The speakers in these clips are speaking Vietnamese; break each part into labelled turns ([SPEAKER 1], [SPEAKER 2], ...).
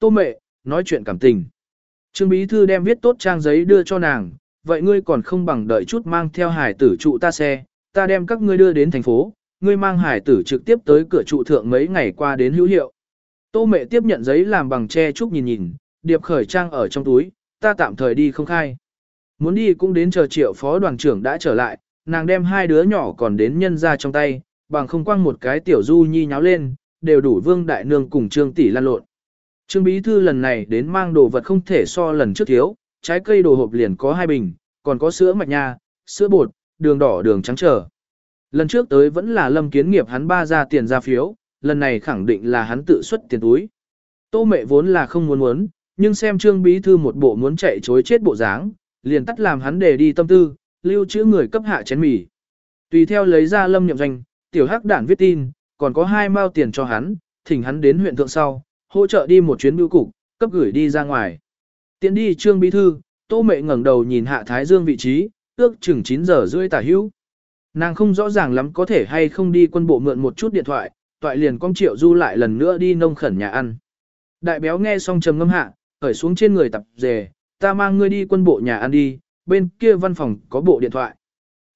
[SPEAKER 1] Tô mẹ, nói chuyện cảm tình. Trương Bí Thư đem viết tốt trang giấy đưa cho nàng, vậy ngươi còn không bằng đợi chút mang theo hải tử trụ ta xe, ta đem các ngươi đưa đến thành phố, ngươi mang hải tử trực tiếp tới cửa trụ thượng mấy ngày qua đến hữu hiệu. Tô mẹ tiếp nhận giấy làm bằng tre trúc nhìn nhìn, điệp khởi trang ở trong túi, ta tạm thời đi không khai. Muốn đi cũng đến chờ triệu phó đoàn trưởng đã trở lại, nàng đem hai đứa nhỏ còn đến nhân ra trong tay, bằng không quăng một cái tiểu du nhi nháo lên, đều đủ vương đại nương cùng trương tỷ lan lộn. Trương Bí Thư lần này đến mang đồ vật không thể so lần trước thiếu, trái cây đồ hộp liền có hai bình, còn có sữa mạch nha, sữa bột, đường đỏ đường trắng trở. Lần trước tới vẫn là lâm kiến nghiệp hắn ba ra tiền ra phiếu, lần này khẳng định là hắn tự xuất tiền túi. Tô mẹ vốn là không muốn muốn, nhưng xem Trương Bí Thư một bộ muốn chạy chối chết bộ dáng, liền tắt làm hắn để đi tâm tư, lưu trữ người cấp hạ chén mì. Tùy theo lấy ra lâm nhậm danh, tiểu hắc đản viết tin, còn có hai mao tiền cho hắn, thỉnh hắn đến huyện thượng sau, hỗ trợ đi một chuyến bưu cục, cấp gửi đi ra ngoài. Tiến đi trương bí thư, tô mẹ ngẩng đầu nhìn hạ thái dương vị trí, ước chừng 9 giờ rưỡi tả hữu. Nàng không rõ ràng lắm có thể hay không đi quân bộ mượn một chút điện thoại, toại liền con triệu du lại lần nữa đi nông khẩn nhà ăn. Đại béo nghe xong trầm ngâm hạ, khởi xuống trên người tập dề, ta mang ngươi đi quân bộ nhà ăn đi, bên kia văn phòng có bộ điện thoại.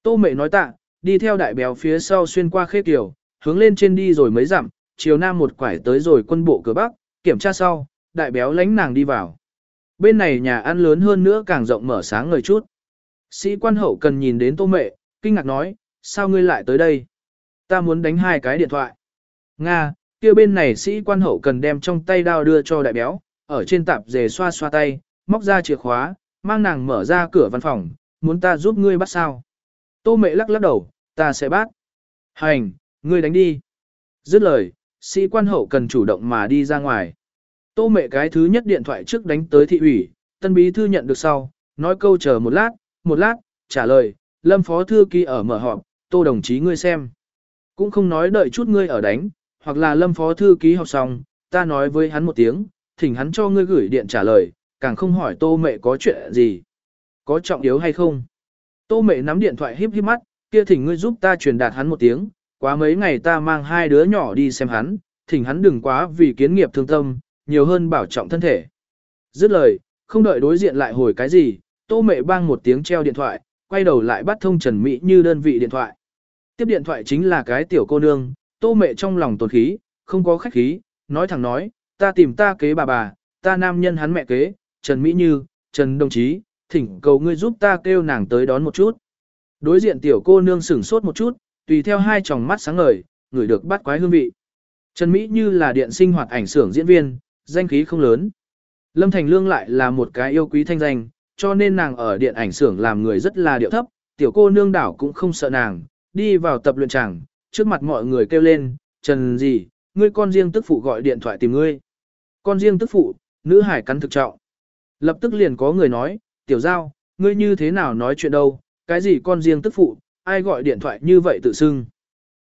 [SPEAKER 1] Tô mẹ nói tạ, đi theo đại béo phía sau xuyên qua khê kiểu, hướng lên trên đi rồi mới dặm, chiều nam một quải tới rồi quân bộ cửa bắc, kiểm tra sau, đại béo lánh nàng đi vào. Bên này nhà ăn lớn hơn nữa càng rộng mở sáng ngời chút. Sĩ quan hậu cần nhìn đến tô mẹ, kinh ngạc nói, sao ngươi lại tới đây? Ta muốn đánh hai cái điện thoại. Nga, kia bên này sĩ quan hậu cần đem trong tay đao đưa cho đại béo, ở trên tạp dề xoa xoa tay, móc ra chìa khóa, mang nàng mở ra cửa văn phòng, muốn ta giúp ngươi bắt sao. Tô mẹ lắc lắc đầu, ta sẽ bắt. Hành, ngươi đánh đi. Dứt lời, sĩ quan hậu cần chủ động mà đi ra ngoài. Tô mẹ cái thứ nhất điện thoại trước đánh tới thị ủy, tân bí thư nhận được sau, nói câu chờ một lát, một lát, trả lời, lâm phó thư ký ở mở họp, tô đồng chí ngươi xem. Cũng không nói đợi chút ngươi ở đánh, hoặc là lâm phó thư ký học xong, ta nói với hắn một tiếng, thỉnh hắn cho ngươi gửi điện trả lời, càng không hỏi tô mẹ có chuyện gì. Có trọng yếu hay không? Tô mẹ nắm điện thoại híp híp mắt, kia thỉnh ngươi giúp ta truyền đạt hắn một tiếng, quá mấy ngày ta mang hai đứa nhỏ đi xem hắn, thỉnh hắn đừng quá vì kiến nghiệp thương tâm, nhiều hơn bảo trọng thân thể. Dứt lời, không đợi đối diện lại hồi cái gì, tô mẹ bang một tiếng treo điện thoại, quay đầu lại bắt thông Trần Mỹ như đơn vị điện thoại. Tiếp điện thoại chính là cái tiểu cô nương, tô mẹ trong lòng tồn khí, không có khách khí, nói thẳng nói, ta tìm ta kế bà bà, ta nam nhân hắn mẹ kế, Trần Mỹ Như, Trần đồng chí, thỉnh cầu ngươi giúp ta kêu nàng tới đón một chút. Đối diện tiểu cô nương sửng sốt một chút, tùy theo hai tròng mắt sáng ngời, người được bắt quái hương vị. Trần Mỹ Như là điện sinh hoạt ảnh xưởng diễn viên, danh khí không lớn. Lâm Thành Lương lại là một cái yêu quý thanh danh, cho nên nàng ở điện ảnh xưởng làm người rất là điệu thấp, tiểu cô nương đảo cũng không sợ nàng, đi vào tập luyện tràng, trước mặt mọi người kêu lên, Trần gì, ngươi con riêng tức phụ gọi điện thoại tìm ngươi. Con riêng tức phụ, nữ hải cắn thực trọng. Lập tức liền có người nói, tiểu giao, ngươi như thế nào nói chuyện đâu, cái gì con riêng tức phụ, ai gọi điện thoại như vậy tự xưng.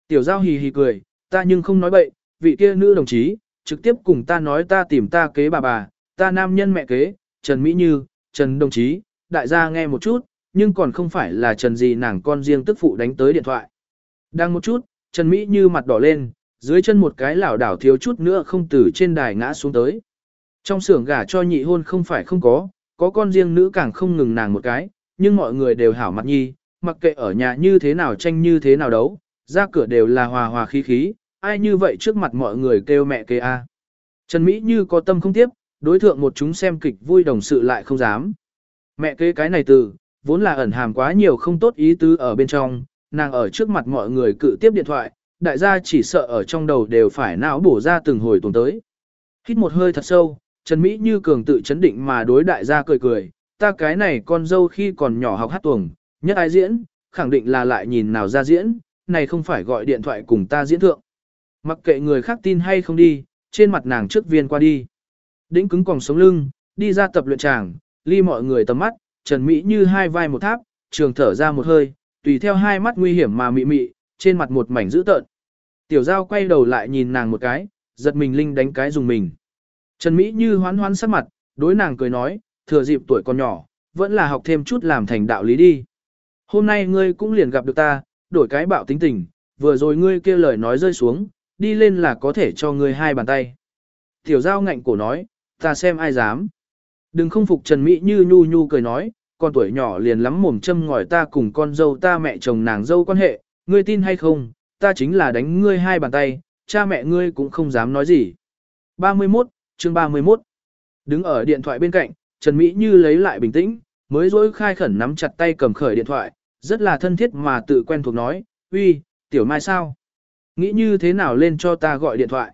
[SPEAKER 1] Tiểu giao hì hì cười, ta nhưng không nói bậy, vị kia nữ đồng chí, trực tiếp cùng ta nói ta tìm ta kế bà bà, ta nam nhân mẹ kế, Trần Mỹ Như, Trần đồng chí, đại gia nghe một chút, nhưng còn không phải là Trần gì nàng con riêng tức phụ đánh tới điện thoại. Đang một chút, Trần Mỹ Như mặt đỏ lên, dưới chân một cái lảo đảo thiếu chút nữa không từ trên đài ngã xuống tới. Trong xưởng gả cho nhị hôn không phải không có, có con riêng nữ càng không ngừng nàng một cái, nhưng mọi người đều hảo mặt nhi, mặc kệ ở nhà như thế nào tranh như thế nào đấu, ra cửa đều là hòa hòa khí khí, ai như vậy trước mặt mọi người kêu mẹ kê a. Trần Mỹ như có tâm không tiếp, đối thượng một chúng xem kịch vui đồng sự lại không dám. Mẹ kê cái này từ, vốn là ẩn hàm quá nhiều không tốt ý tứ ở bên trong, nàng ở trước mặt mọi người cự tiếp điện thoại, đại gia chỉ sợ ở trong đầu đều phải não bổ ra từng hồi tuần tới. Hít một hơi thật sâu, Trần Mỹ như cường tự chấn định mà đối đại gia cười cười, ta cái này con dâu khi còn nhỏ học hát tuồng, nhất ai diễn, khẳng định là lại nhìn nào ra diễn, này không phải gọi điện thoại cùng ta diễn thượng. Mặc kệ người khác tin hay không đi, trên mặt nàng trước viên qua đi. Đĩnh cứng còng sống lưng, đi ra tập luyện tràng, ly mọi người tầm mắt, Trần Mỹ như hai vai một tháp, trường thở ra một hơi, tùy theo hai mắt nguy hiểm mà mị mị, trên mặt một mảnh dữ tợn. Tiểu giao quay đầu lại nhìn nàng một cái, giật mình linh đánh cái dùng mình. Trần Mỹ như hoán hoán sắc mặt, đối nàng cười nói, thừa dịp tuổi còn nhỏ, vẫn là học thêm chút làm thành đạo lý đi. Hôm nay ngươi cũng liền gặp được ta, đổi cái bạo tính tình, vừa rồi ngươi kia lời nói rơi xuống, đi lên là có thể cho ngươi hai bàn tay. Tiểu giao ngạnh cổ nói, Ta xem ai dám. Đừng không phục Trần Mỹ như nhu nhu cười nói, con tuổi nhỏ liền lắm mồm châm ngòi ta cùng con dâu ta mẹ chồng nàng dâu quan hệ, ngươi tin hay không, ta chính là đánh ngươi hai bàn tay, cha mẹ ngươi cũng không dám nói gì. 31, chương 31 Đứng ở điện thoại bên cạnh, Trần Mỹ như lấy lại bình tĩnh, mới dối khai khẩn nắm chặt tay cầm khởi điện thoại, rất là thân thiết mà tự quen thuộc nói, uy, tiểu mai sao? Nghĩ như thế nào lên cho ta gọi điện thoại?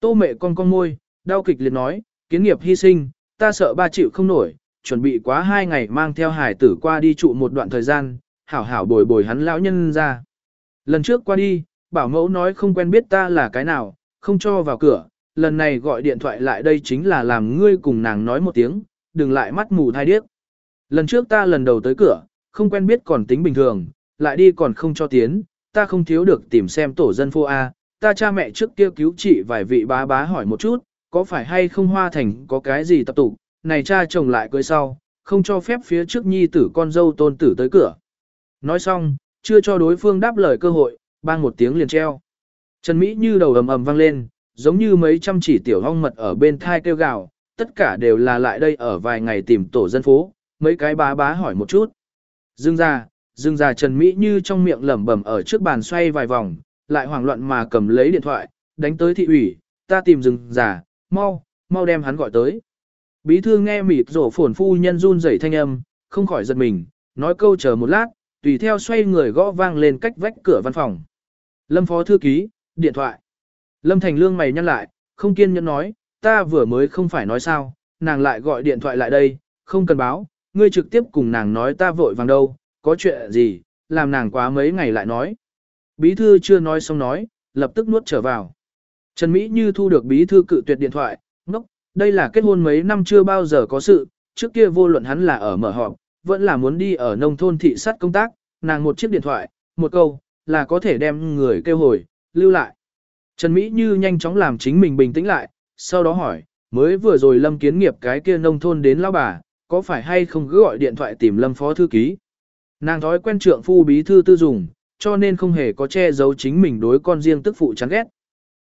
[SPEAKER 1] Tô mẹ con con môi, đau kịch liệt nói, kiến nghiệp hy sinh, ta sợ ba chịu không nổi, chuẩn bị quá hai ngày mang theo hải tử qua đi trụ một đoạn thời gian, hảo hảo bồi bồi hắn lão nhân ra. Lần trước qua đi, bảo mẫu nói không quen biết ta là cái nào, không cho vào cửa, lần này gọi điện thoại lại đây chính là làm ngươi cùng nàng nói một tiếng, đừng lại mắt mù thai điếc. Lần trước ta lần đầu tới cửa, không quen biết còn tính bình thường, lại đi còn không cho tiến, ta không thiếu được tìm xem tổ dân phố A, ta cha mẹ trước kia cứu trị vài vị bá bá hỏi một chút, có phải hay không hoa thành có cái gì tập tụ, này cha chồng lại cưới sau, không cho phép phía trước nhi tử con dâu tôn tử tới cửa. Nói xong, chưa cho đối phương đáp lời cơ hội, bang một tiếng liền treo. Trần Mỹ như đầu ầm ầm vang lên, giống như mấy trăm chỉ tiểu hong mật ở bên thai kêu gào, tất cả đều là lại đây ở vài ngày tìm tổ dân phố, mấy cái bá bá hỏi một chút. Dương ra, dương ra Trần Mỹ như trong miệng lẩm bẩm ở trước bàn xoay vài vòng, lại hoảng loạn mà cầm lấy điện thoại, đánh tới thị ủy, ta tìm Dương gia, mau, mau đem hắn gọi tới. Bí thư nghe mịt rổ phồn phu nhân run rẩy thanh âm, không khỏi giật mình, nói câu chờ một lát, tùy theo xoay người gõ vang lên cách vách cửa văn phòng. Lâm phó thư ký, điện thoại. Lâm Thành Lương mày nhăn lại, không kiên nhẫn nói, ta vừa mới không phải nói sao, nàng lại gọi điện thoại lại đây, không cần báo, ngươi trực tiếp cùng nàng nói ta vội vàng đâu, có chuyện gì, làm nàng quá mấy ngày lại nói. Bí thư chưa nói xong nói, lập tức nuốt trở vào. Trần Mỹ như thu được bí thư cự tuyệt điện thoại, ngốc, đây là kết hôn mấy năm chưa bao giờ có sự, trước kia vô luận hắn là ở mở họp, vẫn là muốn đi ở nông thôn thị sát công tác, nàng một chiếc điện thoại, một câu, là có thể đem người kêu hồi, lưu lại. Trần Mỹ như nhanh chóng làm chính mình bình tĩnh lại, sau đó hỏi, mới vừa rồi Lâm kiến nghiệp cái kia nông thôn đến lão bà, có phải hay không cứ gọi điện thoại tìm Lâm phó thư ký. Nàng thói quen trượng phu bí thư tư dùng, cho nên không hề có che giấu chính mình đối con riêng tức phụ chán ghét.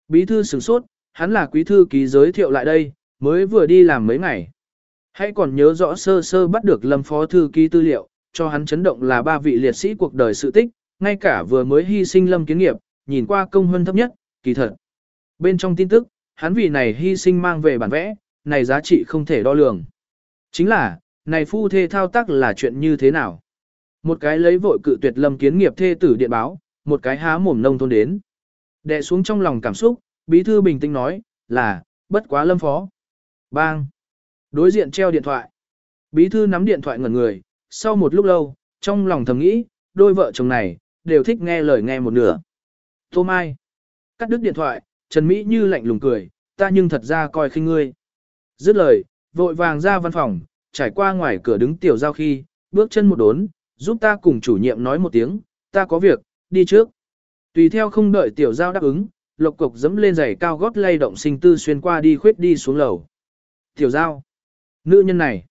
[SPEAKER 1] Bí thư sửng sốt, hắn là quý thư ký giới thiệu lại đây, mới vừa đi làm mấy ngày. Hãy còn nhớ rõ sơ sơ bắt được lâm phó thư ký tư liệu, cho hắn chấn động là ba vị liệt sĩ cuộc đời sự tích, ngay cả vừa mới hy sinh lâm kiến nghiệp, nhìn qua công hơn thấp nhất, kỳ thật. Bên trong tin tức, hắn vì này hy sinh mang về bản vẽ, này giá trị không thể đo lường. Chính là, này phu thê thao tác là chuyện như thế nào? Một cái lấy vội cự tuyệt lâm kiến nghiệp thê tử điện báo, một cái há mồm nông thôn đến. Đệ xuống trong lòng cảm xúc, bí thư bình tĩnh nói, là, bất quá lâm phó. Bang! Đối diện treo điện thoại. Bí thư nắm điện thoại ngẩn người, sau một lúc lâu, trong lòng thầm nghĩ, đôi vợ chồng này, đều thích nghe lời nghe một nửa. Tô Mai! Cắt đứt điện thoại, Trần Mỹ như lạnh lùng cười, ta nhưng thật ra coi khinh ngươi. Dứt lời, vội vàng ra văn phòng, trải qua ngoài cửa đứng tiểu giao khi, bước chân một đốn, giúp ta cùng chủ nhiệm nói một tiếng, ta có việc, đi trước. Tùy theo không đợi tiểu giao đáp ứng, lộc cục dẫm lên giày cao gót lay động sinh tư xuyên qua đi khuyết đi xuống lầu. Tiểu giao, nữ nhân này,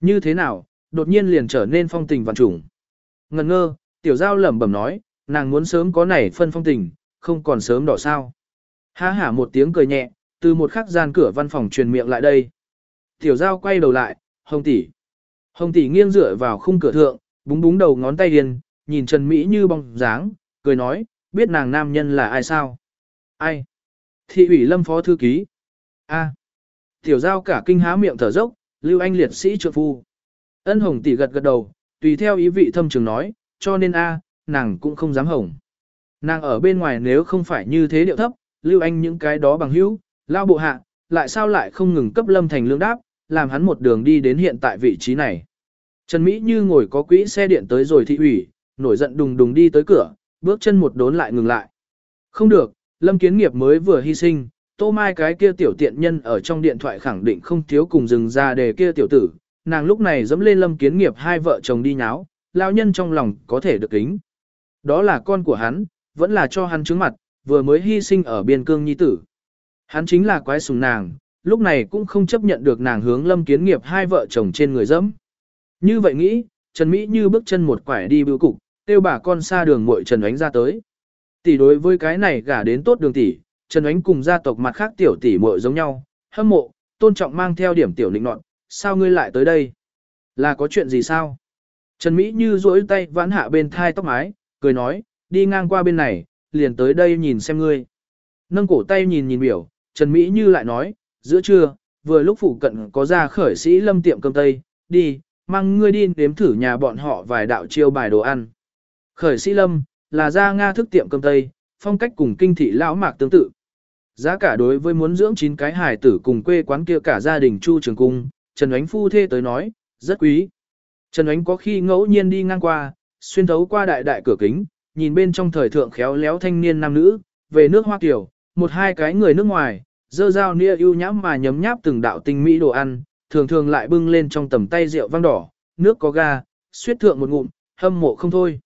[SPEAKER 1] như thế nào, đột nhiên liền trở nên phong tình vạn trùng. Ngần ngơ, tiểu giao lẩm bẩm nói, nàng muốn sớm có này phân phong tình, không còn sớm đỏ sao. Há hả một tiếng cười nhẹ, từ một khắc gian cửa văn phòng truyền miệng lại đây. Tiểu giao quay đầu lại, hồng tỷ. Hồng tỷ nghiêng dựa vào khung cửa thượng, búng búng đầu ngón tay điên, nhìn Trần Mỹ như bóng dáng, cười nói, biết nàng nam nhân là ai sao? Ai? Thị ủy lâm phó thư ký. A. Tiểu giao cả kinh há miệng thở dốc, lưu anh liệt sĩ trượng phu. Ân hồng tỷ gật gật đầu, tùy theo ý vị thâm trường nói, cho nên A, nàng cũng không dám hồng. Nàng ở bên ngoài nếu không phải như thế điệu thấp, lưu anh những cái đó bằng hữu, lao bộ hạ, lại sao lại không ngừng cấp lâm thành lương đáp, làm hắn một đường đi đến hiện tại vị trí này. Trần Mỹ như ngồi có quỹ xe điện tới rồi thị ủy, nổi giận đùng đùng đi tới cửa, bước chân một đốn lại ngừng lại. Không được, lâm kiến nghiệp mới vừa hy sinh, tô mai cái kia tiểu tiện nhân ở trong điện thoại khẳng định không thiếu cùng dừng ra đề kia tiểu tử, nàng lúc này dẫm lên lâm kiến nghiệp hai vợ chồng đi nháo, lao nhân trong lòng có thể được kính. Đó là con của hắn, vẫn là cho hắn trứng mặt, vừa mới hy sinh ở biên cương nhi tử. Hắn chính là quái sùng nàng, lúc này cũng không chấp nhận được nàng hướng lâm kiến nghiệp hai vợ chồng trên người dẫm. Như vậy nghĩ, Trần Mỹ như bước chân một quải đi bưu cục, tiêu bà con xa đường muội Trần Ánh ra tới. Tỷ đối với cái này gả đến tốt đường tỷ, Trần Ánh cùng gia tộc mặt khác tiểu tỷ muội giống nhau, hâm mộ, tôn trọng mang theo điểm tiểu nịnh nọt, sao ngươi lại tới đây? Là có chuyện gì sao? Trần Mỹ như duỗi tay vãn hạ bên thai tóc mái, cười nói, đi ngang qua bên này, liền tới đây nhìn xem ngươi. Nâng cổ tay nhìn nhìn biểu, Trần Mỹ như lại nói, giữa trưa, vừa lúc phụ cận có ra khởi sĩ lâm tiệm cơm tây, đi, mang ngươi đi đếm thử nhà bọn họ vài đạo chiêu bài đồ ăn. Khởi sĩ lâm, là ra Nga thức tiệm cơm tây, phong cách cùng kinh thị lão mạc tương tự. Giá cả đối với muốn dưỡng chín cái hài tử cùng quê quán kia cả gia đình Chu Trường Cung, Trần Ánh Phu thê tới nói, rất quý. Trần Ánh có khi ngẫu nhiên đi ngang qua, xuyên thấu qua đại đại cửa kính, nhìn bên trong thời thượng khéo léo thanh niên nam nữ, về nước Hoa Kiều, một hai cái người nước ngoài, dơ dao nia ưu nhãm mà nhấm nháp từng đạo tinh mỹ đồ ăn, thường thường lại bưng lên trong tầm tay rượu vang đỏ, nước có ga, suyết thượng một ngụm, hâm mộ không thôi.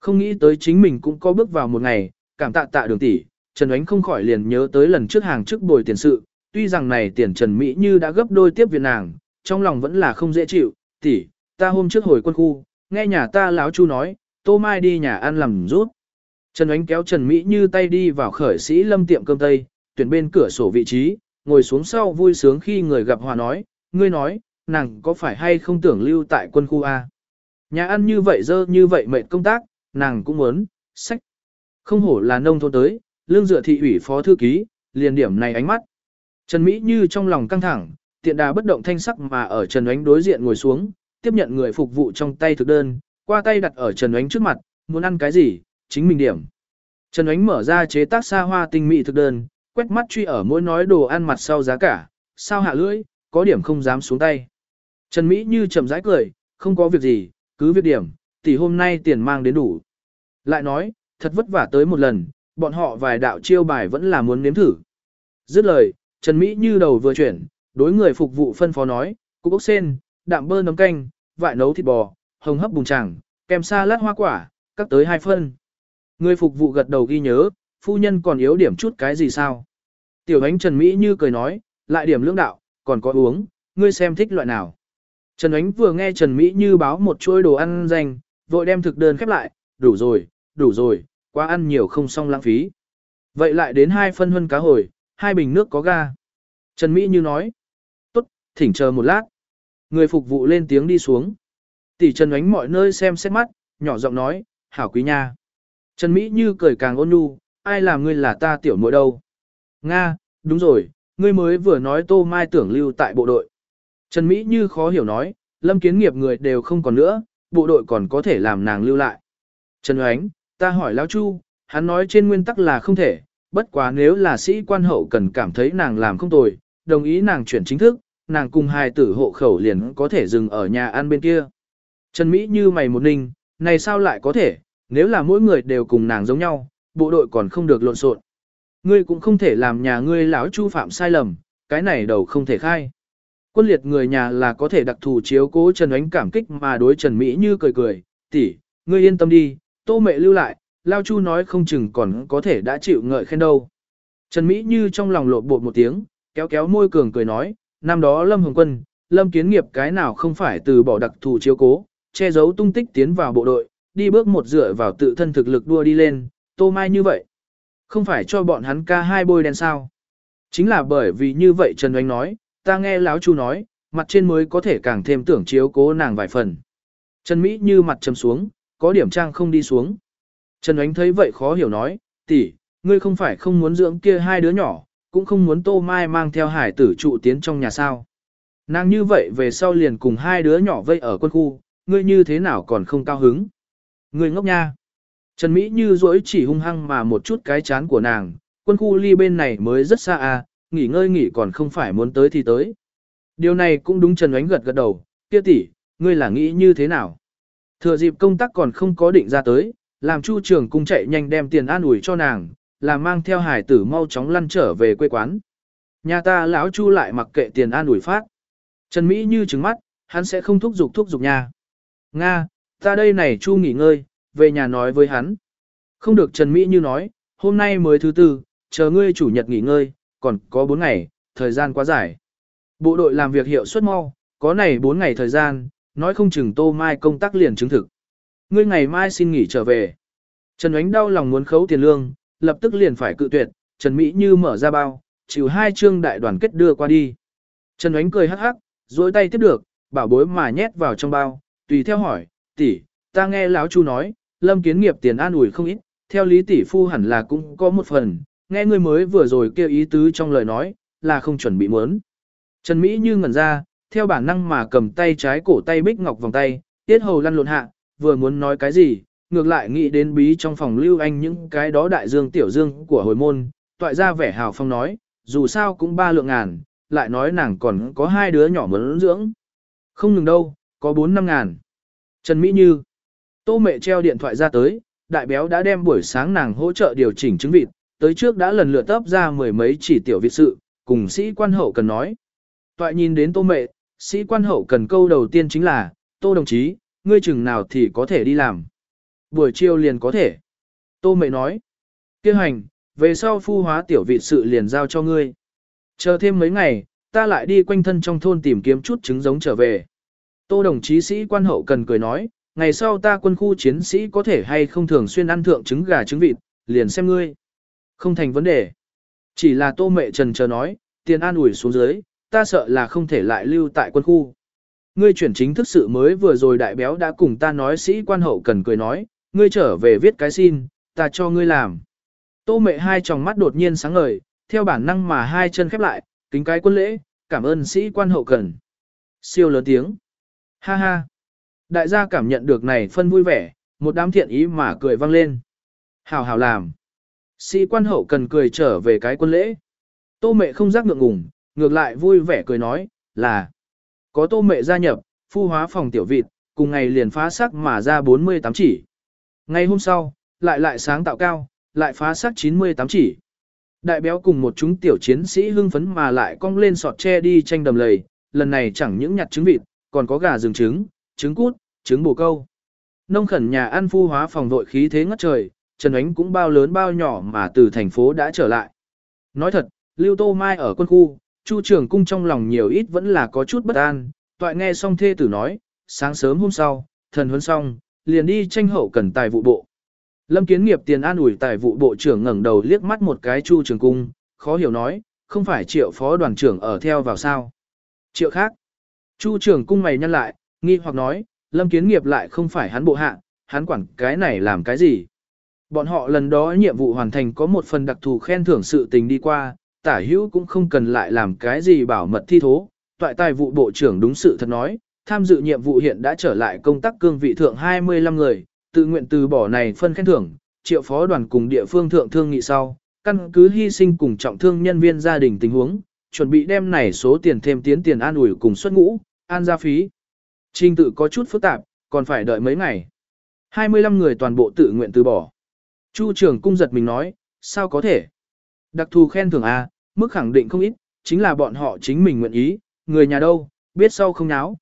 [SPEAKER 1] Không nghĩ tới chính mình cũng có bước vào một ngày, cảm tạ tạ đường tỷ, Trần Ánh không khỏi liền nhớ tới lần trước hàng trước bồi tiền sự, tuy rằng này tiền Trần Mỹ như đã gấp đôi tiếp viện nàng, trong lòng vẫn là không dễ chịu, tỷ, ta hôm trước hồi quân khu, nghe nhà ta láo chu nói, tô mai đi nhà ăn làm rút. Trần Ánh kéo Trần Mỹ như tay đi vào khởi sĩ lâm tiệm cơm tây, tuyển bên cửa sổ vị trí, ngồi xuống sau vui sướng khi người gặp hòa nói, ngươi nói, nàng có phải hay không tưởng lưu tại quân khu A. Nhà ăn như vậy dơ như vậy mệt công tác, nàng cũng muốn, sách. Không hổ là nông thôn tới, lương dựa thị ủy phó thư ký, liền điểm này ánh mắt. Trần Mỹ như trong lòng căng thẳng, tiện đà bất động thanh sắc mà ở Trần Ánh đối diện ngồi xuống, tiếp nhận người phục vụ trong tay thực đơn, qua tay đặt ở Trần Ánh trước mặt, muốn ăn cái gì, chính mình điểm. Trần Ánh mở ra chế tác xa hoa tinh mỹ thực đơn, quét mắt truy ở mỗi nói đồ ăn mặt sau giá cả, sao hạ lưỡi, có điểm không dám xuống tay. Trần Mỹ như chậm rãi cười, không có việc gì, cứ việc điểm, tỷ hôm nay tiền mang đến đủ. Lại nói, thật vất vả tới một lần, bọn họ vài đạo chiêu bài vẫn là muốn nếm thử. Dứt lời, Trần Mỹ như đầu vừa chuyển, đối người phục vụ phân phó nói, cục ốc sen, đạm bơ nấm canh, vại nấu thịt bò, hồng hấp bùng chẳng, kèm sa lát hoa quả, các tới hai phân. Người phục vụ gật đầu ghi nhớ, phu nhân còn yếu điểm chút cái gì sao? Tiểu ánh Trần Mỹ như cười nói, lại điểm lưỡng đạo, còn có uống, ngươi xem thích loại nào. Trần ánh vừa nghe Trần Mỹ như báo một chuỗi đồ ăn dành, vội đem thực đơn khép lại, đủ rồi, đủ rồi, quá ăn nhiều không xong lãng phí. Vậy lại đến hai phân hân cá hồi, hai bình nước có ga. Trần Mỹ như nói, tốt, thỉnh chờ một lát. Người phục vụ lên tiếng đi xuống. Tỷ Trần ánh mọi nơi xem xét mắt, nhỏ giọng nói, hảo quý nha. Trần Mỹ như cười càng ôn nhu, ai làm ngươi là ta tiểu muội đâu. Nga, đúng rồi, ngươi mới vừa nói Tô Mai tưởng lưu tại bộ đội. Trần Mỹ như khó hiểu nói, lâm kiến nghiệp người đều không còn nữa, bộ đội còn có thể làm nàng lưu lại. Trần Oánh, ta hỏi Lão Chu, hắn nói trên nguyên tắc là không thể, bất quá nếu là sĩ quan hậu cần cảm thấy nàng làm không tồi, đồng ý nàng chuyển chính thức, nàng cùng hai tử hộ khẩu liền có thể dừng ở nhà ăn bên kia. Trần Mỹ như mày một ninh, này sao lại có thể, nếu là mỗi người đều cùng nàng giống nhau, bộ đội còn không được lộn xộn. Ngươi cũng không thể làm nhà ngươi lão chu phạm sai lầm, cái này đầu không thể khai. Quân liệt người nhà là có thể đặc thù chiếu cố Trần Ánh cảm kích mà đối Trần Mỹ như cười cười, tỷ, ngươi yên tâm đi, tô mẹ lưu lại, Lao Chu nói không chừng còn có thể đã chịu ngợi khen đâu. Trần Mỹ như trong lòng lộn bột một tiếng, kéo kéo môi cường cười nói, năm đó Lâm Hồng Quân, Lâm Kiến Nghiệp cái nào không phải từ bỏ đặc thù chiếu cố, che giấu tung tích tiến vào bộ đội, đi bước một dựa vào tự thân thực lực đua đi lên, tô mai như vậy. Không phải cho bọn hắn ca hai bôi đen sao. Chính là bởi vì như vậy Trần Oanh nói, ta nghe Lão Chu nói, mặt trên mới có thể càng thêm tưởng chiếu cố nàng vài phần. Trần Mỹ như mặt trầm xuống, có điểm trang không đi xuống. Trần Oánh thấy vậy khó hiểu nói, tỷ, ngươi không phải không muốn dưỡng kia hai đứa nhỏ, cũng không muốn Tô Mai mang theo hải tử trụ tiến trong nhà sao. Nàng như vậy về sau liền cùng hai đứa nhỏ vây ở quân khu, ngươi như thế nào còn không cao hứng. Ngươi ngốc nha. Trần Mỹ như dỗi chỉ hung hăng mà một chút cái chán của nàng, quân khu ly bên này mới rất xa à, nghỉ ngơi nghỉ còn không phải muốn tới thì tới. Điều này cũng đúng Trần Ánh gật gật đầu, kia tỷ, ngươi là nghĩ như thế nào? Thừa dịp công tác còn không có định ra tới, làm chu trường cung chạy nhanh đem tiền an ủi cho nàng, làm mang theo hải tử mau chóng lăn trở về quê quán. Nhà ta lão chu lại mặc kệ tiền an ủi phát. Trần Mỹ như trứng mắt, hắn sẽ không thúc giục thúc giục nhà. Nga, ta đây này chu nghỉ ngơi, về nhà nói với hắn. Không được Trần Mỹ như nói, hôm nay mới thứ tư, chờ ngươi chủ nhật nghỉ ngơi, còn có 4 ngày, thời gian quá dài. Bộ đội làm việc hiệu suất mau, có này 4 ngày thời gian, nói không chừng tô mai công tác liền chứng thực. Ngươi ngày mai xin nghỉ trở về. Trần Ánh đau lòng muốn khấu tiền lương, lập tức liền phải cự tuyệt, Trần Mỹ Như mở ra bao, chịu hai chương đại đoàn kết đưa qua đi. Trần Ánh cười hắc hắc, duỗi tay tiếp được, bảo bối mà nhét vào trong bao, tùy theo hỏi, tỷ, ta nghe lão chu nói, lâm kiến nghiệp tiền an ủi không ít, theo lý tỷ phu hẳn là cũng có một phần, nghe ngươi mới vừa rồi kêu ý tứ trong lời nói, là không chuẩn bị muốn. Trần Mỹ như ngẩn ra, theo bản năng mà cầm tay trái cổ tay bích ngọc vòng tay, tiết hầu lăn lộn hạ, vừa muốn nói cái gì, ngược lại nghĩ đến bí trong phòng lưu anh những cái đó đại dương tiểu dương của hồi môn, toại ra vẻ hào phong nói, dù sao cũng ba lượng ngàn, lại nói nàng còn có hai đứa nhỏ muốn dưỡng. Không ngừng đâu, có bốn năm ngàn. Trần Mỹ Như. Tô mẹ treo điện thoại ra tới, đại béo đã đem buổi sáng nàng hỗ trợ điều chỉnh trứng vịt, tới trước đã lần lượt tấp ra mười mấy chỉ tiểu việt sự, cùng sĩ quan hậu cần nói. Toại nhìn đến tô mẹ, sĩ quan hậu cần câu đầu tiên chính là, tô đồng chí, ngươi chừng nào thì có thể đi làm. Buổi chiều liền có thể. Tô mẹ nói. Kêu hành, về sau phu hóa tiểu vị sự liền giao cho ngươi. Chờ thêm mấy ngày, ta lại đi quanh thân trong thôn tìm kiếm chút trứng giống trở về. Tô đồng chí sĩ quan hậu cần cười nói, ngày sau ta quân khu chiến sĩ có thể hay không thường xuyên ăn thượng trứng gà trứng vịt, liền xem ngươi. Không thành vấn đề. Chỉ là tô mẹ trần chờ nói, tiền an ủi xuống dưới, ta sợ là không thể lại lưu tại quân khu. Ngươi chuyển chính thức sự mới vừa rồi đại béo đã cùng ta nói sĩ quan hậu cần cười nói, ngươi trở về viết cái xin, ta cho ngươi làm. Tô mẹ hai tròng mắt đột nhiên sáng ngời, theo bản năng mà hai chân khép lại, kính cái quân lễ, cảm ơn sĩ quan hậu cần. Siêu lớn tiếng. Ha ha. Đại gia cảm nhận được này phân vui vẻ, một đám thiện ý mà cười vang lên. Hào hào làm. Sĩ quan hậu cần cười trở về cái quân lễ. Tô mẹ không giác ngượng ngùng, ngược lại vui vẻ cười nói, là có tô mẹ gia nhập, phu hóa phòng tiểu vịt, cùng ngày liền phá sắc mà ra 48 chỉ. Ngày hôm sau, lại lại sáng tạo cao, lại phá sắc 98 chỉ. Đại béo cùng một chúng tiểu chiến sĩ hưng phấn mà lại cong lên sọt tre đi tranh đầm lầy, lần này chẳng những nhặt trứng vịt, còn có gà rừng trứng, trứng cút, trứng bồ câu. Nông khẩn nhà ăn phu hóa phòng vội khí thế ngất trời, Trần Ánh cũng bao lớn bao nhỏ mà từ thành phố đã trở lại. Nói thật, Lưu Tô Mai ở quân khu, Chu trưởng cung trong lòng nhiều ít vẫn là có chút bất an, toại nghe xong thê tử nói, sáng sớm hôm sau, thần huấn xong, liền đi tranh hậu cần tài vụ bộ. Lâm Kiến Nghiệp tiền an ủi tài vụ bộ trưởng ngẩng đầu liếc mắt một cái Chu Trường Cung, khó hiểu nói, không phải triệu phó đoàn trưởng ở theo vào sao. Triệu khác. Chu Trường Cung mày nhăn lại, nghi hoặc nói, Lâm Kiến Nghiệp lại không phải hắn bộ hạ, hắn quản cái này làm cái gì. Bọn họ lần đó nhiệm vụ hoàn thành có một phần đặc thù khen thưởng sự tình đi qua, tả hữu cũng không cần lại làm cái gì bảo mật thi thố. Toại tài vụ bộ trưởng đúng sự thật nói, tham dự nhiệm vụ hiện đã trở lại công tác cương vị thượng 25 người, tự nguyện từ bỏ này phân khen thưởng, triệu phó đoàn cùng địa phương thượng thương nghị sau, căn cứ hy sinh cùng trọng thương nhân viên gia đình tình huống, chuẩn bị đem này số tiền thêm tiến tiền an ủi cùng xuất ngũ, an gia phí. Trình tự có chút phức tạp, còn phải đợi mấy ngày. 25 người toàn bộ tự nguyện từ bỏ. Chu trưởng cung giật mình nói, sao có thể? Đặc thù khen thưởng A, mức khẳng định không ít, chính là bọn họ chính mình nguyện ý, người nhà đâu, biết sau không náo.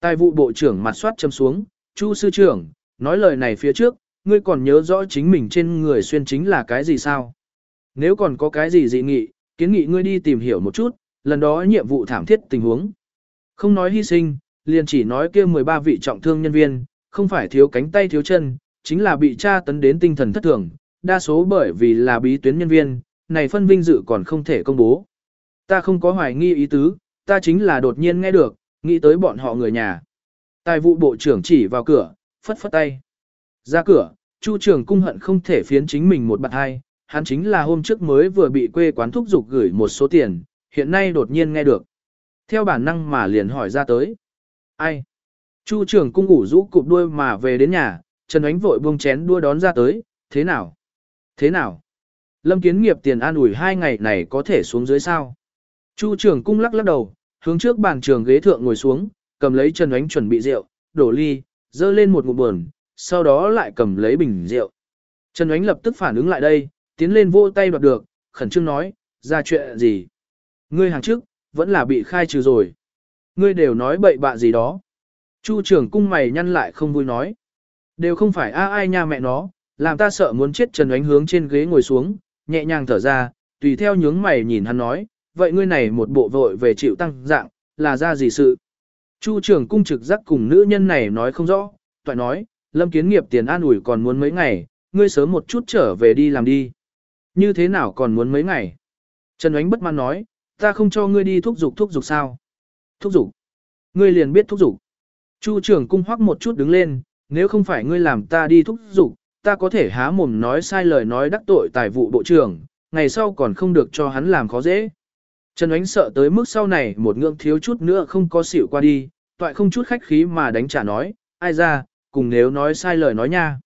[SPEAKER 1] Tài vụ bộ trưởng mặt soát châm xuống, Chu sư trưởng, nói lời này phía trước, ngươi còn nhớ rõ chính mình trên người xuyên chính là cái gì sao? Nếu còn có cái gì dị nghị, kiến nghị ngươi đi tìm hiểu một chút, lần đó nhiệm vụ thảm thiết tình huống. Không nói hy sinh, liền chỉ nói kia 13 vị trọng thương nhân viên, không phải thiếu cánh tay thiếu chân, chính là bị tra tấn đến tinh thần thất thường, đa số bởi vì là bí tuyến nhân viên, này phân vinh dự còn không thể công bố. Ta không có hoài nghi ý tứ, ta chính là đột nhiên nghe được, nghĩ tới bọn họ người nhà. Tài vụ bộ trưởng chỉ vào cửa, phất phất tay. Ra cửa, Chu trưởng cung hận không thể phiến chính mình một bạn hai, hắn chính là hôm trước mới vừa bị quê quán thúc giục gửi một số tiền, hiện nay đột nhiên nghe được. Theo bản năng mà liền hỏi ra tới. Ai? Chu trưởng cung ủ rũ cụp đuôi mà về đến nhà, Trần Ánh vội buông chén đua đón ra tới, thế nào? Thế nào? Lâm kiến nghiệp tiền an ủi hai ngày này có thể xuống dưới sao? Chu trưởng cung lắc lắc đầu, hướng trước bàn trường ghế thượng ngồi xuống, cầm lấy Trần Ánh chuẩn bị rượu, đổ ly, dơ lên một ngụm buồn, sau đó lại cầm lấy bình rượu. Trần Ánh lập tức phản ứng lại đây, tiến lên vô tay đoạt được, khẩn trương nói, ra chuyện gì? Ngươi hàng trước, vẫn là bị khai trừ rồi. Ngươi đều nói bậy bạ gì đó. Chu trưởng cung mày nhăn lại không vui nói. Đều không phải a ai nha mẹ nó, làm ta sợ muốn chết Trần Ánh hướng trên ghế ngồi xuống, nhẹ nhàng thở ra, tùy theo nhướng mày nhìn hắn nói, vậy ngươi này một bộ vội về chịu tăng dạng, là ra gì sự? Chu trưởng cung trực giác cùng nữ nhân này nói không rõ, toại nói, lâm kiến nghiệp tiền an ủi còn muốn mấy ngày, ngươi sớm một chút trở về đi làm đi. Như thế nào còn muốn mấy ngày? Trần Ánh bất mãn nói, ta không cho ngươi đi thúc giục thúc giục sao? Thúc giục. Ngươi liền biết thúc giục. Chu trưởng cung hoắc một chút đứng lên, nếu không phải ngươi làm ta đi thúc giục, ta có thể há mồm nói sai lời nói đắc tội tài vụ bộ trưởng, ngày sau còn không được cho hắn làm khó dễ. Trần Ánh sợ tới mức sau này một ngưỡng thiếu chút nữa không có xỉu qua đi, toại không chút khách khí mà đánh trả nói, ai ra, cùng nếu nói sai lời nói nha.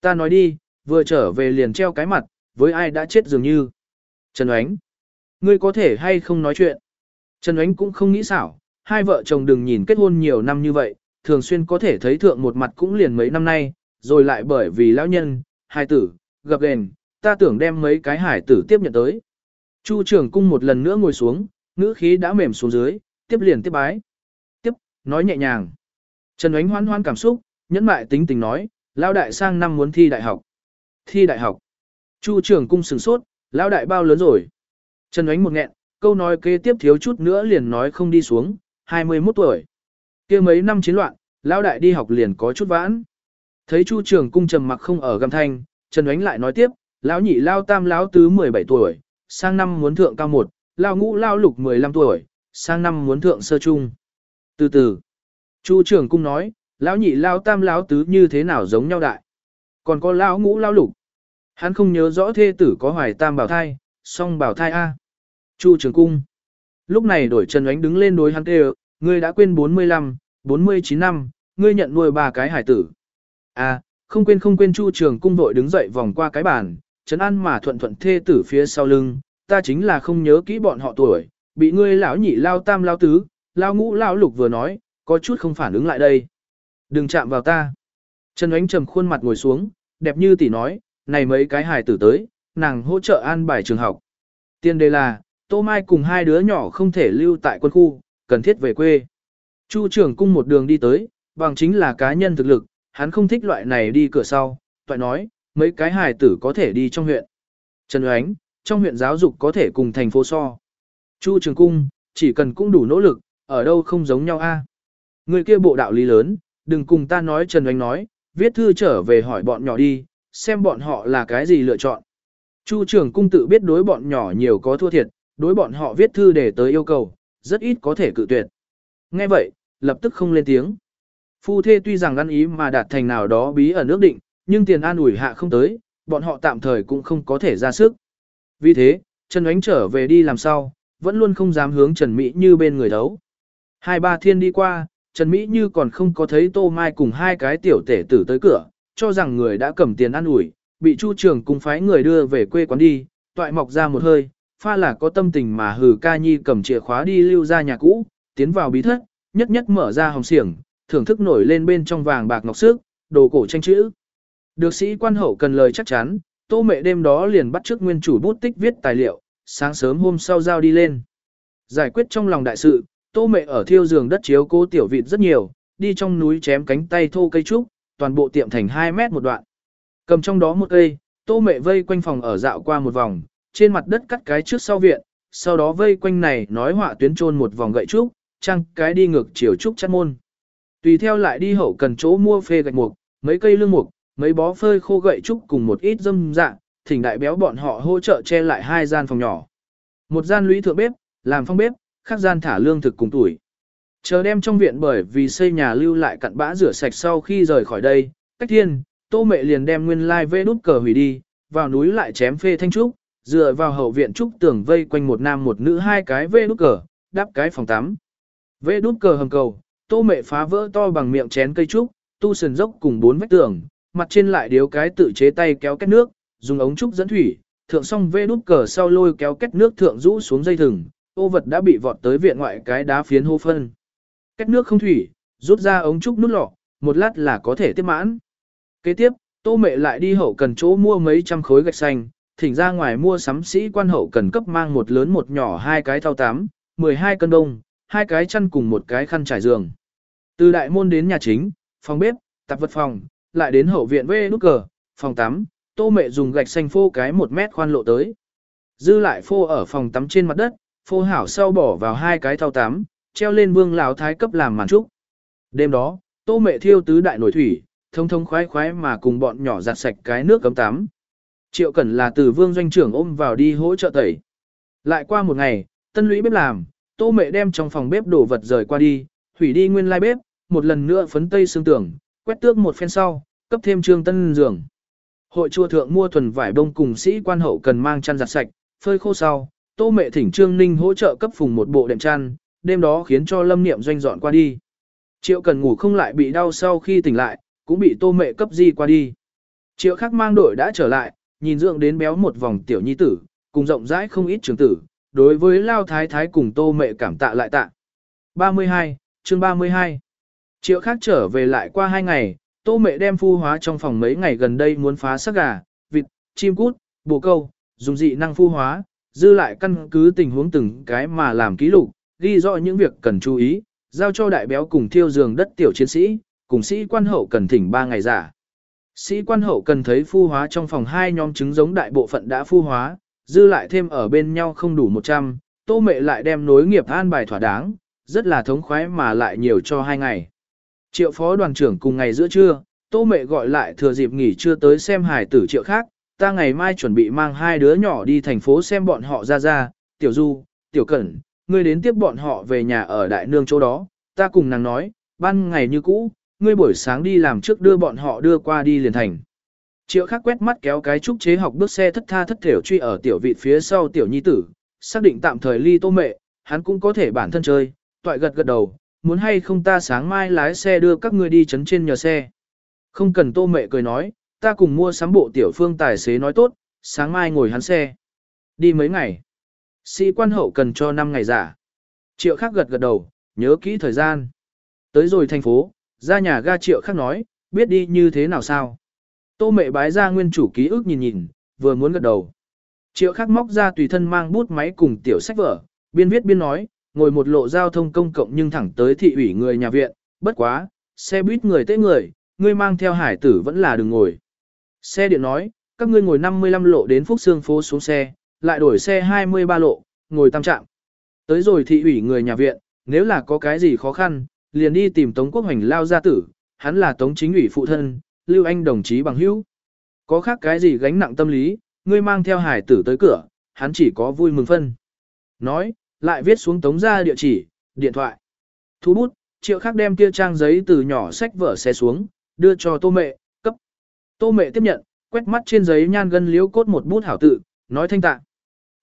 [SPEAKER 1] Ta nói đi, vừa trở về liền treo cái mặt, với ai đã chết dường như. Trần Ánh, ngươi có thể hay không nói chuyện. Trần Ánh cũng không nghĩ xảo, hai vợ chồng đừng nhìn kết hôn nhiều năm như vậy, thường xuyên có thể thấy thượng một mặt cũng liền mấy năm nay, rồi lại bởi vì lão nhân, hai tử, gặp gền, ta tưởng đem mấy cái hải tử tiếp nhận tới. Chu trưởng cung một lần nữa ngồi xuống, ngữ khí đã mềm xuống dưới, tiếp liền tiếp bái. Tiếp, nói nhẹ nhàng. Trần Ánh hoan hoan cảm xúc, nhẫn mại tính tình nói, lão đại sang năm muốn thi đại học. Thi đại học. Chu trưởng cung sửng sốt, lão đại bao lớn rồi. Trần Ánh một nghẹn, câu nói kế tiếp thiếu chút nữa liền nói không đi xuống, 21 tuổi. kia mấy năm chiến loạn, lão đại đi học liền có chút vãn. Thấy Chu trường cung trầm mặc không ở gầm thanh, Trần Ánh lại nói tiếp, lão nhị lao tam lão tứ 17 tuổi, sang năm muốn thượng cao một, lao ngũ lao lục 15 tuổi, sang năm muốn thượng sơ trung. Từ từ, Chu trường cung nói, lão nhị lao tam lão tứ như thế nào giống nhau đại. Còn có lão ngũ lao lục. Hắn không nhớ rõ thê tử có hoài tam bảo thai, song bảo thai A. Chu trường cung. Lúc này đổi Trần Ánh đứng lên đối hắn kêu, ngươi đã quên 45, 49 năm, ngươi nhận nuôi ba cái hải tử. À, không quên không quên Chu Trường cung vội đứng dậy vòng qua cái bàn, Trấn An mà thuận thuận thê tử phía sau lưng, ta chính là không nhớ kỹ bọn họ tuổi, bị ngươi lão nhị lao tam lao tứ, lao ngũ lao lục vừa nói, có chút không phản ứng lại đây. Đừng chạm vào ta. Trần Ánh trầm khuôn mặt ngồi xuống, đẹp như tỷ nói, này mấy cái hài tử tới, nàng hỗ trợ an bài trường học. Tiên đề là, Tô Mai cùng hai đứa nhỏ không thể lưu tại quân khu, cần thiết về quê. Chu trưởng cung một đường đi tới, bằng chính là cá nhân thực lực, hắn không thích loại này đi cửa sau, toại nói, mấy cái hài tử có thể đi trong huyện. Trần Ánh, trong huyện giáo dục có thể cùng thành phố so. Chu Trường Cung, chỉ cần cũng đủ nỗ lực, ở đâu không giống nhau a. Người kia bộ đạo lý lớn, đừng cùng ta nói Trần Ánh nói, viết thư trở về hỏi bọn nhỏ đi, xem bọn họ là cái gì lựa chọn. Chu trưởng Cung tự biết đối bọn nhỏ nhiều có thua thiệt, đối bọn họ viết thư để tới yêu cầu, rất ít có thể cự tuyệt. Nghe vậy, lập tức không lên tiếng. Phu thê tuy rằng ăn ý mà đạt thành nào đó bí ở nước định, nhưng tiền an ủi hạ không tới, bọn họ tạm thời cũng không có thể ra sức. Vì thế, Trần Ánh trở về đi làm sao, vẫn luôn không dám hướng Trần Mỹ Như bên người đấu. Hai ba thiên đi qua, Trần Mỹ Như còn không có thấy Tô Mai cùng hai cái tiểu tể tử tới cửa, cho rằng người đã cầm tiền ăn ủi, bị Chu Trường cùng phái người đưa về quê quán đi, toại mọc ra một hơi, pha là có tâm tình mà hừ ca nhi cầm chìa khóa đi lưu ra nhà cũ, tiến vào bí thất, nhất nhất mở ra hồng xiềng, thưởng thức nổi lên bên trong vàng bạc ngọc sức, đồ cổ tranh chữ. Được sĩ quan hậu cần lời chắc chắn, tô mẹ đêm đó liền bắt trước nguyên chủ bút tích viết tài liệu, sáng sớm hôm sau giao đi lên. Giải quyết trong lòng đại sự, tô mẹ ở thiêu giường đất chiếu cô tiểu vịt rất nhiều, đi trong núi chém cánh tay thô cây trúc, toàn bộ tiệm thành 2 mét một đoạn. Cầm trong đó một cây, tô mẹ vây quanh phòng ở dạo qua một vòng, trên mặt đất cắt cái trước sau viện, sau đó vây quanh này nói họa tuyến trôn một vòng gậy trúc, trăng cái đi ngược chiều trúc chắt môn. Tùy theo lại đi hậu cần chỗ mua phê gạch mục, mấy cây lương mục, mấy bó phơi khô gậy trúc cùng một ít dâm dạng, thỉnh đại béo bọn họ hỗ trợ che lại hai gian phòng nhỏ. Một gian lũy thượng bếp, làm phong bếp, khác gian thả lương thực cùng tuổi. Chờ đem trong viện bởi vì xây nhà lưu lại cặn bã rửa sạch sau khi rời khỏi đây, cách thiên, tô mẹ liền đem nguyên lai vê đút cờ hủy đi, vào núi lại chém phê thanh trúc, dựa vào hậu viện trúc tường vây quanh một nam một nữ hai cái vê đút cờ, đắp cái phòng tắm. Vê đút cờ hầm cầu, tô mẹ phá vỡ to bằng miệng chén cây trúc, tu sườn dốc cùng bốn vách tường, mặt trên lại điếu cái tự chế tay kéo két nước, dùng ống trúc dẫn thủy, thượng xong vê đút cờ sau lôi kéo két nước thượng rũ xuống dây thừng, ô vật đã bị vọt tới viện ngoại cái đá phiến hô phân. Két nước không thủy, rút ra ống trúc nút lọ, một lát là có thể tiếp mãn. Kế tiếp, tô mẹ lại đi hậu cần chỗ mua mấy trăm khối gạch xanh, thỉnh ra ngoài mua sắm sĩ quan hậu cần cấp mang một lớn một nhỏ hai cái thao tám, 12 cân đông, hai cái chăn cùng một cái khăn trải giường. Từ đại môn đến nhà chính, phòng bếp, tạp vật phòng, lại đến hậu viện vê nút cờ, phòng tắm, tô mẹ dùng gạch xanh phô cái một mét khoan lộ tới. Dư lại phô ở phòng tắm trên mặt đất, phô hảo sau bỏ vào hai cái thau tắm, treo lên vương lão thái cấp làm màn trúc. Đêm đó, tô mẹ thiêu tứ đại nổi thủy, thông thông khoái khoái mà cùng bọn nhỏ giặt sạch cái nước cấm tắm. Triệu Cẩn là từ vương doanh trưởng ôm vào đi hỗ trợ tẩy. Lại qua một ngày, tân lũy bếp làm, tô mẹ đem trong phòng bếp đổ vật rời qua đi, hủy đi nguyên lai bếp, một lần nữa phấn tây xương tưởng, quét tước một phen sau, cấp thêm trương tân giường. Hội chùa thượng mua thuần vải đông cùng sĩ quan hậu cần mang chăn giặt sạch, phơi khô sau, tô mẹ thỉnh trương ninh hỗ trợ cấp phùng một bộ đệm chăn, đêm đó khiến cho lâm niệm doanh dọn qua đi. Triệu cần ngủ không lại bị đau sau khi tỉnh lại, cũng bị tô mẹ cấp di qua đi. Triệu khắc mang đội đã trở lại, nhìn dưỡng đến béo một vòng tiểu nhi tử, cùng rộng rãi không ít trường tử, đối với lao thái thái cùng tô mẹ cảm tạ lại tạ. 32, chương 32 Triệu khác trở về lại qua hai ngày, tô mẹ đem phu hóa trong phòng mấy ngày gần đây muốn phá sắc gà, vịt, chim cút, bồ câu, dùng dị năng phu hóa, dư lại căn cứ tình huống từng cái mà làm ký lục, ghi rõ những việc cần chú ý, giao cho đại béo cùng thiêu giường đất tiểu chiến sĩ, cùng sĩ quan hậu cần thỉnh ba ngày giả. Sĩ quan hậu cần thấy phu hóa trong phòng hai nhóm trứng giống đại bộ phận đã phu hóa, dư lại thêm ở bên nhau không đủ 100, tô mẹ lại đem nối nghiệp an bài thỏa đáng, rất là thống khoái mà lại nhiều cho hai ngày. Triệu phó đoàn trưởng cùng ngày giữa trưa, tô mẹ gọi lại thừa dịp nghỉ trưa tới xem hải tử triệu khác, ta ngày mai chuẩn bị mang hai đứa nhỏ đi thành phố xem bọn họ ra ra, tiểu du, tiểu cẩn, ngươi đến tiếp bọn họ về nhà ở đại nương chỗ đó, ta cùng nàng nói, ban ngày như cũ, ngươi buổi sáng đi làm trước đưa bọn họ đưa qua đi liền thành. Triệu khắc quét mắt kéo cái trúc chế học bước xe thất tha thất thểu truy ở tiểu vị phía sau tiểu nhi tử, xác định tạm thời ly tô mẹ, hắn cũng có thể bản thân chơi, toại gật gật đầu, muốn hay không ta sáng mai lái xe đưa các ngươi đi chấn trên nhờ xe. Không cần tô mẹ cười nói, ta cùng mua sắm bộ tiểu phương tài xế nói tốt, sáng mai ngồi hắn xe. Đi mấy ngày. Sĩ quan hậu cần cho 5 ngày giả. Triệu khắc gật gật đầu, nhớ kỹ thời gian. Tới rồi thành phố, ra nhà ga triệu khắc nói, biết đi như thế nào sao. Tô mẹ bái ra nguyên chủ ký ức nhìn nhìn, vừa muốn gật đầu. Triệu khắc móc ra tùy thân mang bút máy cùng tiểu sách vở, biên viết biên nói, ngồi một lộ giao thông công cộng nhưng thẳng tới thị ủy người nhà viện, bất quá, xe buýt người tế người, ngươi mang theo hải tử vẫn là đừng ngồi. Xe điện nói, các ngươi ngồi 55 lộ đến Phúc Sương phố xuống xe, lại đổi xe 23 lộ, ngồi tam trạm. Tới rồi thị ủy người nhà viện, nếu là có cái gì khó khăn, liền đi tìm Tống Quốc Hoành lao gia tử, hắn là Tống chính ủy phụ thân, Lưu Anh đồng chí bằng hữu. Có khác cái gì gánh nặng tâm lý, ngươi mang theo hải tử tới cửa, hắn chỉ có vui mừng phân. Nói, lại viết xuống Tống ra địa chỉ, điện thoại. Thu bút, triệu khác đem kia trang giấy từ nhỏ sách vở xe xuống, đưa cho tô mẹ, cấp. Tô mẹ tiếp nhận, quét mắt trên giấy nhan gân liếu cốt một bút hảo tự, nói thanh tạ.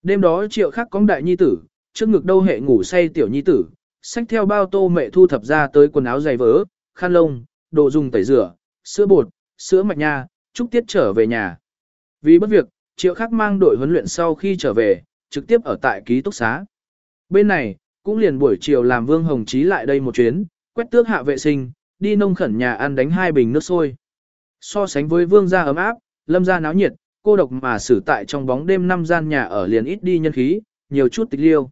[SPEAKER 1] Đêm đó triệu khác cóng đại nhi tử, trước ngực đâu hệ ngủ say tiểu nhi tử, xách theo bao tô mẹ thu thập ra tới quần áo giày vỡ, khăn lông, đồ dùng tẩy rửa, sữa bột, sữa mạch nha, chúc tiết trở về nhà. Vì bất việc, triệu khắc mang đội huấn luyện sau khi trở về, trực tiếp ở tại ký túc xá. Bên này, cũng liền buổi chiều làm Vương Hồng Chí lại đây một chuyến, quét tước hạ vệ sinh, đi nông khẩn nhà ăn đánh hai bình nước sôi. So sánh với Vương gia ấm áp, Lâm gia náo nhiệt, cô độc mà xử tại trong bóng đêm năm gian nhà ở liền ít đi nhân khí, nhiều chút tịch liêu.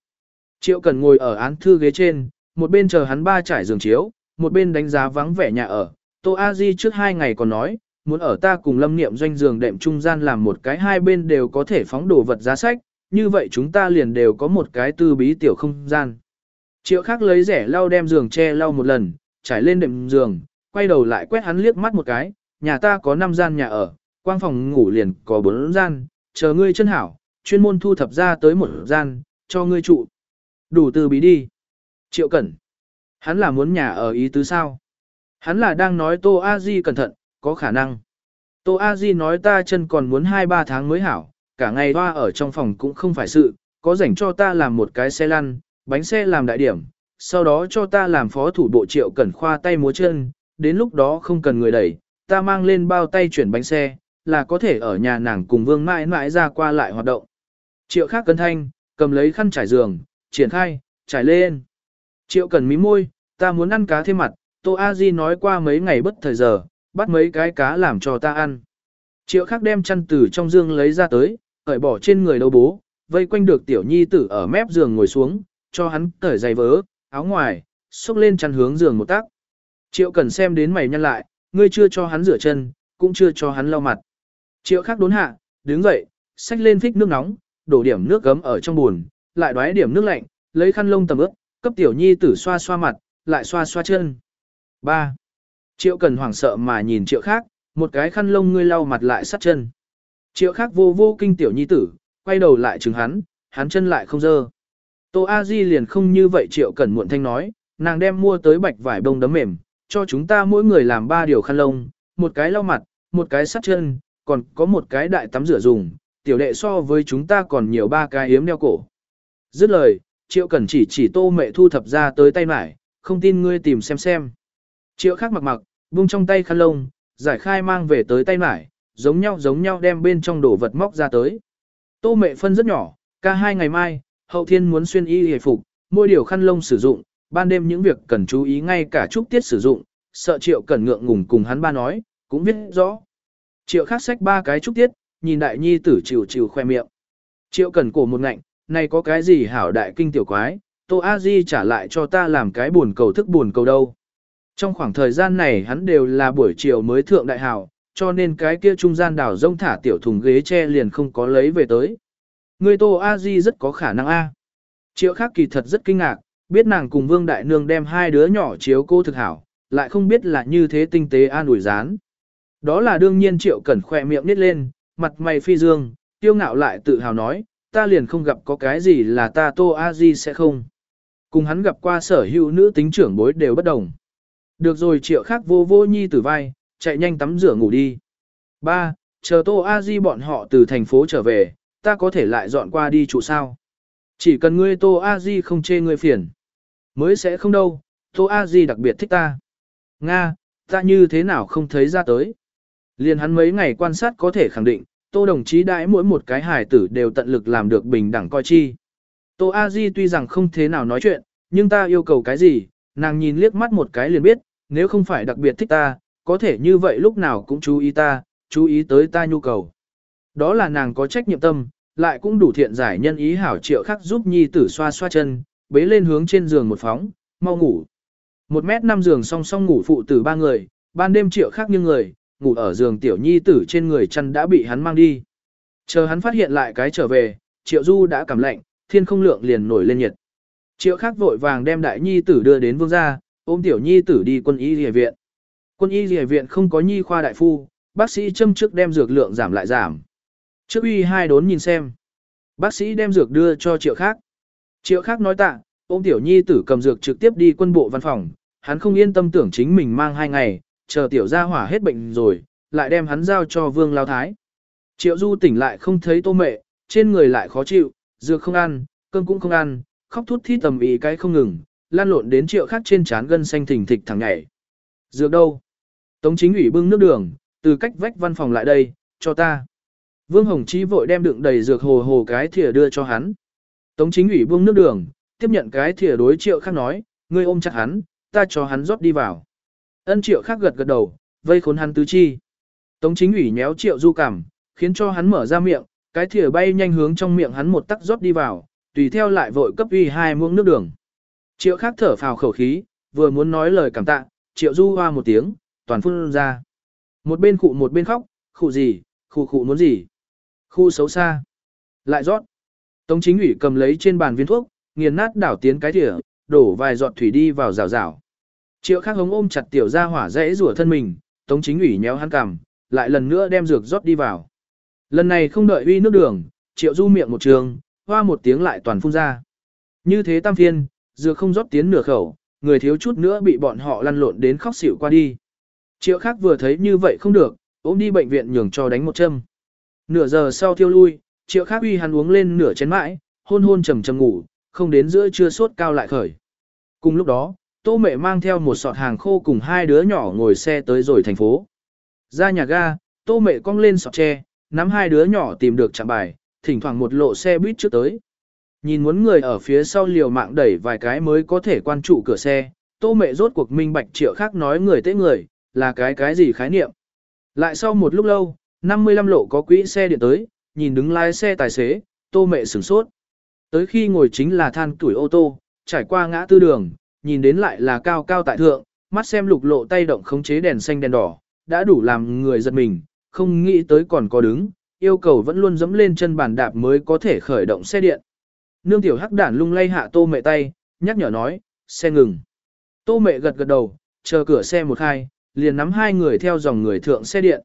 [SPEAKER 1] Triệu Cần ngồi ở án thư ghế trên, một bên chờ hắn ba trải giường chiếu, một bên đánh giá vắng vẻ nhà ở. Tô A Di trước hai ngày còn nói, muốn ở ta cùng lâm niệm doanh giường đệm trung gian làm một cái hai bên đều có thể phóng đồ vật giá sách, như vậy chúng ta liền đều có một cái tư bí tiểu không gian. Triệu khác lấy rẻ lau đem giường che lau một lần, trải lên đệm giường, quay đầu lại quét hắn liếc mắt một cái, nhà ta có 5 gian nhà ở, quang phòng ngủ liền có 4 gian, chờ ngươi chân hảo, chuyên môn thu thập ra tới một gian, cho ngươi trụ. Đủ tư bí đi. Triệu Cẩn. Hắn là muốn nhà ở ý tứ sao? Hắn là đang nói Tô A Di cẩn thận, có khả năng. Tô A Di nói ta chân còn muốn 2-3 tháng mới hảo, cả ngày hoa ở trong phòng cũng không phải sự, có rảnh cho ta làm một cái xe lăn, bánh xe làm đại điểm, sau đó cho ta làm phó thủ bộ triệu cẩn khoa tay múa chân, đến lúc đó không cần người đẩy, ta mang lên bao tay chuyển bánh xe, là có thể ở nhà nàng cùng vương mãi mãi ra qua lại hoạt động. Triệu khác cân thanh, cầm lấy khăn trải giường, triển khai, trải lên. Triệu cần mí môi, ta muốn ăn cá thêm mặt, Tô A Di nói qua mấy ngày bất thời giờ, bắt mấy cái cá làm cho ta ăn. Triệu khắc đem chăn từ trong dương lấy ra tới, cởi bỏ trên người đầu bố, vây quanh được tiểu nhi tử ở mép giường ngồi xuống, cho hắn cởi giày vớ, áo ngoài, xúc lên chăn hướng giường một tác. Triệu cần xem đến mày nhăn lại, ngươi chưa cho hắn rửa chân, cũng chưa cho hắn lau mặt. Triệu khắc đốn hạ, đứng dậy, xách lên phích nước nóng, đổ điểm nước gấm ở trong buồn, lại đoái điểm nước lạnh, lấy khăn lông tầm ướp, cấp tiểu nhi tử xoa xoa mặt, lại xoa xoa chân. 3. Triệu cần hoảng sợ mà nhìn triệu khác, một cái khăn lông ngươi lau mặt lại sát chân. Triệu khác vô vô kinh tiểu nhi tử, quay đầu lại chừng hắn, hắn chân lại không dơ. Tô A Di liền không như vậy triệu cần muộn thanh nói, nàng đem mua tới bạch vải bông đấm mềm, cho chúng ta mỗi người làm ba điều khăn lông, một cái lau mặt, một cái sắt chân, còn có một cái đại tắm rửa dùng, tiểu đệ so với chúng ta còn nhiều ba cái yếm đeo cổ. Dứt lời, triệu cẩn chỉ chỉ tô mẹ thu thập ra tới tay mải, không tin ngươi tìm xem xem. Triệu khác mặc mặc, buông trong tay khăn lông, giải khai mang về tới tay mải, giống nhau giống nhau đem bên trong đồ vật móc ra tới. Tô mẹ phân rất nhỏ, ca hai ngày mai, hậu thiên muốn xuyên y hề phục, mỗi điều khăn lông sử dụng, ban đêm những việc cần chú ý ngay cả chúc tiết sử dụng, sợ triệu cần ngượng ngùng cùng hắn ba nói, cũng biết rõ. Triệu khác sách ba cái chúc tiết, nhìn đại nhi tử chịu chịu khoe miệng. Triệu cần cổ một ngạnh, này có cái gì hảo đại kinh tiểu quái, Tô A Di trả lại cho ta làm cái buồn cầu thức buồn cầu đâu. Trong khoảng thời gian này hắn đều là buổi chiều mới thượng đại hảo, cho nên cái kia trung gian đảo rông thả tiểu thùng ghế tre liền không có lấy về tới. Người Tô A Di rất có khả năng A. Triệu khác kỳ thật rất kinh ngạc, biết nàng cùng Vương Đại Nương đem hai đứa nhỏ chiếu cô thực hảo, lại không biết là như thế tinh tế an ủi rán. Đó là đương nhiên Triệu Cẩn khỏe miệng nít lên, mặt mày phi dương, tiêu ngạo lại tự hào nói, ta liền không gặp có cái gì là ta Tô A Di sẽ không. Cùng hắn gặp qua sở hữu nữ tính trưởng bối đều bất đồng. Được rồi Triệu khác vô vô nhi tử vai, chạy nhanh tắm rửa ngủ đi. Ba, chờ Tô A Di bọn họ từ thành phố trở về, ta có thể lại dọn qua đi trụ sao. Chỉ cần ngươi Tô A Di không chê ngươi phiền. Mới sẽ không đâu, Tô A Di đặc biệt thích ta. Nga, ta như thế nào không thấy ra tới. Liên hắn mấy ngày quan sát có thể khẳng định, Tô đồng chí đãi mỗi một cái hài tử đều tận lực làm được bình đẳng coi chi. Tô A Di tuy rằng không thế nào nói chuyện, nhưng ta yêu cầu cái gì, nàng nhìn liếc mắt một cái liền biết, nếu không phải đặc biệt thích ta, có thể như vậy lúc nào cũng chú ý ta, chú ý tới ta nhu cầu. Đó là nàng có trách nhiệm tâm, lại cũng đủ thiện giải nhân ý hảo triệu khắc giúp nhi tử xoa xoa chân, bế lên hướng trên giường một phóng, mau ngủ. Một mét năm giường song song ngủ phụ tử ba người, ban đêm triệu khắc như người, ngủ ở giường tiểu nhi tử trên người chăn đã bị hắn mang đi. Chờ hắn phát hiện lại cái trở về, triệu du đã cảm lạnh, thiên không lượng liền nổi lên nhiệt. Triệu khắc vội vàng đem đại nhi tử đưa đến vương gia, ôm tiểu nhi tử đi quân y rìa viện. Quân y rìa viện không có nhi khoa đại phu, bác sĩ châm trước đem dược lượng giảm lại giảm. Trước uy hai đốn nhìn xem. Bác sĩ đem dược đưa cho triệu khác. Triệu khác nói tạ, ôm tiểu nhi tử cầm dược trực tiếp đi quân bộ văn phòng, hắn không yên tâm tưởng chính mình mang hai ngày, chờ tiểu gia hỏa hết bệnh rồi, lại đem hắn giao cho vương lao thái. Triệu du tỉnh lại không thấy tô mẹ, trên người lại khó chịu, dược không ăn, cơm cũng không ăn, khóc thút thít tầm ý cái không ngừng, lan lộn đến triệu khác trên trán gân xanh thình thịch thẳng nhảy. Dược đâu? Tống chính ủy bưng nước đường, từ cách vách văn phòng lại đây, cho ta. Vương Hồng Chí vội đem đựng đầy dược hồ hồ cái thìa đưa cho hắn. Tống chính ủy buông nước đường, tiếp nhận cái thìa đối triệu khác nói, ngươi ôm chặt hắn, ta cho hắn rót đi vào. Ân triệu khác gật gật đầu, vây khốn hắn tứ chi. Tống chính ủy méo triệu du cảm, khiến cho hắn mở ra miệng, cái thìa bay nhanh hướng trong miệng hắn một tắc rót đi vào, tùy theo lại vội cấp uy hai muỗng nước đường. Triệu khác thở phào khẩu khí, vừa muốn nói lời cảm tạ, triệu du hoa một tiếng, toàn phun ra. Một bên khụ một bên khóc, khụ gì, khụ khụ muốn gì. Khu xấu xa. Lại rót. Tống chính ủy cầm lấy trên bàn viên thuốc, nghiền nát đảo tiến cái thìa, đổ vài giọt thủy đi vào rào rào. Triệu khắc hống ôm chặt tiểu ra hỏa rẽ rủa thân mình, tống chính ủy nhéo hắn cằm, lại lần nữa đem dược rót đi vào. Lần này không đợi uy nước đường, triệu du miệng một trường, hoa một tiếng lại toàn phun ra. Như thế tam phiên, dược không rót tiến nửa khẩu, người thiếu chút nữa bị bọn họ lăn lộn đến khóc xỉu qua đi. Triệu khác vừa thấy như vậy không được, ôm đi bệnh viện nhường cho đánh một châm. Nửa giờ sau thiêu lui, triệu khác uy hắn uống lên nửa chén mãi, hôn hôn trầm trầm ngủ, không đến giữa trưa sốt cao lại khởi. Cùng lúc đó, tô mẹ mang theo một sọt hàng khô cùng hai đứa nhỏ ngồi xe tới rồi thành phố. Ra nhà ga, tô mẹ cong lên sọt tre, nắm hai đứa nhỏ tìm được trạm bài, thỉnh thoảng một lộ xe buýt trước tới. Nhìn muốn người ở phía sau liều mạng đẩy vài cái mới có thể quan trụ cửa xe, tô mẹ rốt cuộc minh bạch triệu khác nói người tế người, là cái cái gì khái niệm. Lại sau một lúc lâu, 55 lộ có quỹ xe điện tới, nhìn đứng lái xe tài xế, tô mẹ sửng sốt. Tới khi ngồi chính là than tuổi ô tô, trải qua ngã tư đường, nhìn đến lại là cao cao tại thượng, mắt xem lục lộ tay động khống chế đèn xanh đèn đỏ, đã đủ làm người giật mình, không nghĩ tới còn có đứng, yêu cầu vẫn luôn dẫm lên chân bàn đạp mới có thể khởi động xe điện. Nương tiểu hắc đản lung lay hạ tô mẹ tay, nhắc nhở nói, xe ngừng. Tô mẹ gật gật đầu, chờ cửa xe một hai, liền nắm hai người theo dòng người thượng xe điện.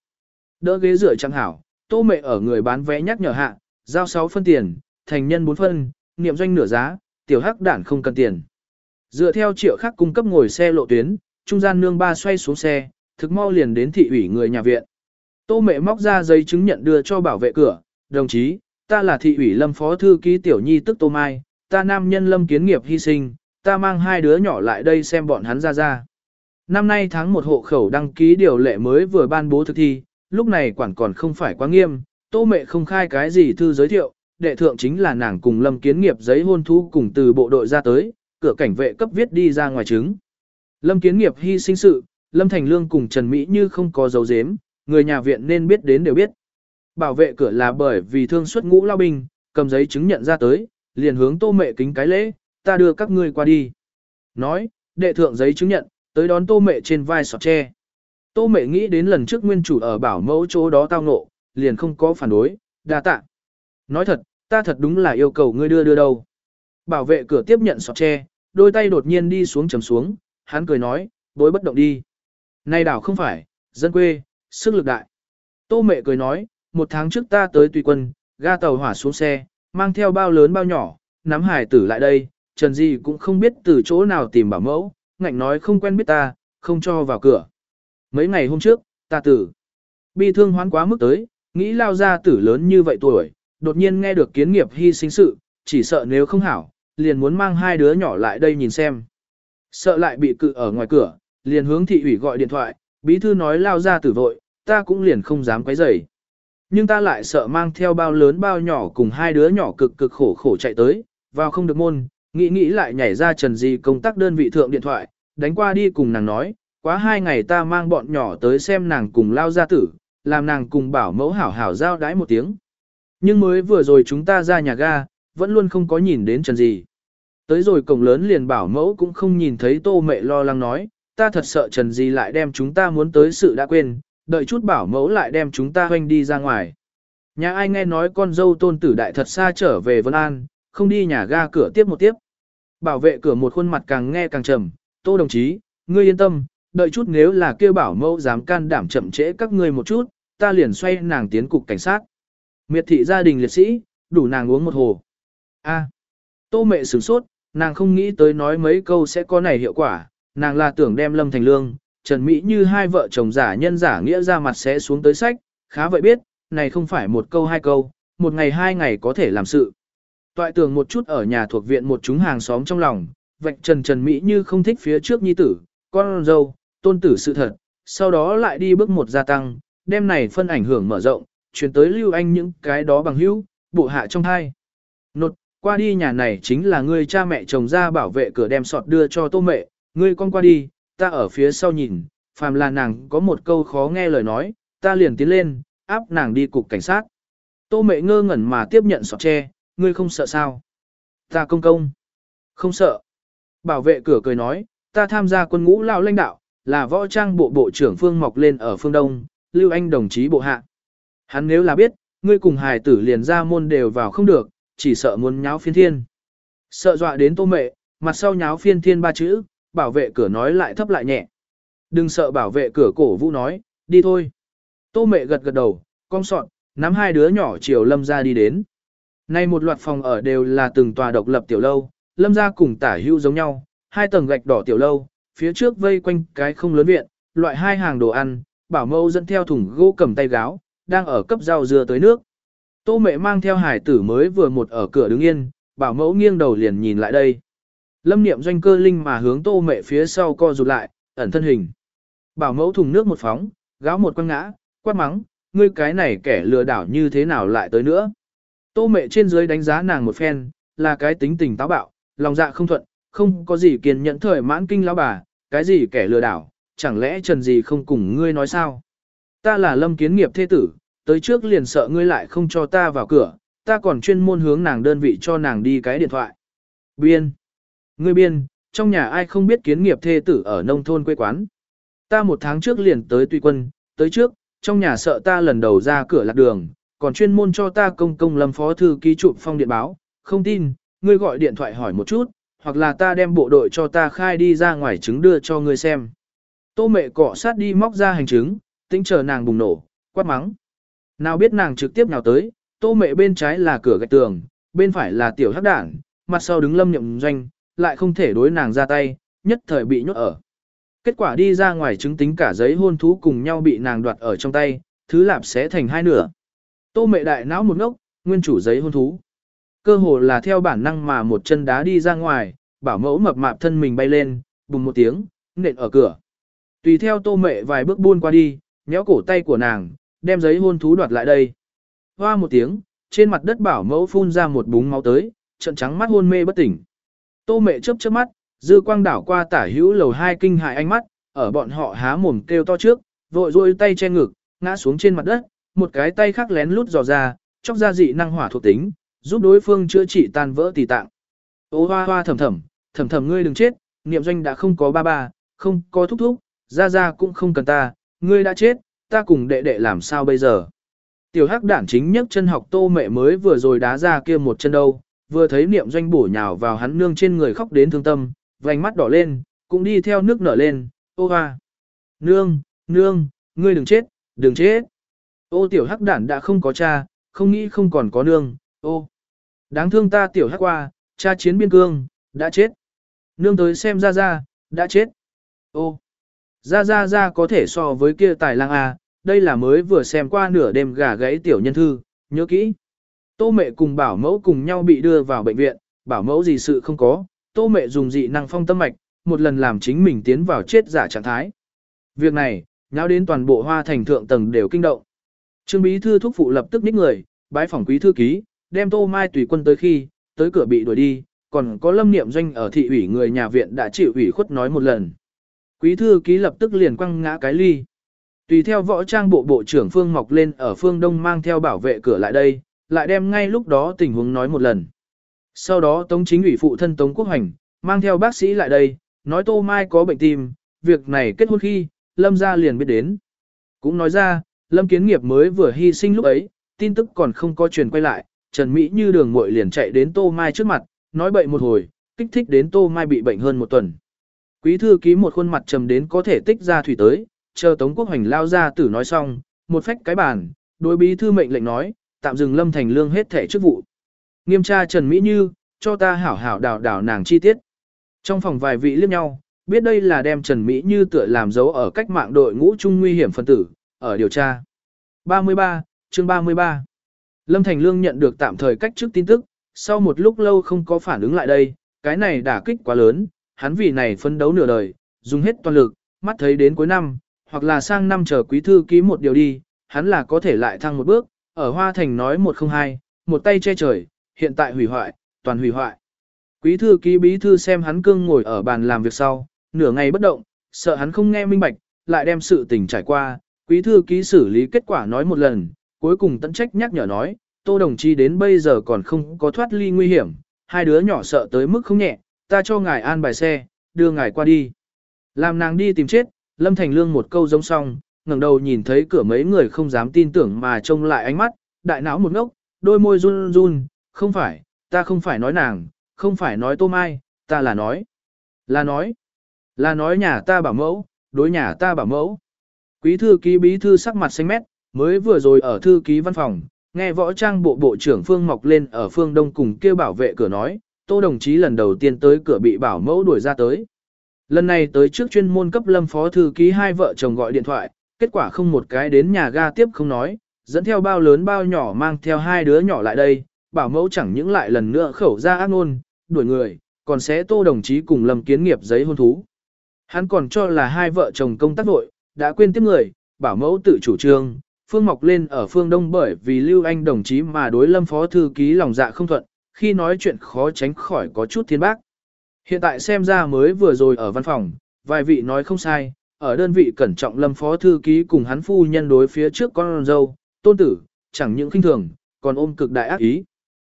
[SPEAKER 1] Đỡ ghế rửa chẳng hảo, tô mẹ ở người bán vé nhắc nhở hạ, giao 6 phân tiền, thành nhân 4 phân, niệm doanh nửa giá, tiểu hắc đản không cần tiền. Dựa theo triệu khác cung cấp ngồi xe lộ tuyến, trung gian nương ba xoay xuống xe, thực mau liền đến thị ủy người nhà viện. Tô mẹ móc ra giấy chứng nhận đưa cho bảo vệ cửa, đồng chí, ta là thị ủy lâm phó thư ký tiểu nhi tức Tô Mai, ta nam nhân lâm kiến nghiệp hy sinh, ta mang hai đứa nhỏ lại đây xem bọn hắn ra ra. Năm nay tháng một hộ khẩu đăng ký điều lệ mới vừa ban bố thực thi, lúc này quản còn không phải quá nghiêm, tô mẹ không khai cái gì thư giới thiệu, đệ thượng chính là nàng cùng lâm kiến nghiệp giấy hôn thú cùng từ bộ đội ra tới, cửa cảnh vệ cấp viết đi ra ngoài chứng. Lâm kiến nghiệp hy sinh sự, Lâm Thành Lương cùng Trần Mỹ như không có dấu dếm, người nhà viện nên biết đến đều biết. Bảo vệ cửa là bởi vì thương xuất ngũ lao binh, cầm giấy chứng nhận ra tới, liền hướng tô mẹ kính cái lễ, ta đưa các ngươi qua đi. Nói, đệ thượng giấy chứng nhận, tới đón tô mẹ trên vai sọt tre. Tô mẹ nghĩ đến lần trước nguyên chủ ở bảo mẫu chỗ đó tao ngộ, liền không có phản đối, đa tạ. Nói thật, ta thật đúng là yêu cầu ngươi đưa đưa đâu. Bảo vệ cửa tiếp nhận sọt tre, đôi tay đột nhiên đi xuống chầm xuống, hắn cười nói, bối bất động đi. Này đảo không phải, dân quê, sức lực đại. Tô mẹ cười nói, một tháng trước ta tới tùy quân, ga tàu hỏa xuống xe, mang theo bao lớn bao nhỏ, nắm hải tử lại đây, Trần gì cũng không biết từ chỗ nào tìm bảo mẫu, ngạnh nói không quen biết ta, không cho vào cửa. Mấy ngày hôm trước, ta tử. Bi thương hoán quá mức tới, nghĩ lao ra tử lớn như vậy tuổi, đột nhiên nghe được kiến nghiệp hy sinh sự, chỉ sợ nếu không hảo, liền muốn mang hai đứa nhỏ lại đây nhìn xem. Sợ lại bị cự ở ngoài cửa, liền hướng thị ủy gọi điện thoại, bí thư nói lao ra tử vội, ta cũng liền không dám quấy rầy. Nhưng ta lại sợ mang theo bao lớn bao nhỏ cùng hai đứa nhỏ cực cực khổ khổ chạy tới, vào không được môn, nghĩ nghĩ lại nhảy ra trần gì công tác đơn vị thượng điện thoại, đánh qua đi cùng nàng nói, quá hai ngày ta mang bọn nhỏ tới xem nàng cùng lao gia tử, làm nàng cùng bảo mẫu hảo hảo giao đái một tiếng. Nhưng mới vừa rồi chúng ta ra nhà ga, vẫn luôn không có nhìn đến trần gì. Tới rồi cổng lớn liền bảo mẫu cũng không nhìn thấy tô mẹ lo lắng nói, ta thật sợ trần gì lại đem chúng ta muốn tới sự đã quên, đợi chút bảo mẫu lại đem chúng ta hoanh đi ra ngoài. Nhà ai nghe nói con dâu tôn tử đại thật xa trở về Vân An, không đi nhà ga cửa tiếp một tiếp. Bảo vệ cửa một khuôn mặt càng nghe càng trầm, tô đồng chí, ngươi yên tâm, đợi chút nếu là kêu bảo mẫu dám can đảm chậm trễ các ngươi một chút, ta liền xoay nàng tiến cục cảnh sát. Miệt thị gia đình liệt sĩ, đủ nàng uống một hồ. A. tô mẹ sửng sốt, nàng không nghĩ tới nói mấy câu sẽ có này hiệu quả, nàng là tưởng đem lâm thành lương, Trần Mỹ như hai vợ chồng giả nhân giả nghĩa ra mặt sẽ xuống tới sách, khá vậy biết, này không phải một câu hai câu, một ngày hai ngày có thể làm sự. Toại tưởng một chút ở nhà thuộc viện một chúng hàng xóm trong lòng, vạch trần Trần Mỹ như không thích phía trước nhi tử, con dâu, tôn tử sự thật, sau đó lại đi bước một gia tăng, đem này phân ảnh hưởng mở rộng, chuyển tới lưu anh những cái đó bằng hữu, bộ hạ trong hai. Nột, qua đi nhà này chính là ngươi cha mẹ chồng ra bảo vệ cửa đem sọt đưa cho tô mẹ, ngươi con qua đi, ta ở phía sau nhìn, phàm là nàng có một câu khó nghe lời nói, ta liền tiến lên, áp nàng đi cục cảnh sát. Tô mẹ ngơ ngẩn mà tiếp nhận sọt tre, ngươi không sợ sao? Ta công công. Không sợ. Bảo vệ cửa cười nói, ta tham gia quân ngũ lao lãnh đạo, là võ trang bộ bộ trưởng Phương Mọc lên ở phương Đông, Lưu Anh đồng chí bộ hạ. Hắn nếu là biết, ngươi cùng hài tử liền ra môn đều vào không được, chỉ sợ muốn nháo phiên thiên. Sợ dọa đến tô mẹ, mặt sau nháo phiên thiên ba chữ, bảo vệ cửa nói lại thấp lại nhẹ. Đừng sợ bảo vệ cửa cổ vũ nói, đi thôi. Tô mẹ gật gật đầu, cong sọn, nắm hai đứa nhỏ chiều lâm ra đi đến. Nay một loạt phòng ở đều là từng tòa độc lập tiểu lâu, lâm ra cùng tả hữu giống nhau, hai tầng gạch đỏ tiểu lâu, phía trước vây quanh cái không lớn viện, loại hai hàng đồ ăn, bảo mâu dẫn theo thùng gỗ cầm tay gáo, đang ở cấp rau dưa tới nước. Tô mẹ mang theo hải tử mới vừa một ở cửa đứng yên, bảo mẫu nghiêng đầu liền nhìn lại đây. Lâm niệm doanh cơ linh mà hướng tô mẹ phía sau co rụt lại, ẩn thân hình. Bảo mẫu thùng nước một phóng, gáo một quăng ngã, quát mắng, ngươi cái này kẻ lừa đảo như thế nào lại tới nữa. Tô mẹ trên dưới đánh giá nàng một phen, là cái tính tình táo bạo, lòng dạ không thuận, không có gì kiên nhẫn thời mãn kinh lão bà, cái gì kẻ lừa đảo, chẳng lẽ trần gì không cùng ngươi nói sao? Ta là lâm kiến nghiệp thế tử, tới trước liền sợ ngươi lại không cho ta vào cửa, ta còn chuyên môn hướng nàng đơn vị cho nàng đi cái điện thoại. Biên. Ngươi biên, trong nhà ai không biết kiến nghiệp thê tử ở nông thôn quê quán. Ta một tháng trước liền tới tùy quân, tới trước, trong nhà sợ ta lần đầu ra cửa lạc đường, còn chuyên môn cho ta công công lâm phó thư ký chụp phong điện báo, không tin, ngươi gọi điện thoại hỏi một chút, hoặc là ta đem bộ đội cho ta khai đi ra ngoài chứng đưa cho ngươi xem. Tô mẹ cọ sát đi móc ra hành chứng, tính chờ nàng bùng nổ, quát mắng. Nào biết nàng trực tiếp nào tới, tô mẹ bên trái là cửa gạch tường, bên phải là tiểu hắc đảng, mặt sau đứng lâm nhậm doanh, lại không thể đối nàng ra tay, nhất thời bị nhốt ở. Kết quả đi ra ngoài chứng tính cả giấy hôn thú cùng nhau bị nàng đoạt ở trong tay, thứ lạp sẽ thành hai nửa. Tô mẹ đại não một ngốc, nguyên chủ giấy hôn thú. Cơ hồ là theo bản năng mà một chân đá đi ra ngoài, bảo mẫu mập mạp thân mình bay lên, bùng một tiếng, nện ở cửa. Tùy theo tô mẹ vài bước buôn qua đi, nhéo cổ tay của nàng, đem giấy hôn thú đoạt lại đây. Hoa một tiếng, trên mặt đất bảo mẫu phun ra một búng máu tới, trận trắng mắt hôn mê bất tỉnh. Tô mẹ chớp chớp mắt, dư quang đảo qua tả hữu lầu hai kinh hại ánh mắt, ở bọn họ há mồm kêu to trước, vội rôi tay che ngực, ngã xuống trên mặt đất, một cái tay khác lén lút dò ra, chóc ra dị năng hỏa thuộc tính, giúp đối phương chữa trị tan vỡ tỳ tạng. Ô hoa hoa thầm thầm, thầm thầm ngươi đừng chết, niệm doanh đã không có ba ba, không có thúc thúc, ra ra cũng không cần ta, ngươi đã chết, ta cùng đệ đệ làm sao bây giờ. Tiểu hắc đản chính nhất chân học tô mẹ mới vừa rồi đá ra kia một chân đâu, vừa thấy niệm doanh bổ nhào vào hắn nương trên người khóc đến thương tâm, vành mắt đỏ lên, cũng đi theo nước nở lên, ô hoa. Nương, nương, ngươi đừng chết, đừng chết. Ô tiểu hắc đản đã không có cha, không nghĩ không còn có nương, ô. Đáng thương ta tiểu hắc qua, cha chiến biên cương, đã chết. Nương tới xem ra ra, đã chết. Ô. Ra ra ra có thể so với kia tài lang à? Đây là mới vừa xem qua nửa đêm gà gãy tiểu nhân thư, nhớ kỹ. Tô mẹ cùng bảo mẫu cùng nhau bị đưa vào bệnh viện, bảo mẫu gì sự không có, tô mẹ dùng dị năng phong tâm mạch, một lần làm chính mình tiến vào chết giả trạng thái. Việc này, nháo đến toàn bộ hoa thành thượng tầng đều kinh động. Trương bí thư thúc phụ lập tức ních người, bái phòng quý thư ký, đem tô mai tùy quân tới khi, tới cửa bị đuổi đi, còn có lâm niệm doanh ở thị ủy người nhà viện đã chịu ủy khuất nói một lần. Quý thư ký lập tức liền quăng ngã cái ly. Tùy theo võ trang bộ bộ trưởng Phương Mọc lên ở phương Đông mang theo bảo vệ cửa lại đây, lại đem ngay lúc đó tình huống nói một lần. Sau đó Tống chính ủy phụ thân Tống Quốc Hành, mang theo bác sĩ lại đây, nói Tô Mai có bệnh tim, việc này kết hôn khi, Lâm gia liền biết đến. Cũng nói ra, Lâm Kiến Nghiệp mới vừa hy sinh lúc ấy, tin tức còn không có truyền quay lại, Trần Mỹ như đường muội liền chạy đến Tô Mai trước mặt, nói bậy một hồi, kích thích đến Tô Mai bị bệnh hơn một tuần. Quý thư ký một khuôn mặt trầm đến có thể tích ra thủy tới, chờ Tống Quốc Hoành lao ra tử nói xong, một phách cái bàn, đối bí thư mệnh lệnh nói, tạm dừng Lâm Thành Lương hết thể chức vụ. Nghiêm tra Trần Mỹ Như, cho ta hảo hảo đào đào nàng chi tiết. Trong phòng vài vị liếc nhau, biết đây là đem Trần Mỹ Như tựa làm dấu ở cách mạng đội ngũ trung nguy hiểm phân tử, ở điều tra. 33, chương 33 Lâm Thành Lương nhận được tạm thời cách trước tin tức, sau một lúc lâu không có phản ứng lại đây, cái này đả kích quá lớn, hắn vì này phân đấu nửa đời, dùng hết toàn lực, mắt thấy đến cuối năm, hoặc là sang năm chờ quý thư ký một điều đi, hắn là có thể lại thăng một bước, ở Hoa Thành nói 102, một tay che trời, hiện tại hủy hoại, toàn hủy hoại. Quý thư ký bí thư xem hắn cương ngồi ở bàn làm việc sau, nửa ngày bất động, sợ hắn không nghe minh bạch, lại đem sự tình trải qua, quý thư ký xử lý kết quả nói một lần, cuối cùng tận trách nhắc nhở nói, tô đồng chí đến bây giờ còn không có thoát ly nguy hiểm, hai đứa nhỏ sợ tới mức không nhẹ, ta cho ngài an bài xe, đưa ngài qua đi. Làm nàng đi tìm chết, Lâm Thành Lương một câu giống xong, ngẩng đầu nhìn thấy cửa mấy người không dám tin tưởng mà trông lại ánh mắt, đại não một ngốc, đôi môi run run, không phải, ta không phải nói nàng, không phải nói tô mai, ta là nói. Là nói. Là nói nhà ta bảo mẫu, đối nhà ta bảo mẫu. Quý thư ký bí thư sắc mặt xanh mét, mới vừa rồi ở thư ký văn phòng, nghe võ trang bộ bộ trưởng Phương Mọc lên ở phương đông cùng kêu bảo vệ cửa nói, tô đồng chí lần đầu tiên tới cửa bị bảo mẫu đuổi ra tới. Lần này tới trước chuyên môn cấp lâm phó thư ký hai vợ chồng gọi điện thoại, kết quả không một cái đến nhà ga tiếp không nói, dẫn theo bao lớn bao nhỏ mang theo hai đứa nhỏ lại đây, bảo mẫu chẳng những lại lần nữa khẩu ra ác ngôn, đuổi người, còn sẽ tô đồng chí cùng lâm kiến nghiệp giấy hôn thú. Hắn còn cho là hai vợ chồng công tác vội, đã quên tiếp người, bảo mẫu tự chủ trương, phương mọc lên ở phương đông bởi vì lưu anh đồng chí mà đối lâm phó thư ký lòng dạ không thuận, khi nói chuyện khó tránh khỏi có chút thiên bác. Hiện tại xem ra mới vừa rồi ở văn phòng, vài vị nói không sai, ở đơn vị cẩn trọng lâm phó thư ký cùng hắn phu nhân đối phía trước con dâu, tôn tử, chẳng những khinh thường, còn ôm cực đại ác ý.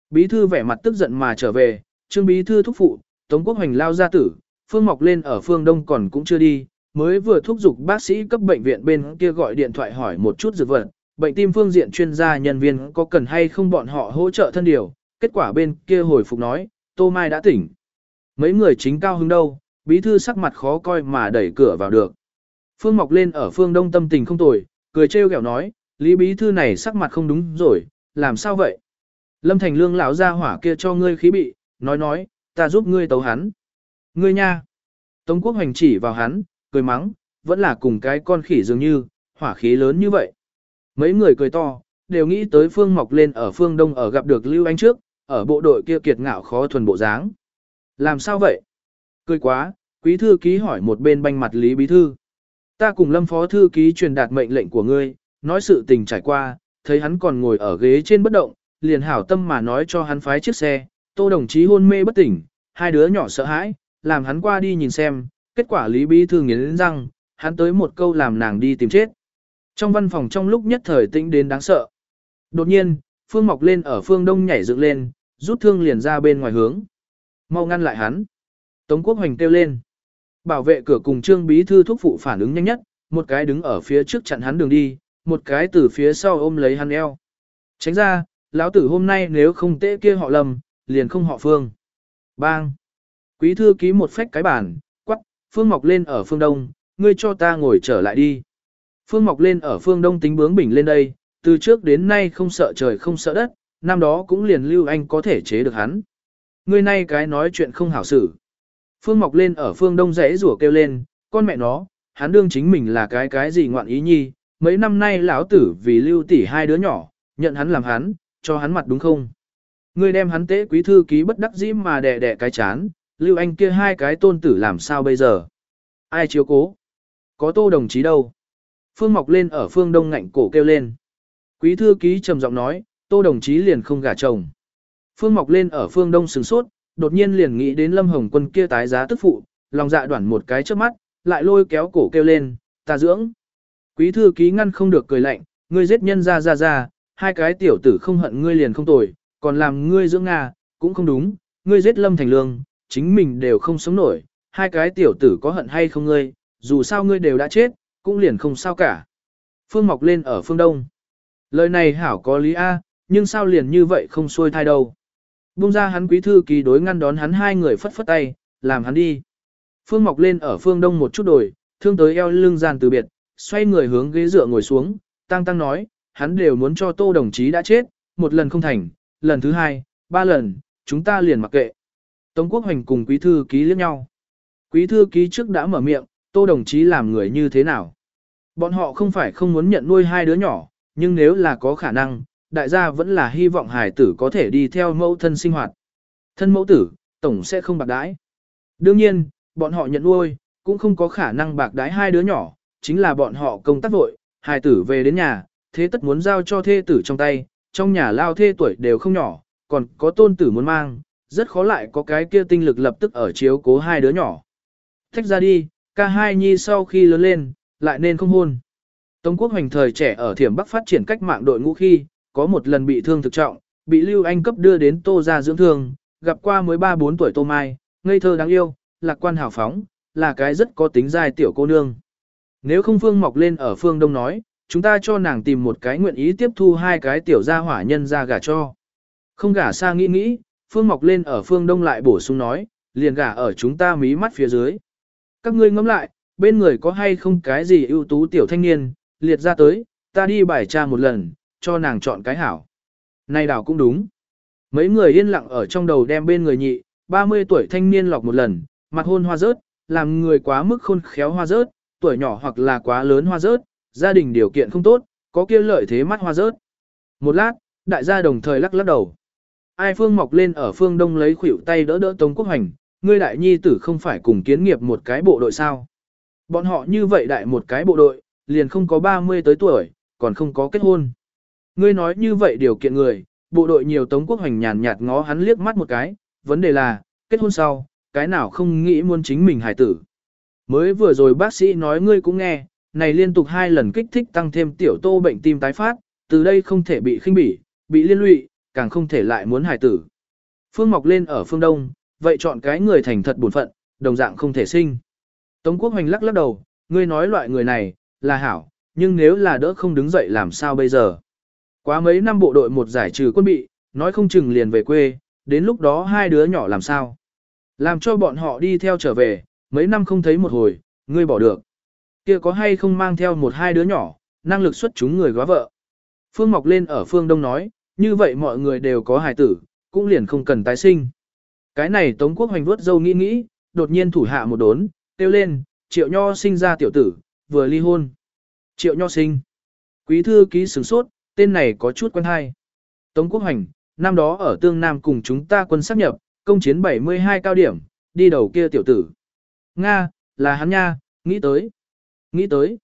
[SPEAKER 1] Bí thư vẻ mặt tức giận mà trở về, trương bí thư thúc phụ, Tống Quốc Hoành lao ra tử, phương mọc lên ở phương đông còn cũng chưa đi, mới vừa thúc giục bác sĩ cấp bệnh viện bên kia gọi điện thoại hỏi một chút dược vật, bệnh tim phương diện chuyên gia nhân viên có cần hay không bọn họ hỗ trợ thân điều, kết quả bên kia hồi phục nói, Tô Mai đã tỉnh. Mấy người chính cao hứng đâu, bí thư sắc mặt khó coi mà đẩy cửa vào được. Phương Mọc lên ở phương đông tâm tình không tồi, cười trêu ghẹo nói, Lý bí thư này sắc mặt không đúng rồi, làm sao vậy? Lâm Thành Lương lão ra hỏa kia cho ngươi khí bị, nói nói, ta giúp ngươi tấu hắn. Ngươi nha. Tống quốc hoành chỉ vào hắn, cười mắng, vẫn là cùng cái con khỉ dường như, hỏa khí lớn như vậy. Mấy người cười to, đều nghĩ tới phương mọc lên ở phương đông ở gặp được Lưu Anh trước, ở bộ đội kia kiệt ngạo khó thuần bộ dáng. Làm sao vậy? Cười quá, quý thư ký hỏi một bên banh mặt Lý Bí Thư. Ta cùng lâm phó thư ký truyền đạt mệnh lệnh của ngươi, nói sự tình trải qua, thấy hắn còn ngồi ở ghế trên bất động, liền hảo tâm mà nói cho hắn phái chiếc xe, tô đồng chí hôn mê bất tỉnh, hai đứa nhỏ sợ hãi, làm hắn qua đi nhìn xem, kết quả Lý Bí Thư nghiến răng, hắn tới một câu làm nàng đi tìm chết. Trong văn phòng trong lúc nhất thời tĩnh đến đáng sợ. Đột nhiên, Phương Mọc lên ở phương đông nhảy dựng lên, rút thương liền ra bên ngoài hướng. Mau ngăn lại hắn. Tống Quốc Hoành kêu lên. Bảo vệ cửa cùng Trương Bí Thư thúc phụ phản ứng nhanh nhất, một cái đứng ở phía trước chặn hắn đường đi, một cái từ phía sau ôm lấy hắn eo. Tránh ra, lão tử hôm nay nếu không tệ kia họ lầm, liền không họ Phương. Bang! Quý thư ký một phách cái bản, quắc, Phương Mọc lên ở phương đông, ngươi cho ta ngồi trở lại đi. Phương Mọc lên ở phương đông tính bướng bỉnh lên đây, từ trước đến nay không sợ trời không sợ đất, năm đó cũng liền lưu anh có thể chế được hắn. Ngươi nay cái nói chuyện không hảo xử. Phương Mọc lên ở phương đông rẽ rủa kêu lên, con mẹ nó, hắn đương chính mình là cái cái gì ngoạn ý nhi, mấy năm nay lão tử vì lưu tỷ hai đứa nhỏ, nhận hắn làm hắn, cho hắn mặt đúng không? Ngươi đem hắn tế quý thư ký bất đắc dĩ mà đẻ đẻ cái chán, lưu anh kia hai cái tôn tử làm sao bây giờ? Ai chiếu cố? Có tô đồng chí đâu? Phương Mọc lên ở phương đông ngạnh cổ kêu lên. Quý thư ký trầm giọng nói, tô đồng chí liền không gả chồng. Phương Mọc lên ở phương đông sừng sốt, đột nhiên liền nghĩ đến Lâm Hồng Quân kia tái giá tức phụ, lòng dạ đoản một cái trước mắt, lại lôi kéo cổ kêu lên, ta dưỡng. Quý thư ký ngăn không được cười lạnh, ngươi giết nhân ra ra ra, hai cái tiểu tử không hận ngươi liền không tồi, còn làm ngươi dưỡng Nga, cũng không đúng, ngươi giết Lâm Thành Lương, chính mình đều không sống nổi, hai cái tiểu tử có hận hay không ngươi, dù sao ngươi đều đã chết, cũng liền không sao cả. Phương mọc lên ở phương đông. Lời này hảo có lý A, nhưng sao liền như vậy không xuôi thai đâu. Bung ra hắn quý thư ký đối ngăn đón hắn hai người phất phất tay, làm hắn đi. Phương mọc lên ở phương đông một chút đồi, thương tới eo lưng gian từ biệt, xoay người hướng ghế dựa ngồi xuống, tăng tăng nói, hắn đều muốn cho tô đồng chí đã chết, một lần không thành, lần thứ hai, ba lần, chúng ta liền mặc kệ. Tống Quốc Hoành cùng quý thư ký liếc nhau. Quý thư ký trước đã mở miệng, tô đồng chí làm người như thế nào. Bọn họ không phải không muốn nhận nuôi hai đứa nhỏ, nhưng nếu là có khả năng, đại gia vẫn là hy vọng hải tử có thể đi theo mẫu thân sinh hoạt. Thân mẫu tử, tổng sẽ không bạc đãi. Đương nhiên, bọn họ nhận nuôi, cũng không có khả năng bạc đái hai đứa nhỏ, chính là bọn họ công tác vội, hài tử về đến nhà, thế tất muốn giao cho thê tử trong tay, trong nhà lao thê tuổi đều không nhỏ, còn có tôn tử muốn mang, rất khó lại có cái kia tinh lực lập tức ở chiếu cố hai đứa nhỏ. Thách ra đi, ca hai nhi sau khi lớn lên, lại nên không hôn. Tống quốc hoành thời trẻ ở thiểm bắc phát triển cách mạng đội ngũ khi, có một lần bị thương thực trọng, bị Lưu Anh cấp đưa đến tô ra dưỡng thương, gặp qua mới 3-4 tuổi tô mai, ngây thơ đáng yêu, lạc quan hào phóng, là cái rất có tính dài tiểu cô nương. Nếu không phương mọc lên ở phương đông nói, chúng ta cho nàng tìm một cái nguyện ý tiếp thu hai cái tiểu gia hỏa nhân ra gả cho. Không gả xa nghĩ nghĩ, phương mọc lên ở phương đông lại bổ sung nói, liền gả ở chúng ta mí mắt phía dưới. Các ngươi ngẫm lại, bên người có hay không cái gì ưu tú tiểu thanh niên, liệt ra tới, ta đi bài tra một lần, cho nàng chọn cái hảo. Này đảo cũng đúng. Mấy người yên lặng ở trong đầu đem bên người nhị, 30 tuổi thanh niên lọc một lần, mặt hôn hoa rớt, làm người quá mức khôn khéo hoa rớt, tuổi nhỏ hoặc là quá lớn hoa rớt, gia đình điều kiện không tốt, có kia lợi thế mắt hoa rớt. Một lát, đại gia đồng thời lắc lắc đầu. Ai phương mọc lên ở phương đông lấy khuỷu tay đỡ đỡ Tống Quốc Hành, ngươi đại nhi tử không phải cùng kiến nghiệp một cái bộ đội sao. Bọn họ như vậy đại một cái bộ đội, liền không có 30 tới tuổi, còn không có kết hôn. Ngươi nói như vậy điều kiện người, bộ đội nhiều Tống Quốc hoành nhàn nhạt ngó hắn liếc mắt một cái, vấn đề là, kết hôn sau, cái nào không nghĩ muốn chính mình hài tử. Mới vừa rồi bác sĩ nói ngươi cũng nghe, này liên tục hai lần kích thích tăng thêm tiểu tô bệnh tim tái phát, từ đây không thể bị khinh bỉ, bị liên lụy, càng không thể lại muốn hài tử. Phương mọc lên ở phương đông, vậy chọn cái người thành thật bổn phận, đồng dạng không thể sinh. Tống Quốc Hoành lắc lắc đầu, ngươi nói loại người này, là hảo, nhưng nếu là đỡ không đứng dậy làm sao bây giờ? Quá mấy năm bộ đội một giải trừ quân bị, nói không chừng liền về quê, đến lúc đó hai đứa nhỏ làm sao? Làm cho bọn họ đi theo trở về, mấy năm không thấy một hồi, ngươi bỏ được. Kia có hay không mang theo một hai đứa nhỏ, năng lực xuất chúng người góa vợ. Phương Mọc lên ở phương Đông nói, như vậy mọi người đều có hài tử, cũng liền không cần tái sinh. Cái này Tống Quốc Hoành vuốt dâu nghĩ nghĩ, đột nhiên thủ hạ một đốn, kêu lên, triệu nho sinh ra tiểu tử, vừa ly hôn. Triệu nho sinh. Quý thư ký sửng sốt, tên này có chút quen hay. Tống Quốc Hoành, năm đó ở Tương Nam cùng chúng ta quân sắp nhập, công chiến 72 cao điểm, đi đầu kia tiểu tử. Nga, là hắn nha, nghĩ tới. Nghĩ tới.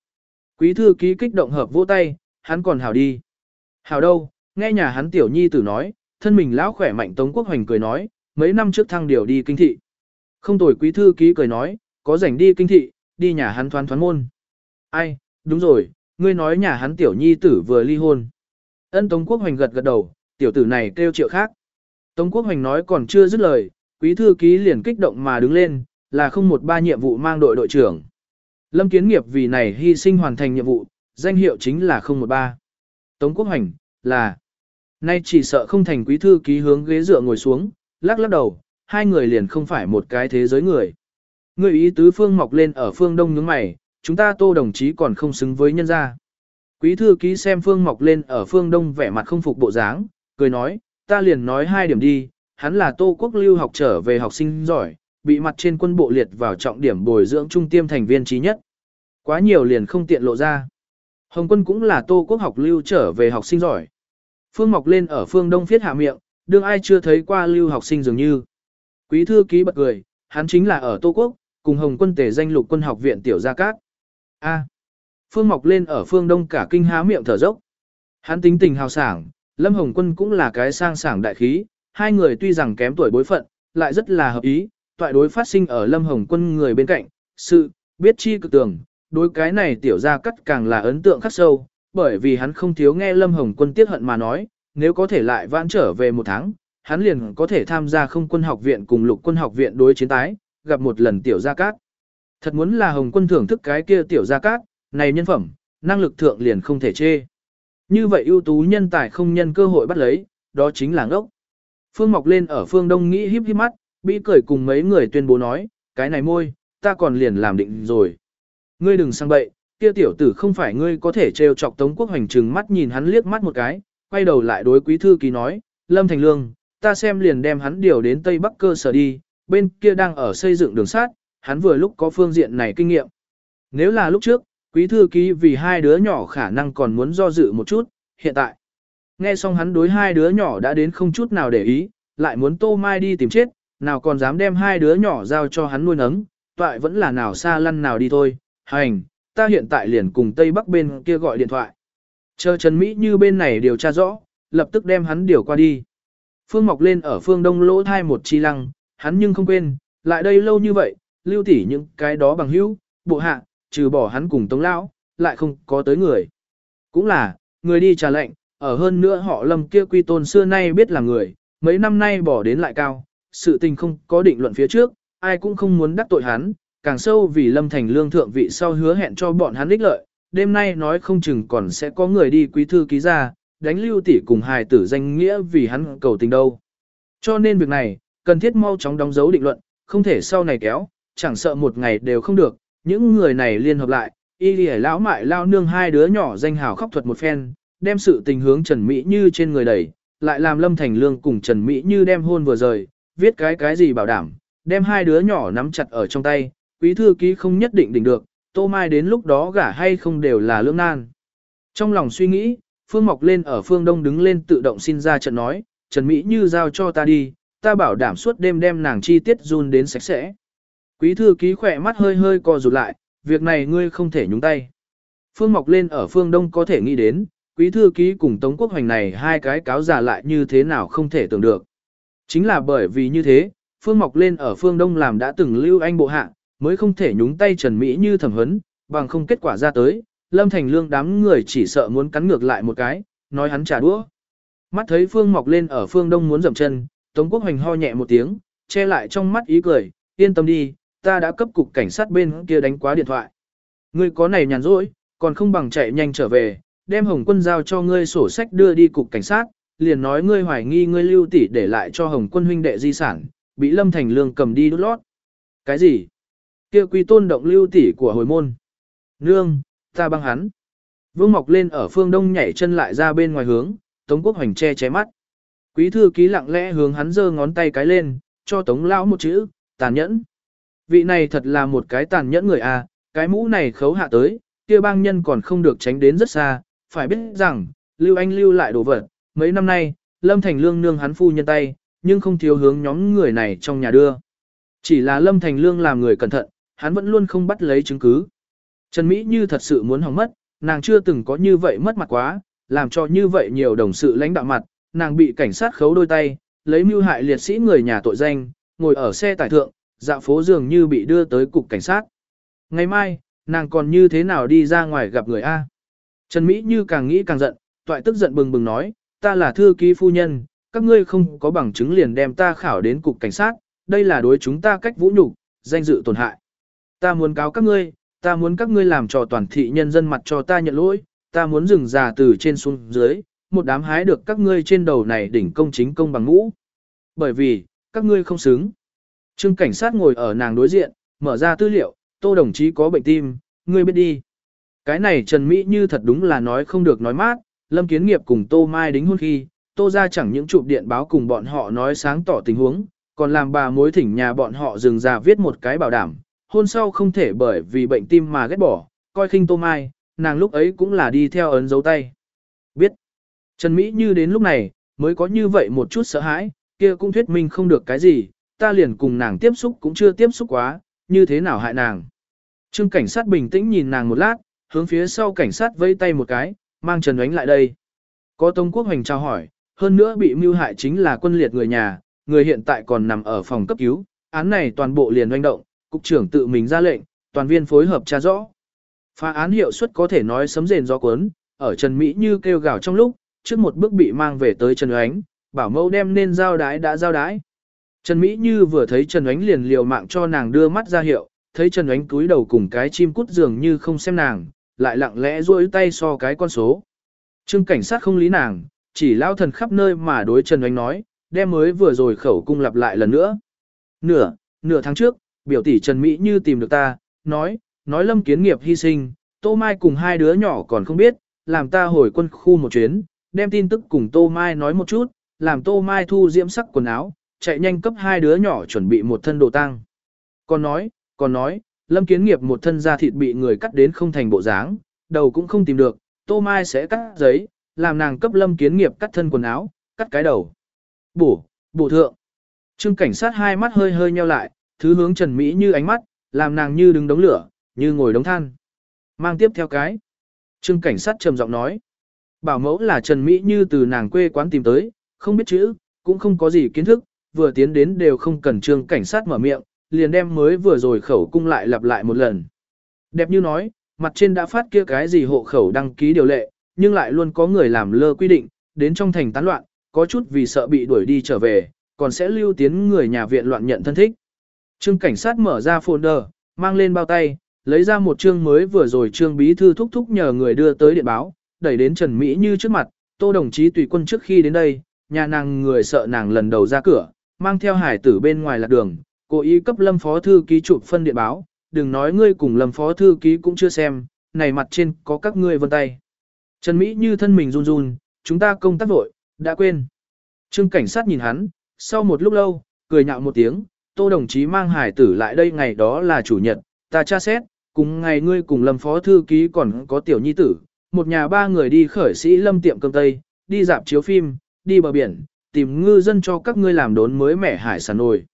[SPEAKER 1] Quý thư ký kích động hợp vỗ tay, hắn còn hảo đi. Hảo đâu, nghe nhà hắn tiểu nhi tử nói, thân mình lão khỏe mạnh Tống Quốc Hoành cười nói, mấy năm trước thăng điều đi kinh thị. Không tồi quý thư ký cười nói, có rảnh đi kinh thị, đi nhà hắn thoán thoán môn. Ai, đúng rồi, ngươi nói nhà hắn tiểu nhi tử vừa ly hôn. Ân Tống Quốc Hoành gật gật đầu, tiểu tử này kêu triệu khác. Tống Quốc Hoành nói còn chưa dứt lời, quý thư ký liền kích động mà đứng lên, là không một ba nhiệm vụ mang đội đội trưởng. Lâm Kiến Nghiệp vì này hy sinh hoàn thành nhiệm vụ, danh hiệu chính là không một ba. Tống Quốc Hoành, là Nay chỉ sợ không thành quý thư ký hướng ghế dựa ngồi xuống, lắc lắc đầu, hai người liền không phải một cái thế giới người. Người ý tứ phương mọc lên ở phương đông nhướng mày, chúng ta tô đồng chí còn không xứng với nhân gia. Quý thư ký xem phương mọc lên ở phương đông vẻ mặt không phục bộ dáng, cười nói, ta liền nói hai điểm đi, hắn là tô quốc lưu học trở về học sinh giỏi, bị mặt trên quân bộ liệt vào trọng điểm bồi dưỡng trung tiêm thành viên trí nhất. Quá nhiều liền không tiện lộ ra. Hồng quân cũng là tô quốc học lưu trở về học sinh giỏi. Phương mọc lên ở phương đông phiết hạ miệng, đương ai chưa thấy qua lưu học sinh dường như. Quý thư ký bật cười, hắn chính là ở Tô Quốc, cùng Hồng quân tề danh lục quân học viện tiểu gia cát. A. Phương mọc lên ở phương đông cả kinh há miệng thở dốc. Hắn tính tình hào sảng, Lâm Hồng quân cũng là cái sang sảng đại khí, hai người tuy rằng kém tuổi bối phận, lại rất là hợp ý, toại đối phát sinh ở Lâm Hồng quân người bên cạnh, sự, biết chi cực tường, đối cái này tiểu gia cắt càng là ấn tượng khắc sâu, bởi vì hắn không thiếu nghe Lâm Hồng quân tiết hận mà nói, nếu có thể lại vãn trở về một tháng, hắn liền có thể tham gia không quân học viện cùng lục quân học viện đối chiến tái, gặp một lần tiểu gia cát. Thật muốn là Hồng quân thưởng thức cái kia tiểu gia cát, này nhân phẩm, năng lực thượng liền không thể chê. Như vậy ưu tú nhân tài không nhân cơ hội bắt lấy, đó chính là ngốc. Phương Mọc lên ở phương Đông nghĩ híp híp mắt, bị cười cùng mấy người tuyên bố nói, cái này môi, ta còn liền làm định rồi. Ngươi đừng sang bậy, kia tiểu tử không phải ngươi có thể trêu chọc Tống Quốc Hoành trừng mắt nhìn hắn liếc mắt một cái, quay đầu lại đối quý thư ký nói, Lâm Thành Lương, ta xem liền đem hắn điều đến Tây Bắc cơ sở đi, bên kia đang ở xây dựng đường sát, hắn vừa lúc có phương diện này kinh nghiệm. Nếu là lúc trước, quý thư ký vì hai đứa nhỏ khả năng còn muốn do dự một chút, hiện tại. Nghe xong hắn đối hai đứa nhỏ đã đến không chút nào để ý, lại muốn tô mai đi tìm chết, nào còn dám đem hai đứa nhỏ giao cho hắn nuôi nấng, toại vẫn là nào xa lăn nào đi thôi, hành, ta hiện tại liền cùng Tây Bắc bên kia gọi điện thoại. Chờ Trần Mỹ như bên này điều tra rõ, lập tức đem hắn điều qua đi. Phương Mọc lên ở phương đông lỗ thai một chi lăng, hắn nhưng không quên, lại đây lâu như vậy, lưu tỉ những cái đó bằng hữu, bộ hạ, trừ bỏ hắn cùng Tống Lão, lại không có tới người. Cũng là, người đi trả lệnh, ở hơn nữa họ lâm kia quy tôn xưa nay biết là người, mấy năm nay bỏ đến lại cao, sự tình không có định luận phía trước, ai cũng không muốn đắc tội hắn, càng sâu vì lâm thành lương thượng vị sau hứa hẹn cho bọn hắn ích lợi, đêm nay nói không chừng còn sẽ có người đi quý thư ký ra, đánh lưu tỷ cùng hài tử danh nghĩa vì hắn cầu tình đâu. Cho nên việc này, cần thiết mau chóng đóng dấu định luận, không thể sau này kéo, chẳng sợ một ngày đều không được, những người này liên hợp lại, y lì lão mại lao nương hai đứa nhỏ danh hào khóc thuật một phen, đem sự tình hướng Trần Mỹ Như trên người đẩy, lại làm Lâm Thành Lương cùng Trần Mỹ Như đem hôn vừa rời, viết cái cái gì bảo đảm, đem hai đứa nhỏ nắm chặt ở trong tay, quý thư ký không nhất định định được, tô mai đến lúc đó gả hay không đều là lưỡng nan. Trong lòng suy nghĩ, Phương Mọc lên ở phương đông đứng lên tự động xin ra trận nói, Trần Mỹ Như giao cho ta đi, ta bảo đảm suốt đêm đem nàng chi tiết run đến sạch sẽ. Quý thư ký khỏe mắt hơi hơi co rụt lại, việc này ngươi không thể nhúng tay. Phương Mọc lên ở phương đông có thể nghĩ đến, quý thư ký cùng Tống Quốc Hoành này hai cái cáo giả lại như thế nào không thể tưởng được. Chính là bởi vì như thế, Phương Mọc lên ở phương đông làm đã từng lưu anh bộ hạ, mới không thể nhúng tay Trần Mỹ như thẩm hấn, bằng không kết quả ra tới, Lâm Thành Lương đám người chỉ sợ muốn cắn ngược lại một cái, nói hắn trả đũa. Mắt thấy Phương mọc lên ở phương đông muốn dậm chân, Tống Quốc Hoành ho nhẹ một tiếng, che lại trong mắt ý cười, yên tâm đi, ta đã cấp cục cảnh sát bên kia đánh quá điện thoại. Ngươi có này nhàn rỗi, còn không bằng chạy nhanh trở về, đem Hồng Quân giao cho ngươi sổ sách đưa đi cục cảnh sát, liền nói ngươi hoài nghi ngươi lưu tỷ để lại cho Hồng Quân huynh đệ di sản, bị Lâm Thành Lương cầm đi đút lót. Cái gì? kia quy tôn động lưu tỷ của hồi môn. Nương, ta băng hắn. Vương mọc lên ở phương đông nhảy chân lại ra bên ngoài hướng, Tống Quốc Hoành che che mắt. Quý thư ký lặng lẽ hướng hắn giơ ngón tay cái lên, cho tống lão một chữ, tàn nhẫn. Vị này thật là một cái tàn nhẫn người a, à, cái mũ này khấu hạ tới, kia bang nhân còn không được tránh đến rất xa, phải biết rằng, Lưu Anh lưu lại đồ vật, mấy năm nay, Lâm Thành Lương nương hắn phu nhân tay, nhưng không thiếu hướng nhóm người này trong nhà đưa. Chỉ là Lâm Thành Lương làm người cẩn thận, hắn vẫn luôn không bắt lấy chứng cứ. Trần Mỹ như thật sự muốn hỏng mất, nàng chưa từng có như vậy mất mặt quá, làm cho như vậy nhiều đồng sự lãnh đạo mặt, nàng bị cảnh sát khấu đôi tay, lấy mưu hại liệt sĩ người nhà tội danh, ngồi ở xe tải thượng, dạo phố dường như bị đưa tới cục cảnh sát. Ngày mai, nàng còn như thế nào đi ra ngoài gặp người A? Trần Mỹ như càng nghĩ càng giận, toại tức giận bừng bừng nói, ta là thư ký phu nhân, các ngươi không có bằng chứng liền đem ta khảo đến cục cảnh sát, đây là đối chúng ta cách vũ nhục, danh dự tổn hại. Ta muốn cáo các ngươi, ta muốn các ngươi làm cho toàn thị nhân dân mặt cho ta nhận lỗi, ta muốn dừng già từ trên xuống dưới, một đám hái được các ngươi trên đầu này đỉnh công chính công bằng ngũ. Bởi vì, các ngươi không xứng. Trương cảnh sát ngồi ở nàng đối diện, mở ra tư liệu, tô đồng chí có bệnh tim, ngươi biết đi. Cái này Trần Mỹ như thật đúng là nói không được nói mát, Lâm Kiến Nghiệp cùng Tô Mai đính hôn khi, Tô ra chẳng những chụp điện báo cùng bọn họ nói sáng tỏ tình huống, còn làm bà mối thỉnh nhà bọn họ dừng ra viết một cái bảo đảm, hôn sau không thể bởi vì bệnh tim mà ghét bỏ, coi khinh Tô Mai, nàng lúc ấy cũng là đi theo ấn dấu tay. Biết, Trần Mỹ như đến lúc này, mới có như vậy một chút sợ hãi, kia cũng thuyết minh không được cái gì, ta liền cùng nàng tiếp xúc cũng chưa tiếp xúc quá, như thế nào hại nàng. Trương cảnh sát bình tĩnh nhìn nàng một lát, hướng phía sau cảnh sát vây tay một cái, mang Trần Ánh lại đây. Có Tông Quốc Hoành trao hỏi, hơn nữa bị mưu hại chính là quân liệt người nhà, người hiện tại còn nằm ở phòng cấp cứu, án này toàn bộ liền doanh động, cục trưởng tự mình ra lệnh, toàn viên phối hợp tra rõ. Phá án hiệu suất có thể nói sấm rền do cuốn, ở Trần Mỹ như kêu gào trong lúc, trước một bước bị mang về tới Trần Ánh, bảo mẫu đem nên giao đái đã giao đái. Trần Mỹ như vừa thấy Trần Ánh liền liều mạng cho nàng đưa mắt ra hiệu, thấy Trần Ánh cúi đầu cùng cái chim cút dường như không xem nàng, lại lặng lẽ duỗi tay so cái con số. Trương cảnh sát không lý nàng, chỉ lao thần khắp nơi mà đối Trần Ánh nói, đem mới vừa rồi khẩu cung lặp lại lần nữa. Nửa, nửa tháng trước, biểu tỷ Trần Mỹ như tìm được ta, nói, nói lâm kiến nghiệp hy sinh, Tô Mai cùng hai đứa nhỏ còn không biết, làm ta hồi quân khu một chuyến, đem tin tức cùng Tô Mai nói một chút, làm Tô Mai thu diễm sắc quần áo, chạy nhanh cấp hai đứa nhỏ chuẩn bị một thân đồ tang. Còn nói, còn nói, Lâm Kiến Nghiệp một thân da thịt bị người cắt đến không thành bộ dáng, đầu cũng không tìm được, Tô Mai sẽ cắt giấy, làm nàng cấp Lâm Kiến Nghiệp cắt thân quần áo, cắt cái đầu. Bổ, bổ thượng. Trương cảnh sát hai mắt hơi hơi nheo lại, thứ hướng Trần Mỹ như ánh mắt, làm nàng như đứng đống lửa, như ngồi đống than. Mang tiếp theo cái. Trương cảnh sát trầm giọng nói. Bảo mẫu là Trần Mỹ như từ nàng quê quán tìm tới, không biết chữ, cũng không có gì kiến thức, vừa tiến đến đều không cần trương cảnh sát mở miệng, liền đem mới vừa rồi khẩu cung lại lặp lại một lần. Đẹp như nói, mặt trên đã phát kia cái gì hộ khẩu đăng ký điều lệ, nhưng lại luôn có người làm lơ quy định, đến trong thành tán loạn, có chút vì sợ bị đuổi đi trở về, còn sẽ lưu tiến người nhà viện loạn nhận thân thích. Trương cảnh sát mở ra folder, mang lên bao tay, lấy ra một chương mới vừa rồi trương bí thư thúc thúc nhờ người đưa tới điện báo, đẩy đến Trần Mỹ Như trước mặt, tô đồng chí tùy quân trước khi đến đây, nhà nàng người sợ nàng lần đầu ra cửa, mang theo hải tử bên ngoài lạc đường, cố ý cấp lâm phó thư ký chụp phân điện báo, đừng nói ngươi cùng lâm phó thư ký cũng chưa xem, này mặt trên có các ngươi vân tay. Trần Mỹ như thân mình run run, chúng ta công tác vội, đã quên. Trương cảnh sát nhìn hắn, sau một lúc lâu, cười nhạo một tiếng, tô đồng chí mang hải tử lại đây ngày đó là chủ nhật, ta tra xét, cùng ngày ngươi cùng lâm phó thư ký còn có tiểu nhi tử, một nhà ba người đi khởi sĩ lâm tiệm cơm tây, đi dạp chiếu phim, đi bờ biển, tìm ngư dân cho các ngươi làm đốn mới mẻ hải sản nồi.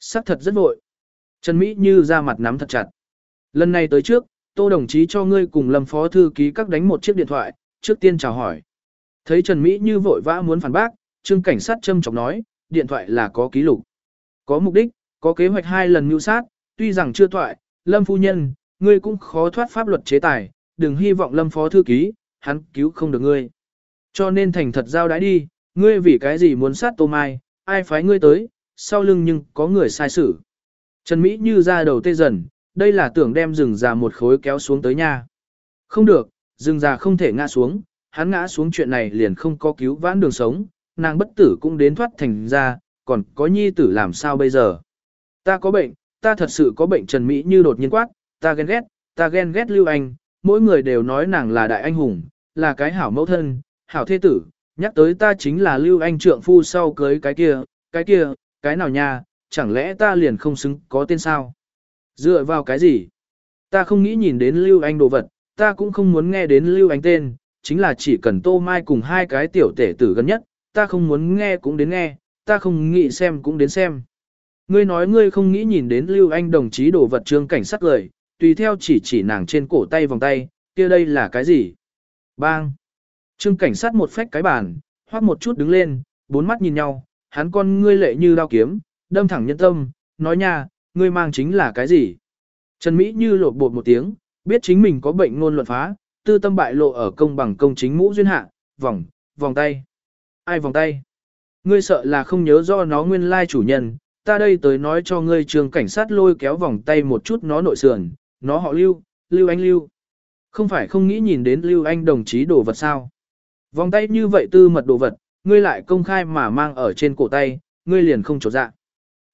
[SPEAKER 1] Sắc thật rất vội. Trần Mỹ như ra mặt nắm thật chặt. Lần này tới trước, tô đồng chí cho ngươi cùng lâm phó thư ký các đánh một chiếc điện thoại, trước tiên chào hỏi. Thấy Trần Mỹ như vội vã muốn phản bác, trương cảnh sát châm chọc nói, điện thoại là có ký lục. Có mục đích, có kế hoạch hai lần mưu sát, tuy rằng chưa thoại, lâm phu nhân, ngươi cũng khó thoát pháp luật chế tài, đừng hy vọng lâm phó thư ký, hắn cứu không được ngươi. Cho nên thành thật giao đãi đi, ngươi vì cái gì muốn sát tô mai, ai phái ngươi tới, sau lưng nhưng có người sai xử. Trần Mỹ như ra đầu tê dần, đây là tưởng đem rừng già một khối kéo xuống tới nha. Không được, rừng già không thể ngã xuống, hắn ngã xuống chuyện này liền không có cứu vãn đường sống, nàng bất tử cũng đến thoát thành ra, còn có nhi tử làm sao bây giờ. Ta có bệnh, ta thật sự có bệnh Trần Mỹ như đột nhiên quát, ta ghen ghét, ta ghen ghét Lưu Anh, mỗi người đều nói nàng là đại anh hùng, là cái hảo mẫu thân, hảo thế tử, nhắc tới ta chính là Lưu Anh trượng phu sau cưới cái kia, cái kia, cái nào nha, chẳng lẽ ta liền không xứng có tên sao? Dựa vào cái gì? Ta không nghĩ nhìn đến Lưu Anh đồ vật, ta cũng không muốn nghe đến Lưu Anh tên, chính là chỉ cần Tô Mai cùng hai cái tiểu tể tử gần nhất, ta không muốn nghe cũng đến nghe, ta không nghĩ xem cũng đến xem. Ngươi nói ngươi không nghĩ nhìn đến Lưu Anh đồng chí đồ vật trương cảnh sát lời, tùy theo chỉ chỉ nàng trên cổ tay vòng tay, kia đây là cái gì? Bang! Trương cảnh sát một phách cái bàn, hoác một chút đứng lên, bốn mắt nhìn nhau, hắn con ngươi lệ như đao kiếm, đâm thẳng nhân tâm, nói nha, ngươi mang chính là cái gì? Trần Mỹ như lột bột một tiếng, biết chính mình có bệnh ngôn luận phá, tư tâm bại lộ ở công bằng công chính mũ duyên hạ, vòng, vòng tay. Ai vòng tay? Ngươi sợ là không nhớ do nó nguyên lai chủ nhân, ta đây tới nói cho ngươi trường cảnh sát lôi kéo vòng tay một chút nó nội sườn, nó họ lưu, lưu anh lưu. Không phải không nghĩ nhìn đến lưu anh đồng chí đồ vật sao. Vòng tay như vậy tư mật đồ vật, ngươi lại công khai mà mang ở trên cổ tay, ngươi liền không trột dạ.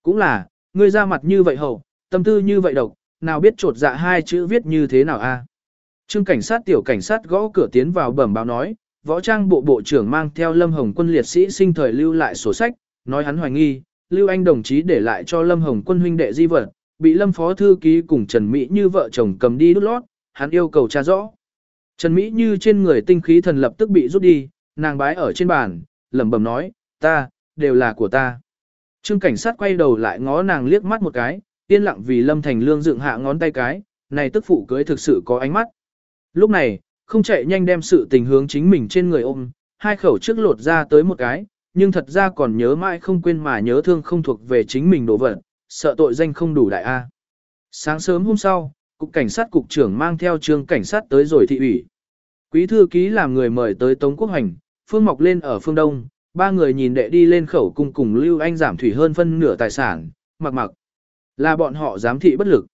[SPEAKER 1] Cũng là, ngươi ra mặt như vậy hậu, tâm tư như vậy độc, nào biết trột dạ hai chữ viết như thế nào a? Trương cảnh sát tiểu cảnh sát gõ cửa tiến vào bẩm báo nói, võ trang bộ bộ trưởng mang theo Lâm Hồng quân liệt sĩ sinh thời lưu lại sổ sách, nói hắn hoài nghi, Lưu Anh đồng chí để lại cho Lâm Hồng quân huynh đệ di vật, bị Lâm phó thư ký cùng Trần Mỹ như vợ chồng cầm đi đút lót, hắn yêu cầu tra rõ. Trần Mỹ như trên người tinh khí thần lập tức bị rút đi, nàng bái ở trên bàn, lẩm bẩm nói, ta, đều là của ta. Trương cảnh sát quay đầu lại ngó nàng liếc mắt một cái, yên lặng vì Lâm Thành Lương dựng hạ ngón tay cái, này tức phụ cưới thực sự có ánh mắt. Lúc này, không chạy nhanh đem sự tình hướng chính mình trên người ôm, hai khẩu trước lột ra tới một cái, nhưng thật ra còn nhớ mãi không quên mà nhớ thương không thuộc về chính mình đổ vật, sợ tội danh không đủ đại A. Sáng sớm hôm sau, cục cảnh sát cục trưởng mang theo trương cảnh sát tới rồi thị ủy. Quý thư ký làm người mời tới Tống Quốc Hành, Phương Mọc lên ở phương Đông, ba người nhìn đệ đi lên khẩu cung cùng Lưu Anh giảm thủy hơn phân nửa tài sản, mặc mặc. Là bọn họ giám thị bất lực.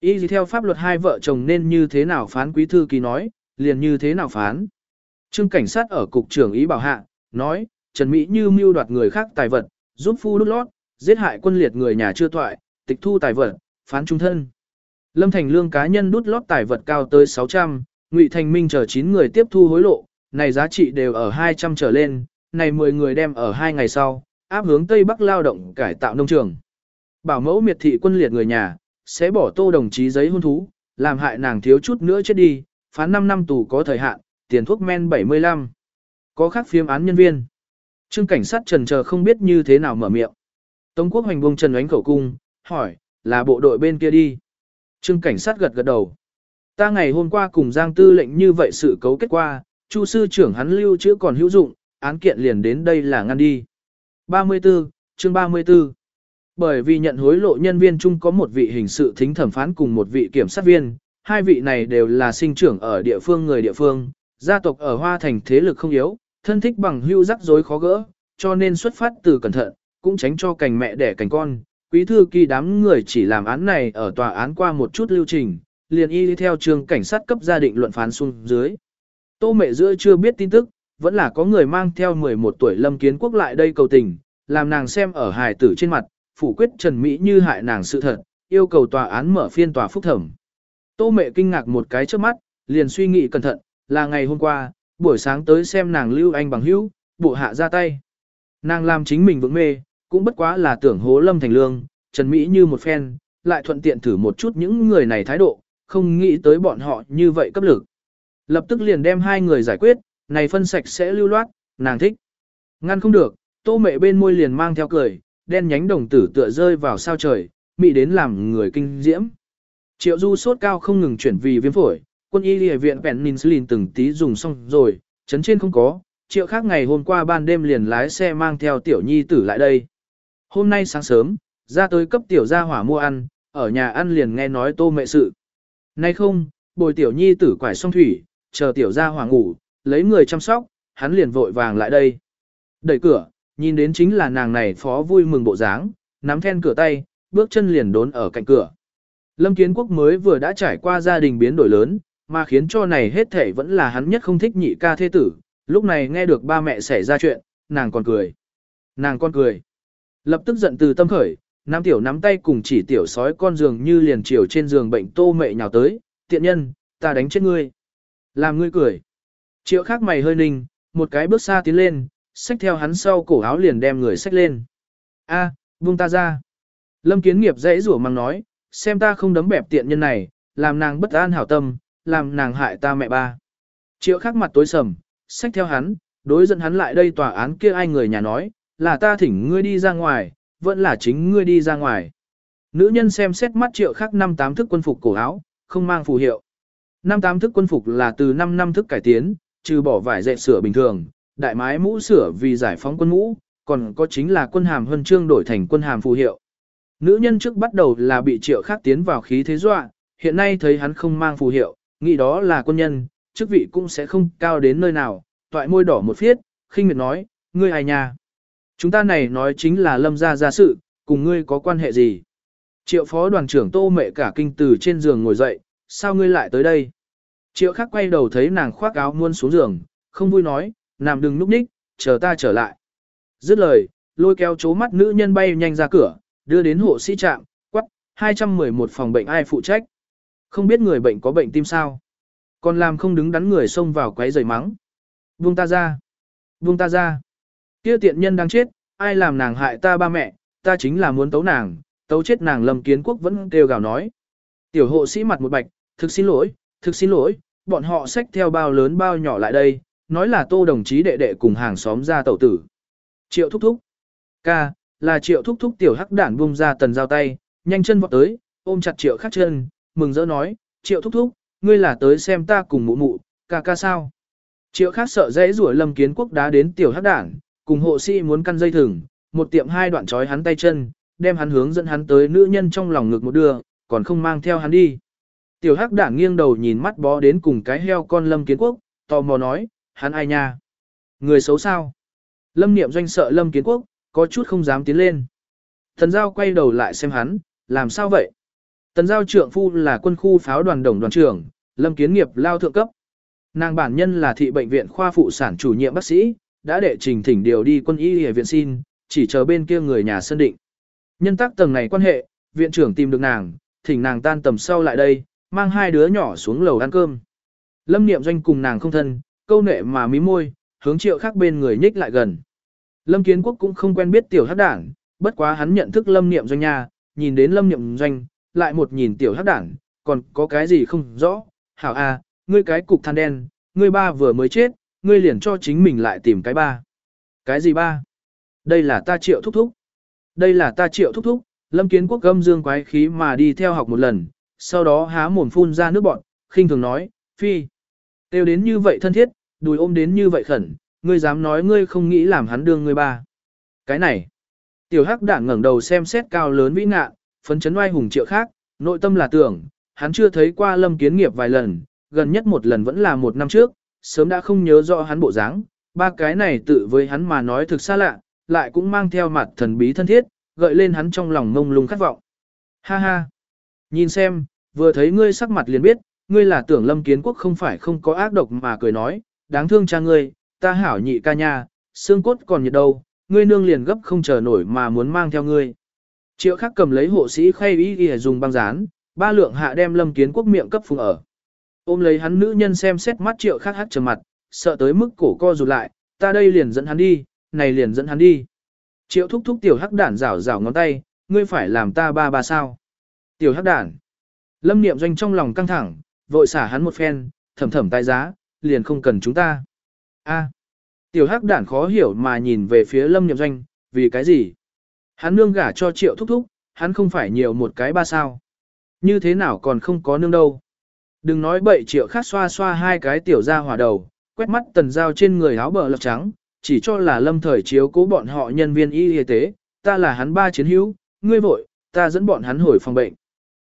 [SPEAKER 1] Y gì theo pháp luật hai vợ chồng nên như thế nào phán quý thư ký nói, liền như thế nào phán. Trương cảnh sát ở cục trưởng ý bảo hạ, nói, Trần Mỹ như mưu đoạt người khác tài vật, giúp phu đút lót, giết hại quân liệt người nhà chưa thoại, tịch thu tài vật, phán trung thân. Lâm Thành Lương cá nhân đút lót tài vật cao tới 600, Ngụy Thành Minh chờ 9 người tiếp thu hối lộ, này giá trị đều ở 200 trở lên, này 10 người đem ở 2 ngày sau, áp hướng Tây Bắc lao động cải tạo nông trường. Bảo mẫu miệt thị quân liệt người nhà, sẽ bỏ tô đồng chí giấy hôn thú, làm hại nàng thiếu chút nữa chết đi, phán 5 năm tù có thời hạn, tiền thuốc men 75. Có khác phiếm án nhân viên. Trương cảnh sát trần chờ không biết như thế nào mở miệng. Tống quốc hoành buông trần ánh khẩu cung, hỏi, là bộ đội bên kia đi. Trương cảnh sát gật gật đầu. Ta ngày hôm qua cùng Giang Tư lệnh như vậy sự cấu kết qua, Chu sư trưởng hắn lưu chữ còn hữu dụng, án kiện liền đến đây là ngăn đi. 34, chương 34. Bởi vì nhận hối lộ nhân viên chung có một vị hình sự thính thẩm phán cùng một vị kiểm sát viên, hai vị này đều là sinh trưởng ở địa phương người địa phương, gia tộc ở Hoa Thành thế lực không yếu, thân thích bằng hưu rắc rối khó gỡ, cho nên xuất phát từ cẩn thận, cũng tránh cho cành mẹ đẻ cành con. Quý thư kỳ đám người chỉ làm án này ở tòa án qua một chút lưu trình, liền y theo trường cảnh sát cấp gia định luận phán xuống dưới. Tô mẹ giữa chưa biết tin tức, vẫn là có người mang theo 11 tuổi lâm kiến quốc lại đây cầu tình, làm nàng xem ở hài tử trên mặt, phủ quyết Trần Mỹ như hại nàng sự thật, yêu cầu tòa án mở phiên tòa phúc thẩm. Tô mẹ kinh ngạc một cái trước mắt, liền suy nghĩ cẩn thận, là ngày hôm qua, buổi sáng tới xem nàng lưu anh bằng hữu, bộ hạ ra tay. Nàng làm chính mình vững mê, cũng bất quá là tưởng hố lâm thành lương, Trần Mỹ như một phen, lại thuận tiện thử một chút những người này thái độ, không nghĩ tới bọn họ như vậy cấp lực. Lập tức liền đem hai người giải quyết, này phân sạch sẽ lưu loát, nàng thích. Ngăn không được, tô mẹ bên môi liền mang theo cười, đen nhánh đồng tử tựa rơi vào sao trời, mị đến làm người kinh diễm. Triệu du sốt cao không ngừng chuyển vì viêm phổi, quân y lìa viện Peninsulin từng tí dùng xong rồi, chấn trên không có, triệu khác ngày hôm qua ban đêm liền lái xe mang theo tiểu nhi tử lại đây. Hôm nay sáng sớm, ra tới cấp tiểu gia hỏa mua ăn, ở nhà ăn liền nghe nói tô mẹ sự. Nay không, bồi tiểu nhi tử quải xong thủy, chờ tiểu gia hỏa ngủ, lấy người chăm sóc, hắn liền vội vàng lại đây. Đẩy cửa, nhìn đến chính là nàng này phó vui mừng bộ dáng, nắm then cửa tay, bước chân liền đốn ở cạnh cửa. Lâm Kiến Quốc mới vừa đã trải qua gia đình biến đổi lớn, mà khiến cho này hết thể vẫn là hắn nhất không thích nhị ca thế tử, lúc này nghe được ba mẹ xảy ra chuyện, nàng còn cười. Nàng còn cười. Lập tức giận từ tâm khởi, nam tiểu nắm tay cùng chỉ tiểu sói con giường như liền chiều trên giường bệnh tô mệ nhào tới, tiện nhân, ta đánh chết ngươi. Làm ngươi cười. Triệu khác mày hơi ninh, một cái bước xa tiến lên, xách theo hắn sau cổ áo liền đem người xách lên. A, buông ta ra. Lâm kiến nghiệp dễ rủa mang nói, xem ta không đấm bẹp tiện nhân này, làm nàng bất an hảo tâm, làm nàng hại ta mẹ ba. Triệu khắc mặt tối sầm, xách theo hắn, đối dẫn hắn lại đây tòa án kia ai người nhà nói, là ta thỉnh ngươi đi ra ngoài, vẫn là chính ngươi đi ra ngoài. Nữ nhân xem xét mắt triệu khắc năm tám thức quân phục cổ áo, không mang phù hiệu. Năm tám thức quân phục là từ 5 năm thức cải tiến, trừ bỏ vải dệt sửa bình thường, đại mái mũ sửa vì giải phóng quân mũ, còn có chính là quân hàm huân chương đổi thành quân hàm phù hiệu. Nữ nhân trước bắt đầu là bị triệu khắc tiến vào khí thế dọa, hiện nay thấy hắn không mang phù hiệu, nghĩ đó là quân nhân, chức vị cũng sẽ không cao đến nơi nào, toại môi đỏ một phiết, khinh miệt nói, ngươi ai nhà? Chúng ta này nói chính là lâm gia gia sự, cùng ngươi có quan hệ gì. Triệu phó đoàn trưởng tô mẹ cả kinh từ trên giường ngồi dậy, sao ngươi lại tới đây? Triệu khắc quay đầu thấy nàng khoác áo muôn xuống giường, không vui nói, nằm đừng núp ních, chờ ta trở lại. Dứt lời, lôi kéo chố mắt nữ nhân bay nhanh ra cửa, đưa đến hộ sĩ trạm, quắc, 211 phòng bệnh ai phụ trách. Không biết người bệnh có bệnh tim sao? Còn làm không đứng đắn người xông vào quấy rầy mắng. Buông ta ra. Buông ta ra. Kia tiện nhân đang chết, ai làm nàng hại ta ba mẹ, ta chính là muốn tấu nàng, tấu chết nàng lâm kiến quốc vẫn kêu gào nói. Tiểu hộ sĩ mặt một bạch, thực xin lỗi, thực xin lỗi, bọn họ xách theo bao lớn bao nhỏ lại đây, nói là tô đồng chí đệ đệ cùng hàng xóm ra tẩu tử. Triệu thúc thúc. Ca, là triệu thúc thúc tiểu hắc đản bung ra tần giao tay, nhanh chân vọt tới, ôm chặt triệu khắc chân, mừng rỡ nói, triệu thúc thúc, ngươi là tới xem ta cùng mụ mụ, ca ca sao. Triệu khắc sợ dễ rủa lâm kiến quốc đá đến tiểu hắc đản, cùng hộ sĩ muốn căn dây thừng, một tiệm hai đoạn trói hắn tay chân, đem hắn hướng dẫn hắn tới nữ nhân trong lòng ngực một đưa, còn không mang theo hắn đi. Tiểu hắc đảng nghiêng đầu nhìn mắt bó đến cùng cái heo con lâm kiến quốc, tò mò nói, hắn ai nha? Người xấu sao? Lâm niệm doanh sợ lâm kiến quốc, có chút không dám tiến lên. Thần giao quay đầu lại xem hắn, làm sao vậy? Tần giao trượng phu là quân khu pháo đoàn đồng đoàn trưởng, lâm kiến nghiệp lao thượng cấp. Nàng bản nhân là thị bệnh viện khoa phụ sản chủ nhiệm bác sĩ, đã đệ trình thỉnh điều đi quân y y viện xin, chỉ chờ bên kia người nhà sân định. Nhân tác tầng này quan hệ, viện trưởng tìm được nàng, thỉnh nàng tan tầm sau lại đây, mang hai đứa nhỏ xuống lầu ăn cơm. Lâm Niệm Doanh cùng nàng không thân, câu nệ mà mí môi, hướng triệu khác bên người nhích lại gần. Lâm Kiến Quốc cũng không quen biết tiểu hắc đảng, bất quá hắn nhận thức Lâm Niệm Doanh nha, nhìn đến Lâm Niệm Doanh, lại một nhìn tiểu hắc đảng, còn có cái gì không rõ, hảo a, à, ngươi cái cục than đen, ngươi ba vừa mới chết, ngươi liền cho chính mình lại tìm cái ba. Cái gì ba? Đây là ta triệu thúc thúc. Đây là ta triệu thúc thúc, Lâm Kiến Quốc gâm dương quái khí mà đi theo học một lần, sau đó há mồm phun ra nước bọn, khinh thường nói, phi. Têu đến như vậy thân thiết, đùi ôm đến như vậy khẩn, ngươi dám nói ngươi không nghĩ làm hắn đương ngươi ba. Cái này, tiểu hắc đảng ngẩng đầu xem xét cao lớn vĩ ngạ, phấn chấn oai hùng triệu khác, nội tâm là tưởng, hắn chưa thấy qua lâm kiến nghiệp vài lần, gần nhất một lần vẫn là một năm trước, sớm đã không nhớ rõ hắn bộ dáng, ba cái này tự với hắn mà nói thực xa lạ, lại cũng mang theo mặt thần bí thân thiết, gợi lên hắn trong lòng ngông lung khát vọng. Ha ha! Nhìn xem, vừa thấy ngươi sắc mặt liền biết, ngươi là tưởng lâm kiến quốc không phải không có ác độc mà cười nói, đáng thương cha ngươi, ta hảo nhị ca nha, xương cốt còn nhiệt đâu, ngươi nương liền gấp không chờ nổi mà muốn mang theo ngươi. Triệu khắc cầm lấy hộ sĩ khay ý ghi dùng băng dán, ba lượng hạ đem lâm kiến quốc miệng cấp phùng ở. Ôm lấy hắn nữ nhân xem xét mắt triệu khắc hắc trầm mặt, sợ tới mức cổ co rụt lại, ta đây liền dẫn hắn đi, này liền dẫn hắn đi. Triệu thúc thúc tiểu hắc đản rảo rảo ngón tay, ngươi phải làm ta ba ba sao. Tiểu hắc đản. Lâm niệm doanh trong lòng căng thẳng, vội xả hắn một phen, thầm thầm tai giá, liền không cần chúng ta. A. Tiểu hắc đản khó hiểu mà nhìn về phía lâm niệm doanh, vì cái gì? Hắn nương gả cho triệu thúc thúc, hắn không phải nhiều một cái ba sao. Như thế nào còn không có nương đâu. Đừng nói bậy triệu khác xoa xoa hai cái tiểu ra hỏa đầu, quét mắt tần dao trên người áo bờ lọc trắng, chỉ cho là lâm thời chiếu cố bọn họ nhân viên y y tế, ta là hắn ba chiến hữu, ngươi vội, ta dẫn bọn hắn hồi phòng bệnh.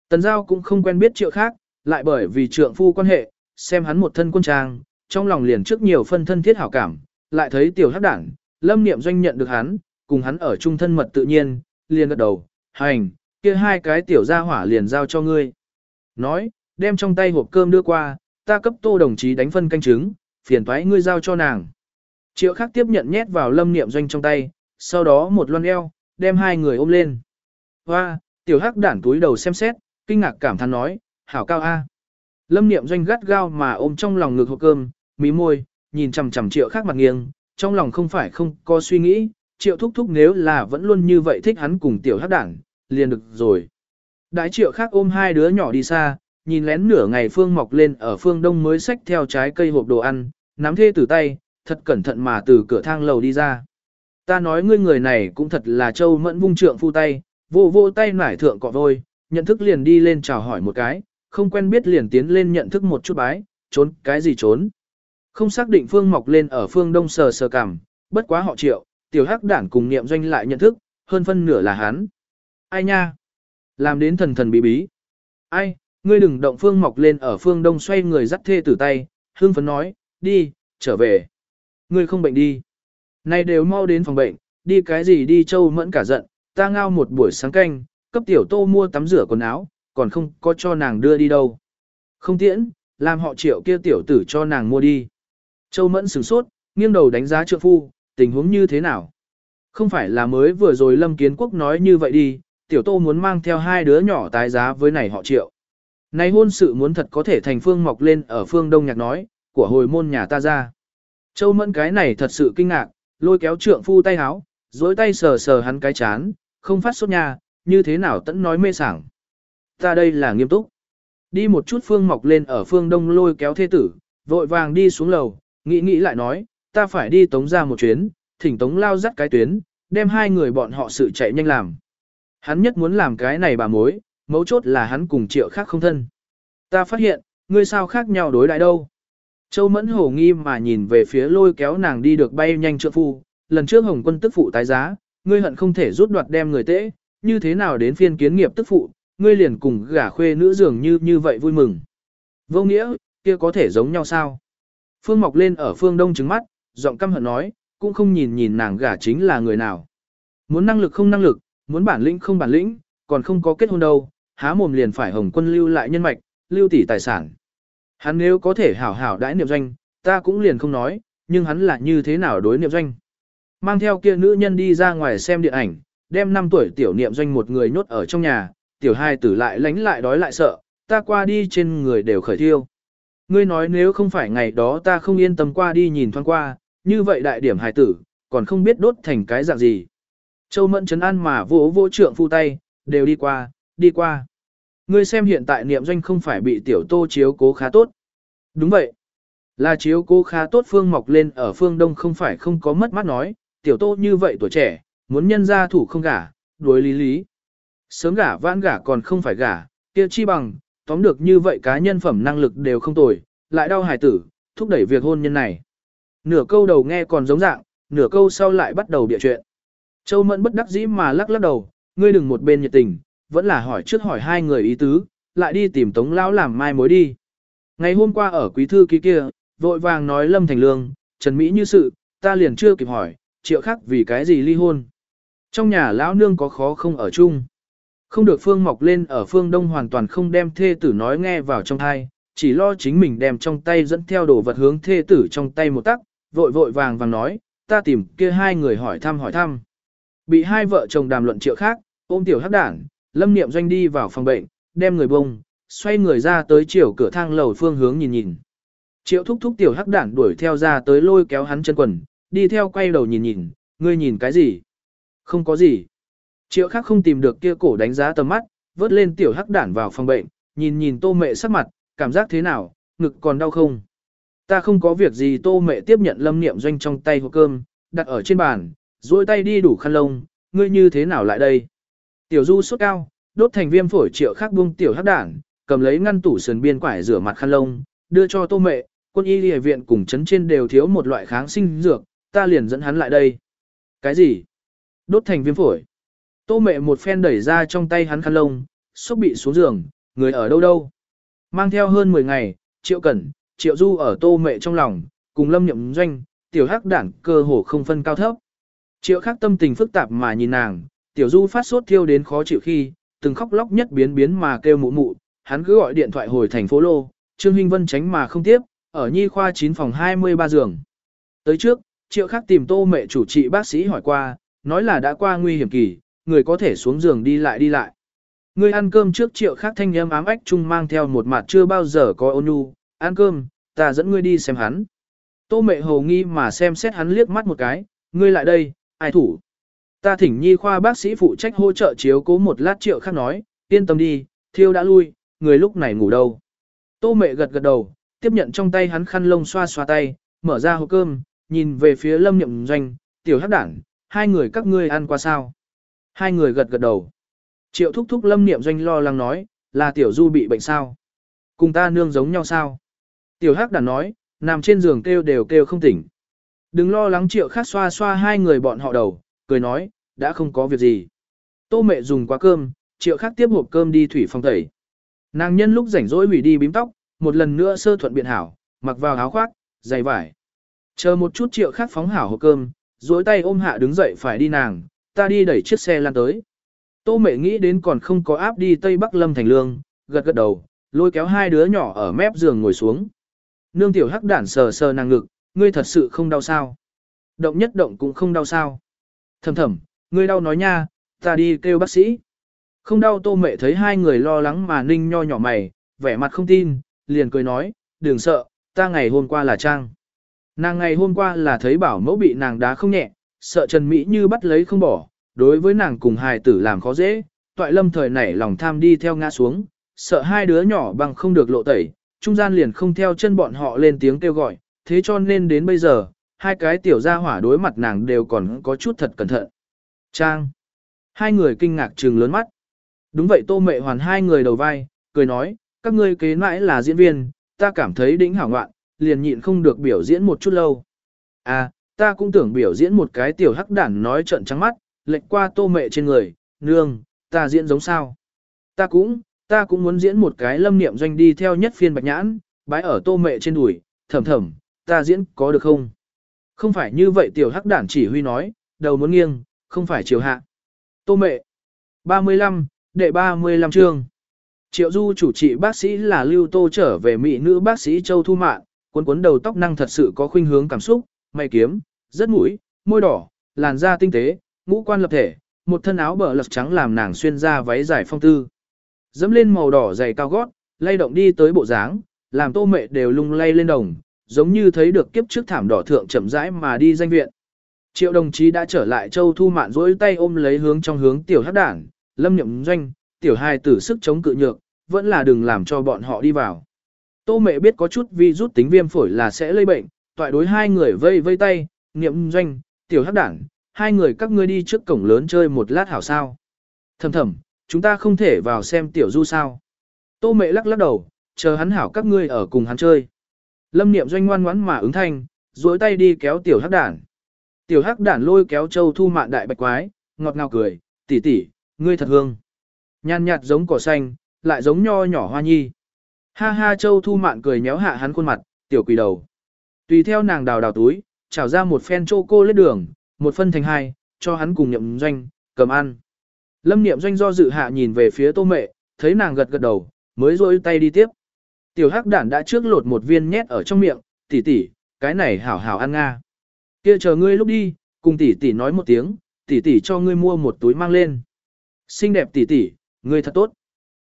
[SPEAKER 1] Tần giao cũng không quen biết triệu khác, lại bởi vì trượng phu quan hệ, xem hắn một thân quân trang, trong lòng liền trước nhiều phân thân thiết hảo cảm, lại thấy tiểu hắc đảng, lâm niệm doanh nhận được hắn, cùng hắn ở chung thân mật tự nhiên, liền gật đầu, hành, kia hai cái tiểu gia hỏa liền giao cho ngươi. Nói, đem trong tay hộp cơm đưa qua, ta cấp tô đồng chí đánh phân canh trứng, phiền thoái ngươi giao cho nàng. Triệu khắc tiếp nhận nhét vào lâm niệm doanh trong tay, sau đó một loan eo, đem hai người ôm lên. Hoa, tiểu hắc đản túi đầu xem xét, kinh ngạc cảm thán nói, hảo cao A. Lâm niệm doanh gắt gao mà ôm trong lòng ngực hộp cơm, mí môi, nhìn chằm chằm triệu khác mặt nghiêng, trong lòng không phải không có suy nghĩ, triệu thúc thúc nếu là vẫn luôn như vậy thích hắn cùng tiểu hắc đản liền được rồi. Đãi triệu khác ôm hai đứa nhỏ đi xa, nhìn lén nửa ngày phương mọc lên ở phương đông mới xách theo trái cây hộp đồ ăn, nắm thê từ tay, thật cẩn thận mà từ cửa thang lầu đi ra. Ta nói ngươi người này cũng thật là châu mẫn vung trượng phu tay, vô vô tay nải thượng cọ vôi, nhận thức liền đi lên chào hỏi một cái, không quen biết liền tiến lên nhận thức một chút bái, trốn cái gì trốn. Không xác định phương mọc lên ở phương đông sờ sờ cằm, bất quá họ triệu, tiểu hắc đản cùng niệm doanh lại nhận thức, hơn phân nửa là hắn. Ai nha? Làm đến thần thần bí bí. Ai, ngươi đừng động phương mọc lên ở phương đông xoay người dắt thê tử tay, hương phấn nói, đi, trở về. Ngươi không bệnh đi. Này đều mau đến phòng bệnh, đi cái gì đi châu mẫn cả giận, ta ngao một buổi sáng canh, cấp tiểu tô mua tắm rửa quần áo, còn không có cho nàng đưa đi đâu. Không tiễn, làm họ triệu kia tiểu tử cho nàng mua đi. Châu mẫn sửng sốt, nghiêng đầu đánh giá trượng phu, tình huống như thế nào. Không phải là mới vừa rồi Lâm Kiến Quốc nói như vậy đi, tiểu tô muốn mang theo hai đứa nhỏ tái giá với này họ triệu. Này hôn sự muốn thật có thể thành phương mọc lên ở phương Đông Nhạc nói, của hồi môn nhà ta ra. Châu mẫn cái này thật sự kinh ngạc, lôi kéo trượng phu tay háo, dối tay sờ sờ hắn cái chán, không phát sốt nha, như thế nào tẫn nói mê sảng. Ta đây là nghiêm túc. Đi một chút phương mọc lên ở phương đông lôi kéo thế tử, vội vàng đi xuống lầu, nghĩ nghĩ lại nói, ta phải đi tống ra một chuyến, thỉnh tống lao dắt cái tuyến, đem hai người bọn họ sự chạy nhanh làm. Hắn nhất muốn làm cái này bà mối, mấu chốt là hắn cùng triệu khác không thân. Ta phát hiện, ngươi sao khác nhau đối đại đâu. Châu Mẫn hồ nghi mà nhìn về phía lôi kéo nàng đi được bay nhanh trượng phu, lần trước Hồng quân tức phụ tái giá, ngươi hận không thể rút đoạt đem người tễ, như thế nào đến phiên kiến nghiệp tức phụ, ngươi liền cùng gả khuê nữ dường như như vậy vui mừng. Vô nghĩa, kia có thể giống nhau sao? Phương mọc lên ở phương đông trứng mắt, giọng căm hận nói, cũng không nhìn nhìn nàng gả chính là người nào. Muốn năng lực không năng lực, muốn bản lĩnh không bản lĩnh, còn không có kết hôn đâu, há mồm liền phải hồng quân lưu lại nhân mạch, lưu tỷ tài sản. Hắn nếu có thể hảo hảo đãi niệm doanh, ta cũng liền không nói, nhưng hắn là như thế nào đối niệm doanh. Mang theo kia nữ nhân đi ra ngoài xem điện ảnh, đem 5 tuổi tiểu niệm doanh một người nhốt ở trong nhà, tiểu hai tử lại lánh lại đói lại sợ, ta qua đi trên người đều khởi thiêu. Ngươi nói nếu không phải ngày đó ta không yên tâm qua đi nhìn thoáng qua, như vậy đại điểm hài tử, còn không biết đốt thành cái dạng gì. Châu Mẫn chấn an mà vỗ vỗ trượng phu tay, đều đi qua, đi qua. Ngươi xem hiện tại niệm doanh không phải bị tiểu tô chiếu cố khá tốt. Đúng vậy. Là chiếu cố khá tốt phương mọc lên ở phương đông không phải không có mất mắt nói, tiểu tô như vậy tuổi trẻ, muốn nhân ra thủ không gả, đối lý lý. Sớm gả vãn gả còn không phải gả, kia chi bằng, tóm được như vậy cá nhân phẩm năng lực đều không tồi, lại đau hài tử, thúc đẩy việc hôn nhân này. Nửa câu đầu nghe còn giống dạng, nửa câu sau lại bắt đầu bịa chuyện. Châu Mẫn bất đắc dĩ mà lắc lắc đầu, ngươi đừng một bên nhiệt tình, vẫn là hỏi trước hỏi hai người ý tứ, lại đi tìm Tống lão làm mai mối đi. Ngày hôm qua ở quý thư ký kia, vội vàng nói Lâm Thành Lương, Trần Mỹ như sự, ta liền chưa kịp hỏi, triệu khắc vì cái gì ly hôn. Trong nhà lão nương có khó không ở chung. Không được phương mọc lên ở phương đông hoàn toàn không đem thê tử nói nghe vào trong thai, chỉ lo chính mình đem trong tay dẫn theo đồ vật hướng thê tử trong tay một tắc, vội vội vàng vàng nói, ta tìm kia hai người hỏi thăm hỏi thăm. Bị hai vợ chồng đàm luận triệu khác, ôm tiểu hắc đảng, lâm niệm doanh đi vào phòng bệnh, đem người bông, xoay người ra tới chiều cửa thang lầu phương hướng nhìn nhìn. Triệu thúc thúc tiểu hắc Đản đuổi theo ra tới lôi kéo hắn chân quần, đi theo quay đầu nhìn nhìn, ngươi nhìn cái gì? Không có gì. Triệu khác không tìm được kia cổ đánh giá tầm mắt, vớt lên tiểu hắc đản vào phòng bệnh, nhìn nhìn tô mẹ sắc mặt, cảm giác thế nào, ngực còn đau không? Ta không có việc gì tô mẹ tiếp nhận lâm niệm doanh trong tay hộp cơm, đặt ở trên bàn, duỗi tay đi đủ khăn lông, ngươi như thế nào lại đây? Tiểu du sốt cao, đốt thành viêm phổi triệu khác buông tiểu hắc đản, cầm lấy ngăn tủ sườn biên quải rửa mặt khăn lông, đưa cho tô mẹ, quân y y viện cùng chấn trên đều thiếu một loại kháng sinh dược, ta liền dẫn hắn lại đây. Cái gì? Đốt thành viêm phổi. Tô mẹ một phen đẩy ra trong tay hắn khăn lông, sốc bị xuống giường, người ở đâu đâu. Mang theo hơn 10 ngày, triệu cẩn, triệu du ở tô mẹ trong lòng, cùng lâm nhậm doanh, tiểu hắc đảng cơ hồ không phân cao thấp. Triệu khắc tâm tình phức tạp mà nhìn nàng, tiểu du phát sốt thiêu đến khó chịu khi, từng khóc lóc nhất biến biến mà kêu mụ mụ, hắn cứ gọi điện thoại hồi thành phố Lô, Trương Hinh Vân tránh mà không tiếp, ở nhi khoa 9 phòng 23 giường. Tới trước, triệu khắc tìm tô mẹ chủ trị bác sĩ hỏi qua, nói là đã qua nguy hiểm kỳ, người có thể xuống giường đi lại đi lại. Người ăn cơm trước triệu khác thanh âm ám ách chung mang theo một mặt chưa bao giờ có ôn nhu, ăn cơm, ta dẫn ngươi đi xem hắn. Tô mẹ hồ nghi mà xem xét hắn liếc mắt một cái, ngươi lại đây, ai thủ. Ta thỉnh nhi khoa bác sĩ phụ trách hỗ trợ chiếu cố một lát triệu khác nói, yên tâm đi, thiêu đã lui, người lúc này ngủ đâu. Tô mẹ gật gật đầu, tiếp nhận trong tay hắn khăn lông xoa xoa tay, mở ra hộp cơm, nhìn về phía lâm nhậm doanh, tiểu hắc đảng, hai người các ngươi ăn qua sao. Hai người gật gật đầu. Triệu thúc thúc lâm niệm doanh lo lắng nói, là tiểu du bị bệnh sao. Cùng ta nương giống nhau sao. Tiểu hắc đàn nói, nằm trên giường kêu đều kêu không tỉnh. Đừng lo lắng triệu khác xoa xoa hai người bọn họ đầu, cười nói, đã không có việc gì. Tô mẹ dùng quá cơm, triệu khác tiếp hộp cơm đi thủy phong tẩy. Nàng nhân lúc rảnh rỗi hủy đi bím tóc, một lần nữa sơ thuận biện hảo, mặc vào áo khoác, giày vải. Chờ một chút triệu khác phóng hảo hộp cơm, dối tay ôm hạ đứng dậy phải đi nàng, ta đi đẩy chiếc xe lan tới. Tô mẹ nghĩ đến còn không có áp đi Tây Bắc Lâm Thành Lương, gật gật đầu, lôi kéo hai đứa nhỏ ở mép giường ngồi xuống. Nương tiểu hắc đản sờ sờ nàng ngực, ngươi thật sự không đau sao. Động nhất động cũng không đau sao. Thầm thầm, ngươi đau nói nha, ta đi kêu bác sĩ. Không đau tô mẹ thấy hai người lo lắng mà ninh nho nhỏ mày, vẻ mặt không tin, liền cười nói, đừng sợ, ta ngày hôm qua là Trang. Nàng ngày hôm qua là thấy bảo mẫu bị nàng đá không nhẹ, sợ Trần Mỹ như bắt lấy không bỏ, đối với nàng cùng hài tử làm khó dễ, toại lâm thời nảy lòng tham đi theo ngã xuống, sợ hai đứa nhỏ bằng không được lộ tẩy, trung gian liền không theo chân bọn họ lên tiếng kêu gọi, thế cho nên đến bây giờ, hai cái tiểu gia hỏa đối mặt nàng đều còn có chút thật cẩn thận. Trang. Hai người kinh ngạc trừng lớn mắt. Đúng vậy tô mệ hoàn hai người đầu vai, cười nói, các ngươi kế mãi là diễn viên, ta cảm thấy đỉnh hảo ngoạn, liền nhịn không được biểu diễn một chút lâu. À, ta cũng tưởng biểu diễn một cái tiểu hắc đản nói trận trắng mắt, lệch qua tô mệ trên người, nương, ta diễn giống sao. Ta cũng, ta cũng muốn diễn một cái lâm niệm doanh đi theo nhất phiên bạch nhãn, bái ở tô mệ trên đùi, thầm thầm, ta diễn có được không? Không phải như vậy tiểu hắc đản chỉ huy nói, đầu muốn nghiêng, không phải chiều hạ. Tô mệ. 35, đệ 35 chương. Triệu du chủ trị bác sĩ là lưu tô trở về mỹ nữ bác sĩ Châu Thu Mạn, cuốn cuốn đầu tóc năng thật sự có khuynh hướng cảm xúc, mày kiếm, rất mũi, môi đỏ, làn da tinh tế, ngũ quan lập thể, một thân áo bờ lật trắng làm nàng xuyên ra váy dài phong tư. Dẫm lên màu đỏ dày cao gót, lay động đi tới bộ dáng, làm tô mệ đều lung lay lên đồng, giống như thấy được kiếp trước thảm đỏ thượng chậm rãi mà đi danh viện. Triệu đồng chí đã trở lại châu thu mạn rỗi tay ôm lấy hướng trong hướng tiểu hắc đảng, lâm nhậm doanh, tiểu hai tử sức chống cự nhược, vẫn là đừng làm cho bọn họ đi vào. Tô mẹ biết có chút vi rút tính viêm phổi là sẽ lây bệnh, toại đối hai người vây vây tay, niệm doanh, tiểu hắc đảng, hai người các ngươi đi trước cổng lớn chơi một lát hảo sao. Thầm thầm, chúng ta không thể vào xem tiểu du sao. Tô mẹ lắc lắc đầu, chờ hắn hảo các ngươi ở cùng hắn chơi. Lâm niệm doanh ngoan ngoãn mà ứng thanh, duỗi tay đi kéo tiểu hắc đản. Tiểu hắc đản lôi kéo châu thu mạn đại bạch quái, ngọt ngào cười, tỷ tỷ, ngươi thật hương. Nhan nhạt giống cỏ xanh, lại giống nho nhỏ hoa nhi. Ha ha châu thu mạn cười nhéo hạ hắn khuôn mặt, tiểu quỷ đầu. Tùy theo nàng đào đào túi, trào ra một phen cô lết đường, một phân thành hai, cho hắn cùng Niệm doanh, cầm ăn. Lâm niệm doanh do dự hạ nhìn về phía tô mệ, thấy nàng gật gật đầu, mới duỗi tay đi tiếp. Tiểu hắc đản đã trước lột một viên nhét ở trong miệng, tỷ tỷ, cái này hảo hảo ăn nga. Kia chờ ngươi lúc đi, cùng tỷ tỷ nói một tiếng, tỷ tỷ cho ngươi mua một túi mang lên. Xinh đẹp tỷ tỷ, ngươi thật tốt.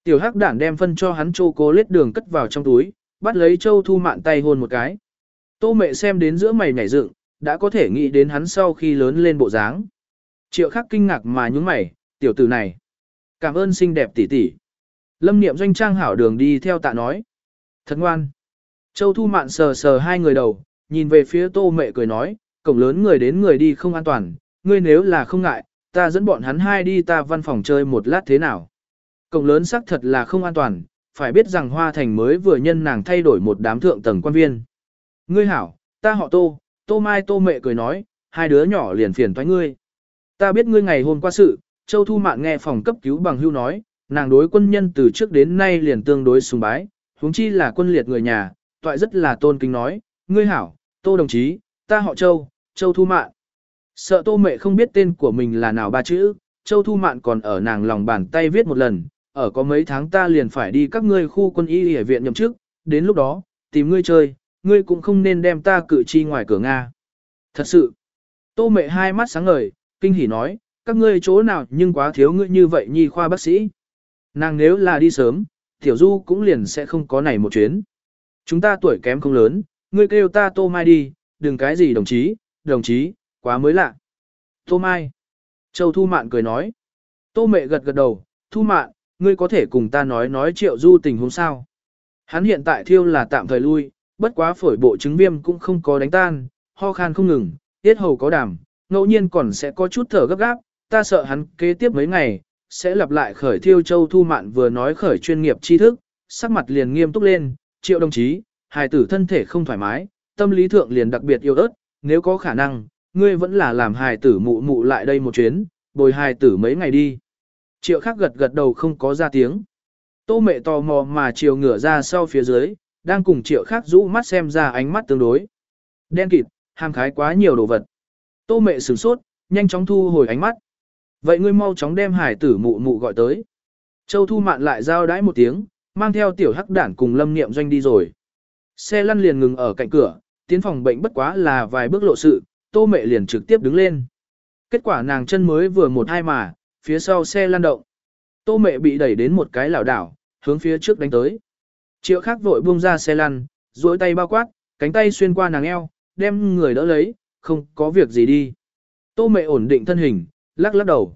[SPEAKER 1] Tiểu hắc đản đem phân cho hắn chô cố lết đường cất vào trong túi, bắt lấy châu thu mạn tay hôn một cái. Tô mẹ xem đến giữa mày nhảy dựng, đã có thể nghĩ đến hắn sau khi lớn lên bộ dáng. Triệu khắc kinh ngạc mà nhúng mày, tiểu tử này. Cảm ơn xinh đẹp tỷ tỷ. Lâm niệm doanh trang hảo đường đi theo tạ nói. Thật ngoan. Châu Thu Mạn sờ sờ hai người đầu, nhìn về phía tô mẹ cười nói, cổng lớn người đến người đi không an toàn, ngươi nếu là không ngại, ta dẫn bọn hắn hai đi ta văn phòng chơi một lát thế nào. Cổng lớn xác thật là không an toàn, phải biết rằng Hoa Thành mới vừa nhân nàng thay đổi một đám thượng tầng quan viên. Ngươi hảo, ta họ tô, tô mai tô mẹ cười nói, hai đứa nhỏ liền phiền toái ngươi. Ta biết ngươi ngày hôm qua sự, Châu Thu Mạn nghe phòng cấp cứu bằng hưu nói, nàng đối quân nhân từ trước đến nay liền tương đối sùng bái, huống chi là quân liệt người nhà, toại rất là tôn kính nói, ngươi hảo, tô đồng chí, ta họ Châu, Châu Thu Mạn. Sợ tô mẹ không biết tên của mình là nào ba chữ, Châu Thu Mạn còn ở nàng lòng bàn tay viết một lần, ở có mấy tháng ta liền phải đi các ngươi khu quân y y viện nhậm chức, đến lúc đó, tìm ngươi chơi, ngươi cũng không nên đem ta cử chi ngoài cửa Nga. Thật sự, tô mẹ hai mắt sáng ngời, kinh hỉ nói, các ngươi chỗ nào nhưng quá thiếu ngươi như vậy nhi khoa bác sĩ. Nàng nếu là đi sớm, Tiểu Du cũng liền sẽ không có này một chuyến. Chúng ta tuổi kém không lớn, ngươi kêu ta Tô Mai đi, đừng cái gì đồng chí, đồng chí, quá mới lạ. Tô Mai. Châu Thu Mạn cười nói. Tô mẹ gật gật đầu, Thu Mạn, ngươi có thể cùng ta nói nói triệu du tình huống sao. Hắn hiện tại thiêu là tạm thời lui, bất quá phổi bộ chứng viêm cũng không có đánh tan, ho khan không ngừng, tiết hầu có đảm, ngẫu nhiên còn sẽ có chút thở gấp gáp, ta sợ hắn kế tiếp mấy ngày, sẽ lặp lại khởi thiêu châu thu mạn vừa nói khởi chuyên nghiệp tri thức, sắc mặt liền nghiêm túc lên, triệu đồng chí, hài tử thân thể không thoải mái, tâm lý thượng liền đặc biệt yêu ớt, nếu có khả năng, ngươi vẫn là làm hài tử mụ mụ lại đây một chuyến, bồi hài tử mấy ngày đi. Triệu khác gật gật đầu không có ra tiếng. Tô mẹ tò mò mà chiều ngửa ra sau phía dưới, đang cùng triệu khác rũ mắt xem ra ánh mắt tương đối. Đen kịt, ham khái quá nhiều đồ vật. Tô mẹ sửng sốt, nhanh chóng thu hồi ánh mắt. Vậy ngươi mau chóng đem hải tử mụ mụ gọi tới. Châu Thu Mạn lại giao đãi một tiếng, mang theo tiểu hắc đản cùng lâm niệm doanh đi rồi. Xe lăn liền ngừng ở cạnh cửa, tiến phòng bệnh bất quá là vài bước lộ sự, tô mẹ liền trực tiếp đứng lên. Kết quả nàng chân mới vừa một hai mà, phía sau xe lăn động. Tô mẹ bị đẩy đến một cái lảo đảo, hướng phía trước đánh tới. Triệu khác vội buông ra xe lăn, duỗi tay bao quát, cánh tay xuyên qua nàng eo, đem người đỡ lấy, không có việc gì đi. Tô mẹ ổn định thân hình, lắc lắc đầu.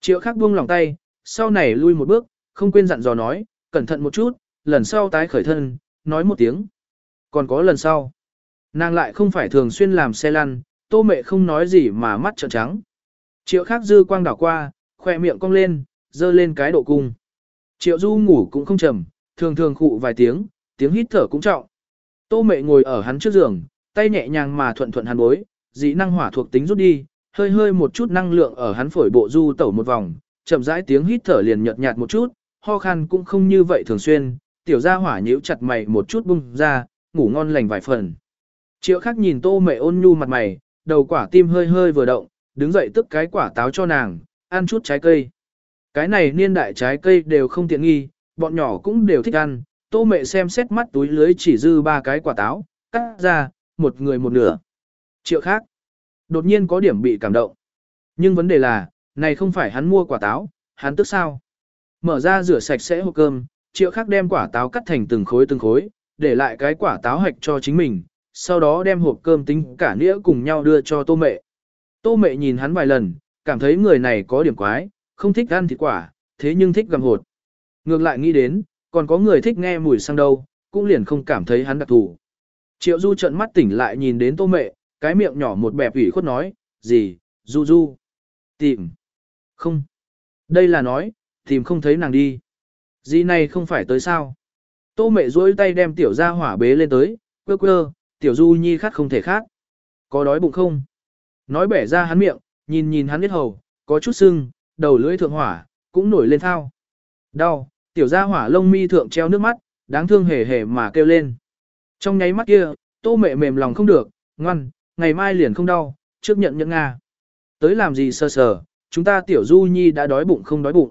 [SPEAKER 1] Triệu khắc buông lòng tay, sau này lui một bước, không quên dặn dò nói, cẩn thận một chút, lần sau tái khởi thân, nói một tiếng. Còn có lần sau. Nàng lại không phải thường xuyên làm xe lăn, tô mẹ không nói gì mà mắt trợn trắng. Triệu khắc dư quang đảo qua, khoe miệng cong lên, dơ lên cái độ cung. Triệu du ngủ cũng không trầm, thường thường khụ vài tiếng, tiếng hít thở cũng trọng. Tô mẹ ngồi ở hắn trước giường, tay nhẹ nhàng mà thuận thuận hắn bối, dị năng hỏa thuộc tính rút đi, hơi hơi một chút năng lượng ở hắn phổi bộ du tẩu một vòng, chậm rãi tiếng hít thở liền nhợt nhạt một chút, ho khan cũng không như vậy thường xuyên, tiểu gia hỏa nhíu chặt mày một chút bung ra, ngủ ngon lành vài phần. Triệu khắc nhìn tô mẹ ôn nhu mặt mày, đầu quả tim hơi hơi vừa động, đứng dậy tức cái quả táo cho nàng, ăn chút trái cây. Cái này niên đại trái cây đều không tiện nghi, bọn nhỏ cũng đều thích ăn, tô mẹ xem xét mắt túi lưới chỉ dư ba cái quả táo, cắt ra, một người một nửa. Triệu khác, đột nhiên có điểm bị cảm động. Nhưng vấn đề là, này không phải hắn mua quả táo, hắn tức sao? Mở ra rửa sạch sẽ hộp cơm, triệu khắc đem quả táo cắt thành từng khối từng khối, để lại cái quả táo hạch cho chính mình, sau đó đem hộp cơm tính cả nĩa cùng nhau đưa cho tô mẹ. Tô mẹ nhìn hắn vài lần, cảm thấy người này có điểm quái, không thích ăn thịt quả, thế nhưng thích gặm hột. Ngược lại nghĩ đến, còn có người thích nghe mùi xăng đâu, cũng liền không cảm thấy hắn đặc thù. Triệu Du trợn mắt tỉnh lại nhìn đến tô mẹ, cái miệng nhỏ một bẹp ủy khuất nói, gì, Du Du, tìm, không, đây là nói, tìm không thấy nàng đi. Gì này không phải tới sao. Tô mẹ duỗi tay đem tiểu ra hỏa bế lên tới, quơ quơ, tiểu Du nhi khát không thể khát. Có đói bụng không? Nói bẻ ra hắn miệng, nhìn nhìn hắn biết hầu, có chút sưng, đầu lưỡi thượng hỏa, cũng nổi lên thao. Đau, tiểu gia hỏa lông mi thượng treo nước mắt, đáng thương hề hề mà kêu lên. Trong nháy mắt kia, tô mẹ mềm lòng không được, ngoan, ngày mai liền không đau, trước nhận nhận Nga. Tới làm gì sơ sờ, chúng ta tiểu du nhi đã đói bụng không đói bụng.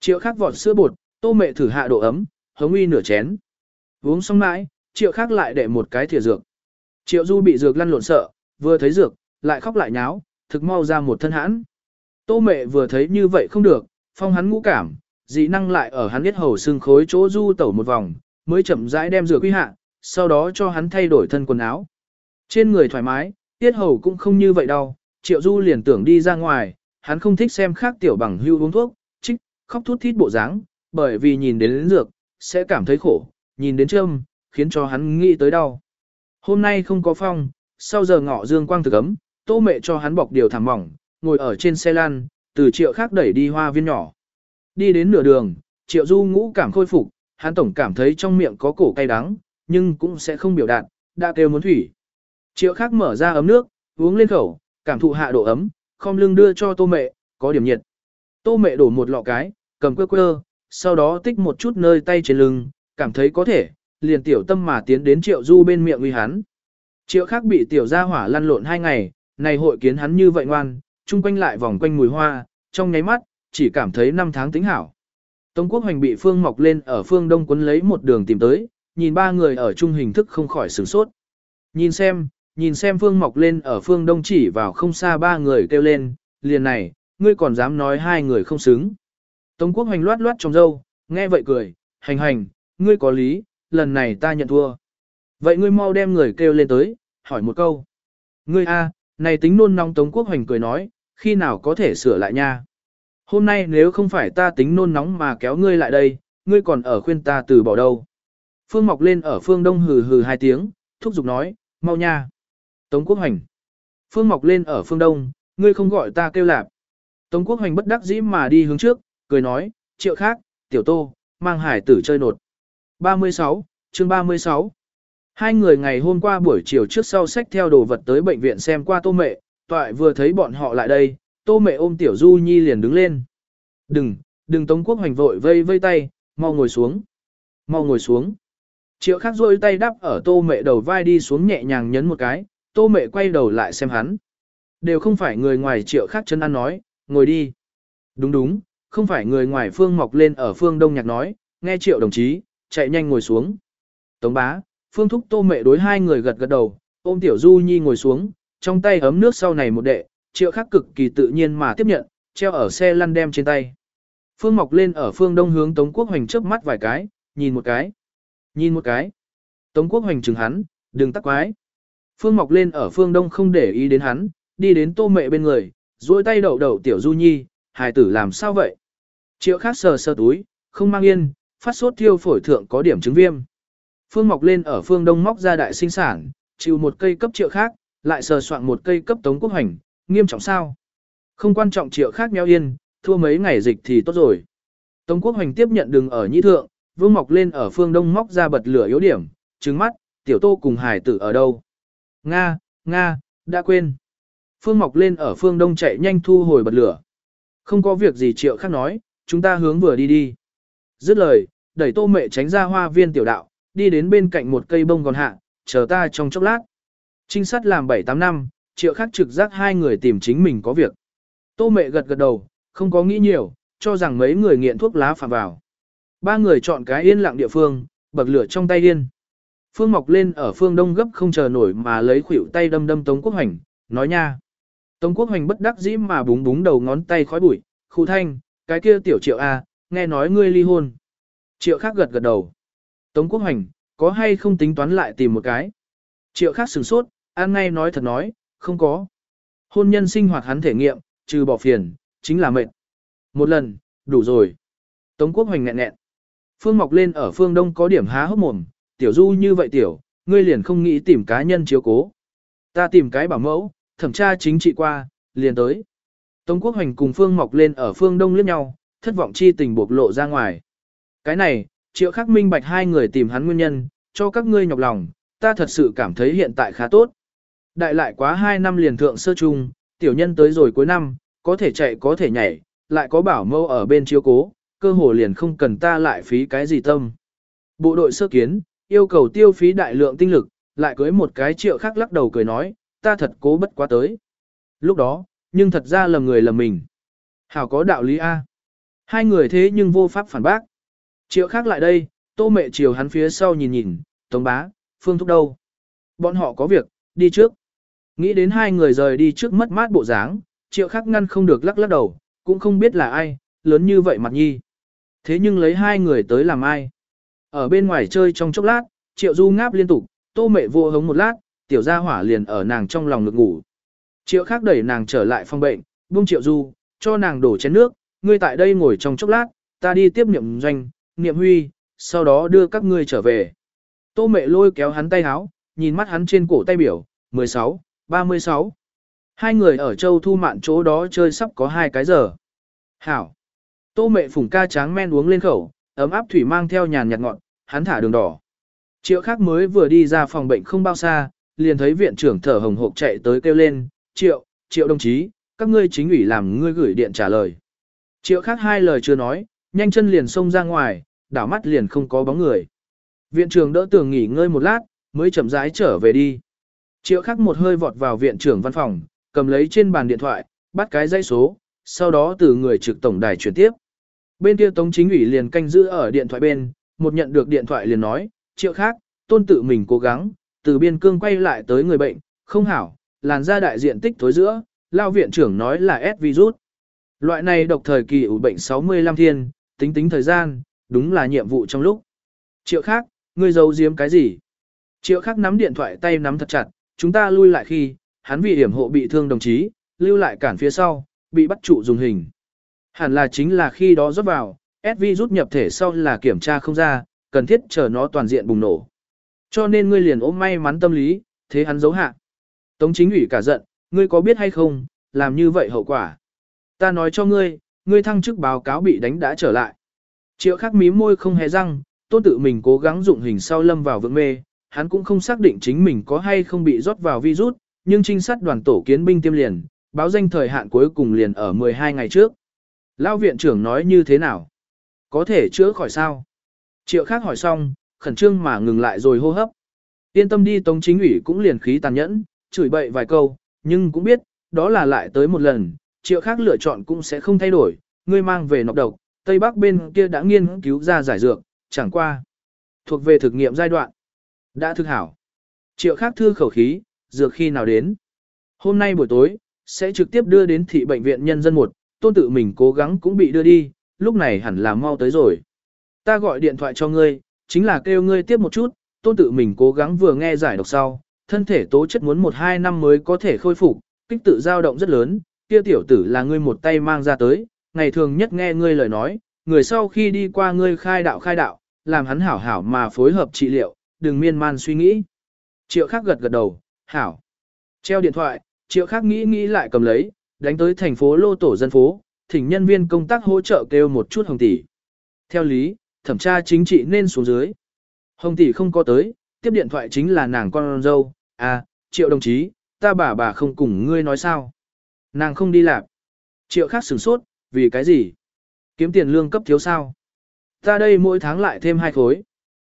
[SPEAKER 1] Triệu khắc vọt sữa bột, tô mẹ thử hạ độ ấm, hống uy nửa chén. Uống xong mãi, triệu khắc lại để một cái thìa dược. Triệu du bị dược lăn lộn sợ, vừa thấy dược, lại khóc lại nháo, thực mau ra một thân hãn. Tô mẹ vừa thấy như vậy không được, phong hắn ngũ cảm, dị năng lại ở hắn biết hầu xương khối chỗ du tẩu một vòng, mới chậm rãi đem dược quy hạ, sau đó cho hắn thay đổi thân quần áo. Trên người thoải mái, tiết hầu cũng không như vậy đâu, triệu du liền tưởng đi ra ngoài, hắn không thích xem khác tiểu bằng hưu uống thuốc, trích, khóc thút thít bộ dáng, bởi vì nhìn đến, lĩnh dược, sẽ cảm thấy khổ, nhìn đến châm, khiến cho hắn nghĩ tới đau. Hôm nay không có phong, sau giờ ngọ dương quang thực ấm, tô mẹ cho hắn bọc điều thảm mỏng, ngồi ở trên xe lan, từ triệu khác đẩy đi hoa viên nhỏ. Đi đến nửa đường, triệu du ngũ cảm khôi phục, hắn tổng cảm thấy trong miệng có cổ cay đắng, nhưng cũng sẽ không biểu đạt, đã kêu muốn thủy. Triệu khác mở ra ấm nước, uống lên khẩu, cảm thụ hạ độ ấm, không lưng đưa cho tô mẹ, có điểm nhiệt. Tô mẹ đổ một lọ cái, cầm quơ quơ, sau đó tích một chút nơi tay trên lưng, cảm thấy có thể, liền tiểu tâm mà tiến đến triệu du bên miệng uy hắn. Triệu khác bị tiểu gia hỏa lăn lộn hai ngày, này hội kiến hắn như vậy ngoan, chung quanh lại vòng quanh mùi hoa, trong nháy mắt, chỉ cảm thấy năm tháng tính hảo. Tống quốc hoành bị phương mọc lên ở phương đông quấn lấy một đường tìm tới, nhìn ba người ở chung hình thức không khỏi sửng sốt. Nhìn xem, nhìn xem phương mọc lên ở phương đông chỉ vào không xa ba người kêu lên, liền này, ngươi còn dám nói hai người không xứng. Tống quốc hoành loát loát trong dâu, nghe vậy cười, hành hành, ngươi có lý, lần này ta nhận thua. Vậy ngươi mau đem người kêu lên tới, hỏi một câu. Ngươi a, này tính nôn nóng Tống quốc hoành cười nói, khi nào có thể sửa lại nha. Hôm nay nếu không phải ta tính nôn nóng mà kéo ngươi lại đây, ngươi còn ở khuyên ta từ bỏ đâu. Phương Mọc lên ở phương đông hừ hừ hai tiếng, thúc giục nói, mau nha. Tống Quốc Hoành. Phương Mọc lên ở phương đông, ngươi không gọi ta kêu lạp. Tống Quốc Hoành bất đắc dĩ mà đi hướng trước, cười nói, triệu khác, tiểu tô, mang hải tử chơi nột. 36, chương 36. Hai người ngày hôm qua buổi chiều trước sau sách theo đồ vật tới bệnh viện xem qua tô mẹ, toại vừa thấy bọn họ lại đây, tô mẹ ôm tiểu du nhi liền đứng lên. Đừng, đừng Tống Quốc Hoành vội vây vây tay, mau ngồi xuống. Mau ngồi xuống. Triệu khắc rôi tay đắp ở tô mẹ đầu vai đi xuống nhẹ nhàng nhấn một cái, tô mẹ quay đầu lại xem hắn. Đều không phải người ngoài triệu khác chân ăn nói, ngồi đi. Đúng đúng, không phải người ngoài phương mọc lên ở phương đông nhạc nói, nghe triệu đồng chí, chạy nhanh ngồi xuống. Tống bá, phương thúc tô mẹ đối hai người gật gật đầu, ôm tiểu du nhi ngồi xuống, trong tay ấm nước sau này một đệ, triệu khắc cực kỳ tự nhiên mà tiếp nhận, treo ở xe lăn đem trên tay. Phương mọc lên ở phương đông hướng Tống Quốc Hoành chớp mắt vài cái, nhìn một cái, nhìn một cái. Tống Quốc Hoành chừng hắn, đừng tắc quái. Phương mọc lên ở phương đông không để ý đến hắn, đi đến tô mẹ bên người, duỗi tay đậu đậu tiểu du nhi, hài tử làm sao vậy? Triệu khác sờ sờ túi, không mang yên, phát sốt thiêu phổi thượng có điểm chứng viêm. Phương mọc lên ở phương đông móc ra đại sinh sản, chịu một cây cấp triệu khác, lại sờ soạn một cây cấp tống quốc hành, nghiêm trọng sao? Không quan trọng triệu khác meo yên, thua mấy ngày dịch thì tốt rồi. Tống quốc hành tiếp nhận đường ở nhĩ thượng, vương mọc lên ở phương đông móc ra bật lửa yếu điểm, trứng mắt, tiểu tô cùng hải tử ở đâu? Nga, Nga, đã quên. Phương mọc lên ở phương đông chạy nhanh thu hồi bật lửa. Không có việc gì triệu khác nói, chúng ta hướng vừa đi đi. Dứt lời, đẩy tô mẹ tránh ra hoa viên tiểu đạo, đi đến bên cạnh một cây bông còn hạ, chờ ta trong chốc lát. Trinh sát làm 7-8 năm, triệu khác trực giác hai người tìm chính mình có việc. Tô mẹ gật gật đầu, không có nghĩ nhiều, cho rằng mấy người nghiện thuốc lá phạm vào. Ba người chọn cái yên lặng địa phương, bậc lửa trong tay điên. Phương mọc lên ở phương đông gấp không chờ nổi mà lấy khuỷu tay đâm đâm Tống Quốc Hành, nói nha. Tống Quốc Hoành bất đắc dĩ mà búng búng đầu ngón tay khói bụi, khu thanh, cái kia tiểu triệu A, nghe nói ngươi ly hôn. Triệu khác gật gật đầu. Tống Quốc Hoành, có hay không tính toán lại tìm một cái? Triệu khác sửng sốt, an ngay nói thật nói, không có. Hôn nhân sinh hoạt hắn thể nghiệm, trừ bỏ phiền, chính là mệt. Một lần, đủ rồi. Tống Quốc Hoành nghẹn nghẹn. Phương Mọc lên ở phương Đông có điểm há hốc mồm, tiểu du như vậy tiểu, ngươi liền không nghĩ tìm cá nhân chiếu cố. Ta tìm cái bảo mẫu, thẩm tra chính trị qua, liền tới. Tống Quốc Hoành cùng Phương Mọc lên ở phương Đông liếc nhau, thất vọng chi tình bộc lộ ra ngoài. Cái này, triệu khắc minh bạch hai người tìm hắn nguyên nhân, cho các ngươi nhọc lòng, ta thật sự cảm thấy hiện tại khá tốt. Đại lại quá hai năm liền thượng sơ trung, tiểu nhân tới rồi cuối năm, có thể chạy có thể nhảy, lại có bảo mâu ở bên chiếu cố, cơ hồ liền không cần ta lại phí cái gì tâm. Bộ đội sơ kiến, yêu cầu tiêu phí đại lượng tinh lực, lại cưới một cái triệu khác lắc đầu cười nói, ta thật cố bất quá tới. Lúc đó, nhưng thật ra lầm người lầm mình. Hảo có đạo lý A. Hai người thế nhưng vô pháp phản bác. Triệu khác lại đây, tô mẹ chiều hắn phía sau nhìn nhìn, tống bá, phương thúc đâu. Bọn họ có việc, đi trước. Nghĩ đến hai người rời đi trước mất mát bộ dáng, triệu khác ngăn không được lắc lắc đầu, cũng không biết là ai, lớn như vậy mặt nhi. Thế nhưng lấy hai người tới làm ai. Ở bên ngoài chơi trong chốc lát, triệu du ngáp liên tục, tô mẹ vô hống một lát, tiểu gia hỏa liền ở nàng trong lòng ngực ngủ. Triệu khác đẩy nàng trở lại phòng bệnh, buông triệu du, cho nàng đổ chén nước, ngươi tại đây ngồi trong chốc lát, ta đi tiếp niệm doanh, niệm huy, sau đó đưa các ngươi trở về. Tô mẹ lôi kéo hắn tay háo, nhìn mắt hắn trên cổ tay biểu, 16, 36. Hai người ở châu thu mạn chỗ đó chơi sắp có hai cái giờ. Hảo. Tô mẹ phủng ca tráng men uống lên khẩu, ấm áp thủy mang theo nhàn nhạt ngọn, hắn thả đường đỏ. Triệu khác mới vừa đi ra phòng bệnh không bao xa, liền thấy viện trưởng thở hồng hộc chạy tới kêu lên, triệu, triệu đồng chí, các ngươi chính ủy làm ngươi gửi điện trả lời. Triệu khác hai lời chưa nói, nhanh chân liền xông ra ngoài, đảo mắt liền không có bóng người. Viện trưởng đỡ tường nghỉ ngơi một lát, mới chậm rãi trở về đi. Triệu khác một hơi vọt vào viện trưởng văn phòng, cầm lấy trên bàn điện thoại, bắt cái dây số, sau đó từ người trực tổng đài chuyển tiếp. Bên kia tống chính ủy liền canh giữ ở điện thoại bên, một nhận được điện thoại liền nói, triệu khác, tôn tự mình cố gắng, từ biên cương quay lại tới người bệnh, không hảo, làn da đại diện tích tối giữa, lao viện trưởng nói là S virus. Loại này độc thời kỳ ủ bệnh 65 thiên, tính tính thời gian, đúng là nhiệm vụ trong lúc. Triệu khác, ngươi giấu giếm cái gì? Triệu khác nắm điện thoại tay nắm thật chặt, chúng ta lui lại khi, hắn vì hiểm hộ bị thương đồng chí, lưu lại cản phía sau, bị bắt trụ dùng hình. Hẳn là chính là khi đó rót vào, SV rút nhập thể sau là kiểm tra không ra, cần thiết chờ nó toàn diện bùng nổ. Cho nên ngươi liền ôm may mắn tâm lý, thế hắn giấu hạ. Tống chính ủy cả giận, ngươi có biết hay không, làm như vậy hậu quả. Ta nói cho ngươi, ngươi thăng chức báo cáo bị đánh đã trở lại. Triệu khắc mí môi không hề răng, tôn tự mình cố gắng dụng hình sau lâm vào vượng mê, hắn cũng không xác định chính mình có hay không bị rót vào virus, nhưng trinh sát đoàn tổ kiến binh tiêm liền, báo danh thời hạn cuối cùng liền ở 12 ngày trước. Lao viện trưởng nói như thế nào? Có thể chữa khỏi sao? Triệu khác hỏi xong, khẩn trương mà ngừng lại rồi hô hấp. Yên tâm đi tống chính ủy cũng liền khí tàn nhẫn, chửi bậy vài câu, nhưng cũng biết, đó là lại tới một lần, triệu khác lựa chọn cũng sẽ không thay đổi, ngươi mang về nọc độc, Tây Bắc bên kia đã nghiên cứu ra giải dược, chẳng qua. Thuộc về thực nghiệm giai đoạn. Đã thực hảo. Triệu khác thư khẩu khí, dược khi nào đến. Hôm nay buổi tối, sẽ trực tiếp đưa đến thị bệnh viện nhân dân một, tôn tự mình cố gắng cũng bị đưa đi, lúc này hẳn là mau tới rồi. Ta gọi điện thoại cho ngươi, chính là kêu ngươi tiếp một chút, tôn tự mình cố gắng vừa nghe giải độc sau, thân thể tố chất muốn 1-2 năm mới có thể khôi phục, kích tự dao động rất lớn, kia tiểu tử là ngươi một tay mang ra tới, ngày thường nhất nghe ngươi lời nói, người sau khi đi qua ngươi khai đạo khai đạo, làm hắn hảo hảo mà phối hợp trị liệu, đừng miên man suy nghĩ. Triệu khác gật gật đầu, hảo. Treo điện thoại, triệu khác nghĩ nghĩ lại cầm lấy, đánh tới thành phố lô tổ dân phố, thỉnh nhân viên công tác hỗ trợ kêu một chút hồng tỷ. Theo lý, thẩm tra chính trị nên xuống dưới. Hồng tỷ không có tới, tiếp điện thoại chính là nàng con dâu, à, triệu đồng chí, ta bà bà không cùng ngươi nói sao. Nàng không đi làm. Triệu khác sửng sốt, vì cái gì? Kiếm tiền lương cấp thiếu sao? Ta đây mỗi tháng lại thêm hai khối.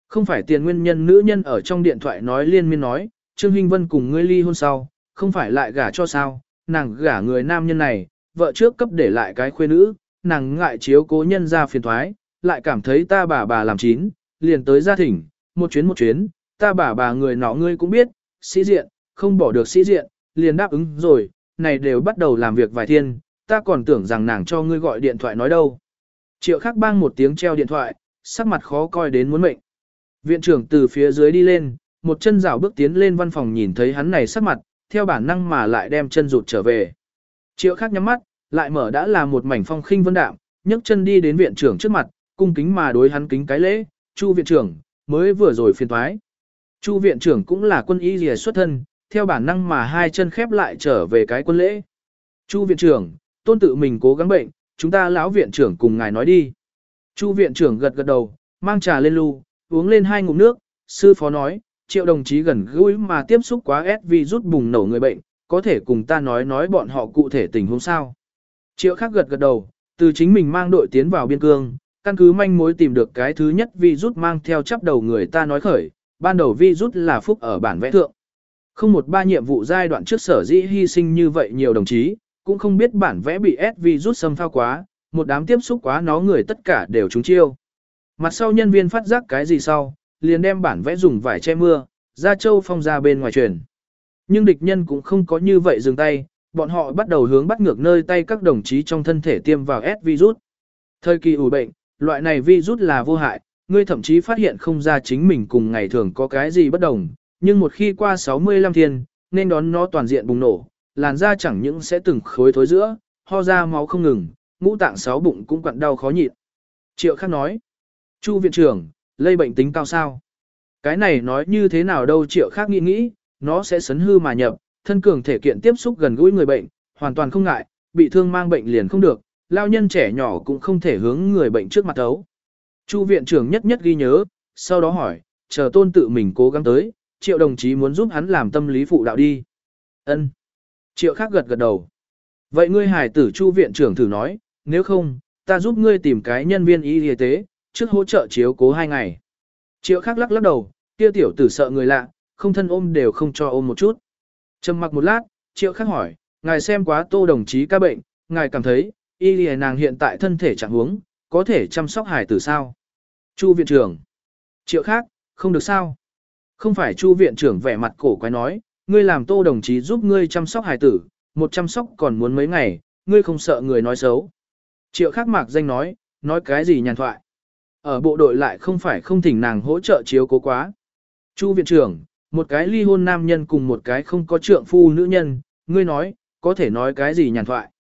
[SPEAKER 1] Không phải tiền nguyên nhân nữ nhân ở trong điện thoại nói liên miên nói, Trương Hinh Vân cùng ngươi ly hôn sau, không phải lại gả cho sao, nàng gả người nam nhân này, vợ trước cấp để lại cái khuê nữ, nàng ngại chiếu cố nhân ra phiền thoái, lại cảm thấy ta bà bà làm chín, liền tới gia thỉnh, một chuyến một chuyến, ta bà bà người nọ ngươi cũng biết, sĩ diện, không bỏ được sĩ diện, liền đáp ứng rồi, này đều bắt đầu làm việc vài thiên, ta còn tưởng rằng nàng cho ngươi gọi điện thoại nói đâu. Triệu khắc bang một tiếng treo điện thoại, sắc mặt khó coi đến muốn mệnh. Viện trưởng từ phía dưới đi lên, một chân rào bước tiến lên văn phòng nhìn thấy hắn này sắc mặt, theo bản năng mà lại đem chân rụt trở về. Triệu khắc nhắm mắt, lại mở đã là một mảnh phong khinh vân đạm, nhấc chân đi đến viện trưởng trước mặt, cung kính mà đối hắn kính cái lễ, Chu viện trưởng, mới vừa rồi phiền thoái. Chu viện trưởng cũng là quân y rìa xuất thân, theo bản năng mà hai chân khép lại trở về cái quân lễ. Chu viện trưởng, tôn tự mình cố gắng bệnh, chúng ta lão viện trưởng cùng ngài nói đi. Chu viện trưởng gật gật đầu, mang trà lên lu, uống lên hai ngụm nước, sư phó nói, triệu đồng chí gần gũi mà tiếp xúc quá SV rút bùng nổ người bệnh, có thể cùng ta nói nói bọn họ cụ thể tình huống sao. Triệu khác gật gật đầu, từ chính mình mang đội tiến vào biên cương, căn cứ manh mối tìm được cái thứ nhất vi rút mang theo chắp đầu người ta nói khởi, ban đầu vi rút là phúc ở bản vẽ thượng. Không một ba nhiệm vụ giai đoạn trước sở dĩ hy sinh như vậy nhiều đồng chí, cũng không biết bản vẽ bị S vi rút xâm phao quá, một đám tiếp xúc quá nó người tất cả đều trúng chiêu. Mặt sau nhân viên phát giác cái gì sau, liền đem bản vẽ dùng vải che mưa, ra châu phong ra bên ngoài truyền. Nhưng địch nhân cũng không có như vậy dừng tay, bọn họ bắt đầu hướng bắt ngược nơi tay các đồng chí trong thân thể tiêm vào S virus. Thời kỳ ủ bệnh, loại này virus là vô hại, ngươi thậm chí phát hiện không ra chính mình cùng ngày thường có cái gì bất đồng, nhưng một khi qua 65 thiên, nên đón nó toàn diện bùng nổ, làn da chẳng những sẽ từng khối thối giữa, ho ra máu không ngừng, ngũ tạng sáu bụng cũng quặn đau khó nhịn. Triệu Khắc nói, Chu viện trưởng, lây bệnh tính cao sao? Cái này nói như thế nào đâu Triệu khác nghĩ nghĩ, nó sẽ sấn hư mà nhập, thân cường thể kiện tiếp xúc gần gũi người bệnh, hoàn toàn không ngại, bị thương mang bệnh liền không được, lao nhân trẻ nhỏ cũng không thể hướng người bệnh trước mặt thấu. Chu viện trưởng nhất nhất ghi nhớ, sau đó hỏi, chờ tôn tự mình cố gắng tới, triệu đồng chí muốn giúp hắn làm tâm lý phụ đạo đi. Ân. Triệu khác gật gật đầu. Vậy ngươi hải tử chu viện trưởng thử nói, nếu không, ta giúp ngươi tìm cái nhân viên y y tế, trước hỗ trợ chiếu cố hai ngày. Triệu khác lắc lắc đầu, kia tiểu tử sợ người lạ, không thân ôm đều không cho ôm một chút. Trầm mặc một lát, triệu khác hỏi, ngài xem quá tô đồng chí ca bệnh, ngài cảm thấy, y lìa nàng hiện tại thân thể trạng huống, có thể chăm sóc hải tử sao? Chu viện trưởng. Triệu khác, không được sao? Không phải chu viện trưởng vẻ mặt cổ quái nói, ngươi làm tô đồng chí giúp ngươi chăm sóc hải tử, một chăm sóc còn muốn mấy ngày, ngươi không sợ người nói xấu. Triệu khác mạc danh nói, nói cái gì nhàn thoại. Ở bộ đội lại không phải không thỉnh nàng hỗ trợ chiếu cố quá. Chu viện trưởng, một cái ly hôn nam nhân cùng một cái không có trượng phu nữ nhân, ngươi nói, có thể nói cái gì nhàn thoại.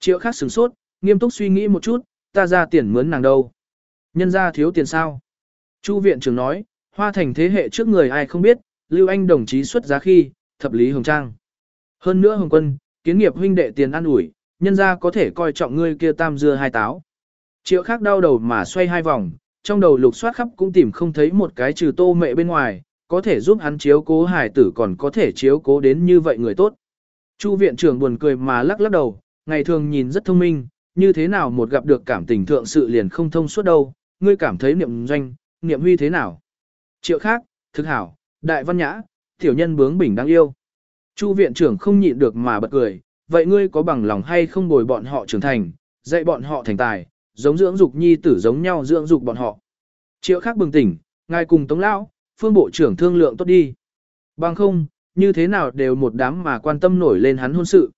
[SPEAKER 1] Triệu khác sửng sốt, nghiêm túc suy nghĩ một chút, ta ra tiền mướn nàng đâu. Nhân ra thiếu tiền sao? Chu viện trưởng nói, hoa thành thế hệ trước người ai không biết, Lưu Anh đồng chí xuất giá khi, thập lý hồng trang. Hơn nữa hồng quân, kiến nghiệp huynh đệ tiền ăn ủi, nhân ra có thể coi trọng ngươi kia tam dưa hai táo. Triệu khác đau đầu mà xoay hai vòng, trong đầu lục soát khắp cũng tìm không thấy một cái trừ tô mẹ bên ngoài, có thể giúp hắn chiếu cố hải tử còn có thể chiếu cố đến như vậy người tốt. Chu viện trưởng buồn cười mà lắc lắc đầu, ngày thường nhìn rất thông minh, như thế nào một gặp được cảm tình thượng sự liền không thông suốt đâu, ngươi cảm thấy niệm doanh, niệm huy thế nào. Triệu khác, thực hảo, đại văn nhã, tiểu nhân bướng bỉnh đáng yêu. Chu viện trưởng không nhịn được mà bật cười, vậy ngươi có bằng lòng hay không bồi bọn họ trưởng thành, dạy bọn họ thành tài, giống dưỡng dục nhi tử giống nhau dưỡng dục bọn họ. Triệu khác bừng tỉnh, ngài cùng Tống Lão, phương bộ trưởng thương lượng tốt đi. Bằng không, như thế nào đều một đám mà quan tâm nổi lên hắn hôn sự.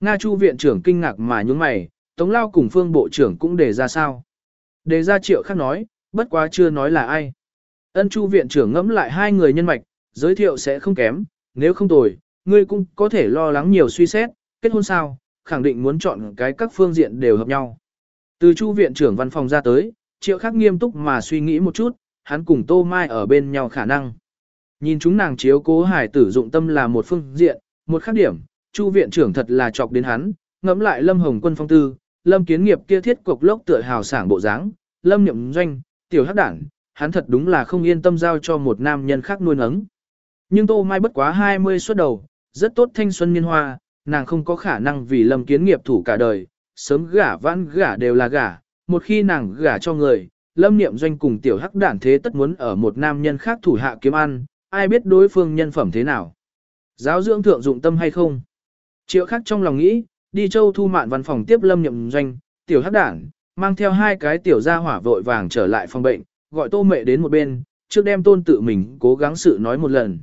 [SPEAKER 1] Nga Chu viện trưởng kinh ngạc mà nhúng mày, Tống Lao cùng phương bộ trưởng cũng đề ra sao. Đề ra triệu khác nói, bất quá chưa nói là ai. Ân Chu viện trưởng ngẫm lại hai người nhân mạch, giới thiệu sẽ không kém, nếu không tồi, ngươi cũng có thể lo lắng nhiều suy xét, kết hôn sao, khẳng định muốn chọn cái các phương diện đều hợp nhau. Từ Chu viện trưởng văn phòng ra tới, triệu khắc nghiêm túc mà suy nghĩ một chút, hắn cùng Tô Mai ở bên nhau khả năng. Nhìn chúng nàng chiếu cố hải tử dụng tâm là một phương diện, một khác điểm, Chu viện trưởng thật là chọc đến hắn, ngẫm lại Lâm Hồng Quân phong tư, Lâm Kiến Nghiệp kia thiết cục lốc tựa hào sảng bộ dáng, Lâm Nhậm Doanh, tiểu hắc đảng, hắn thật đúng là không yên tâm giao cho một nam nhân khác nuôi nấng. Nhưng Tô Mai bất quá 20 xuất đầu, rất tốt thanh xuân niên hoa, nàng không có khả năng vì Lâm Kiến Nghiệp thủ cả đời, sớm gả vãn gả đều là gả, một khi nàng gả cho người, Lâm Niệm Doanh cùng tiểu hắc đản thế tất muốn ở một nam nhân khác thủ hạ kiếm ăn, ai biết đối phương nhân phẩm thế nào. Giáo dưỡng thượng dụng tâm hay không? Triệu khắc trong lòng nghĩ, đi châu thu mạn văn phòng tiếp Lâm Niệm Doanh, tiểu hắc đản, mang theo hai cái tiểu gia hỏa vội vàng trở lại phòng bệnh, gọi tô mẹ đến một bên, trước đem tôn tự mình cố gắng sự nói một lần.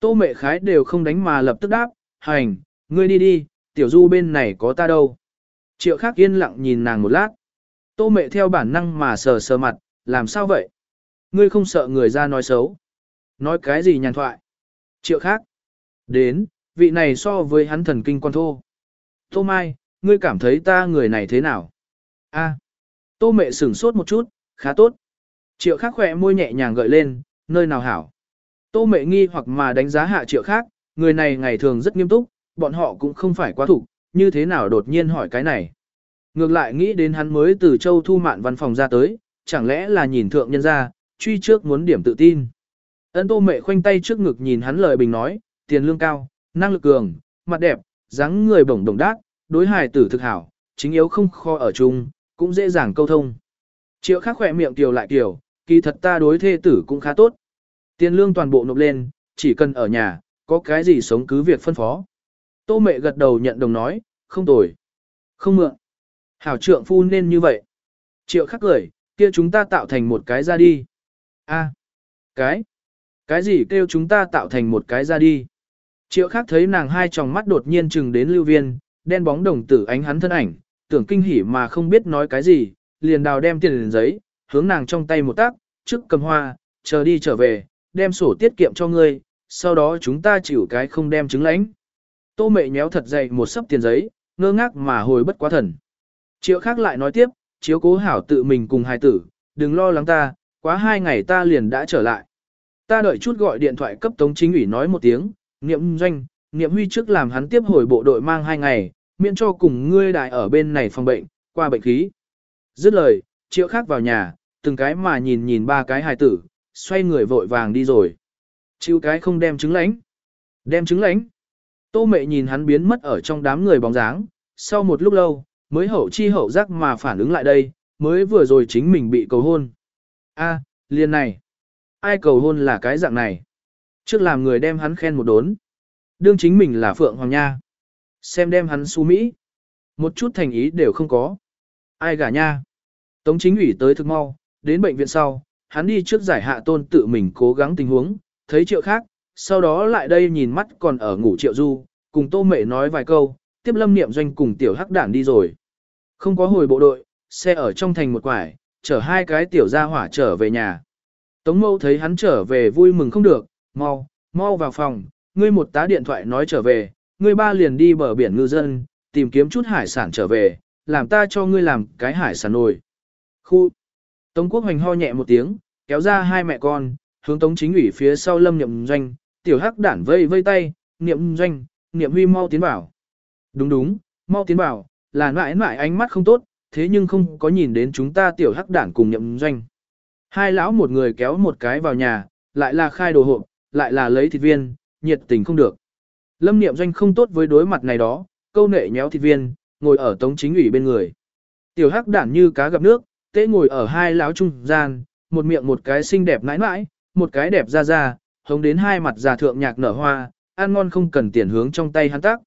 [SPEAKER 1] Tô mẹ khái đều không đánh mà lập tức đáp, hành, ngươi đi đi, tiểu du bên này có ta đâu. Triệu khác yên lặng nhìn nàng một lát. Tô mẹ theo bản năng mà sờ sờ mặt, làm sao vậy? Ngươi không sợ người ra nói xấu. Nói cái gì nhàn thoại? Triệu khác. Đến, vị này so với hắn thần kinh quan thô. Tô Mai, ngươi cảm thấy ta người này thế nào? A. Tô mẹ sửng sốt một chút, khá tốt. Triệu khác khỏe môi nhẹ nhàng gợi lên, nơi nào hảo. Tô mẹ nghi hoặc mà đánh giá hạ triệu khác, người này ngày thường rất nghiêm túc, bọn họ cũng không phải quá thủ, như thế nào đột nhiên hỏi cái này. Ngược lại nghĩ đến hắn mới từ châu thu mạn văn phòng ra tới, chẳng lẽ là nhìn thượng nhân ra, truy trước muốn điểm tự tin. ấn tô mẹ khoanh tay trước ngực nhìn hắn lời bình nói, tiền lương cao, năng lực cường, mặt đẹp, dáng người bổng đồng đát, đối hài tử thực hảo, chính yếu không kho ở chung, cũng dễ dàng câu thông. Triệu khắc khỏe miệng tiểu lại tiểu, kỳ thật ta đối thê tử cũng khá tốt. Tiền lương toàn bộ nộp lên, chỉ cần ở nhà, có cái gì sống cứ việc phân phó. Tô mẹ gật đầu nhận đồng nói, không tồi. Không mượn. Hảo trượng phu nên như vậy. Triệu khắc cười, kia chúng ta tạo thành một cái ra đi. A, cái. Cái gì kêu chúng ta tạo thành một cái ra đi. Triệu khắc thấy nàng hai tròng mắt đột nhiên chừng đến lưu viên, đen bóng đồng tử ánh hắn thân ảnh, tưởng kinh hỉ mà không biết nói cái gì, liền đào đem tiền liền giấy, hướng nàng trong tay một tác, trước cầm hoa, chờ đi trở về, đem sổ tiết kiệm cho ngươi, sau đó chúng ta chịu cái không đem chứng lãnh. Tô mẹ nhéo thật dày một sấp tiền giấy, ngơ ngác mà hồi bất quá thần. Triệu khác lại nói tiếp, chiếu cố hảo tự mình cùng hài tử, đừng lo lắng ta, quá hai ngày ta liền đã trở lại. Ta đợi chút gọi điện thoại cấp tống chính ủy nói một tiếng, niệm doanh, niệm huy trước làm hắn tiếp hồi bộ đội mang hai ngày, miễn cho cùng ngươi đại ở bên này phòng bệnh, qua bệnh khí. Dứt lời, triệu khác vào nhà, từng cái mà nhìn nhìn ba cái hài tử, xoay người vội vàng đi rồi. Chịu cái không đem trứng lãnh. Đem trứng lãnh. Tô mẹ nhìn hắn biến mất ở trong đám người bóng dáng, sau một lúc lâu, mới hậu chi hậu giác mà phản ứng lại đây, mới vừa rồi chính mình bị cầu hôn. A, à, liền này. Ai cầu hôn là cái dạng này? Trước làm người đem hắn khen một đốn. Đương chính mình là Phượng Hoàng Nha. Xem đem hắn su Mỹ. Một chút thành ý đều không có. Ai gả nha? Tống chính ủy tới thực mau, đến bệnh viện sau, hắn đi trước giải hạ tôn tự mình cố gắng tình huống, thấy triệu khác, sau đó lại đây nhìn mắt còn ở ngủ triệu du, cùng tô mẹ nói vài câu, tiếp lâm niệm doanh cùng tiểu hắc đản đi rồi. Không có hồi bộ đội, xe ở trong thành một quải, chở hai cái tiểu gia hỏa trở về nhà. Tống mâu thấy hắn trở về vui mừng không được, mau, mau vào phòng, ngươi một tá điện thoại nói trở về, ngươi ba liền đi bờ biển ngư dân, tìm kiếm chút hải sản trở về, làm ta cho ngươi làm cái hải sản nồi. Khu. Tống quốc hoành ho nhẹ một tiếng, kéo ra hai mẹ con, hướng tống chính ủy phía sau lâm niệm doanh, tiểu hắc đản vây vây tay, niệm doanh, niệm huy mau tiến bảo. Đúng đúng, mau tiến bảo, là mãi mãi ánh mắt không tốt, thế nhưng không có nhìn đến chúng ta tiểu hắc đản cùng niệm doanh. Hai lão một người kéo một cái vào nhà, lại là khai đồ hộp, lại là lấy thịt viên, nhiệt tình không được. Lâm niệm doanh không tốt với đối mặt này đó, câu nệ nhéo thịt viên, ngồi ở tống chính ủy bên người. Tiểu hắc đản như cá gặp nước, tế ngồi ở hai lão trung gian, một miệng một cái xinh đẹp nãi nãi, một cái đẹp ra ra, hống đến hai mặt già thượng nhạc nở hoa, ăn ngon không cần tiền hướng trong tay hắn tác.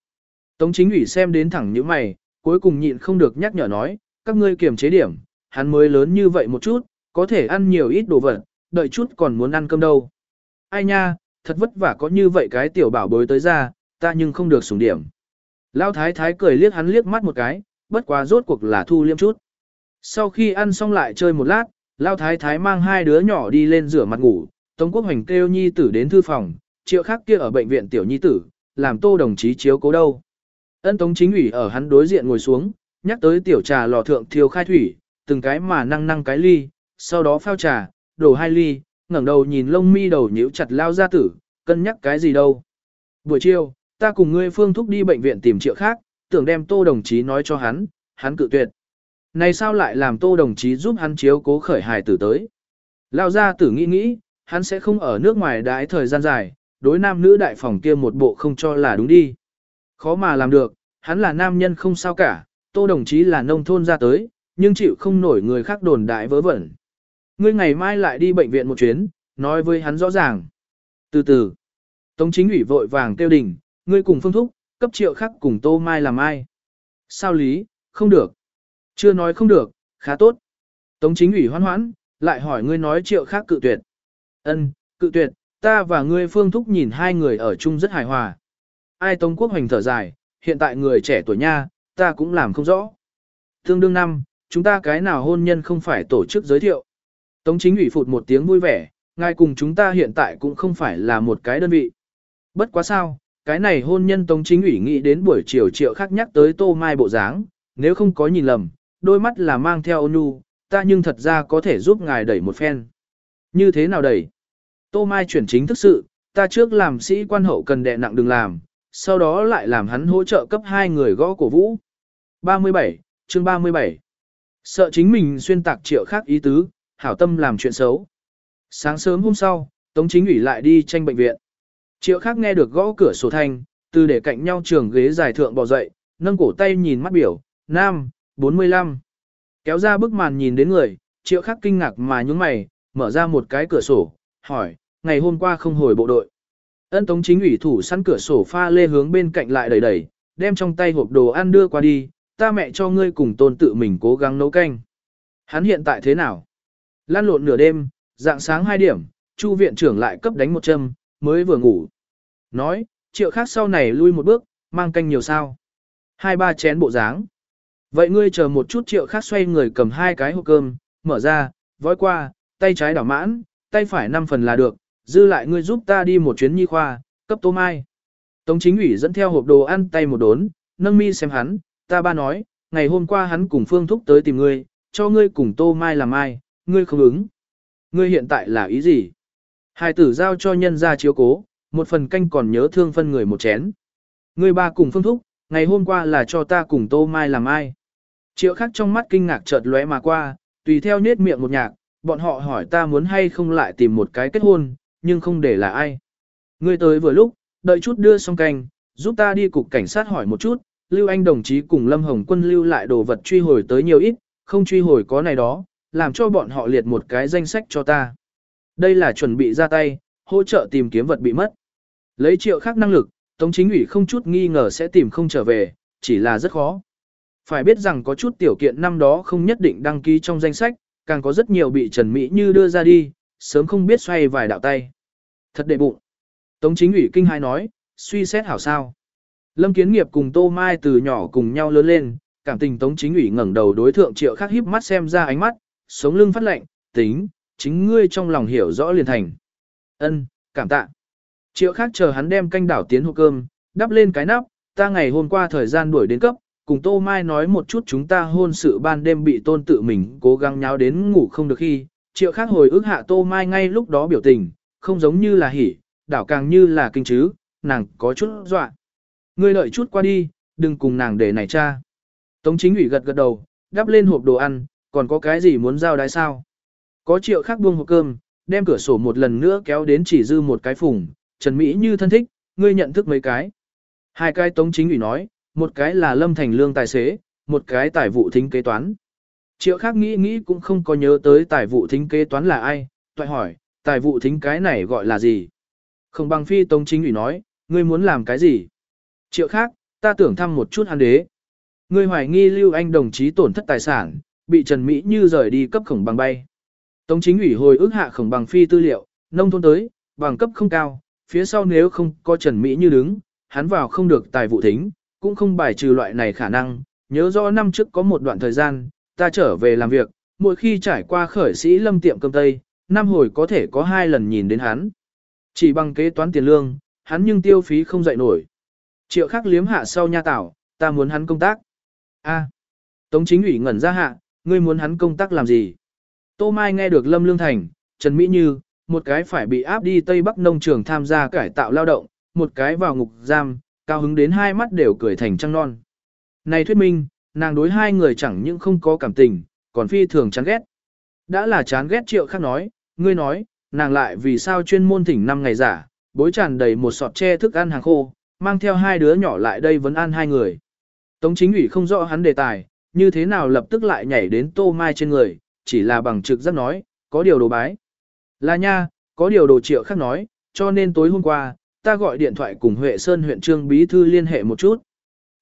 [SPEAKER 1] Tống chính ủy xem đến thẳng như mày, cuối cùng nhịn không được nhắc nhở nói, các ngươi kiềm chế điểm, hắn mới lớn như vậy một chút, có thể ăn nhiều ít đồ vật, đợi chút còn muốn ăn cơm đâu. Ai nha, thật vất vả có như vậy cái tiểu bảo bối tới ra, ta nhưng không được sủng điểm. Lão thái thái cười liếc hắn liếc mắt một cái, bất quá rốt cuộc là thu liêm chút. Sau khi ăn xong lại chơi một lát, Lão thái thái mang hai đứa nhỏ đi lên rửa mặt ngủ, Tống Quốc Hoành kêu nhi tử đến thư phòng, triệu khác kia ở bệnh viện tiểu nhi tử, làm tô đồng chí chiếu cố đâu. Ân Tống chính ủy ở hắn đối diện ngồi xuống, nhắc tới tiểu trà lò thượng thiêu khai thủy, từng cái mà năng năng cái ly, sau đó phao trà, đổ hai ly, ngẩng đầu nhìn lông mi đầu nhíu chặt lao ra tử, cân nhắc cái gì đâu. Buổi chiều, ta cùng ngươi phương thúc đi bệnh viện tìm triệu khác, tưởng đem tô đồng chí nói cho hắn, hắn cự tuyệt. Này sao lại làm tô đồng chí giúp hắn chiếu cố khởi hài tử tới. Lao ra tử nghĩ nghĩ, hắn sẽ không ở nước ngoài đãi thời gian dài, đối nam nữ đại phòng kia một bộ không cho là đúng đi. Khó mà làm được, hắn là nam nhân không sao cả, tô đồng chí là nông thôn ra tới, nhưng chịu không nổi người khác đồn đại vớ vẩn. Ngươi ngày mai lại đi bệnh viện một chuyến, nói với hắn rõ ràng. Từ từ, Tống chính ủy vội vàng kêu đình, ngươi cùng phương thúc, cấp triệu khác cùng tô mai làm ai. Sao lý, không được. Chưa nói không được, khá tốt. Tống chính ủy hoan hoãn, lại hỏi ngươi nói triệu khác cự tuyệt. Ân, cự tuyệt, ta và ngươi phương thúc nhìn hai người ở chung rất hài hòa. Ai Tống quốc hoành thở dài, hiện tại người trẻ tuổi nha, ta cũng làm không rõ. Tương đương năm, chúng ta cái nào hôn nhân không phải tổ chức giới thiệu. Tống chính ủy phụt một tiếng vui vẻ, ngài cùng chúng ta hiện tại cũng không phải là một cái đơn vị. Bất quá sao, cái này hôn nhân Tống chính ủy nghĩ đến buổi chiều triệu khác nhắc tới tô mai bộ dáng, nếu không có nhìn lầm, đôi mắt là mang theo ôn nhu, ta nhưng thật ra có thể giúp ngài đẩy một phen. Như thế nào đẩy? Tô mai chuyển chính thức sự, ta trước làm sĩ quan hậu cần đệ nặng đừng làm, sau đó lại làm hắn hỗ trợ cấp hai người gõ cổ vũ. 37, chương 37 Sợ chính mình xuyên tạc triệu khác ý tứ, hảo tâm làm chuyện xấu. Sáng sớm hôm sau, Tống Chính ủy lại đi tranh bệnh viện. Triệu khác nghe được gõ cửa sổ thanh, từ để cạnh nhau trường ghế dài thượng bò dậy, nâng cổ tay nhìn mắt biểu, nam, 45. Kéo ra bức màn nhìn đến người, triệu khác kinh ngạc mà nhúng mày, mở ra một cái cửa sổ, hỏi, ngày hôm qua không hồi bộ đội. Ân Tống Chính ủy thủ săn cửa sổ pha lê hướng bên cạnh lại đẩy đẩy, đem trong tay hộp đồ ăn đưa qua đi, ta mẹ cho ngươi cùng tôn tự mình cố gắng nấu canh. Hắn hiện tại thế nào? Lan lộn nửa đêm, dạng sáng 2 điểm, Chu viện trưởng lại cấp đánh một châm, mới vừa ngủ. Nói, triệu khác sau này lui một bước, mang canh nhiều sao. Hai ba chén bộ dáng. Vậy ngươi chờ một chút triệu khác xoay người cầm hai cái hộp cơm, mở ra, vói qua, tay trái đảo mãn, tay phải năm phần là được, dư lại ngươi giúp ta đi một chuyến nhi khoa, cấp tô mai. Tống chính ủy dẫn theo hộp đồ ăn tay một đốn, nâng mi xem hắn, ta ba nói, ngày hôm qua hắn cùng Phương Thúc tới tìm ngươi, cho ngươi cùng Tô Mai làm ai, ngươi không ứng. Ngươi hiện tại là ý gì? Hai tử giao cho nhân gia chiếu cố, một phần canh còn nhớ thương phân người một chén. Ngươi ba cùng Phương Thúc, ngày hôm qua là cho ta cùng Tô Mai làm ai. Triệu khắc trong mắt kinh ngạc chợt lóe mà qua, tùy theo nết miệng một nhạc, bọn họ hỏi ta muốn hay không lại tìm một cái kết hôn, nhưng không để là ai. Ngươi tới vừa lúc, đợi chút đưa xong canh, giúp ta đi cục cảnh sát hỏi một chút, Lưu Anh đồng chí cùng Lâm Hồng Quân lưu lại đồ vật truy hồi tới nhiều ít, không truy hồi có này đó, làm cho bọn họ liệt một cái danh sách cho ta. Đây là chuẩn bị ra tay, hỗ trợ tìm kiếm vật bị mất. Lấy triệu khác năng lực, Tống Chính ủy không chút nghi ngờ sẽ tìm không trở về, chỉ là rất khó. Phải biết rằng có chút tiểu kiện năm đó không nhất định đăng ký trong danh sách, càng có rất nhiều bị Trần Mỹ Như đưa ra đi, sớm không biết xoay vài đạo tay. Thật đệ bụng. Tống Chính ủy kinh hai nói, suy xét hảo sao. Lâm Kiến Nghiệp cùng Tô Mai từ nhỏ cùng nhau lớn lên, cảm tình Tống Chính ủy ngẩng đầu đối thượng Triệu Khắc híp mắt xem ra ánh mắt, sống lưng phát lệnh tính, chính ngươi trong lòng hiểu rõ liền thành. Ân, cảm tạ. Triệu Khắc chờ hắn đem canh đảo tiến hộp cơm, đắp lên cái nắp, ta ngày hôm qua thời gian đuổi đến cấp, cùng Tô Mai nói một chút chúng ta hôn sự ban đêm bị tôn tự mình cố gắng nháo đến ngủ không được khi, triệu khác hồi ức hạ Tô Mai ngay lúc đó biểu tình, không giống như là hỉ, đảo càng như là kinh chứ, nàng có chút dọa. Ngươi đợi chút qua đi, đừng cùng nàng để này cha. Tống chính ủy gật gật đầu, đắp lên hộp đồ ăn, còn có cái gì muốn giao đái sao? Có triệu khác buông hộp cơm, đem cửa sổ một lần nữa kéo đến chỉ dư một cái phùng, Trần Mỹ như thân thích, ngươi nhận thức mấy cái. Hai cái tống chính ủy nói, một cái là lâm thành lương tài xế, một cái tài vụ thính kế toán. Triệu khác nghĩ nghĩ cũng không có nhớ tới tài vụ thính kế toán là ai, toại hỏi, tài vụ thính cái này gọi là gì? Không bằng phi tống chính ủy nói, ngươi muốn làm cái gì? Triệu khác, ta tưởng thăm một chút hắn đế. Ngươi hoài nghi Lưu Anh đồng chí tổn thất tài sản, bị Trần Mỹ Như rời đi cấp khổng bằng bay. Tống chính ủy hồi ước hạ khổng bằng phi tư liệu, nông thôn tới, bằng cấp không cao, phía sau nếu không có Trần Mỹ Như đứng, hắn vào không được tài vụ thính, cũng không bài trừ loại này khả năng. Nhớ rõ năm trước có một đoạn thời gian, ta trở về làm việc, mỗi khi trải qua khởi sĩ lâm tiệm cơm tây, năm hồi có thể có hai lần nhìn đến hắn. Chỉ bằng kế toán tiền lương, hắn nhưng tiêu phí không dậy nổi. Triệu khắc liếm hạ sau nha tảo, ta muốn hắn công tác. A. Tống chính ủy ngẩn ra hạ, ngươi muốn hắn công tác làm gì? Tô Mai nghe được Lâm Lương Thành, Trần Mỹ Như, một cái phải bị áp đi Tây Bắc nông trường tham gia cải tạo lao động, một cái vào ngục giam, cao hứng đến hai mắt đều cười thành trăng non. Này thuyết minh, nàng đối hai người chẳng những không có cảm tình, còn phi thường chán ghét. Đã là chán ghét triệu khác nói, ngươi nói, nàng lại vì sao chuyên môn thỉnh năm ngày giả, bối tràn đầy một sọt tre thức ăn hàng khô, mang theo hai đứa nhỏ lại đây vẫn ăn hai người. Tống chính ủy không rõ hắn đề tài, như thế nào lập tức lại nhảy đến tô mai trên người, chỉ là bằng trực giác nói, có điều đồ bái. Là nha, có điều đồ triệu khác nói, cho nên tối hôm qua, ta gọi điện thoại cùng Huệ Sơn huyện trương bí thư liên hệ một chút.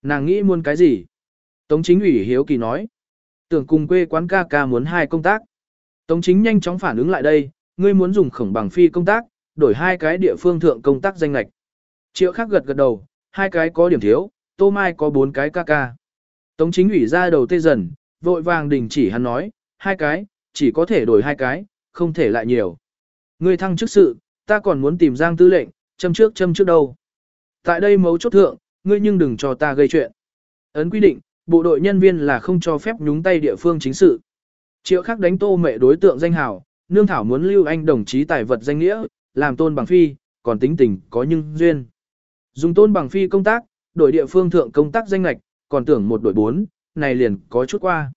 [SPEAKER 1] Nàng nghĩ muốn cái gì? Tống chính ủy hiếu kỳ nói. Tưởng cùng quê quán ca ca muốn hai công tác. Tống chính nhanh chóng phản ứng lại đây, ngươi muốn dùng khổng bằng phi công tác, đổi hai cái địa phương thượng công tác danh lạch. Triệu Khắc gật gật đầu, hai cái có điểm thiếu, tô mai có bốn cái ca ca. Tống chính ủy ra đầu tê dần, vội vàng đình chỉ hắn nói, hai cái, chỉ có thể đổi hai cái, không thể lại nhiều. Ngươi thăng chức sự, ta còn muốn tìm giang tư lệnh, châm trước châm trước đâu. Tại đây mấu chốt thượng, ngươi nhưng đừng cho ta gây chuyện. Ấn quy định, bộ đội nhân viên là không cho phép nhúng tay địa phương chính sự. Triệu khắc đánh tô mẹ đối tượng danh hào, nương thảo muốn lưu anh đồng chí tài vật danh nghĩa, làm tôn bằng phi, còn tính tình có nhưng duyên. Dùng tôn bằng phi công tác, đổi địa phương thượng công tác danh lạch, còn tưởng một đội bốn, này liền có chút qua.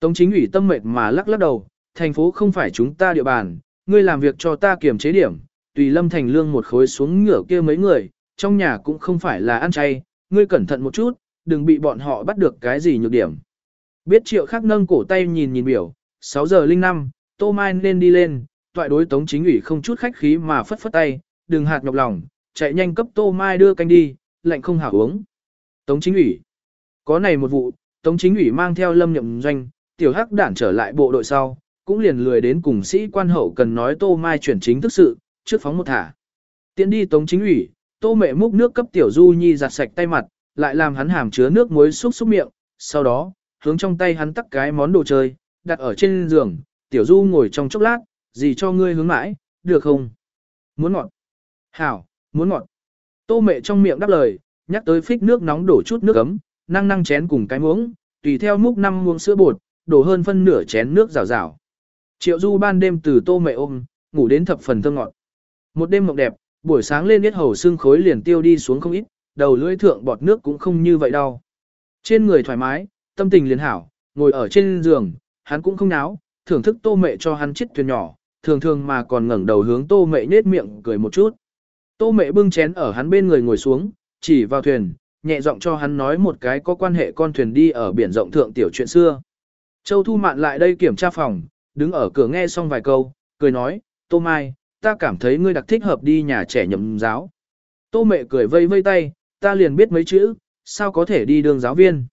[SPEAKER 1] Tống chính ủy tâm mệt mà lắc lắc đầu, thành phố không phải chúng ta địa bàn, ngươi làm việc cho ta kiểm chế điểm, tùy lâm thành lương một khối xuống ngửa kia mấy người, trong nhà cũng không phải là ăn chay, ngươi cẩn thận một chút, đừng bị bọn họ bắt được cái gì nhược điểm. Biết triệu khắc nâng cổ tay nhìn nhìn biểu, 6 giờ linh năm, tô mai nên đi lên, toại đối tống chính ủy không chút khách khí mà phất phất tay, đừng hạt nhọc lòng, chạy nhanh cấp tô mai đưa canh đi, lạnh không hảo uống. Tống chính ủy, có này một vụ, tống chính ủy mang theo lâm nhậm doanh, tiểu hắc đản trở lại bộ đội sau, cũng liền lười đến cùng sĩ quan hậu cần nói tô mai chuyển chính thức sự, trước phóng một thả. Tiến đi tống chính ủy, tô mẹ múc nước cấp tiểu du nhi giặt sạch tay mặt, lại làm hắn hàm chứa nước muối xúc xúc miệng, sau đó, hướng trong tay hắn tắt cái món đồ chơi, đặt ở trên giường, tiểu du ngồi trong chốc lát, gì cho ngươi hướng mãi, được không? Muốn ngọt. Hảo, muốn ngọt. Tô mẹ trong miệng đáp lời, nhắc tới phích nước nóng đổ chút nước ấm, năng năng chén cùng cái muỗng, tùy theo múc năm muỗng sữa bột, đổ hơn phân nửa chén nước rào rào. Triệu du ban đêm từ tô mẹ ôm, ngủ đến thập phần thơ ngọt. Một đêm mộng đẹp, buổi sáng lên biết hầu xương khối liền tiêu đi xuống không ít, đầu lưỡi thượng bọt nước cũng không như vậy đâu. Trên người thoải mái, tâm tình liền hảo, ngồi ở trên giường, hắn cũng không náo, thưởng thức tô mẹ cho hắn chiếc thuyền nhỏ, thường thường mà còn ngẩng đầu hướng tô mẹ nết miệng cười một chút. Tô mẹ bưng chén ở hắn bên người ngồi xuống, chỉ vào thuyền, nhẹ giọng cho hắn nói một cái có quan hệ con thuyền đi ở biển rộng thượng tiểu chuyện xưa. Châu Thu Mạn lại đây kiểm tra phòng, đứng ở cửa nghe xong vài câu, cười nói, Tô Mai, ta cảm thấy ngươi đặc thích hợp đi nhà trẻ nhậm giáo. Tô mẹ cười vây vây tay, ta liền biết mấy chữ, sao có thể đi đường giáo viên.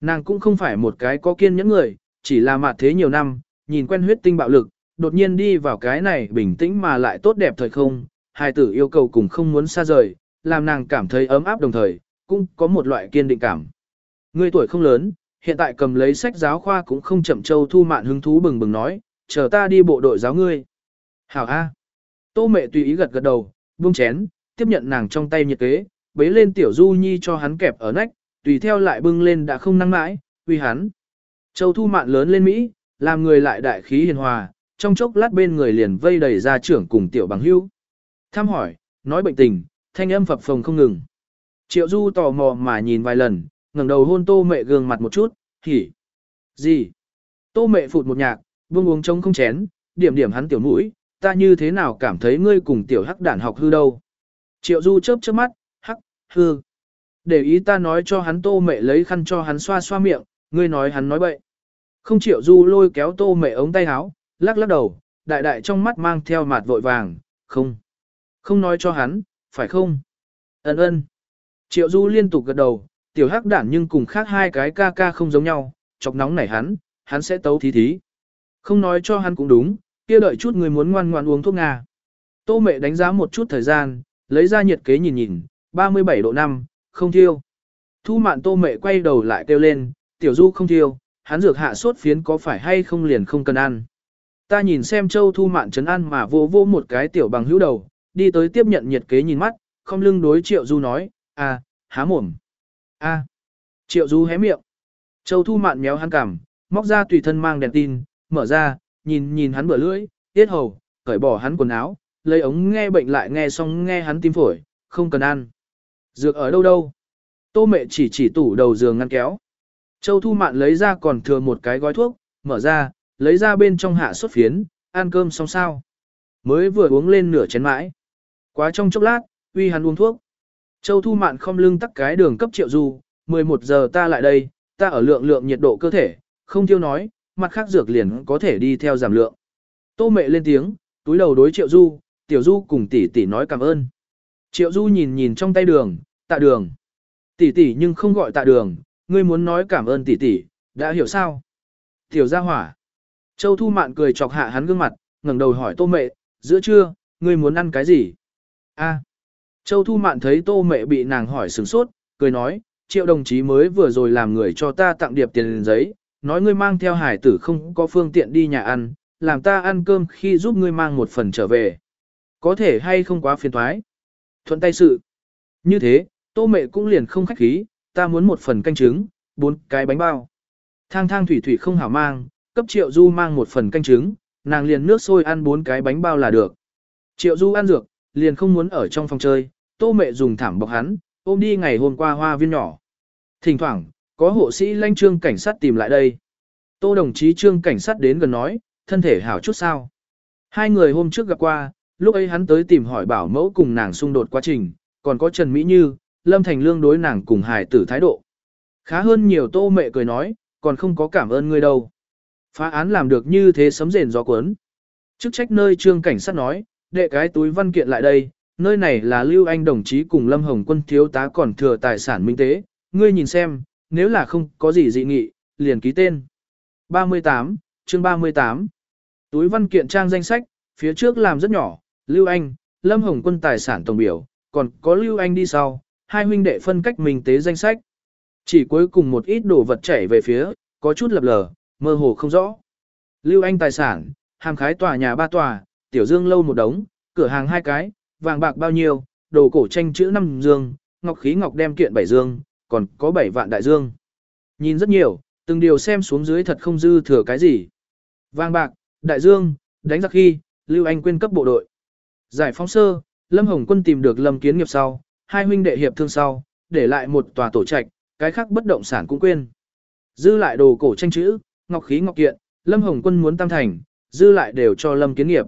[SPEAKER 1] Nàng cũng không phải một cái có kiên nhẫn người, chỉ là mặt thế nhiều năm, nhìn quen huyết tinh bạo lực, đột nhiên đi vào cái này bình tĩnh mà lại tốt đẹp thời không, hai tử yêu cầu cùng không muốn xa rời, làm nàng cảm thấy ấm áp đồng thời, cũng có một loại kiên định cảm. Ngươi tuổi không lớn, hiện tại cầm lấy sách giáo khoa cũng không chậm châu thu mạn hứng thú bừng bừng nói, chờ ta đi bộ đội giáo ngươi. Hảo A. Tô mẹ tùy ý gật gật đầu, buông chén, tiếp nhận nàng trong tay nhiệt kế, bế lên tiểu du nhi cho hắn kẹp ở nách, tùy theo lại bưng lên đã không năng mãi, uy hắn. Châu Thu Mạn lớn lên Mỹ, làm người lại đại khí hiền hòa, trong chốc lát bên người liền vây đầy ra trưởng cùng tiểu bằng hưu. Thăm hỏi, nói bệnh tình, thanh âm phập phồng không ngừng. Triệu Du tò mò mà nhìn vài lần, ngẩng đầu hôn tô mẹ gương mặt một chút, hỉ. Gì? Tô mẹ phụt một nhạc, buông uống trống không chén, điểm điểm hắn tiểu mũi, ta như thế nào cảm thấy ngươi cùng tiểu hắc đản học hư đâu. Triệu Du chớp chớp mắt, hắc, hư. Để ý ta nói cho hắn tô mẹ lấy khăn cho hắn xoa xoa miệng, ngươi nói hắn nói bậy. Không Triệu Du lôi kéo tô mẹ ống tay áo, lắc lắc đầu, đại đại trong mắt mang theo mặt vội vàng, không. Không nói cho hắn, phải không? Ấn ơn. Triệu Du liên tục gật đầu, tiểu hắc đản nhưng cùng khác hai cái ca ca không giống nhau, chọc nóng nảy hắn, hắn sẽ tấu thí thí. Không nói cho hắn cũng đúng, kia đợi chút người muốn ngoan ngoan uống thuốc Nga. Tô mẹ đánh giá một chút thời gian, lấy ra nhiệt kế nhìn nhìn, 37 độ 5, không thiêu. Thu mạn tô mẹ quay đầu lại kêu lên, tiểu du không thiêu, hắn dược hạ sốt phiến có phải hay không liền không cần ăn. Ta nhìn xem châu thu mạn trấn ăn mà vô vô một cái tiểu bằng hữu đầu, đi tới tiếp nhận nhiệt kế nhìn mắt, không lưng đối triệu du nói, à, há mồm. a Triệu du hé miệng. Châu thu mạn méo hắn cảm, móc ra tùy thân mang đèn tin, mở ra, nhìn nhìn hắn bữa lưỡi, tiết hầu, cởi bỏ hắn quần áo, lấy ống nghe bệnh lại nghe xong nghe hắn tim phổi, không cần ăn. Dược ở đâu đâu? Tô mẹ chỉ chỉ tủ đầu giường ngăn kéo. Châu Thu Mạn lấy ra còn thừa một cái gói thuốc, mở ra, lấy ra bên trong hạ sốt phiến, ăn cơm xong sao. Mới vừa uống lên nửa chén mãi. Quá trong chốc lát, uy hắn uống thuốc. Châu Thu Mạn không lưng tắc cái đường cấp triệu du, 11 giờ ta lại đây, ta ở lượng lượng nhiệt độ cơ thể, không tiêu nói, mặt khác dược liền có thể đi theo giảm lượng. Tô mẹ lên tiếng, túi đầu đối triệu du, tiểu du cùng tỷ tỷ nói cảm ơn. Triệu du nhìn nhìn trong tay đường, tạ đường. Tỷ tỷ nhưng không gọi tạ đường, ngươi muốn nói cảm ơn tỷ tỷ, đã hiểu sao? Tiểu gia hỏa. Châu Thu Mạn cười chọc hạ hắn gương mặt, ngẩng đầu hỏi Tô Mệ, giữa trưa, ngươi muốn ăn cái gì? A. Châu Thu Mạn thấy Tô Mệ bị nàng hỏi sửng sốt, cười nói, triệu đồng chí mới vừa rồi làm người cho ta tặng điệp tiền giấy, nói ngươi mang theo hải tử không có phương tiện đi nhà ăn, làm ta ăn cơm khi giúp ngươi mang một phần trở về. Có thể hay không quá phiền thoái. Thuận tay sự. Như thế, Tô mẹ cũng liền không khách khí, ta muốn một phần canh trứng, bốn cái bánh bao. Thang thang thủy thủy không hảo mang, cấp triệu du mang một phần canh trứng, nàng liền nước sôi ăn bốn cái bánh bao là được. Triệu du ăn dược, liền không muốn ở trong phòng chơi, tô mẹ dùng thảm bọc hắn, ôm đi ngày hôm qua hoa viên nhỏ. Thỉnh thoảng, có hộ sĩ lanh trương cảnh sát tìm lại đây. Tô đồng chí trương cảnh sát đến gần nói, thân thể hảo chút sao. Hai người hôm trước gặp qua, lúc ấy hắn tới tìm hỏi bảo mẫu cùng nàng xung đột quá trình, còn có Trần Mỹ Như, Lâm Thành Lương đối nàng cùng hài tử thái độ. Khá hơn nhiều tô mẹ cười nói, còn không có cảm ơn ngươi đâu. Phá án làm được như thế sấm rền gió cuốn. Chức trách nơi trương cảnh sát nói, đệ cái túi văn kiện lại đây, nơi này là Lưu Anh đồng chí cùng Lâm Hồng quân thiếu tá còn thừa tài sản minh tế, ngươi nhìn xem, nếu là không có gì dị nghị, liền ký tên. 38, chương 38. Túi văn kiện trang danh sách, phía trước làm rất nhỏ, Lưu Anh, Lâm Hồng quân tài sản tổng biểu, còn có Lưu Anh đi sau, hai huynh đệ phân cách mình tế danh sách. Chỉ cuối cùng một ít đồ vật chảy về phía, có chút lập lờ, mơ hồ không rõ. Lưu Anh tài sản, hàm khái tòa nhà ba tòa, tiểu dương lâu một đống, cửa hàng hai cái, vàng bạc bao nhiêu, đồ cổ tranh chữ năm dương, ngọc khí ngọc đem kiện bảy dương, còn có bảy vạn đại dương. Nhìn rất nhiều, từng điều xem xuống dưới thật không dư thừa cái gì. Vàng bạc, đại dương, đánh giặc khi, Lưu Anh quyên cấp bộ đội. Giải phóng sơ, Lâm Hồng Quân tìm được Lâm Kiến nghiệp sau, hai huynh đệ hiệp thương sau, để lại một tòa tổ trạch, cái khác bất động sản cũng quên. Dư lại đồ cổ tranh chữ, ngọc khí ngọc kiện, Lâm Hồng Quân muốn tam thành, dư lại đều cho Lâm Kiến nghiệp.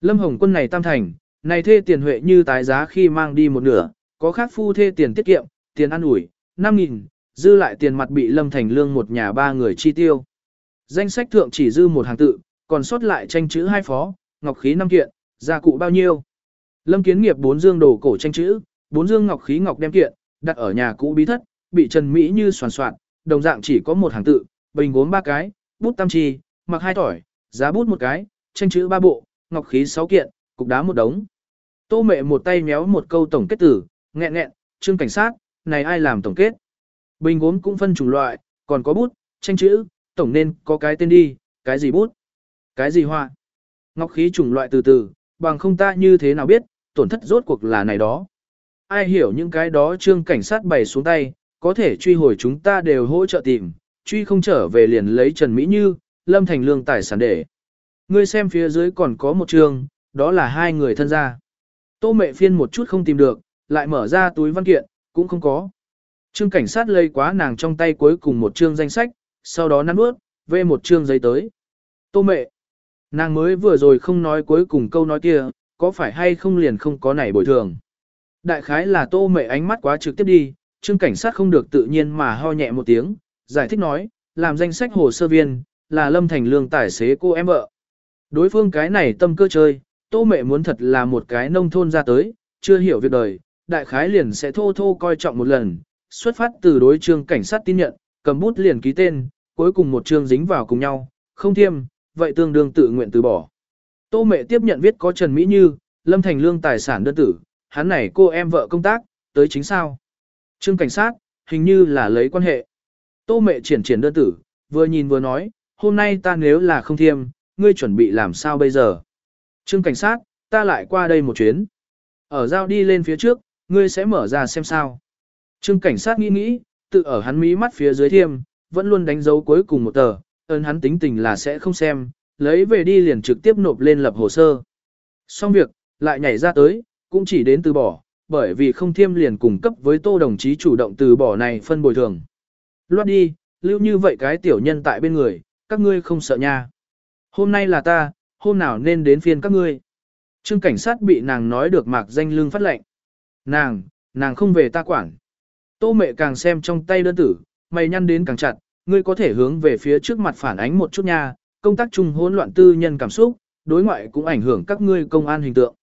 [SPEAKER 1] Lâm Hồng Quân này tam thành, này thê tiền huệ như tái giá khi mang đi một nửa, có khác phu thê tiền tiết kiệm, tiền ăn ủi, 5.000, dư lại tiền mặt bị Lâm Thành Lương một nhà ba người chi tiêu. Danh sách thượng chỉ dư một hàng tự, còn sót lại tranh chữ hai phó, ngọc khí năm kiện, gia cụ bao nhiêu. Lâm Kiến nghiệp bốn dương đồ cổ tranh chữ, bốn dương ngọc khí ngọc đem kiện, đặt ở nhà cũ bí thất, bị Trần Mỹ như soàn soạn, đồng dạng chỉ có một hàng tự, bình gốm ba cái, bút tam chi, mặc hai tỏi, giá bút một cái, tranh chữ ba bộ, ngọc khí sáu kiện, cục đá một đống. Tô mẹ một tay méo một câu tổng kết tử, nghẹn nghẹn, trương cảnh sát, này ai làm tổng kết. Bình gốm cũng phân chủng loại, còn có bút, tranh chữ, tổng nên có cái tên đi, cái gì bút, cái gì hoa. Ngọc khí chủng loại từ từ, bằng không ta như thế nào biết, tổn thất rốt cuộc là này đó. Ai hiểu những cái đó trương cảnh sát bày xuống tay, có thể truy hồi chúng ta đều hỗ trợ tìm, truy không trở về liền lấy Trần Mỹ Như, Lâm Thành Lương tài sản để. Ngươi xem phía dưới còn có một trường, đó là hai người thân gia. Tô mẹ phiên một chút không tìm được, lại mở ra túi văn kiện, cũng không có. Trương cảnh sát lây quá nàng trong tay cuối cùng một chương danh sách, sau đó nắn bước, về một chương giấy tới. Tô mẹ, nàng mới vừa rồi không nói cuối cùng câu nói kia, có phải hay không liền không có này bồi thường. Đại khái là tô mẹ ánh mắt quá trực tiếp đi, trương cảnh sát không được tự nhiên mà ho nhẹ một tiếng, giải thích nói, làm danh sách hồ sơ viên, là lâm thành lương tài xế cô em vợ. Đối phương cái này tâm cơ chơi, tô mẹ muốn thật là một cái nông thôn ra tới, chưa hiểu việc đời, đại khái liền sẽ thô thô coi trọng một lần, xuất phát từ đối trương cảnh sát tin nhận, cầm bút liền ký tên, cuối cùng một chương dính vào cùng nhau, không thiêm, vậy tương đương tự nguyện từ bỏ. Tô mẹ tiếp nhận viết có Trần Mỹ Như, Lâm Thành Lương tài sản đơn tử, hắn này cô em vợ công tác, tới chính sao. Trương cảnh sát, hình như là lấy quan hệ. Tô mẹ triển triển đơn tử, vừa nhìn vừa nói, hôm nay ta nếu là không thiêm, ngươi chuẩn bị làm sao bây giờ? Trương cảnh sát, ta lại qua đây một chuyến. Ở giao đi lên phía trước, ngươi sẽ mở ra xem sao. Trương cảnh sát nghĩ nghĩ, tự ở hắn mí mắt phía dưới thiêm, vẫn luôn đánh dấu cuối cùng một tờ, ơn hắn tính tình là sẽ không xem, lấy về đi liền trực tiếp nộp lên lập hồ sơ. Xong việc, lại nhảy ra tới, cũng chỉ đến từ bỏ, bởi vì không thiêm liền cùng cấp với tô đồng chí chủ động từ bỏ này phân bồi thường. Loát đi, lưu như vậy cái tiểu nhân tại bên người, các ngươi không sợ nha. Hôm nay là ta, hôm nào nên đến phiên các ngươi. Trương cảnh sát bị nàng nói được mạc danh lương phát lệnh. Nàng, nàng không về ta quản. Tô mẹ càng xem trong tay đơn tử, mày nhăn đến càng chặt, ngươi có thể hướng về phía trước mặt phản ánh một chút nha, công tác chung hỗn loạn tư nhân cảm xúc, đối ngoại cũng ảnh hưởng các ngươi công an hình tượng.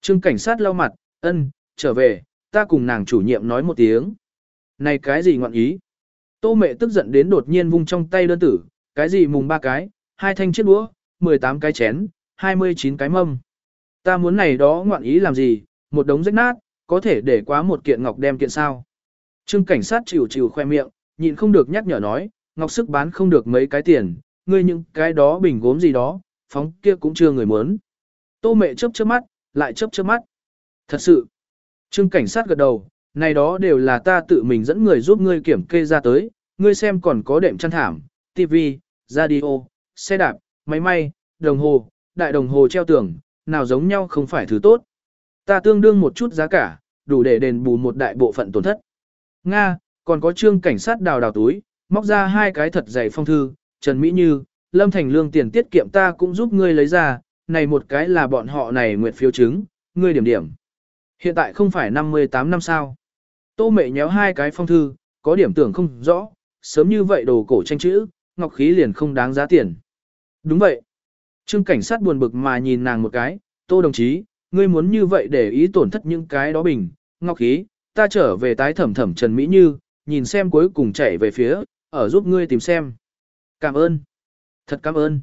[SPEAKER 1] Trương cảnh sát lau mặt, ân, trở về, ta cùng nàng chủ nhiệm nói một tiếng. Này cái gì ngọn ý? Tô mẹ tức giận đến đột nhiên vung trong tay đơn tử, cái gì mùng ba cái, hai thanh chiếc đũa, 18 cái chén, 29 cái mâm. Ta muốn này đó ngoạn ý làm gì, một đống rách nát, có thể để quá một kiện ngọc đem kiện sao. Trương cảnh sát chịu chịu khoe miệng, nhịn không được nhắc nhở nói, ngọc sức bán không được mấy cái tiền, ngươi những cái đó bình gốm gì đó, phóng kia cũng chưa người muốn. Tô mẹ chớp chớp mắt, lại chớp chớp mắt. Thật sự, Trương cảnh sát gật đầu, này đó đều là ta tự mình dẫn người giúp ngươi kiểm kê ra tới, ngươi xem còn có đệm chăn thảm, tivi, radio, xe đạp, máy may, đồng hồ, đại đồng hồ treo tường, nào giống nhau không phải thứ tốt. Ta tương đương một chút giá cả, đủ để đền bù một đại bộ phận tổn thất. Nga, còn có trương cảnh sát đào đào túi, móc ra hai cái thật dày phong thư, Trần Mỹ Như, Lâm Thành Lương tiền tiết kiệm ta cũng giúp ngươi lấy ra, này một cái là bọn họ này nguyệt phiếu chứng, ngươi điểm điểm. Hiện tại không phải 58 năm sao. Tô mệ nhéo hai cái phong thư, có điểm tưởng không rõ, sớm như vậy đồ cổ tranh chữ, ngọc khí liền không đáng giá tiền. Đúng vậy. Trương cảnh sát buồn bực mà nhìn nàng một cái, tô đồng chí, ngươi muốn như vậy để ý tổn thất những cái đó bình, ngọc khí, ta trở về tái thẩm thẩm Trần Mỹ Như, nhìn xem cuối cùng chạy về phía, ở giúp ngươi tìm xem. Cảm ơn. Thật cảm ơn.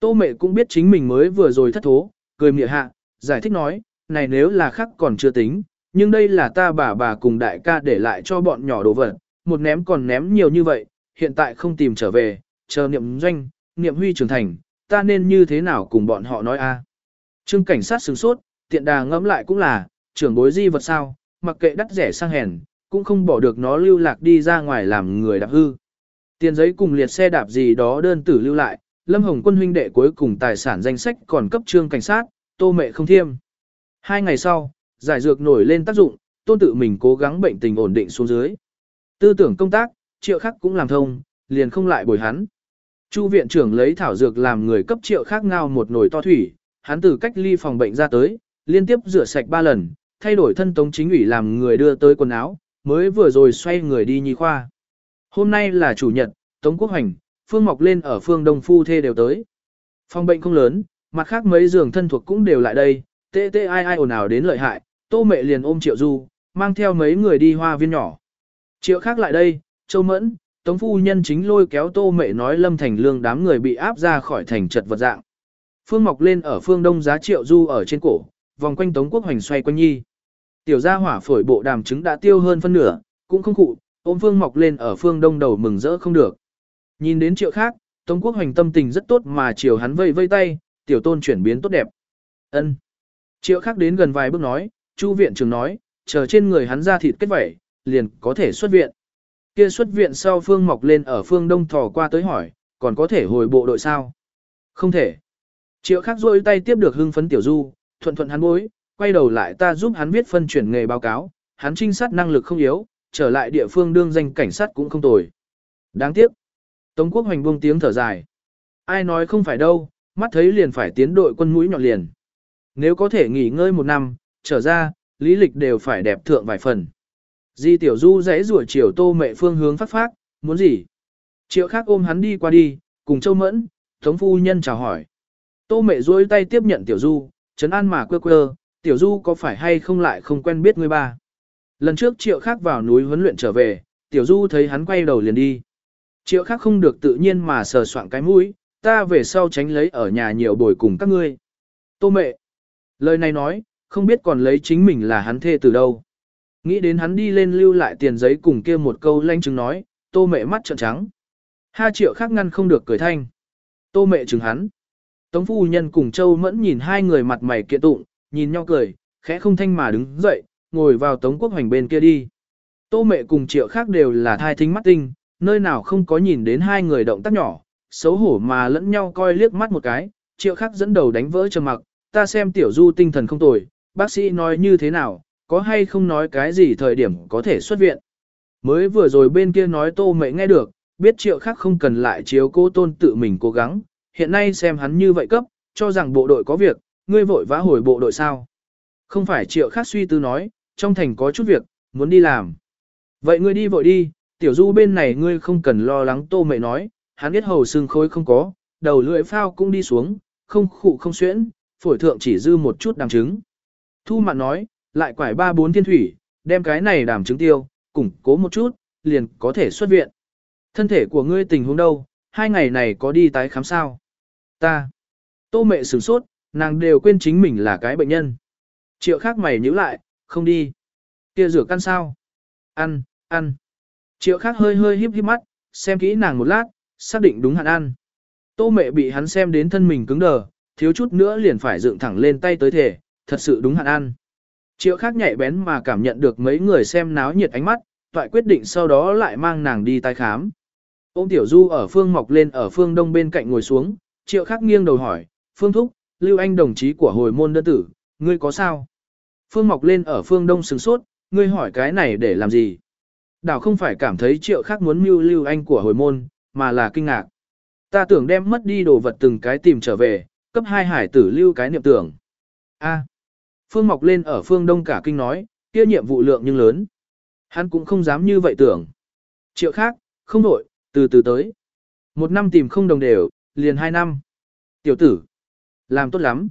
[SPEAKER 1] Tô mẹ cũng biết chính mình mới vừa rồi thất thố, cười mỉa hạ, giải thích nói, này nếu là khác còn chưa tính, nhưng đây là ta bà bà cùng đại ca để lại cho bọn nhỏ đồ vật, một ném còn ném nhiều như vậy, hiện tại không tìm trở về, chờ niệm doanh, niệm huy trưởng thành, ta nên như thế nào cùng bọn họ nói a? Trương cảnh sát sửng sốt, tiện đà ngẫm lại cũng là, trưởng bối di vật sao, mặc kệ đắt rẻ sang hèn, cũng không bỏ được nó lưu lạc đi ra ngoài làm người đạp hư. Tiền giấy cùng liệt xe đạp gì đó đơn tử lưu lại, Lâm Hồng quân huynh đệ cuối cùng tài sản danh sách còn cấp trương cảnh sát, tô mẹ không thiêm. Hai ngày sau, giải dược nổi lên tác dụng, tôn tự mình cố gắng bệnh tình ổn định xuống dưới. Tư tưởng công tác, triệu khắc cũng làm thông, liền không lại bồi hắn. Chu viện trưởng lấy thảo dược làm người cấp triệu khắc ngao một nồi to thủy, hắn từ cách ly phòng bệnh ra tới, liên tiếp rửa sạch ba lần, thay đổi thân tống chính ủy làm người đưa tới quần áo, mới vừa rồi xoay người đi nhi khoa. Hôm nay là chủ nhật, Tống Quốc Hành, Phương Mọc lên ở phương Đông Phu Thê đều tới. Phòng bệnh không lớn, mặt khác mấy giường thân thuộc cũng đều lại đây, tê tê ai ai ồn ào đến lợi hại, tô mẹ liền ôm Triệu Du, mang theo mấy người đi hoa viên nhỏ. Triệu khác lại đây, Châu Mẫn, Tống Phu Nhân chính lôi kéo tô mẹ nói Lâm Thành Lương đám người bị áp ra khỏi thành trật vật dạng. Phương Mọc lên ở phương Đông giá Triệu Du ở trên cổ, vòng quanh Tống Quốc Hoành xoay quanh nhi. Tiểu gia hỏa phổi bộ đàm trứng đã tiêu hơn phân nửa, cũng không cụ, ôm Phương Mọc lên ở phương Đông đầu mừng rỡ không được. Nhìn đến Triệu khác, Tống Quốc Hoành tâm tình rất tốt mà chiều hắn vây vây tay, tiểu tôn chuyển biến tốt đẹp. Ân. Triệu khác đến gần vài bước nói, Chu viện trưởng nói, chờ trên người hắn ra thịt kết vẩy, liền có thể xuất viện. Kia xuất viện sau phương mọc lên ở phương đông thò qua tới hỏi, còn có thể hồi bộ đội sao? Không thể. Triệu khác rôi tay tiếp được hưng phấn tiểu du, thuận thuận hắn bối, quay đầu lại ta giúp hắn viết phân chuyển nghề báo cáo, hắn trinh sát năng lực không yếu, trở lại địa phương đương danh cảnh sát cũng không tồi. Đáng tiếc. Tống quốc hoành buông tiếng thở dài. Ai nói không phải đâu, mắt thấy liền phải tiến đội quân mũi nhọn liền. Nếu có thể nghỉ ngơi một năm, trở ra, lý lịch đều phải đẹp thượng vài phần. Di tiểu du rẽ rủa chiều tô mẹ phương hướng phát phát, muốn gì? Triệu khác ôm hắn đi qua đi, cùng châu mẫn, tống phu nhân chào hỏi. Tô mẹ duỗi tay tiếp nhận tiểu du, chấn an mà quơ quơ, tiểu du có phải hay không lại không quen biết người ba. Lần trước triệu khác vào núi huấn luyện trở về, tiểu du thấy hắn quay đầu liền đi. Triệu khác không được tự nhiên mà sờ soạn cái mũi, ta về sau tránh lấy ở nhà nhiều bồi cùng các ngươi. Tô mẹ. Lời này nói, không biết còn lấy chính mình là hắn thê từ đâu. Nghĩ đến hắn đi lên lưu lại tiền giấy cùng kia một câu lanh chứng nói, tô mẹ mắt trợn trắng. Hai triệu khác ngăn không được cười thanh. Tô mẹ chừng hắn. Tống phu nhân cùng Châu Mẫn nhìn hai người mặt mày kiện tụng, nhìn nhau cười, khẽ không thanh mà đứng dậy, ngồi vào Tống Quốc Hoành bên kia đi. Tô mẹ cùng triệu khác đều là thai thính mắt tinh, nơi nào không có nhìn đến hai người động tác nhỏ, xấu hổ mà lẫn nhau coi liếc mắt một cái, triệu khác dẫn đầu đánh vỡ trầm mặc, ta xem tiểu du tinh thần không tồi, bác sĩ nói như thế nào, có hay không nói cái gì thời điểm có thể xuất viện. Mới vừa rồi bên kia nói tô mẹ nghe được, biết triệu khác không cần lại chiếu cô tôn tự mình cố gắng, hiện nay xem hắn như vậy cấp, cho rằng bộ đội có việc, ngươi vội vã hồi bộ đội sao. Không phải triệu khác suy tư nói, trong thành có chút việc, muốn đi làm. Vậy ngươi đi vội đi, tiểu du bên này ngươi không cần lo lắng tô mệ nói, hắn biết hầu xương khối không có, đầu lưỡi phao cũng đi xuống, không khụ không xuyễn, phổi thượng chỉ dư một chút đàm trứng. Thu mạn nói, lại quải ba bốn thiên thủy, đem cái này đàm trứng tiêu, củng cố một chút, liền có thể xuất viện. Thân thể của ngươi tình huống đâu, hai ngày này có đi tái khám sao? Ta. Tô mẹ sửng sốt, nàng đều quên chính mình là cái bệnh nhân. Triệu khác mày nhíu lại, không đi. Kia rửa căn sao? Ăn, ăn. Triệu khác hơi hơi híp híp mắt, xem kỹ nàng một lát, xác định đúng hạn ăn. Tô mẹ bị hắn xem đến thân mình cứng đờ, thiếu chút nữa liền phải dựng thẳng lên tay tới thể, thật sự đúng hạn ăn. Triệu khác nhạy bén mà cảm nhận được mấy người xem náo nhiệt ánh mắt, toại quyết định sau đó lại mang nàng đi tái khám. ông tiểu du ở phương mọc lên ở phương đông bên cạnh ngồi xuống, triệu Khắc nghiêng đầu hỏi, phương thúc, lưu anh đồng chí của hồi môn đơn tử, ngươi có sao? Phương mọc lên ở phương đông sừng sốt, ngươi hỏi cái này để làm gì? Đảo không phải cảm thấy triệu Khắc muốn mưu lưu anh của hồi môn, mà là kinh ngạc. Ta tưởng đem mất đi đồ vật từng cái tìm trở về, cấp hai hải tử lưu cái niệm tưởng. A. Phương mọc lên ở phương đông cả kinh nói, kia nhiệm vụ lượng nhưng lớn. Hắn cũng không dám như vậy tưởng. Triệu khác, không đổi, từ từ tới. Một năm tìm không đồng đều, liền hai năm. Tiểu tử, làm tốt lắm.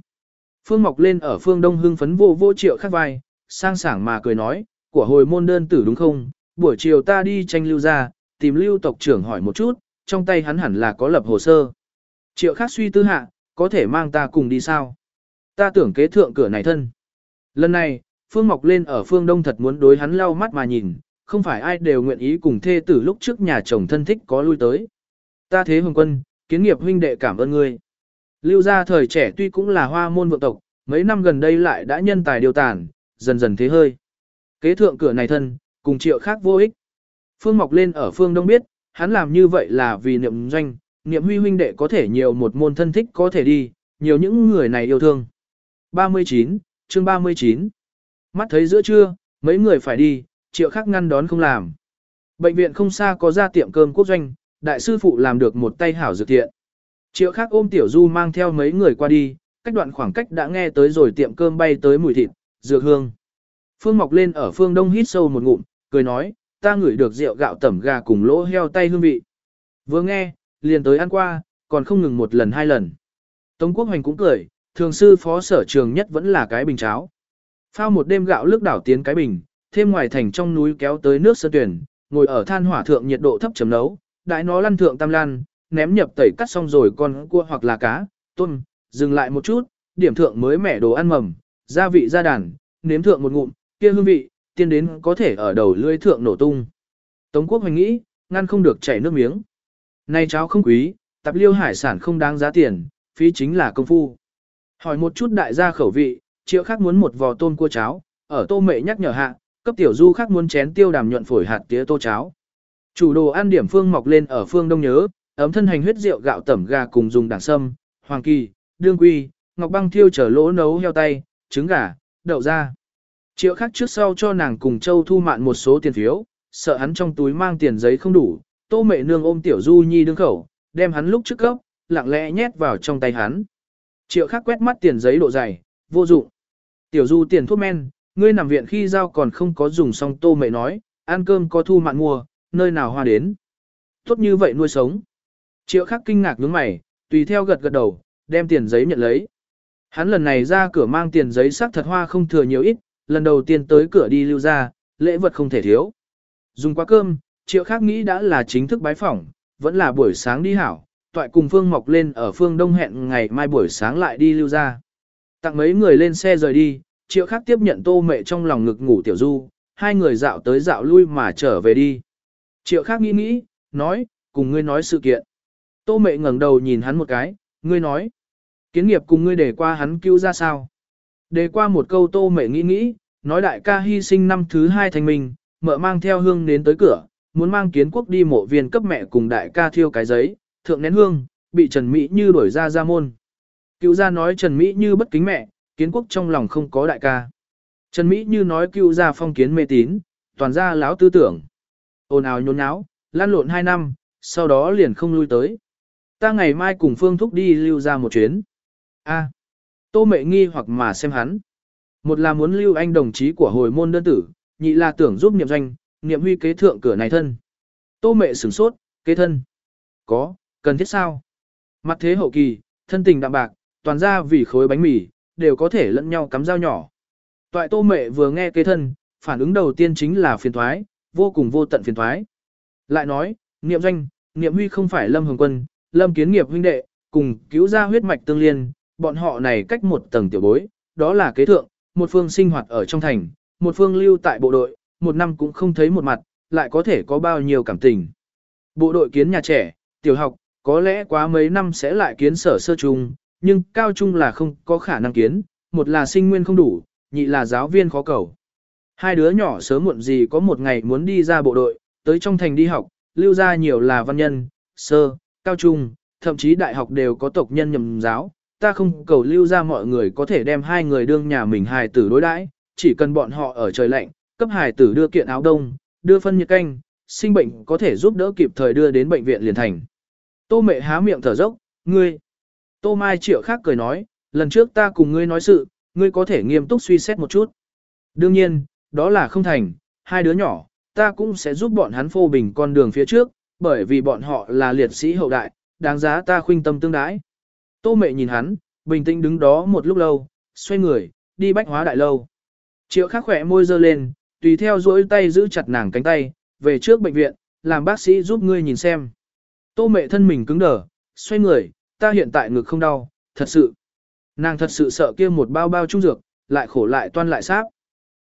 [SPEAKER 1] Phương mọc lên ở phương đông hưng phấn vô vô triệu khắc vai, sang sảng mà cười nói, của hồi môn đơn tử đúng không? Buổi chiều ta đi tranh lưu ra, tìm lưu tộc trưởng hỏi một chút, trong tay hắn hẳn là có lập hồ sơ. Triệu khắc suy tư hạ, có thể mang ta cùng đi sao? Ta tưởng kế thượng cửa này thân. Lần này, Phương Mọc lên ở phương Đông thật muốn đối hắn lau mắt mà nhìn, không phải ai đều nguyện ý cùng thê tử lúc trước nhà chồng thân thích có lui tới. Ta thế hồng quân, kiến nghiệp huynh đệ cảm ơn ngươi. Lưu gia thời trẻ tuy cũng là hoa môn vượng tộc, mấy năm gần đây lại đã nhân tài điều tàn, dần dần thế hơi. Kế thượng cửa này thân, cùng triệu khác vô ích. Phương Mọc lên ở phương Đông biết, hắn làm như vậy là vì niệm doanh, niệm huy huynh đệ có thể nhiều một môn thân thích có thể đi, nhiều những người này yêu thương. 39, chương 39 Mắt thấy giữa trưa, mấy người phải đi, triệu khác ngăn đón không làm. Bệnh viện không xa có ra tiệm cơm quốc doanh, đại sư phụ làm được một tay hảo dược thiện. Triệu khắc ôm tiểu du mang theo mấy người qua đi, cách đoạn khoảng cách đã nghe tới rồi tiệm cơm bay tới mùi thịt, dược hương. Phương mọc lên ở phương đông hít sâu một ngụm, cười nói, ta ngửi được rượu gạo tẩm gà cùng lỗ heo tay hương vị. Vừa nghe, liền tới ăn qua, còn không ngừng một lần hai lần. Tống Quốc Hoành cũng cười, thường sư phó sở trường nhất vẫn là cái bình cháo. Phao một đêm gạo lức đảo tiến cái bình, thêm ngoài thành trong núi kéo tới nước sơn tuyển, ngồi ở than hỏa thượng nhiệt độ thấp chấm nấu, đãi nó lăn thượng tam lan, ném nhập tẩy cắt xong rồi con cua hoặc là cá, tôm, dừng lại một chút, điểm thượng mới mẻ đồ ăn mầm, gia vị gia đàn, nếm thượng một ngụm, kia hương vị, tiên đến có thể ở đầu lưỡi thượng nổ tung. Tống quốc hoành nghĩ, ngăn không được chảy nước miếng. Này cháo không quý, tạp liêu hải sản không đáng giá tiền, phí chính là công phu. Hỏi một chút đại gia khẩu vị, triệu khác muốn một vò tôm cua cháo, ở tô mệ nhắc nhở hạ, cấp tiểu du khác muốn chén tiêu đàm nhuận phổi hạt tía tô cháo. Chủ đồ ăn điểm phương mọc lên ở phương đông nhớ, ấm thân hành huyết rượu gạo tẩm gà cùng dùng đảng sâm, hoàng kỳ, đương quy, ngọc băng thiêu trở lỗ nấu heo tay, trứng gà, đậu ra. Triệu khắc trước sau cho nàng cùng châu thu mạn một số tiền phiếu, sợ hắn trong túi mang tiền giấy không đủ, tô mệ nương ôm tiểu du nhi đương khẩu, đem hắn lúc trước gốc, lặng lẽ nhét vào trong tay hắn. Triệu khắc quét mắt tiền giấy độ dày, vô dụng. Tiểu du tiền thuốc men, ngươi nằm viện khi giao còn không có dùng xong tô mệ nói, ăn cơm có thu mạn mua, nơi nào hoa đến. Tốt như vậy nuôi sống. Triệu khắc kinh ngạc nhướng mày, tùy theo gật gật đầu, đem tiền giấy nhận lấy. Hắn lần này ra cửa mang tiền giấy sắc thật hoa không thừa nhiều ít, lần đầu tiên tới cửa đi lưu ra, lễ vật không thể thiếu. Dùng quá cơm, triệu Khắc nghĩ đã là chính thức bái phỏng, vẫn là buổi sáng đi hảo, toại cùng phương mọc lên ở phương đông hẹn ngày mai buổi sáng lại đi lưu ra. Tặng mấy người lên xe rời đi, triệu Khắc tiếp nhận tô mẹ trong lòng ngực ngủ tiểu du, hai người dạo tới dạo lui mà trở về đi. Triệu khác nghĩ nghĩ, nói, cùng ngươi nói sự kiện. Tô mẹ ngẩng đầu nhìn hắn một cái, ngươi nói. Kiến nghiệp cùng ngươi để qua hắn cứu ra sao. Để qua một câu tô mẹ nghĩ nghĩ, nói đại ca hy sinh năm thứ hai thành mình, mợ mang theo hương đến tới cửa, muốn mang kiến quốc đi mộ viên cấp mẹ cùng đại ca thiêu cái giấy, thượng nén hương, bị Trần Mỹ Như đuổi ra ra môn. Cứu ra nói Trần Mỹ Như bất kính mẹ, kiến quốc trong lòng không có đại ca. Trần Mỹ Như nói cứu ra phong kiến mê tín, toàn ra láo tư tưởng ồn ào nhốn nháo, lan lộn hai năm, sau đó liền không lui tới. Ta ngày mai cùng Phương Thúc đi lưu ra một chuyến. A. tô mẹ nghi hoặc mà xem hắn. Một là muốn lưu anh đồng chí của hồi môn đơn tử, nhị là tưởng giúp niệm doanh, niệm huy kế thượng cửa này thân. Tô mẹ sửng sốt, kế thân. Có, cần thiết sao? Mặt thế hậu kỳ, thân tình đạm bạc, toàn ra vì khối bánh mì, đều có thể lẫn nhau cắm dao nhỏ. Toại tô mẹ vừa nghe kế thân, phản ứng đầu tiên chính là phiền thoái, vô cùng vô tận phiền thoái. Lại nói, niệm doanh, niệm huy không phải lâm hồng quân, lâm kiến nghiệp huynh đệ, cùng cứu ra huyết mạch tương liên, bọn họ này cách một tầng tiểu bối, đó là kế thượng, một phương sinh hoạt ở trong thành, một phương lưu tại bộ đội, một năm cũng không thấy một mặt, lại có thể có bao nhiêu cảm tình. Bộ đội kiến nhà trẻ, tiểu học, có lẽ quá mấy năm sẽ lại kiến sở sơ trung, nhưng cao trung là không có khả năng kiến, một là sinh nguyên không đủ, nhị là giáo viên khó cầu. Hai đứa nhỏ sớm muộn gì có một ngày muốn đi ra bộ đội, tới trong thành đi học, lưu ra nhiều là văn nhân, sơ, cao trung, thậm chí đại học đều có tộc nhân nhầm giáo. Ta không cầu lưu ra mọi người có thể đem hai người đương nhà mình hài tử đối đãi, chỉ cần bọn họ ở trời lạnh, cấp hài tử đưa kiện áo đông, đưa phân nhiệt canh, sinh bệnh có thể giúp đỡ kịp thời đưa đến bệnh viện liền thành. Tô mẹ há miệng thở dốc, ngươi. Tô Mai Triệu khác cười nói, lần trước ta cùng ngươi nói sự, ngươi có thể nghiêm túc suy xét một chút. Đương nhiên, đó là không thành, hai đứa nhỏ, ta cũng sẽ giúp bọn hắn phô bình con đường phía trước, bởi vì bọn họ là liệt sĩ hậu đại, đáng giá ta khuynh tâm tương đái. Tô mẹ nhìn hắn, bình tĩnh đứng đó một lúc lâu, xoay người, đi bách hóa đại lâu. Triệu khắc khỏe môi dơ lên, tùy theo duỗi tay giữ chặt nàng cánh tay, về trước bệnh viện, làm bác sĩ giúp ngươi nhìn xem. Tô mẹ thân mình cứng đờ, xoay người, ta hiện tại ngực không đau, thật sự. Nàng thật sự sợ kia một bao bao trung dược, lại khổ lại toan lại sáp.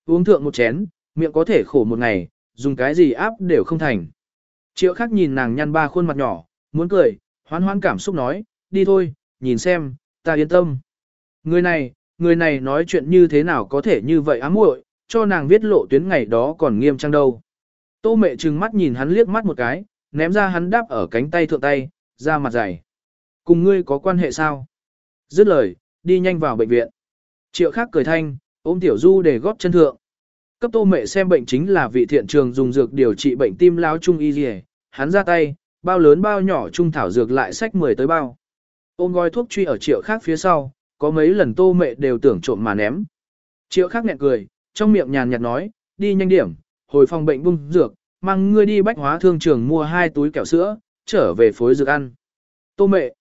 [SPEAKER 1] Uống thượng một chén, miệng có thể khổ một ngày, dùng cái gì áp đều không thành. Triệu khắc nhìn nàng nhăn ba khuôn mặt nhỏ, muốn cười, hoan hoan cảm xúc nói, đi thôi, nhìn xem, ta yên tâm. Người này, người này nói chuyện như thế nào có thể như vậy ám muội, cho nàng viết lộ tuyến ngày đó còn nghiêm trang đâu. Tô mẹ trừng mắt nhìn hắn liếc mắt một cái, ném ra hắn đáp ở cánh tay thượng tay, ra mặt dày. Cùng ngươi có quan hệ sao? Dứt lời, đi nhanh vào bệnh viện. Triệu Khắc cười thanh, ôm tiểu du để góp chân thượng. Cấp tô mẹ xem bệnh chính là vị thiện trường dùng dược điều trị bệnh tim lao trung y dì hắn ra tay, bao lớn bao nhỏ trung thảo dược lại sách 10 tới bao. Ôm gói thuốc truy ở triệu khác phía sau, có mấy lần tô mẹ đều tưởng trộm mà ném. Triệu khác nhẹ cười, trong miệng nhàn nhạt nói, đi nhanh điểm, hồi phòng bệnh bung dược, mang ngươi đi bách hóa thương trường mua hai túi kẹo sữa, trở về phối dược ăn. Tô mẹ,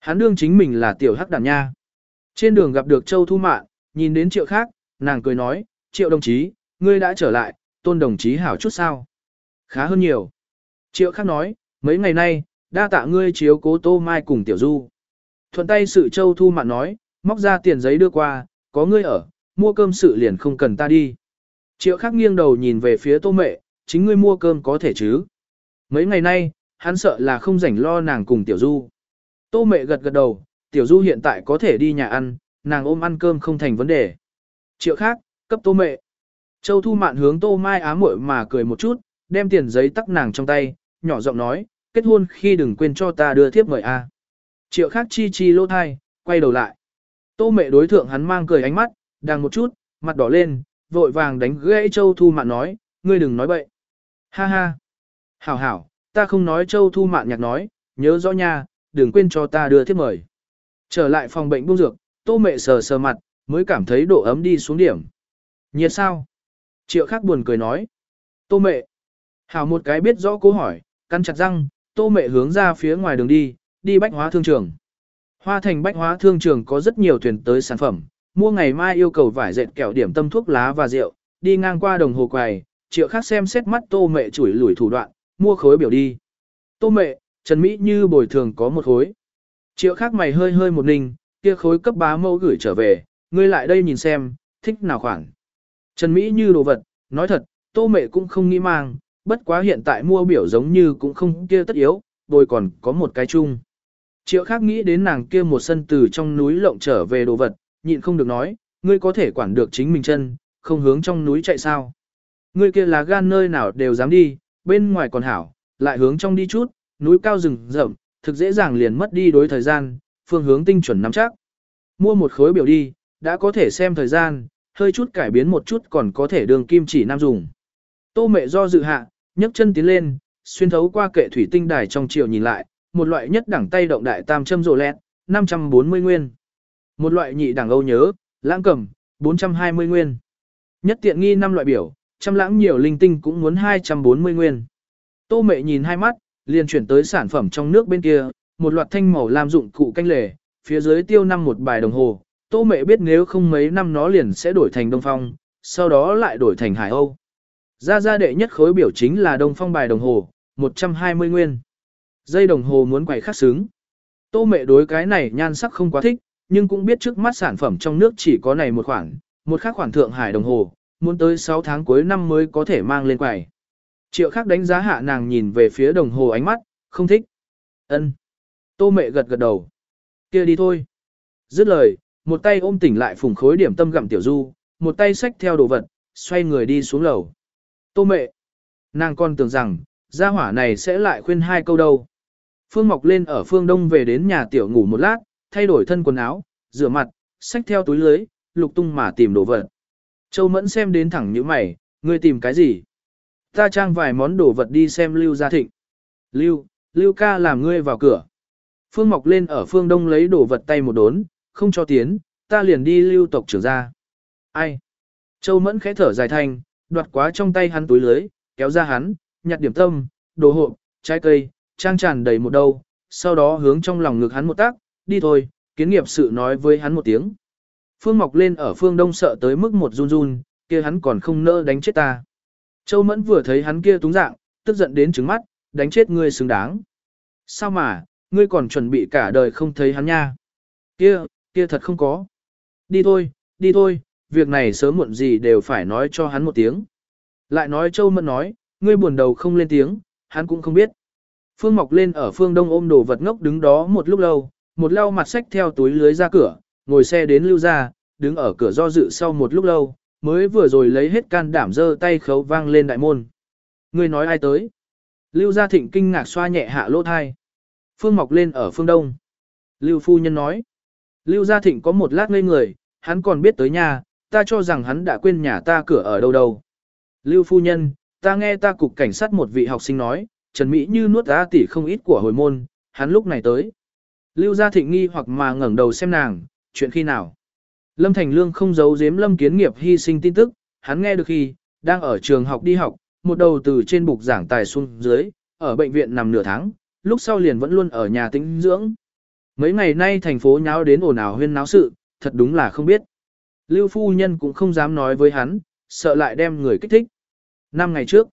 [SPEAKER 1] hắn đương chính mình là tiểu hắc đàn nha. Trên đường gặp được Châu Thu Mạn, nhìn đến triệu khác, nàng cười nói, triệu đồng chí, ngươi đã trở lại, tôn đồng chí hảo chút sao. Khá hơn nhiều. Triệu khác nói, mấy ngày nay, đa tạ ngươi chiếu cố tô mai cùng tiểu du. Thuận tay sự Châu Thu Mạn nói, móc ra tiền giấy đưa qua, có ngươi ở, mua cơm sự liền không cần ta đi. Triệu khác nghiêng đầu nhìn về phía tô mẹ, chính ngươi mua cơm có thể chứ. Mấy ngày nay, hắn sợ là không rảnh lo nàng cùng tiểu du. Tô mẹ gật gật đầu, tiểu du hiện tại có thể đi nhà ăn, nàng ôm ăn cơm không thành vấn đề. Triệu khác, cấp tô mẹ. Châu Thu Mạn hướng Tô Mai ám muội mà cười một chút, đem tiền giấy tắc nàng trong tay, nhỏ giọng nói, kết hôn khi đừng quên cho ta đưa thiếp mời a. Triệu khác chi chi lỗ thai, quay đầu lại. Tô mẹ đối thượng hắn mang cười ánh mắt, đang một chút, mặt đỏ lên, vội vàng đánh gãy Châu Thu Mạn nói, ngươi đừng nói bậy. Ha ha. Hảo hảo, ta không nói Châu Thu Mạn nhạc nói, nhớ rõ nha, đừng quên cho ta đưa thiếp mời. Trở lại phòng bệnh buông dược, tô mẹ sờ sờ mặt, mới cảm thấy độ ấm đi xuống điểm. Nhiệt sao? Triệu Khắc buồn cười nói. Tô mẹ. Hảo một cái biết rõ cố hỏi, căn chặt răng, tô mẹ hướng ra phía ngoài đường đi, đi bách hóa thương trường. Hoa thành bách hóa thương trường có rất nhiều thuyền tới sản phẩm, mua ngày mai yêu cầu vải dệt kẹo điểm tâm thuốc lá và rượu, đi ngang qua đồng hồ quầy, triệu khác xem xét mắt tô mẹ chủi lủi thủ đoạn, mua khối biểu đi. Tô mẹ, Trần Mỹ như bồi thường có một khối. Triệu khác mày hơi hơi một ninh, kia khối cấp bá mẫu gửi trở về, ngươi lại đây nhìn xem, thích nào khoản. Trần Mỹ như đồ vật, nói thật, tô mẹ cũng không nghĩ mang, bất quá hiện tại mua biểu giống như cũng không kia tất yếu, tôi còn có một cái chung. Triệu khác nghĩ đến nàng kia một sân từ trong núi lộng trở về đồ vật, nhịn không được nói, ngươi có thể quản được chính mình chân, không hướng trong núi chạy sao. Ngươi kia là gan nơi nào đều dám đi, bên ngoài còn hảo, lại hướng trong đi chút, núi cao rừng rậm, thực dễ dàng liền mất đi đối thời gian, phương hướng tinh chuẩn nắm chắc. Mua một khối biểu đi, đã có thể xem thời gian, hơi chút cải biến một chút còn có thể đường kim chỉ nam dùng. Tô mẹ do dự hạ, nhấc chân tiến lên, xuyên thấu qua kệ thủy tinh đài trong chiều nhìn lại, một loại nhất đẳng tay động đại tam châm rồ lẹt, 540 nguyên. Một loại nhị đẳng âu nhớ, lãng cầm, 420 nguyên. Nhất tiện nghi năm loại biểu, trăm lãng nhiều linh tinh cũng muốn 240 nguyên. Tô mẹ nhìn hai mắt, liền chuyển tới sản phẩm trong nước bên kia, một loạt thanh màu làm dụng cụ canh lề, phía dưới tiêu năm một bài đồng hồ. Tô mẹ biết nếu không mấy năm nó liền sẽ đổi thành Đông Phong, sau đó lại đổi thành Hải Âu. Ra ra đệ nhất khối biểu chính là Đông Phong bài đồng hồ, 120 nguyên. Dây đồng hồ muốn quay khắc xứng. Tô mẹ đối cái này nhan sắc không quá thích, nhưng cũng biết trước mắt sản phẩm trong nước chỉ có này một khoản, một khác khoản Thượng Hải đồng hồ, muốn tới 6 tháng cuối năm mới có thể mang lên quầy. Triệu khác đánh giá hạ nàng nhìn về phía đồng hồ ánh mắt, không thích. ân Tô mẹ gật gật đầu. kia đi thôi. Dứt lời, một tay ôm tỉnh lại phùng khối điểm tâm gặm tiểu du, một tay xách theo đồ vật, xoay người đi xuống lầu. Tô mẹ. Nàng con tưởng rằng, gia hỏa này sẽ lại khuyên hai câu đâu. Phương Mọc lên ở phương đông về đến nhà tiểu ngủ một lát, thay đổi thân quần áo, rửa mặt, xách theo túi lưới, lục tung mà tìm đồ vật. Châu Mẫn xem đến thẳng như mày, ngươi tìm cái gì? Ta trang vài món đồ vật đi xem Lưu Gia Thịnh. Lưu, Lưu ca làm ngươi vào cửa. Phương Mọc lên ở phương đông lấy đồ vật tay một đốn, không cho tiến, ta liền đi Lưu tộc trưởng ra. Ai? Châu Mẫn khẽ thở dài thanh, đoạt quá trong tay hắn túi lưới, kéo ra hắn, nhặt điểm tâm, đồ hộp, trái cây, trang tràn đầy một đầu, sau đó hướng trong lòng ngực hắn một tác, đi thôi, kiến nghiệp sự nói với hắn một tiếng. Phương mọc lên ở phương đông sợ tới mức một run run, kia hắn còn không nỡ đánh chết ta. Châu Mẫn vừa thấy hắn kia túng dạng, tức giận đến trứng mắt, đánh chết ngươi xứng đáng. Sao mà, ngươi còn chuẩn bị cả đời không thấy hắn nha. Kia, kia thật không có. Đi thôi, đi thôi, việc này sớm muộn gì đều phải nói cho hắn một tiếng. Lại nói Châu Mẫn nói, ngươi buồn đầu không lên tiếng, hắn cũng không biết. Phương Mọc lên ở phương đông ôm đồ vật ngốc đứng đó một lúc lâu, một lau mặt sách theo túi lưới ra cửa, ngồi xe đến lưu ra, đứng ở cửa do dự sau một lúc lâu, mới vừa rồi lấy hết can đảm dơ tay khấu vang lên đại môn. Ngươi nói ai tới? Lưu Gia Thịnh kinh ngạc xoa nhẹ hạ lỗ thai. Phương Mọc lên ở phương đông. Lưu Phu Nhân nói. Lưu Gia Thịnh có một lát ngây người, hắn còn biết tới nhà, ta cho rằng hắn đã quên nhà ta cửa ở đâu đâu. Lưu Phu Nhân, ta nghe ta cục cảnh sát một vị học sinh nói, Trần Mỹ như nuốt á tỷ không ít của hồi môn, hắn lúc này tới. Lưu Gia Thịnh nghi hoặc mà ngẩng đầu xem nàng, chuyện khi nào. Lâm Thành Lương không giấu giếm Lâm Kiến Nghiệp hy sinh tin tức, hắn nghe được khi, đang ở trường học đi học, một đầu từ trên bục giảng tài xuống dưới, ở bệnh viện nằm nửa tháng, lúc sau liền vẫn luôn ở nhà tĩnh dưỡng. Mấy ngày nay thành phố nháo đến ồn ào huyên náo sự, thật đúng là không biết. Lưu phu nhân cũng không dám nói với hắn, sợ lại đem người kích thích. Năm ngày trước,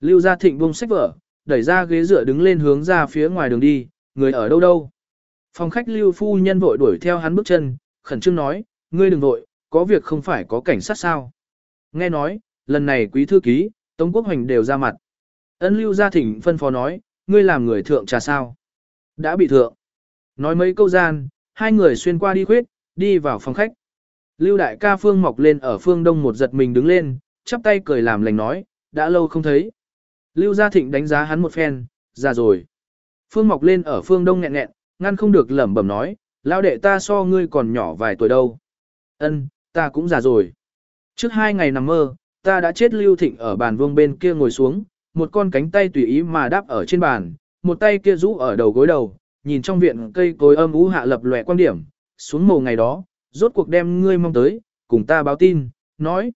[SPEAKER 1] Lưu Gia Thịnh buông sách vở, đẩy ra ghế dựa đứng lên hướng ra phía ngoài đường đi, người ở đâu đâu. Phòng khách Lưu phu nhân vội đuổi theo hắn bước chân, khẩn trương nói, ngươi đừng vội, có việc không phải có cảnh sát sao. Nghe nói, lần này quý thư ký, Tống Quốc Hoành đều ra mặt. Ân Lưu Gia Thịnh phân phó nói, ngươi làm người thượng trà sao. Đã bị thượng. Nói mấy câu gian, hai người xuyên qua đi khuyết, đi vào phòng khách. Lưu đại ca phương mọc lên ở phương đông một giật mình đứng lên, chắp tay cười làm lành nói, đã lâu không thấy. Lưu Gia Thịnh đánh giá hắn một phen, già rồi. Phương Mọc lên ở phương đông nghẹn nghẹn, ngăn không được lẩm bẩm nói, lão đệ ta so ngươi còn nhỏ vài tuổi đâu. Ân, ta cũng già rồi. Trước hai ngày nằm mơ, ta đã chết lưu thịnh ở bàn vuông bên kia ngồi xuống, một con cánh tay tùy ý mà đáp ở trên bàn, một tay kia rũ ở đầu gối đầu, nhìn trong viện cây cối âm ú hạ lập lòe quan điểm, xuống mồ ngày đó, rốt cuộc đem ngươi mong tới, cùng ta báo tin, nói.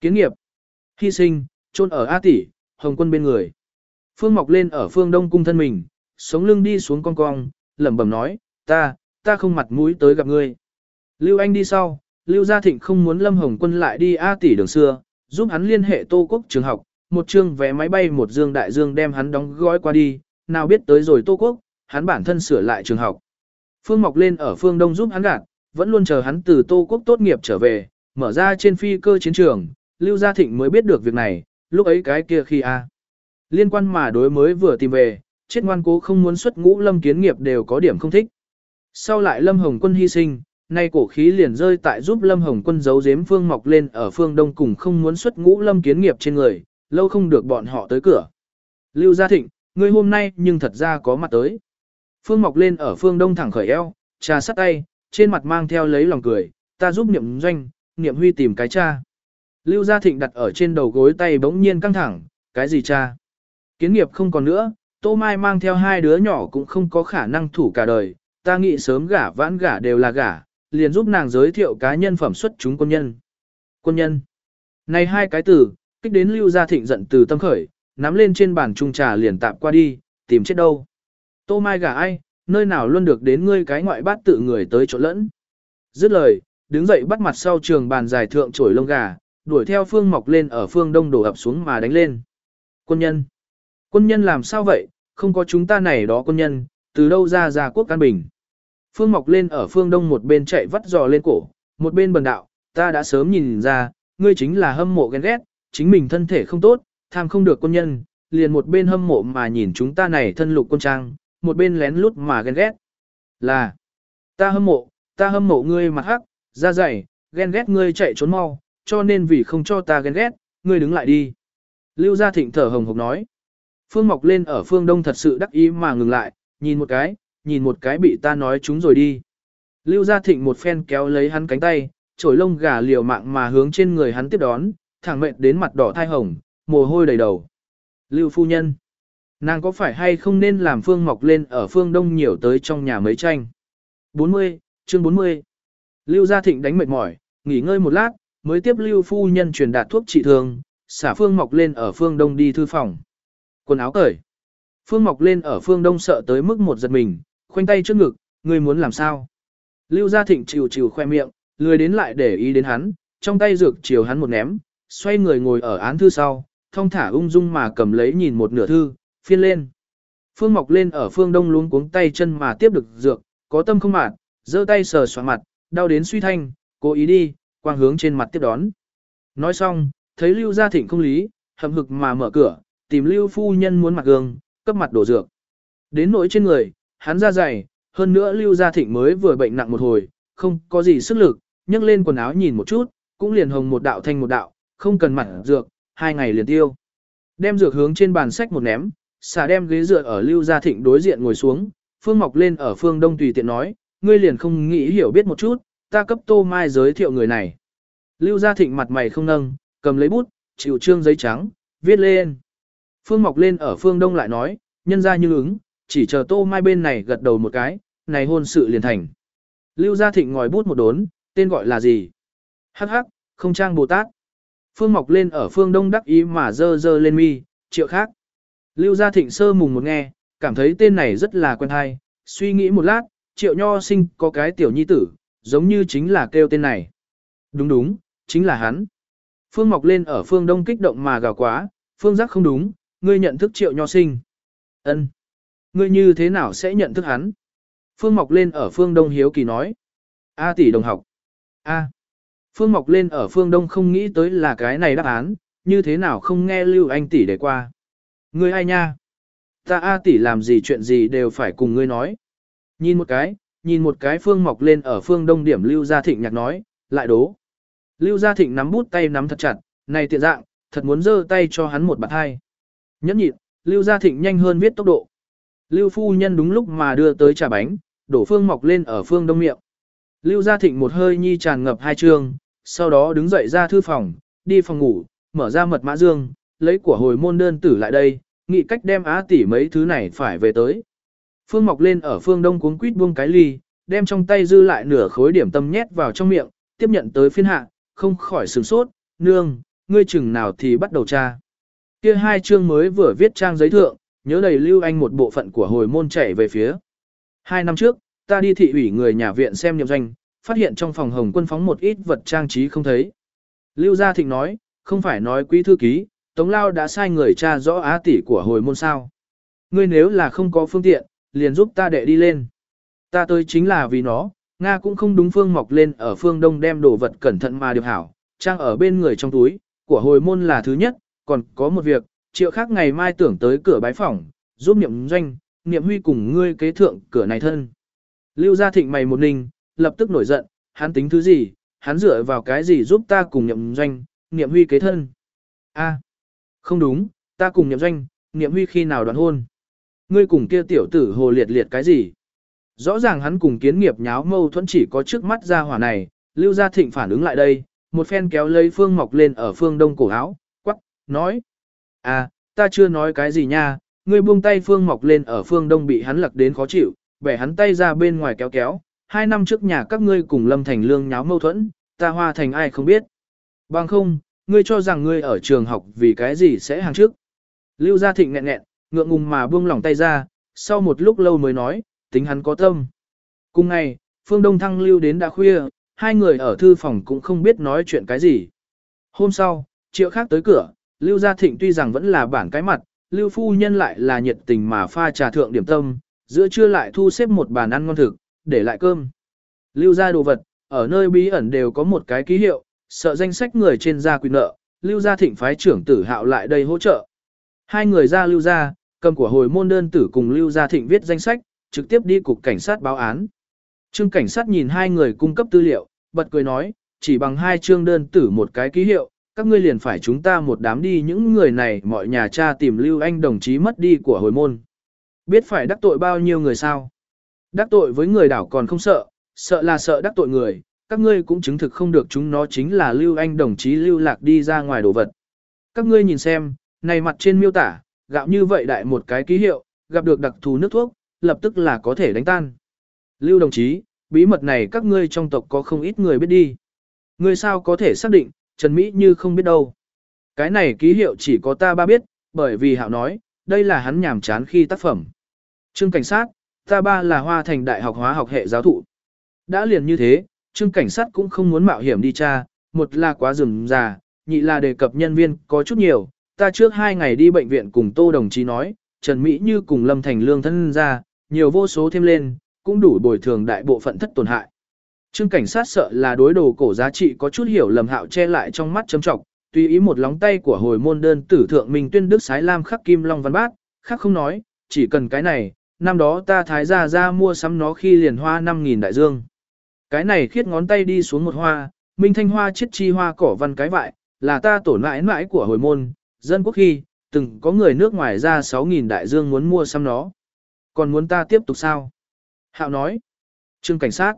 [SPEAKER 1] Kiến nghiệp, hy sinh, chôn ở A tỷ, hồng quân bên người. Phương mọc lên ở phương đông cung thân mình, sống lưng đi xuống cong cong, lẩm bẩm nói, ta, ta không mặt mũi tới gặp ngươi. Lưu Anh đi sau, Lưu Gia Thịnh không muốn Lâm Hồng Quân lại đi A tỷ đường xưa, giúp hắn liên hệ Tô Quốc trường học, một chương vé máy bay một dương đại dương đem hắn đóng gói qua đi, nào biết tới rồi Tô Quốc, hắn bản thân sửa lại trường học. Phương Mọc lên ở phương Đông giúp hắn gạt, vẫn luôn chờ hắn từ Tô Quốc tốt nghiệp trở về, mở ra trên phi cơ chiến trường, Lưu Gia Thịnh mới biết được việc này, lúc ấy cái kia khi A. Liên quan mà đối mới vừa tìm về, chết ngoan cố không muốn xuất ngũ lâm kiến nghiệp đều có điểm không thích. Sau lại lâm hồng quân hy sinh, nay cổ khí liền rơi tại giúp lâm hồng quân giấu giếm phương mọc lên ở phương đông cùng không muốn xuất ngũ lâm kiến nghiệp trên người, lâu không được bọn họ tới cửa. Lưu Gia Thịnh, ngươi hôm nay nhưng thật ra có mặt tới. Phương mọc lên ở phương đông thẳng khởi eo, trà sắt tay, trên mặt mang theo lấy lòng cười, ta giúp niệm doanh, niệm huy tìm cái cha. Lưu Gia Thịnh đặt ở trên đầu gối tay bỗng nhiên căng thẳng, cái gì cha? Kiến nghiệp không còn nữa, Tô Mai mang theo hai đứa nhỏ cũng không có khả năng thủ cả đời, ta nghĩ sớm gả vãn gả đều là gả, liền giúp nàng giới thiệu cá nhân phẩm xuất chúng quân nhân. Quân nhân. Này hai cái từ, kích đến Lưu Gia Thịnh giận từ tâm khởi, nắm lên trên bàn trung trà liền tạm qua đi, tìm chết đâu. Tô Mai gả ai, nơi nào luôn được đến ngươi cái ngoại bát tự người tới chỗ lẫn. Dứt lời, đứng dậy bắt mặt sau trường bàn dài thượng trổi lông gà, đuổi theo phương mọc lên ở phương đông đổ ập xuống mà đánh lên. Quân nhân. Quân nhân làm sao vậy, không có chúng ta này đó quân nhân, từ đâu ra ra quốc can bình. Phương mọc lên ở phương đông một bên chạy vắt giò lên cổ, một bên bần đạo, ta đã sớm nhìn ra, ngươi chính là hâm mộ ghen ghét, chính mình thân thể không tốt, tham không được quân nhân, liền một bên hâm mộ mà nhìn chúng ta này thân lục quân trang, một bên lén lút mà ghen ghét. Là, ta hâm mộ, ta hâm mộ ngươi mặt hắc, da dày, ghen ghét ngươi chạy trốn mau, cho nên vì không cho ta ghen ghét, ngươi đứng lại đi. Lưu Gia Thịnh thở hồng hộc nói. Phương Mọc lên ở phương đông thật sự đắc ý mà ngừng lại, nhìn một cái, nhìn một cái bị ta nói chúng rồi đi. Lưu Gia Thịnh một phen kéo lấy hắn cánh tay, trổi lông gà liều mạng mà hướng trên người hắn tiếp đón, thẳng mệt đến mặt đỏ thai hồng, mồ hôi đầy đầu. Lưu phu nhân, nàng có phải hay không nên làm Phương Ngọc lên ở phương đông nhiều tới trong nhà mấy tranh? 40, chương 40. Lưu Gia Thịnh đánh mệt mỏi, nghỉ ngơi một lát, mới tiếp Lưu phu nhân truyền đạt thuốc trị thương, xả Phương Ngọc lên ở phương đông đi thư phòng. Quần áo cởi. Phương Ngọc lên ở phương đông sợ tới mức một giật mình, khoanh tay trước ngực, ngươi muốn làm sao? Lưu Gia Thịnh chịu chịu khoe miệng, lười đến lại để ý đến hắn, trong tay dược chiều hắn một ném, xoay người ngồi ở án thư sau, thông thả ung dung mà cầm lấy nhìn một nửa thư, phiên lên. Phương Mọc lên ở phương đông luống cuống tay chân mà tiếp được dược, có tâm không mạn, giơ tay sờ xoa mặt, đau đến suy thanh, cố ý đi, quang hướng trên mặt tiếp đón. Nói xong, thấy Lưu Gia Thịnh không lý, hậm hực mà mở cửa, tìm Lưu phu nhân muốn mặt gương, cấp mặt đổ dược. Đến nỗi trên người, hắn ra dày, hơn nữa Lưu Gia Thịnh mới vừa bệnh nặng một hồi, không có gì sức lực, nhấc lên quần áo nhìn một chút, cũng liền hồng một đạo thanh một đạo, không cần mặt dược, hai ngày liền tiêu. Đem dược hướng trên bàn sách một ném, xả đem ghế dựa ở Lưu Gia Thịnh đối diện ngồi xuống, Phương Mọc lên ở phương đông tùy tiện nói, ngươi liền không nghĩ hiểu biết một chút, ta cấp Tô Mai giới thiệu người này. Lưu Gia Thịnh mặt mày không nâng, cầm lấy bút, chịu trương giấy trắng, viết lên. Phương Mọc lên ở phương đông lại nói, nhân ra như ứng, chỉ chờ Tô Mai bên này gật đầu một cái, này hôn sự liền thành. Lưu Gia Thịnh ngòi bút một đốn, tên gọi là gì? Hắc hắc, không trang Bồ Tát. Phương Mọc lên ở phương đông đắc ý mà dơ dơ lên mi, triệu khác. Lưu Gia Thịnh sơ mùng một nghe, cảm thấy tên này rất là quen hay, suy nghĩ một lát, triệu nho sinh có cái tiểu nhi tử, giống như chính là kêu tên này. Đúng đúng, chính là hắn. Phương Mọc lên ở phương đông kích động mà gào quá, phương giác không đúng, ngươi nhận thức triệu nho sinh. ân Ngươi như thế nào sẽ nhận thức hắn? Phương Mọc lên ở phương đông hiếu kỳ nói. A tỷ đồng học. A. Phương Mọc lên ở phương đông không nghĩ tới là cái này đáp án, như thế nào không nghe Lưu Anh tỷ để qua. Ngươi ai nha? Ta A tỷ làm gì chuyện gì đều phải cùng ngươi nói. Nhìn một cái, nhìn một cái Phương Mọc lên ở phương đông điểm Lưu Gia Thịnh nhạc nói, lại đố. Lưu Gia Thịnh nắm bút tay nắm thật chặt, này tiện dạng, thật muốn giơ tay cho hắn một bạt hai. Nhẫn nhịn, Lưu Gia Thịnh nhanh hơn viết tốc độ. Lưu phu nhân đúng lúc mà đưa tới trà bánh, đổ phương mọc lên ở phương đông miệng. Lưu Gia Thịnh một hơi nhi tràn ngập hai trường, sau đó đứng dậy ra thư phòng, đi phòng ngủ, mở ra mật mã dương, lấy của hồi môn đơn tử lại đây, nghĩ cách đem á tỷ mấy thứ này phải về tới. Phương mọc lên ở phương đông cuốn quýt buông cái ly, đem trong tay dư lại nửa khối điểm tâm nhét vào trong miệng, tiếp nhận tới phiên hạ, không khỏi sửng sốt, nương, ngươi chừng nào thì bắt đầu tra. Kia hai chương mới vừa viết trang giấy thượng, nhớ đầy lưu anh một bộ phận của hồi môn chạy về phía. Hai năm trước, ta đi thị ủy người nhà viện xem nhiệm doanh, phát hiện trong phòng hồng quân phóng một ít vật trang trí không thấy. Lưu Gia Thịnh nói, không phải nói quý thư ký, Tống Lao đã sai người tra rõ á tỷ của hồi môn sao. Ngươi nếu là không có phương tiện, liền giúp ta đệ đi lên. Ta tới chính là vì nó, Nga cũng không đúng phương mọc lên ở phương đông đem đồ vật cẩn thận mà điều hảo, trang ở bên người trong túi, của hồi môn là thứ nhất, còn có một việc, triệu khác ngày mai tưởng tới cửa bái phỏng, giúp niệm doanh, niệm huy cùng ngươi kế thượng cửa này thân. Lưu gia thịnh mày một ninh, lập tức nổi giận, hắn tính thứ gì, hắn dựa vào cái gì giúp ta cùng niệm doanh, niệm huy kế thân. A, không đúng, ta cùng niệm doanh, niệm huy khi nào đoàn hôn. Ngươi cùng kia tiểu tử hồ liệt liệt cái gì? Rõ ràng hắn cùng kiến nghiệp nháo mâu thuẫn chỉ có trước mắt ra hỏa này, Lưu Gia Thịnh phản ứng lại đây, một phen kéo lấy Phương Mọc lên ở phương đông cổ áo, quắc, nói. À, ta chưa nói cái gì nha, ngươi buông tay Phương Mọc lên ở phương đông bị hắn lật đến khó chịu, bẻ hắn tay ra bên ngoài kéo kéo, hai năm trước nhà các ngươi cùng Lâm Thành Lương nháo mâu thuẫn, ta hoa thành ai không biết. Bằng không, ngươi cho rằng ngươi ở trường học vì cái gì sẽ hàng trước. Lưu Gia Thịnh nghẹn nghẹn, ngượng ngùng mà buông lỏng tay ra, sau một lúc lâu mới nói, tính hắn có tâm. Cùng ngày, Phương Đông Thăng lưu đến đã khuya, hai người ở thư phòng cũng không biết nói chuyện cái gì. Hôm sau, triệu khác tới cửa, Lưu Gia Thịnh tuy rằng vẫn là bản cái mặt, Lưu Phu Nhân lại là nhiệt tình mà pha trà thượng điểm tâm, giữa trưa lại thu xếp một bàn ăn ngon thực, để lại cơm. Lưu gia đồ vật, ở nơi bí ẩn đều có một cái ký hiệu, sợ danh sách người trên gia quy nợ, Lưu gia thịnh phái trưởng tử hạo lại đây hỗ trợ. Hai người ra Lưu gia, cầm của hồi môn đơn tử cùng Lưu gia thịnh viết danh sách, trực tiếp đi cục cảnh sát báo án. Trương cảnh sát nhìn hai người cung cấp tư liệu, bật cười nói, chỉ bằng hai chương đơn tử một cái ký hiệu, các ngươi liền phải chúng ta một đám đi những người này mọi nhà cha tìm Lưu Anh đồng chí mất đi của hồi môn. Biết phải đắc tội bao nhiêu người sao? Đắc tội với người đảo còn không sợ, sợ là sợ đắc tội người, các ngươi cũng chứng thực không được chúng nó chính là Lưu Anh đồng chí Lưu Lạc đi ra ngoài đồ vật. Các ngươi nhìn xem, này mặt trên miêu tả, gạo như vậy đại một cái ký hiệu, gặp được đặc thù nước thuốc, lập tức là có thể đánh tan. Lưu đồng chí, bí mật này các ngươi trong tộc có không ít người biết đi. Ngươi sao có thể xác định, Trần Mỹ như không biết đâu. Cái này ký hiệu chỉ có ta ba biết, bởi vì hạo nói, đây là hắn nhàm chán khi tác phẩm. Trương cảnh sát, ta ba là hoa thành đại học hóa học hệ giáo thụ. Đã liền như thế, trương cảnh sát cũng không muốn mạo hiểm đi tra, một là quá rườm già, nhị là đề cập nhân viên có chút nhiều. Ta trước hai ngày đi bệnh viện cùng tô đồng chí nói, Trần Mỹ như cùng Lâm Thành Lương thân ra, nhiều vô số thêm lên, cũng đủ bồi thường đại bộ phận thất tổn hại. Trương cảnh sát sợ là đối đồ cổ giá trị có chút hiểu lầm hạo che lại trong mắt châm trọng, tùy ý một lóng tay của hồi môn đơn tử thượng mình tuyên đức sái lam khắc kim long văn bát, khác không nói, chỉ cần cái này, năm đó ta thái gia ra mua sắm nó khi liền hoa 5.000 đại dương. Cái này khiết ngón tay đi xuống một hoa, minh thanh hoa chiết chi hoa cỏ văn cái vại, là ta tổn mãi mãi của hồi môn, dân quốc khi, từng có người nước ngoài ra 6.000 đại dương muốn mua xăm nó. Còn muốn ta tiếp tục sao? Hạo nói. Trương cảnh sát.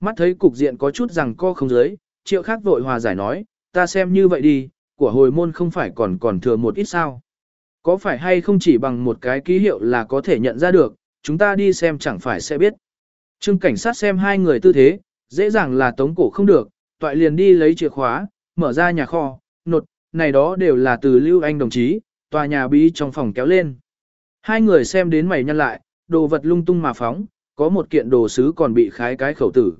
[SPEAKER 1] Mắt thấy cục diện có chút rằng co không giới, triệu khác vội hòa giải nói, ta xem như vậy đi, của hồi môn không phải còn còn thừa một ít sao. Có phải hay không chỉ bằng một cái ký hiệu là có thể nhận ra được, chúng ta đi xem chẳng phải sẽ biết. Trương cảnh sát xem hai người tư thế, dễ dàng là tống cổ không được, toại liền đi lấy chìa khóa, mở ra nhà kho, nột, này đó đều là từ Lưu Anh đồng chí, tòa nhà bí trong phòng kéo lên. Hai người xem đến mày nhăn lại, đồ vật lung tung mà phóng, có một kiện đồ sứ còn bị khái cái khẩu tử.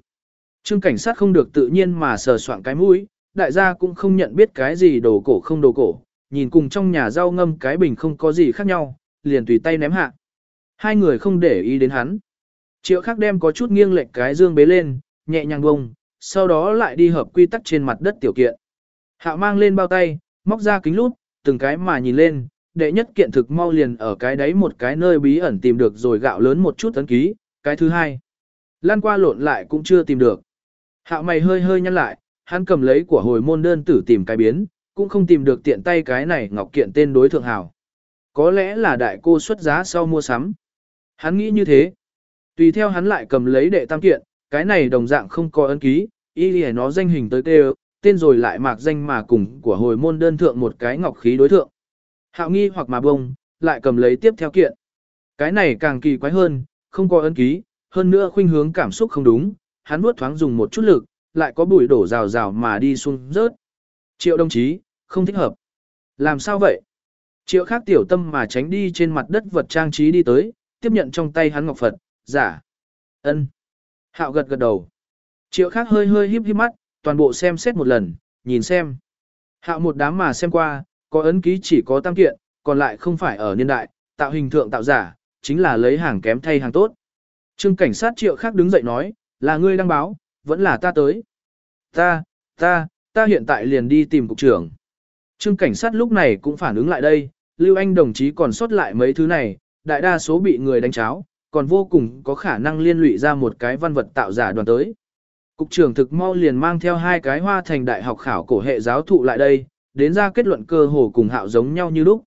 [SPEAKER 1] Trương cảnh sát không được tự nhiên mà sờ soạn cái mũi, đại gia cũng không nhận biết cái gì đồ cổ không đồ cổ, nhìn cùng trong nhà rau ngâm cái bình không có gì khác nhau, liền tùy tay ném hạ. Hai người không để ý đến hắn. Triệu khắc đem có chút nghiêng lệch cái dương bế lên, nhẹ nhàng bông, sau đó lại đi hợp quy tắc trên mặt đất tiểu kiện. Hạ mang lên bao tay, móc ra kính lút, từng cái mà nhìn lên, đệ nhất kiện thực mau liền ở cái đấy một cái nơi bí ẩn tìm được rồi gạo lớn một chút tấn ký, cái thứ hai. Lan qua lộn lại cũng chưa tìm được. Hạ mày hơi hơi nhăn lại, hắn cầm lấy của hồi môn đơn tử tìm cái biến, cũng không tìm được tiện tay cái này ngọc kiện tên đối thượng hảo. Có lẽ là đại cô xuất giá sau mua sắm. Hắn nghĩ như thế. Tùy theo hắn lại cầm lấy đệ tam kiện, cái này đồng dạng không có ấn ký, y lìa nó danh hình tới tê tên rồi lại mạc danh mà cùng của hồi môn đơn thượng một cái ngọc khí đối thượng. Hạo nghi hoặc mà bông, lại cầm lấy tiếp theo kiện. Cái này càng kỳ quái hơn, không có ấn ký, hơn nữa khuynh hướng cảm xúc không đúng, hắn nuốt thoáng dùng một chút lực, lại có bụi đổ rào rào mà đi xuống rớt. Triệu đồng chí, không thích hợp. Làm sao vậy? Triệu khác tiểu tâm mà tránh đi trên mặt đất vật trang trí đi tới, tiếp nhận trong tay hắn ngọc Phật, giả. ân Hạo gật gật đầu. Triệu khác hơi hơi híp híp mắt, toàn bộ xem xét một lần, nhìn xem. Hạo một đám mà xem qua, có ấn ký chỉ có tam kiện, còn lại không phải ở niên đại, tạo hình thượng tạo giả, chính là lấy hàng kém thay hàng tốt. Trương cảnh sát triệu khác đứng dậy nói, là ngươi đăng báo, vẫn là ta tới. Ta, ta, ta hiện tại liền đi tìm cục trưởng. Trương cảnh sát lúc này cũng phản ứng lại đây, Lưu Anh đồng chí còn sót lại mấy thứ này, đại đa số bị người đánh cháo, còn vô cùng có khả năng liên lụy ra một cái văn vật tạo giả đoàn tới. Cục trưởng thực mau liền mang theo hai cái hoa thành đại học khảo cổ hệ giáo thụ lại đây, đến ra kết luận cơ hồ cùng hạo giống nhau như lúc.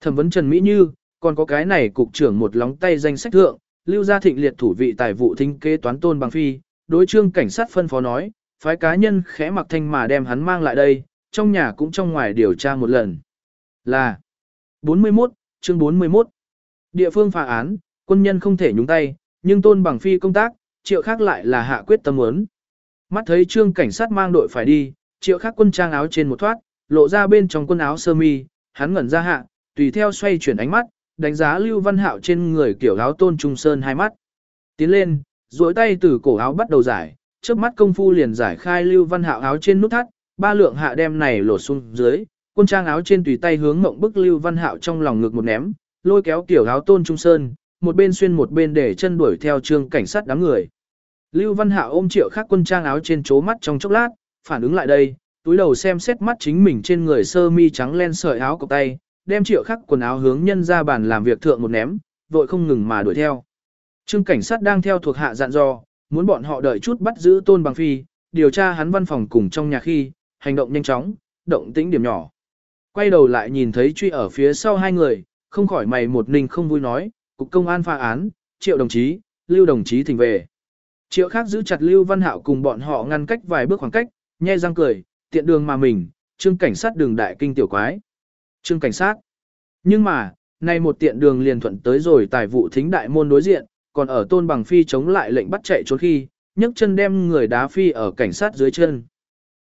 [SPEAKER 1] Thẩm vấn Trần Mỹ Như, còn có cái này cục trưởng một lóng tay danh sách thượng, lưu gia thịnh liệt thủ vị tài vụ thính kế toán tôn bằng phi, đối trương cảnh sát phân phó nói, phái cá nhân khẽ mặc thanh mà đem hắn mang lại đây, trong nhà cũng trong ngoài điều tra một lần. Là 41, chương 41. Địa phương phá án, quân nhân không thể nhúng tay, nhưng tôn bằng phi công tác, triệu khác lại là hạ quyết tâm muốn. Mắt thấy trương cảnh sát mang đội phải đi, triệu khác quân trang áo trên một thoát, lộ ra bên trong quân áo sơ mi, hắn ngẩn ra hạ, tùy theo xoay chuyển ánh mắt, đánh giá Lưu Văn Hạo trên người kiểu áo tôn trung sơn hai mắt. Tiến lên, duỗi tay từ cổ áo bắt đầu giải, trước mắt công phu liền giải khai Lưu Văn Hạo áo trên nút thắt, ba lượng hạ đem này lột xuống dưới, quân trang áo trên tùy tay hướng mộng bức Lưu Văn Hạo trong lòng ngực một ném, lôi kéo kiểu áo tôn trung sơn, một bên xuyên một bên để chân đuổi theo trương cảnh sát đám người. Lưu Văn Hạo ôm triệu khắc quân trang áo trên chố mắt trong chốc lát, phản ứng lại đây, túi đầu xem xét mắt chính mình trên người sơ mi trắng len sợi áo cộc tay, đem triệu khắc quần áo hướng nhân ra bàn làm việc thượng một ném, vội không ngừng mà đuổi theo. Trương cảnh sát đang theo thuộc hạ dặn dò, muốn bọn họ đợi chút bắt giữ tôn bằng phi, điều tra hắn văn phòng cùng trong nhà khi, hành động nhanh chóng, động tĩnh điểm nhỏ. Quay đầu lại nhìn thấy truy ở phía sau hai người, không khỏi mày một ninh không vui nói, cục công an pha án, triệu đồng chí, lưu đồng chí thỉnh về. Triệu khác giữ chặt lưu văn hạo cùng bọn họ ngăn cách vài bước khoảng cách, nhe răng cười, tiện đường mà mình, trương cảnh sát đường đại kinh tiểu quái. Trương cảnh sát. Nhưng mà, nay một tiện đường liền thuận tới rồi tài vụ thính đại môn đối diện, còn ở tôn bằng phi chống lại lệnh bắt chạy trốn khi, nhấc chân đem người đá phi ở cảnh sát dưới chân.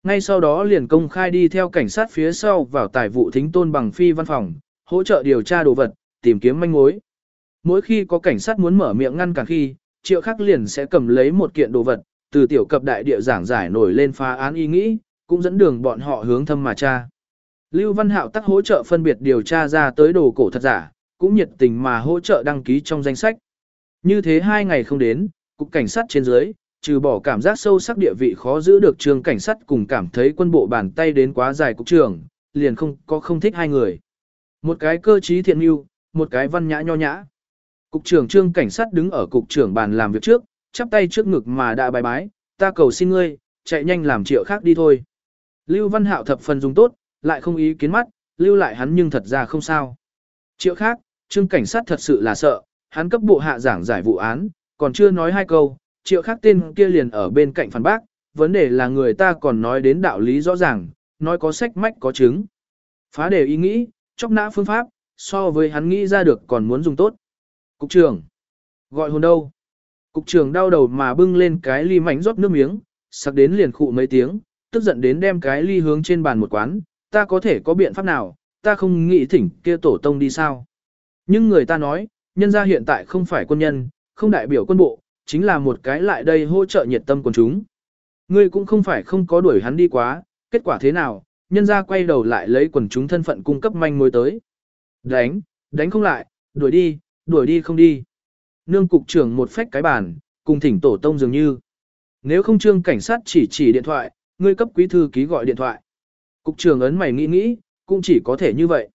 [SPEAKER 1] Ngay sau đó liền công khai đi theo cảnh sát phía sau vào tài vụ thính tôn bằng phi văn phòng, hỗ trợ điều tra đồ vật, tìm kiếm manh mối. Mỗi khi có cảnh sát muốn mở miệng ngăn cản khi, triệu khắc liền sẽ cầm lấy một kiện đồ vật, từ tiểu cập đại địa giảng giải nổi lên phá án ý nghĩ, cũng dẫn đường bọn họ hướng thâm mà tra. Lưu Văn Hạo tắc hỗ trợ phân biệt điều tra ra tới đồ cổ thật giả, cũng nhiệt tình mà hỗ trợ đăng ký trong danh sách. Như thế hai ngày không đến, cục cảnh sát trên dưới, trừ bỏ cảm giác sâu sắc địa vị khó giữ được trường cảnh sát cùng cảm thấy quân bộ bàn tay đến quá dài cục trưởng, liền không có không thích hai người. Một cái cơ trí thiện mưu, một cái văn nhã nho nhã. Cục trưởng trương cảnh sát đứng ở cục trưởng bàn làm việc trước, chắp tay trước ngực mà đã bài bái, ta cầu xin ngươi, chạy nhanh làm triệu khác đi thôi. Lưu Văn Hạo thập phần dùng tốt, lại không ý kiến mắt, lưu lại hắn nhưng thật ra không sao. Triệu khác, trương cảnh sát thật sự là sợ, hắn cấp bộ hạ giảng giải vụ án, còn chưa nói hai câu, triệu khác tên kia liền ở bên cạnh phản bác, vấn đề là người ta còn nói đến đạo lý rõ ràng, nói có sách mách có chứng. Phá đề ý nghĩ, chóc nã phương pháp, so với hắn nghĩ ra được còn muốn dùng tốt. Cục trưởng, gọi hồn đâu? Cục trưởng đau đầu mà bưng lên cái ly mảnh rót nước miếng, sặc đến liền khụ mấy tiếng, tức giận đến đem cái ly hướng trên bàn một quán, ta có thể có biện pháp nào, ta không nghĩ thỉnh kia tổ tông đi sao. Nhưng người ta nói, nhân gia hiện tại không phải quân nhân, không đại biểu quân bộ, chính là một cái lại đây hỗ trợ nhiệt tâm quần chúng. Ngươi cũng không phải không có đuổi hắn đi quá, kết quả thế nào, nhân gia quay đầu lại lấy quần chúng thân phận cung cấp manh mối tới. Đánh, đánh không lại, đuổi đi, đuổi đi không đi. Nương cục trưởng một phách cái bàn, cùng thỉnh tổ tông dường như. Nếu không trương cảnh sát chỉ chỉ điện thoại, ngươi cấp quý thư ký gọi điện thoại. Cục trưởng ấn mày nghĩ nghĩ, cũng chỉ có thể như vậy.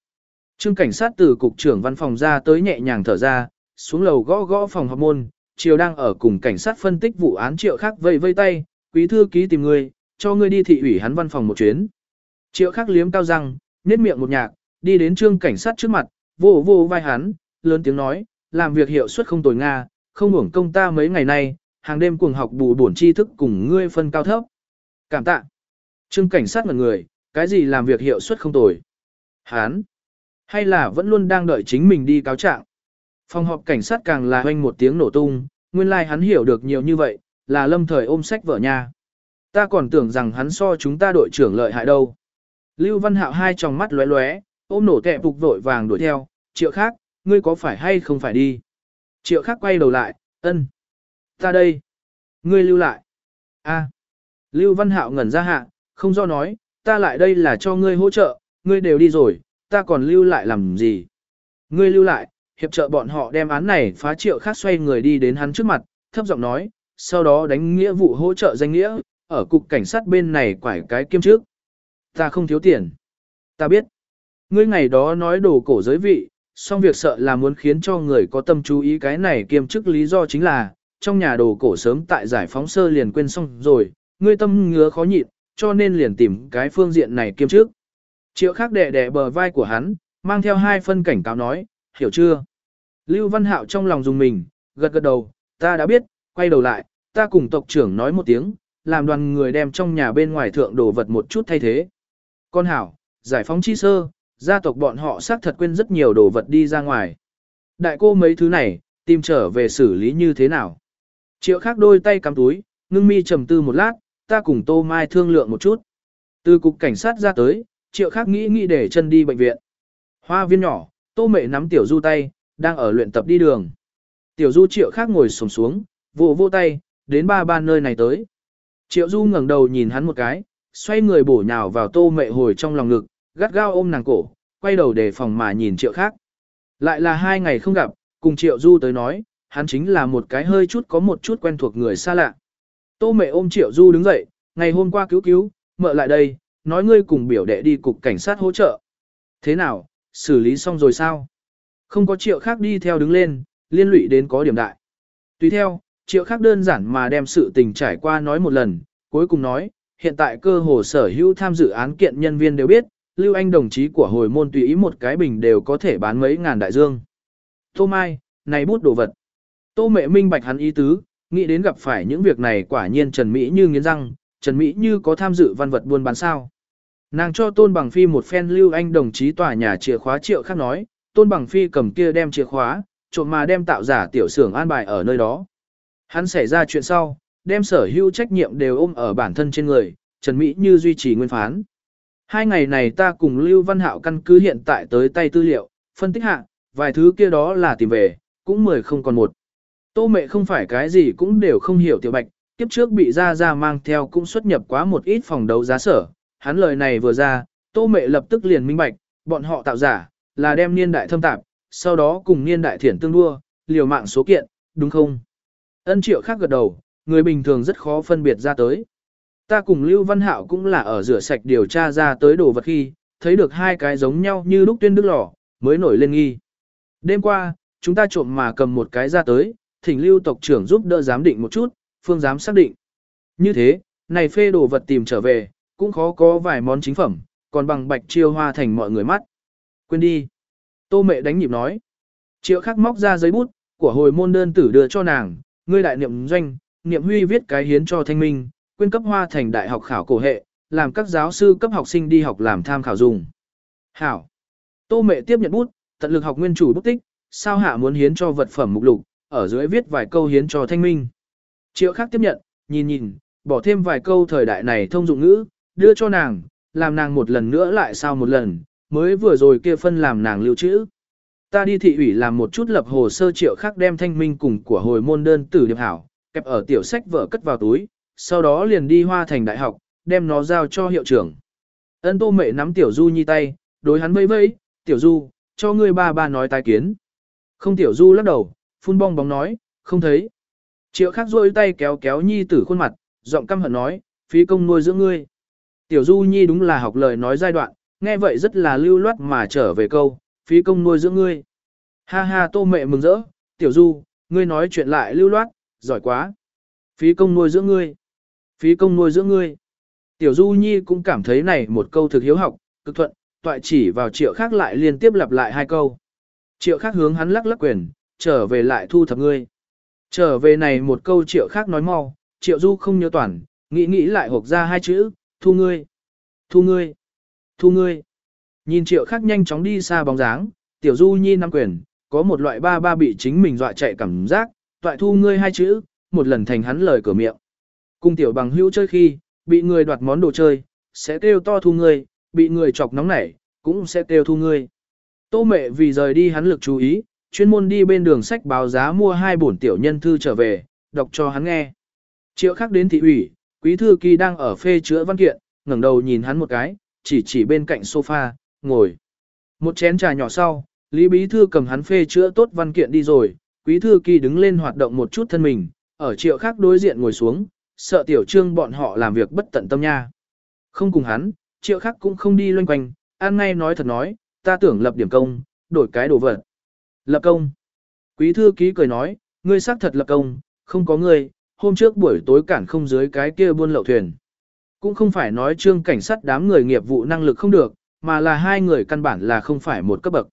[SPEAKER 1] Trương cảnh sát từ cục trưởng văn phòng ra tới nhẹ nhàng thở ra, xuống lầu gõ gõ phòng họp môn, chiều đang ở cùng cảnh sát phân tích vụ án triệu khác vây vây tay, quý thư ký tìm ngươi, cho ngươi đi thị ủy hắn văn phòng một chuyến. Triệu khác liếm cao răng, nết miệng một nhạc, đi đến trương cảnh sát trước mặt, vô vô vai hắn, lớn tiếng nói, làm việc hiệu suất không tồi Nga, không hưởng công ta mấy ngày nay, hàng đêm cuồng học bù bổn tri thức cùng ngươi phân cao thấp. Cảm tạ. Trương cảnh sát một người, cái gì làm việc hiệu suất không tồi? Hán. Hay là vẫn luôn đang đợi chính mình đi cáo trạng? Phòng họp cảnh sát càng là hoanh một tiếng nổ tung, nguyên lai like hắn hiểu được nhiều như vậy, là lâm thời ôm sách vợ nhà Ta còn tưởng rằng hắn so chúng ta đội trưởng lợi hại đâu. Lưu Văn Hạo hai tròng mắt lóe lóe, ôm nổ kẹp phục vội vàng đuổi theo, triệu khác, ngươi có phải hay không phải đi? Triệu khác quay đầu lại, ân. Ta đây. Ngươi lưu lại. a Lưu Văn Hạo ngẩn ra hạ, không do nói, ta lại đây là cho ngươi hỗ trợ, ngươi đều đi rồi, ta còn lưu lại làm gì? Ngươi lưu lại, hiệp trợ bọn họ đem án này phá triệu khác xoay người đi đến hắn trước mặt, thấp giọng nói, sau đó đánh nghĩa vụ hỗ trợ danh nghĩa, ở cục cảnh sát bên này quải cái kiêm trước. Ta không thiếu tiền. Ta biết. Ngươi ngày đó nói đồ cổ giới vị, song việc sợ là muốn khiến cho người có tâm chú ý cái này kiêm chức lý do chính là, trong nhà đồ cổ sớm tại giải phóng sơ liền quên xong rồi, ngươi tâm ngứa khó nhịn, cho nên liền tìm cái phương diện này kiêm chức. Triệu khác đẻ đẻ bờ vai của hắn, mang theo hai phân cảnh cáo nói, hiểu chưa? Lưu Văn Hạo trong lòng dùng mình, gật gật đầu, ta đã biết, quay đầu lại, ta cùng tộc trưởng nói một tiếng, làm đoàn người đem trong nhà bên ngoài thượng đồ vật một chút thay thế. Con hảo, giải phóng chi sơ, gia tộc bọn họ xác thật quên rất nhiều đồ vật đi ra ngoài. Đại cô mấy thứ này, tìm trở về xử lý như thế nào? Triệu khác đôi tay cắm túi, ngưng mi trầm tư một lát, ta cùng Tô Mai thương lượng một chút. Từ cục cảnh sát ra tới, triệu khác nghĩ nghĩ để chân đi bệnh viện. Hoa viên nhỏ, Tô Mệ nắm Tiểu Du tay, đang ở luyện tập đi đường. Tiểu Du triệu khác ngồi sồm xuống, vỗ vô tay, đến ba ba nơi này tới. Triệu Du ngẩng đầu nhìn hắn một cái, xoay người bổ nhào vào Tô Mệ hồi trong lòng ngực, gắt gao ôm nàng cổ, quay đầu để phòng mà nhìn triệu khác. Lại là hai ngày không gặp, cùng triệu Du tới nói, hắn chính là một cái hơi chút có một chút quen thuộc người xa lạ. Tô mẹ ôm Triệu Du đứng dậy, ngày hôm qua cứu cứu, mợ lại đây, nói ngươi cùng biểu đệ đi cục cảnh sát hỗ trợ. Thế nào, xử lý xong rồi sao? Không có Triệu khác đi theo đứng lên, liên lụy đến có điểm đại. Tùy theo, Triệu khác đơn giản mà đem sự tình trải qua nói một lần, cuối cùng nói, hiện tại cơ hồ sở hữu tham dự án kiện nhân viên đều biết, Lưu Anh đồng chí của hồi môn tùy ý một cái bình đều có thể bán mấy ngàn đại dương. Tô Mai, này bút đồ vật. Tô mẹ minh bạch hắn ý tứ, nghĩ đến gặp phải những việc này quả nhiên Trần Mỹ như nghiến răng, Trần Mỹ như có tham dự văn vật buôn bán sao. Nàng cho Tôn Bằng Phi một phen lưu anh đồng chí tòa nhà chìa khóa triệu khác nói, Tôn Bằng Phi cầm kia đem chìa khóa, trộm mà đem tạo giả tiểu xưởng an bài ở nơi đó. Hắn xảy ra chuyện sau, đem sở hữu trách nhiệm đều ôm ở bản thân trên người, Trần Mỹ như duy trì nguyên phán. Hai ngày này ta cùng Lưu Văn Hạo căn cứ hiện tại tới tay tư liệu, phân tích hạ, vài thứ kia đó là tìm về, cũng mười không còn một. Tô mẹ không phải cái gì cũng đều không hiểu tiểu bạch, kiếp trước bị ra ra mang theo cũng xuất nhập quá một ít phòng đấu giá sở. Hắn lời này vừa ra, tô mẹ lập tức liền minh bạch, bọn họ tạo giả, là đem niên đại thâm tạp, sau đó cùng niên đại thiển tương đua, liều mạng số kiện, đúng không? Ân triệu khác gật đầu, người bình thường rất khó phân biệt ra tới. Ta cùng Lưu Văn Hạo cũng là ở rửa sạch điều tra ra tới đồ vật khi, thấy được hai cái giống nhau như lúc tuyên đức lò, mới nổi lên nghi. Đêm qua, chúng ta trộm mà cầm một cái ra tới, thỉnh lưu tộc trưởng giúp đỡ giám định một chút, phương giám xác định. Như thế, này phê đồ vật tìm trở về, cũng khó có vài món chính phẩm, còn bằng bạch chiêu hoa thành mọi người mắt. Quên đi. Tô mẹ đánh nhịp nói. Triệu khắc móc ra giấy bút, của hồi môn đơn tử đưa cho nàng, ngươi đại niệm doanh, niệm huy viết cái hiến cho thanh minh, quyên cấp hoa thành đại học khảo cổ hệ, làm các giáo sư cấp học sinh đi học làm tham khảo dùng. Hảo. Tô mẹ tiếp nhận bút, tận lực học nguyên chủ bút tích, sao hạ muốn hiến cho vật phẩm mục lục, ở dưới viết vài câu hiến cho thanh minh. Triệu khác tiếp nhận, nhìn nhìn, bỏ thêm vài câu thời đại này thông dụng ngữ, đưa cho nàng, làm nàng một lần nữa lại sao một lần, mới vừa rồi kia phân làm nàng lưu trữ. Ta đi thị ủy làm một chút lập hồ sơ triệu khác đem thanh minh cùng của hồi môn đơn tử điệp hảo, kẹp ở tiểu sách vợ cất vào túi, sau đó liền đi hoa thành đại học, đem nó giao cho hiệu trưởng. Ân tô mẹ nắm tiểu du nhi tay, đối hắn vây vây, tiểu du, cho ngươi ba ba nói tai kiến. Không tiểu du lắc đầu, phun bong bóng nói, không thấy. Triệu khắc rôi tay kéo kéo nhi tử khuôn mặt, giọng căm hận nói, phí công nuôi dưỡng ngươi. Tiểu du nhi đúng là học lời nói giai đoạn, nghe vậy rất là lưu loát mà trở về câu, phí công nuôi dưỡng ngươi. Ha ha tô mẹ mừng rỡ, tiểu du, ngươi nói chuyện lại lưu loát, giỏi quá. Phí công nuôi dưỡng ngươi. Phí công nuôi dưỡng ngươi. Tiểu du nhi cũng cảm thấy này một câu thực hiếu học, cực thuận, toại chỉ vào triệu khác lại liên tiếp lặp lại hai câu. Triệu khác hướng hắn lắc lắc quyền, trở về lại thu thập ngươi. Trở về này một câu triệu khác nói mau, triệu du không nhớ toàn, nghĩ nghĩ lại hộp ra hai chữ, thu ngươi, thu ngươi, thu ngươi. Nhìn triệu khác nhanh chóng đi xa bóng dáng, tiểu du nhi nắm quyền, có một loại ba ba bị chính mình dọa chạy cảm giác, toại thu ngươi hai chữ, một lần thành hắn lời cửa miệng. Cung tiểu bằng hữu chơi khi, bị người đoạt món đồ chơi, sẽ kêu to thu ngươi, bị người chọc nóng nảy, cũng sẽ kêu thu ngươi. Tô mẹ vì rời đi hắn lực chú ý, chuyên môn đi bên đường sách báo giá mua hai bổn tiểu nhân thư trở về, đọc cho hắn nghe. Triệu khắc đến thị ủy, quý thư kỳ đang ở phê chữa văn kiện, ngẩng đầu nhìn hắn một cái, chỉ chỉ bên cạnh sofa, ngồi. Một chén trà nhỏ sau, Lý Bí Thư cầm hắn phê chữa tốt văn kiện đi rồi, quý thư kỳ đứng lên hoạt động một chút thân mình, ở triệu khắc đối diện ngồi xuống, sợ tiểu trương bọn họ làm việc bất tận tâm nha. Không cùng hắn, triệu khác cũng không đi loanh quanh, an ngay nói thật nói, ta tưởng lập điểm công, đổi cái đồ vật. Lập công. Quý thư ký cười nói, ngươi xác thật lập công, không có ngươi, hôm trước buổi tối cản không dưới cái kia buôn lậu thuyền. Cũng không phải nói trương cảnh sát đám người nghiệp vụ năng lực không được, mà là hai người căn bản là không phải một cấp bậc.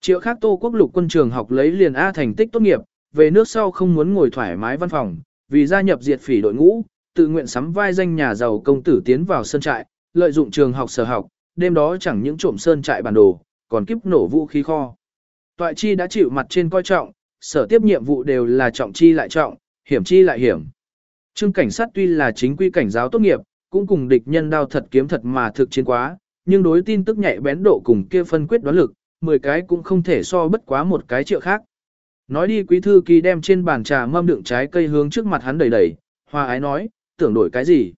[SPEAKER 1] Triệu khác tô quốc lục quân trường học lấy liền A thành tích tốt nghiệp, về nước sau không muốn ngồi thoải mái văn phòng, vì gia nhập diệt phỉ đội ngũ, tự nguyện sắm vai danh nhà giàu công tử tiến vào sân trại, lợi dụng trường học sở học, đêm đó chẳng những trộm sơn trại bản đồ, còn kiếp nổ vũ khí kho. Toại chi đã chịu mặt trên coi trọng, sở tiếp nhiệm vụ đều là trọng chi lại trọng, hiểm chi lại hiểm. Trương cảnh sát tuy là chính quy cảnh giáo tốt nghiệp, cũng cùng địch nhân đao thật kiếm thật mà thực chiến quá, nhưng đối tin tức nhạy bén độ cùng kia phân quyết đoán lực, 10 cái cũng không thể so bất quá một cái triệu khác. Nói đi quý thư kỳ đem trên bàn trà mâm đựng trái cây hướng trước mặt hắn đầy đầy. hoa ái nói, tưởng đổi cái gì.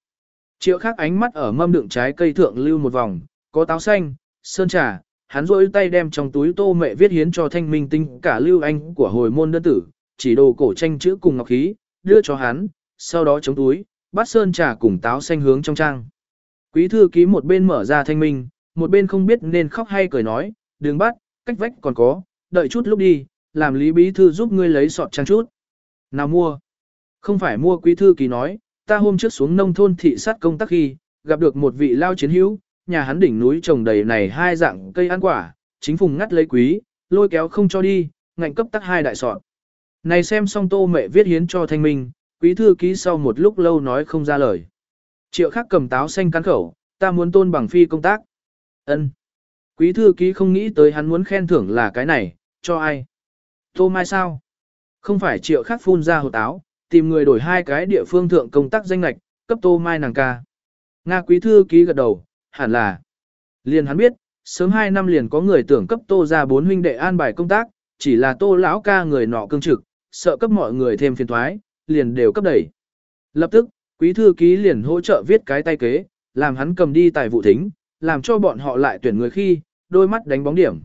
[SPEAKER 1] Triệu khác ánh mắt ở mâm đựng trái cây thượng lưu một vòng, có táo xanh, sơn trà, hắn rôi tay đem trong túi tô mẹ viết hiến cho thanh minh tinh cả lưu anh của hồi môn đơn tử, chỉ đồ cổ tranh chữ cùng ngọc khí, đưa cho hắn, sau đó chống túi, bắt sơn trà cùng táo xanh hướng trong trang. Quý thư ký một bên mở ra thanh minh, một bên không biết nên khóc hay cười nói, đừng bắt, cách vách còn có, đợi chút lúc đi, làm lý bí thư giúp ngươi lấy sọt trang chút. Nào mua? Không phải mua quý thư ký nói, ta hôm trước xuống nông thôn thị sát công tác khi, gặp được một vị lao chiến hữu, nhà hắn đỉnh núi trồng đầy này hai dạng cây ăn quả, chính phùng ngắt lấy quý, lôi kéo không cho đi, ngạnh cấp tắc hai đại sọt. Này xem xong tô mẹ viết hiến cho thanh minh, quý thư ký sau một lúc lâu nói không ra lời. Triệu khắc cầm táo xanh cắn khẩu, ta muốn tôn bằng phi công tác. ân Quý thư ký không nghĩ tới hắn muốn khen thưởng là cái này, cho ai? Tô Mai sao? Không phải triệu khắc phun ra hột áo, tìm người đổi hai cái địa phương thượng công tác danh lạch, cấp Tô Mai nàng ca. Nga quý thư ký gật đầu, hẳn là. Liền hắn biết, sớm hai năm liền có người tưởng cấp Tô ra bốn huynh đệ an bài công tác, chỉ là Tô lão ca người nọ cương trực, sợ cấp mọi người thêm phiền thoái, liền đều cấp đẩy. Lập tức, quý thư ký liền hỗ trợ viết cái tay kế, làm hắn cầm đi tài vụ thính, làm cho bọn họ lại tuyển người khi, đôi mắt đánh bóng điểm.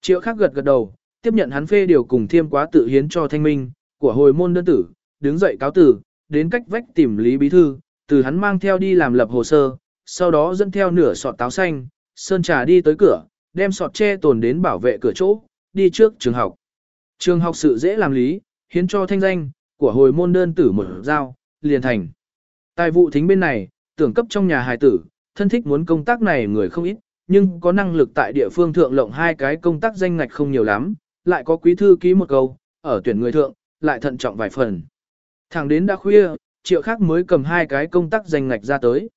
[SPEAKER 1] Triệu khắc gật gật đầu, tiếp nhận hắn phê điều cùng thiêm quá tự hiến cho thanh minh, của hồi môn đơn tử, đứng dậy cáo tử, đến cách vách tìm Lý Bí Thư, từ hắn mang theo đi làm lập hồ sơ, sau đó dẫn theo nửa sọt táo xanh, sơn trà đi tới cửa, đem sọt che tồn đến bảo vệ cửa chỗ, đi trước trường học. Trường học sự dễ làm lý, hiến cho thanh danh, của hồi môn đơn tử một giao, liền thành. Tài vụ thính bên này, tưởng cấp trong nhà hài tử, thân thích muốn công tác này người không ít, nhưng có năng lực tại địa phương thượng lộng hai cái công tác danh ngạch không nhiều lắm, lại có quý thư ký một câu, ở tuyển người thượng, lại thận trọng vài phần. Thẳng đến đã khuya, triệu khác mới cầm hai cái công tác danh ngạch ra tới.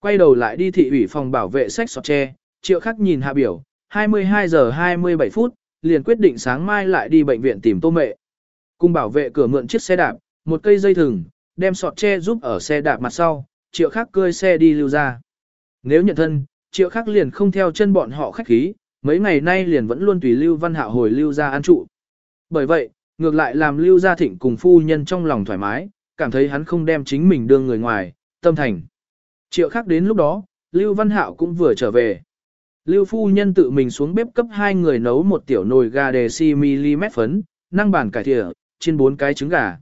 [SPEAKER 1] Quay đầu lại đi thị ủy phòng bảo vệ sách sọt tre, triệu khác nhìn hạ biểu, 22 giờ 27 phút, liền quyết định sáng mai lại đi bệnh viện tìm tô mẹ. Cùng bảo vệ cửa mượn chiếc xe đạp, một cây dây thừng, đem sọt tre giúp ở xe đạp mặt sau, triệu khác cơi xe đi lưu ra. Nếu nhận thân, triệu khác liền không theo chân bọn họ khách khí, mấy ngày nay liền vẫn luôn tùy lưu văn hạo hồi lưu ra an trụ. Bởi vậy, ngược lại làm lưu gia thịnh cùng phu nhân trong lòng thoải mái, cảm thấy hắn không đem chính mình đưa người ngoài, tâm thành. Triệu khác đến lúc đó, lưu văn hạo cũng vừa trở về. Lưu phu nhân tự mình xuống bếp cấp hai người nấu một tiểu nồi gà đề si mm phấn, năng bản cải thịa, trên bốn cái trứng gà.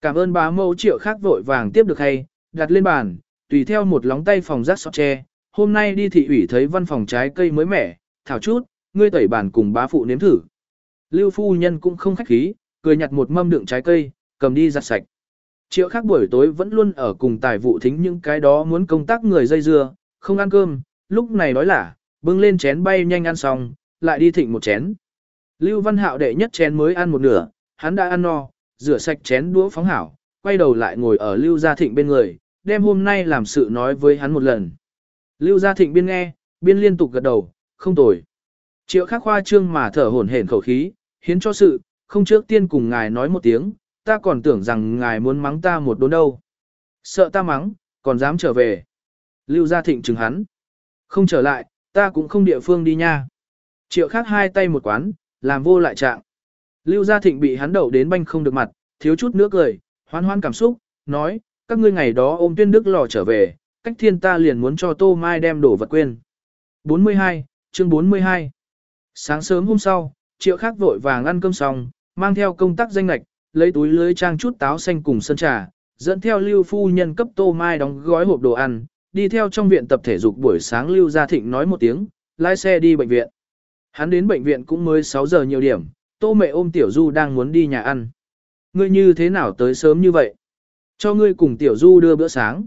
[SPEAKER 1] Cảm ơn bá mẫu triệu khác vội vàng tiếp được hay, đặt lên bàn, tùy theo một lóng tay phòng rác sọt tre. Hôm nay đi thị ủy thấy văn phòng trái cây mới mẻ, thảo chút, ngươi tẩy bàn cùng bá phụ nếm thử. Lưu phu nhân cũng không khách khí, cười nhặt một mâm đựng trái cây, cầm đi giặt sạch. Triệu khác buổi tối vẫn luôn ở cùng tài vụ thính những cái đó muốn công tác người dây dưa, không ăn cơm, lúc này nói là, bưng lên chén bay nhanh ăn xong, lại đi thịnh một chén. Lưu Văn Hạo đệ nhất chén mới ăn một nửa, hắn đã ăn no, rửa sạch chén đũa phóng hảo, quay đầu lại ngồi ở Lưu Gia Thịnh bên người, đem hôm nay làm sự nói với hắn một lần. Lưu Gia Thịnh biên nghe, biên liên tục gật đầu, không tồi. Triệu khắc khoa trương mà thở hổn hển khẩu khí, hiến cho sự, không trước tiên cùng ngài nói một tiếng, ta còn tưởng rằng ngài muốn mắng ta một đốn đâu. Sợ ta mắng, còn dám trở về. Lưu Gia Thịnh chừng hắn. Không trở lại, ta cũng không địa phương đi nha. Triệu Khắc hai tay một quán, làm vô lại trạng. Lưu Gia Thịnh bị hắn đậu đến banh không được mặt, thiếu chút nữa cười, hoan hoan cảm xúc, nói, các ngươi ngày đó ôm tuyên đức lò trở về, cách thiên ta liền muốn cho Tô Mai đem đổ vật quên. 42, chương 42 Sáng sớm hôm sau, triệu khác vội vàng ăn cơm xong, mang theo công tác danh lạch, lấy túi lưới trang chút táo xanh cùng sân trà, dẫn theo lưu phu nhân cấp Tô Mai đóng gói hộp đồ ăn, đi theo trong viện tập thể dục buổi sáng Lưu Gia Thịnh nói một tiếng, lái xe đi bệnh viện. Hắn đến bệnh viện cũng mới 6 giờ nhiều điểm, Tô mẹ ôm Tiểu Du đang muốn đi nhà ăn. Ngươi như thế nào tới sớm như vậy? Cho ngươi cùng Tiểu Du đưa bữa sáng.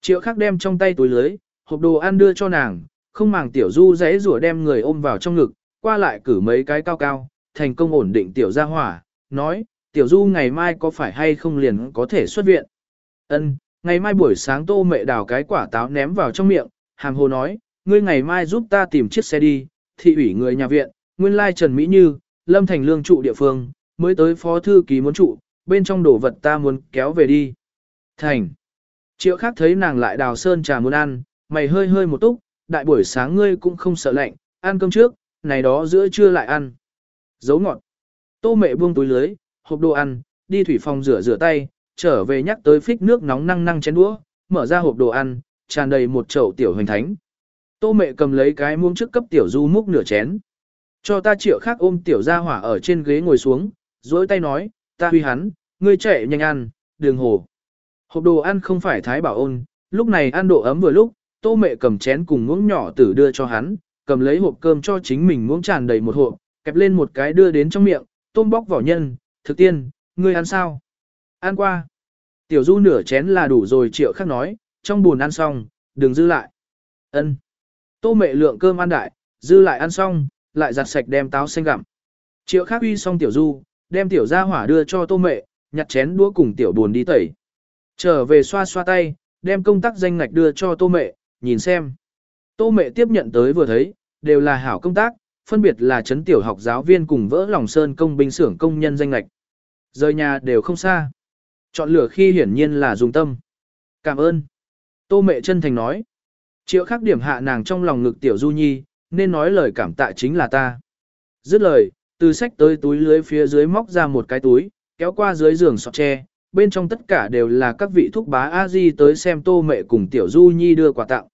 [SPEAKER 1] Triệu khắc đem trong tay túi lưới, hộp đồ ăn đưa cho nàng, không màng Tiểu Du dễ rủa đem người ôm vào trong ngực, qua lại cử mấy cái cao cao, thành công ổn định Tiểu gia hỏa, nói, Tiểu Du ngày mai có phải hay không liền có thể xuất viện? Ân, ngày mai buổi sáng tô mẹ đào cái quả táo ném vào trong miệng, hàm hồ nói, ngươi ngày mai giúp ta tìm chiếc xe đi, thị ủy người nhà viện, nguyên lai Trần Mỹ Như, Lâm Thành Lương trụ địa phương, mới tới phó thư ký muốn trụ, bên trong đồ vật ta muốn kéo về đi. Thành. Triệu khác thấy nàng lại đào sơn trà muốn ăn, mày hơi hơi một túc, đại buổi sáng ngươi cũng không sợ lạnh, ăn cơm trước, này đó giữa trưa lại ăn. Dấu ngọt. Tô mẹ buông túi lưới, hộp đồ ăn, đi thủy phòng rửa rửa tay, trở về nhắc tới phích nước nóng năng năng chén đũa, mở ra hộp đồ ăn, tràn đầy một chậu tiểu hoành thánh. Tô mẹ cầm lấy cái muỗng trước cấp tiểu du múc nửa chén. Cho ta triệu khác ôm tiểu gia hỏa ở trên ghế ngồi xuống, dối tay nói, ta huy hắn, ngươi chạy nhanh ăn, đường hồ. Hộp đồ ăn không phải thái bảo ôn, lúc này ăn độ ấm vừa lúc, tô mẹ cầm chén cùng muỗng nhỏ tử đưa cho hắn, cầm lấy hộp cơm cho chính mình muỗng tràn đầy một hộp, kẹp lên một cái đưa đến trong miệng, tôm bóc vỏ nhân, thực tiên, ngươi ăn sao? Ăn qua. Tiểu du nửa chén là đủ rồi triệu khắc nói, trong buồn ăn xong, đừng dư lại. ân Tô mẹ lượng cơm ăn đại, dư lại ăn xong, lại giặt sạch đem táo xanh gặm. Triệu khắc uy xong tiểu du, đem tiểu ra hỏa đưa cho tô mẹ, nhặt chén đũa cùng tiểu buồn đi tẩy. Trở về xoa xoa tay, đem công tác danh ngạch đưa cho tô mẹ, nhìn xem. Tô mẹ tiếp nhận tới vừa thấy, đều là hảo công tác, phân biệt là chấn tiểu học giáo viên cùng vỡ lòng sơn công binh xưởng công nhân danh lạch. Rời nhà đều không xa. Chọn lựa khi hiển nhiên là dùng tâm. Cảm ơn. Tô mẹ chân thành nói. Triệu khắc điểm hạ nàng trong lòng ngực tiểu du nhi, nên nói lời cảm tạ chính là ta. Dứt lời, từ sách tới túi lưới phía dưới móc ra một cái túi, kéo qua dưới giường sọt tre, bên trong tất cả đều là các vị thúc bá a di tới xem tô mẹ cùng tiểu du nhi đưa quà tặng.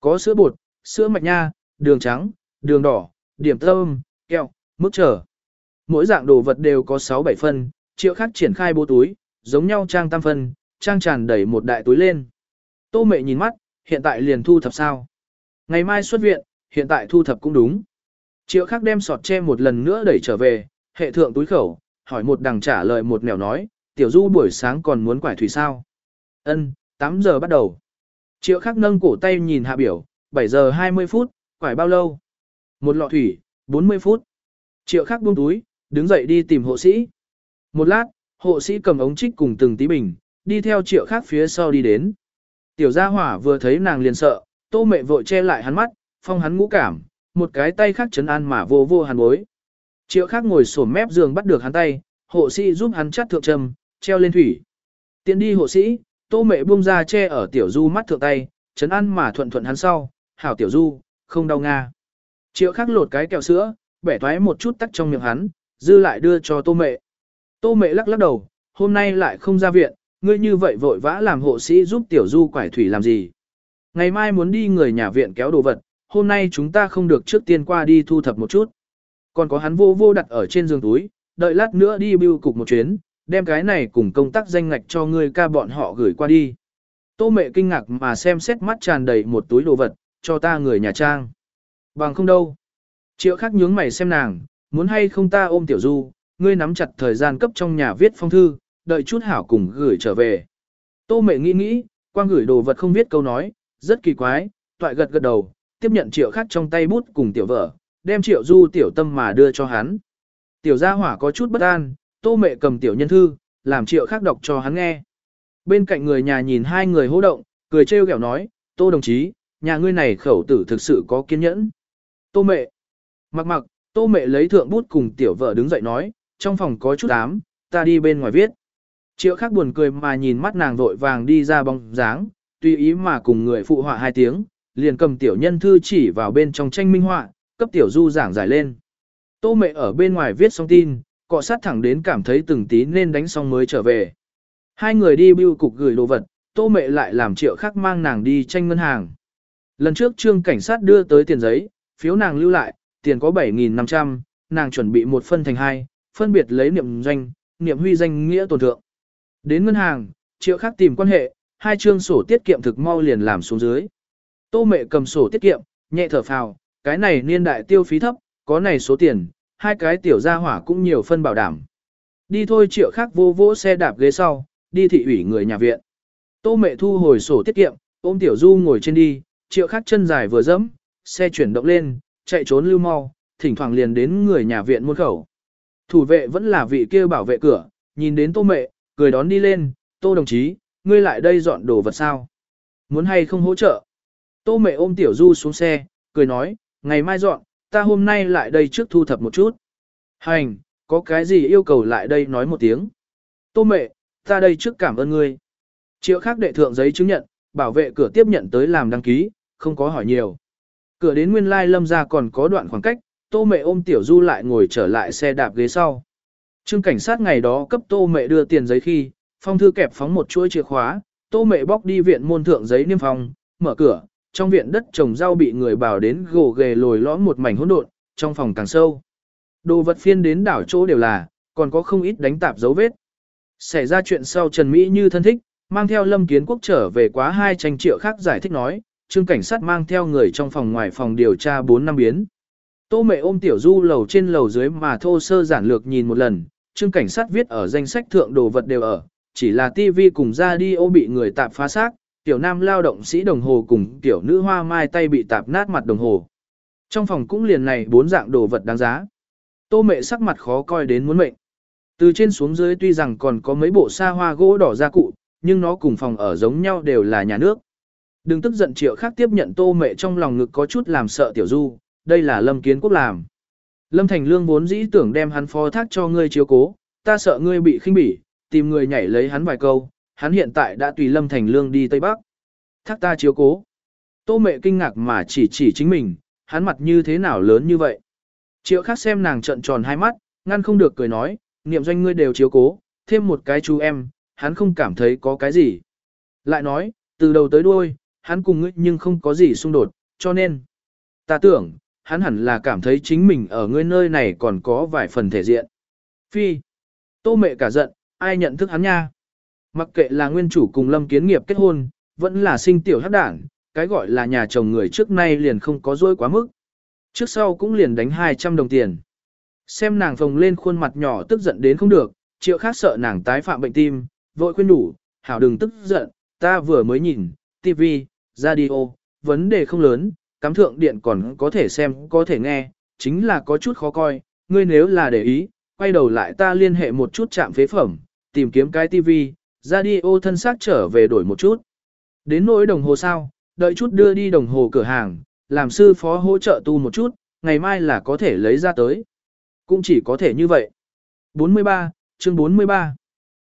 [SPEAKER 1] Có sữa bột, sữa mạch nha, đường trắng, đường đỏ, điểm thơm, kẹo, mức trở. Mỗi dạng đồ vật đều có 6-7 phân, triệu khắc triển khai bố túi, giống nhau trang tam phân, trang tràn đẩy một đại túi lên. Tô mẹ nhìn mắt, hiện tại liền thu thập sao. Ngày mai xuất viện, hiện tại thu thập cũng đúng. Triệu khắc đem sọt tre một lần nữa đẩy trở về, hệ thượng túi khẩu, hỏi một đằng trả lời một nẻo nói, tiểu du buổi sáng còn muốn quải thủy sao. Ân, 8 giờ bắt đầu. Triệu khắc nâng cổ tay nhìn hạ biểu, 7 giờ 20 phút, quải bao lâu? Một lọ thủy, 40 phút. Triệu khắc buông túi, đứng dậy đi tìm hộ sĩ. Một lát, hộ sĩ cầm ống trích cùng từng tí bình, đi theo triệu Khắc phía sau đi đến. Tiểu gia hỏa vừa thấy nàng liền sợ, tô mẹ vội che lại hắn mắt, phong hắn ngũ cảm, một cái tay khác chấn an mà vô vô hắn bối. Triệu Khắc ngồi sổm mép giường bắt được hắn tay, hộ sĩ giúp hắn chắt thượng trầm, treo lên thủy. Tiến đi hộ sĩ, tô mẹ buông ra che ở tiểu du mắt thượng tay, chấn ăn mà thuận thuận hắn sau, hảo tiểu du, không đau nga. Triệu khắc lột cái kẹo sữa, bẻ thoái một chút tắc trong miệng hắn, dư lại đưa cho tô mẹ. Tô mẹ lắc lắc đầu, hôm nay lại không ra viện, ngươi như vậy vội vã làm hộ sĩ giúp tiểu du quải thủy làm gì. Ngày mai muốn đi người nhà viện kéo đồ vật, hôm nay chúng ta không được trước tiên qua đi thu thập một chút. Còn có hắn vô vô đặt ở trên giường túi, đợi lát nữa đi bưu cục một chuyến, đem cái này cùng công tác danh ngạch cho ngươi ca bọn họ gửi qua đi. Tô mẹ kinh ngạc mà xem xét mắt tràn đầy một túi đồ vật, cho ta người nhà trang. Bằng không đâu. Triệu khắc nhướng mày xem nàng, muốn hay không ta ôm tiểu du, ngươi nắm chặt thời gian cấp trong nhà viết phong thư, đợi chút hảo cùng gửi trở về. Tô mẹ nghĩ nghĩ, quang gửi đồ vật không viết câu nói, rất kỳ quái, toại gật gật đầu, tiếp nhận triệu khắc trong tay bút cùng tiểu vợ, đem triệu du tiểu tâm mà đưa cho hắn. Tiểu gia hỏa có chút bất an, tô mẹ cầm tiểu nhân thư, làm triệu khác đọc cho hắn nghe. Bên cạnh người nhà nhìn hai người hô động, cười trêu ghẹo nói, tô đồng chí, nhà ngươi này khẩu tử thực sự có kiên nhẫn. Tô mẹ, mặc mặc, tô mẹ lấy thượng bút cùng tiểu vợ đứng dậy nói, trong phòng có chút ám, ta đi bên ngoài viết. Triệu khác buồn cười mà nhìn mắt nàng vội vàng đi ra bóng dáng, tùy ý mà cùng người phụ họa hai tiếng, liền cầm tiểu nhân thư chỉ vào bên trong tranh minh họa, cấp tiểu du giảng giải lên. Tô mẹ ở bên ngoài viết xong tin, cọ sát thẳng đến cảm thấy từng tí nên đánh xong mới trở về. Hai người đi bưu cục gửi đồ vật, tô mẹ lại làm triệu khác mang nàng đi tranh ngân hàng. Lần trước trương cảnh sát đưa tới tiền giấy, phiếu nàng lưu lại, tiền có 7.500, nàng chuẩn bị một phân thành hai, phân biệt lấy niệm doanh, niệm huy danh nghĩa tổn thượng. Đến ngân hàng, triệu khác tìm quan hệ, hai trương sổ tiết kiệm thực mau liền làm xuống dưới. Tô mẹ cầm sổ tiết kiệm, nhẹ thở phào, cái này niên đại tiêu phí thấp, có này số tiền, hai cái tiểu gia hỏa cũng nhiều phân bảo đảm. Đi thôi triệu khác vô vỗ xe đạp ghế sau, đi thị ủy người nhà viện. Tô mẹ thu hồi sổ tiết kiệm, ôm tiểu du ngồi trên đi, triệu khác chân dài vừa dẫm, xe chuyển động lên, chạy trốn lưu mau, thỉnh thoảng liền đến người nhà viện muôn khẩu. Thủ vệ vẫn là vị kia bảo vệ cửa, nhìn đến tô mẹ, cười đón đi lên, tô đồng chí, ngươi lại đây dọn đồ vật sao? Muốn hay không hỗ trợ? Tô mẹ ôm tiểu du xuống xe, cười nói, ngày mai dọn, ta hôm nay lại đây trước thu thập một chút. Hành, có cái gì yêu cầu lại đây nói một tiếng. Tô mẹ, ta đây trước cảm ơn ngươi. Triệu khác đệ thượng giấy chứng nhận, bảo vệ cửa tiếp nhận tới làm đăng ký, không có hỏi nhiều. Cửa đến nguyên lai lâm ra còn có đoạn khoảng cách, tô mẹ ôm tiểu du lại ngồi trở lại xe đạp ghế sau. Trương cảnh sát ngày đó cấp tô mẹ đưa tiền giấy khi, phong thư kẹp phóng một chuỗi chìa khóa, tô mẹ bóc đi viện môn thượng giấy niêm phong, mở cửa, trong viện đất trồng rau bị người bảo đến gồ ghề lồi lõm một mảnh hỗn độn, trong phòng càng sâu. Đồ vật phiên đến đảo chỗ đều là, còn có không ít đánh tạp dấu vết. Xảy ra chuyện sau Trần Mỹ như thân thích, mang theo Lâm Kiến Quốc trở về quá hai tranh triệu khác giải thích nói, trương cảnh sát mang theo người trong phòng ngoài phòng điều tra 4 năm biến. Tô mẹ ôm tiểu du lầu trên lầu dưới mà thô sơ giản lược nhìn một lần, trương cảnh sát viết ở danh sách thượng đồ vật đều ở, chỉ là tivi cùng radio bị người tạp phá xác, tiểu nam lao động sĩ đồng hồ cùng tiểu nữ hoa mai tay bị tạp nát mặt đồng hồ. Trong phòng cũng liền này bốn dạng đồ vật đáng giá. Tô mẹ sắc mặt khó coi đến muốn mệnh. Từ trên xuống dưới tuy rằng còn có mấy bộ xa hoa gỗ đỏ gia cụ, nhưng nó cùng phòng ở giống nhau đều là nhà nước. Đừng tức giận triệu khác tiếp nhận tô mẹ trong lòng ngực có chút làm sợ tiểu du, đây là lâm kiến quốc làm. Lâm Thành Lương vốn dĩ tưởng đem hắn phó thác cho ngươi chiếu cố, ta sợ ngươi bị khinh bỉ, tìm người nhảy lấy hắn vài câu, hắn hiện tại đã tùy Lâm Thành Lương đi Tây Bắc. Thác ta chiếu cố. Tô mẹ kinh ngạc mà chỉ chỉ chính mình, hắn mặt như thế nào lớn như vậy. Triệu khác xem nàng trận tròn hai mắt, ngăn không được cười nói, niệm doanh ngươi đều chiếu cố, thêm một cái chú em, hắn không cảm thấy có cái gì. Lại nói, từ đầu tới đuôi, hắn cùng ngươi nhưng không có gì xung đột, cho nên, ta tưởng, hắn hẳn là cảm thấy chính mình ở ngươi nơi này còn có vài phần thể diện. Phi, tô mẹ cả giận, ai nhận thức hắn nha. Mặc kệ là nguyên chủ cùng lâm kiến nghiệp kết hôn, vẫn là sinh tiểu hắc đảng, cái gọi là nhà chồng người trước nay liền không có dối quá mức. Trước sau cũng liền đánh 200 đồng tiền. Xem nàng phồng lên khuôn mặt nhỏ tức giận đến không được, triệu khác sợ nàng tái phạm bệnh tim, vội khuyên đủ, hảo đừng tức giận, ta vừa mới nhìn, TV, radio, vấn đề không lớn, cắm thượng điện còn có thể xem, có thể nghe, chính là có chút khó coi, ngươi nếu là để ý, quay đầu lại ta liên hệ một chút trạm phế phẩm, tìm kiếm cái TV, radio thân xác trở về đổi một chút. Đến nỗi đồng hồ sao, đợi chút đưa đi đồng hồ cửa hàng, làm sư phó hỗ trợ tu một chút, ngày mai là có thể lấy ra tới. Cũng chỉ có thể như vậy. 43, chương 43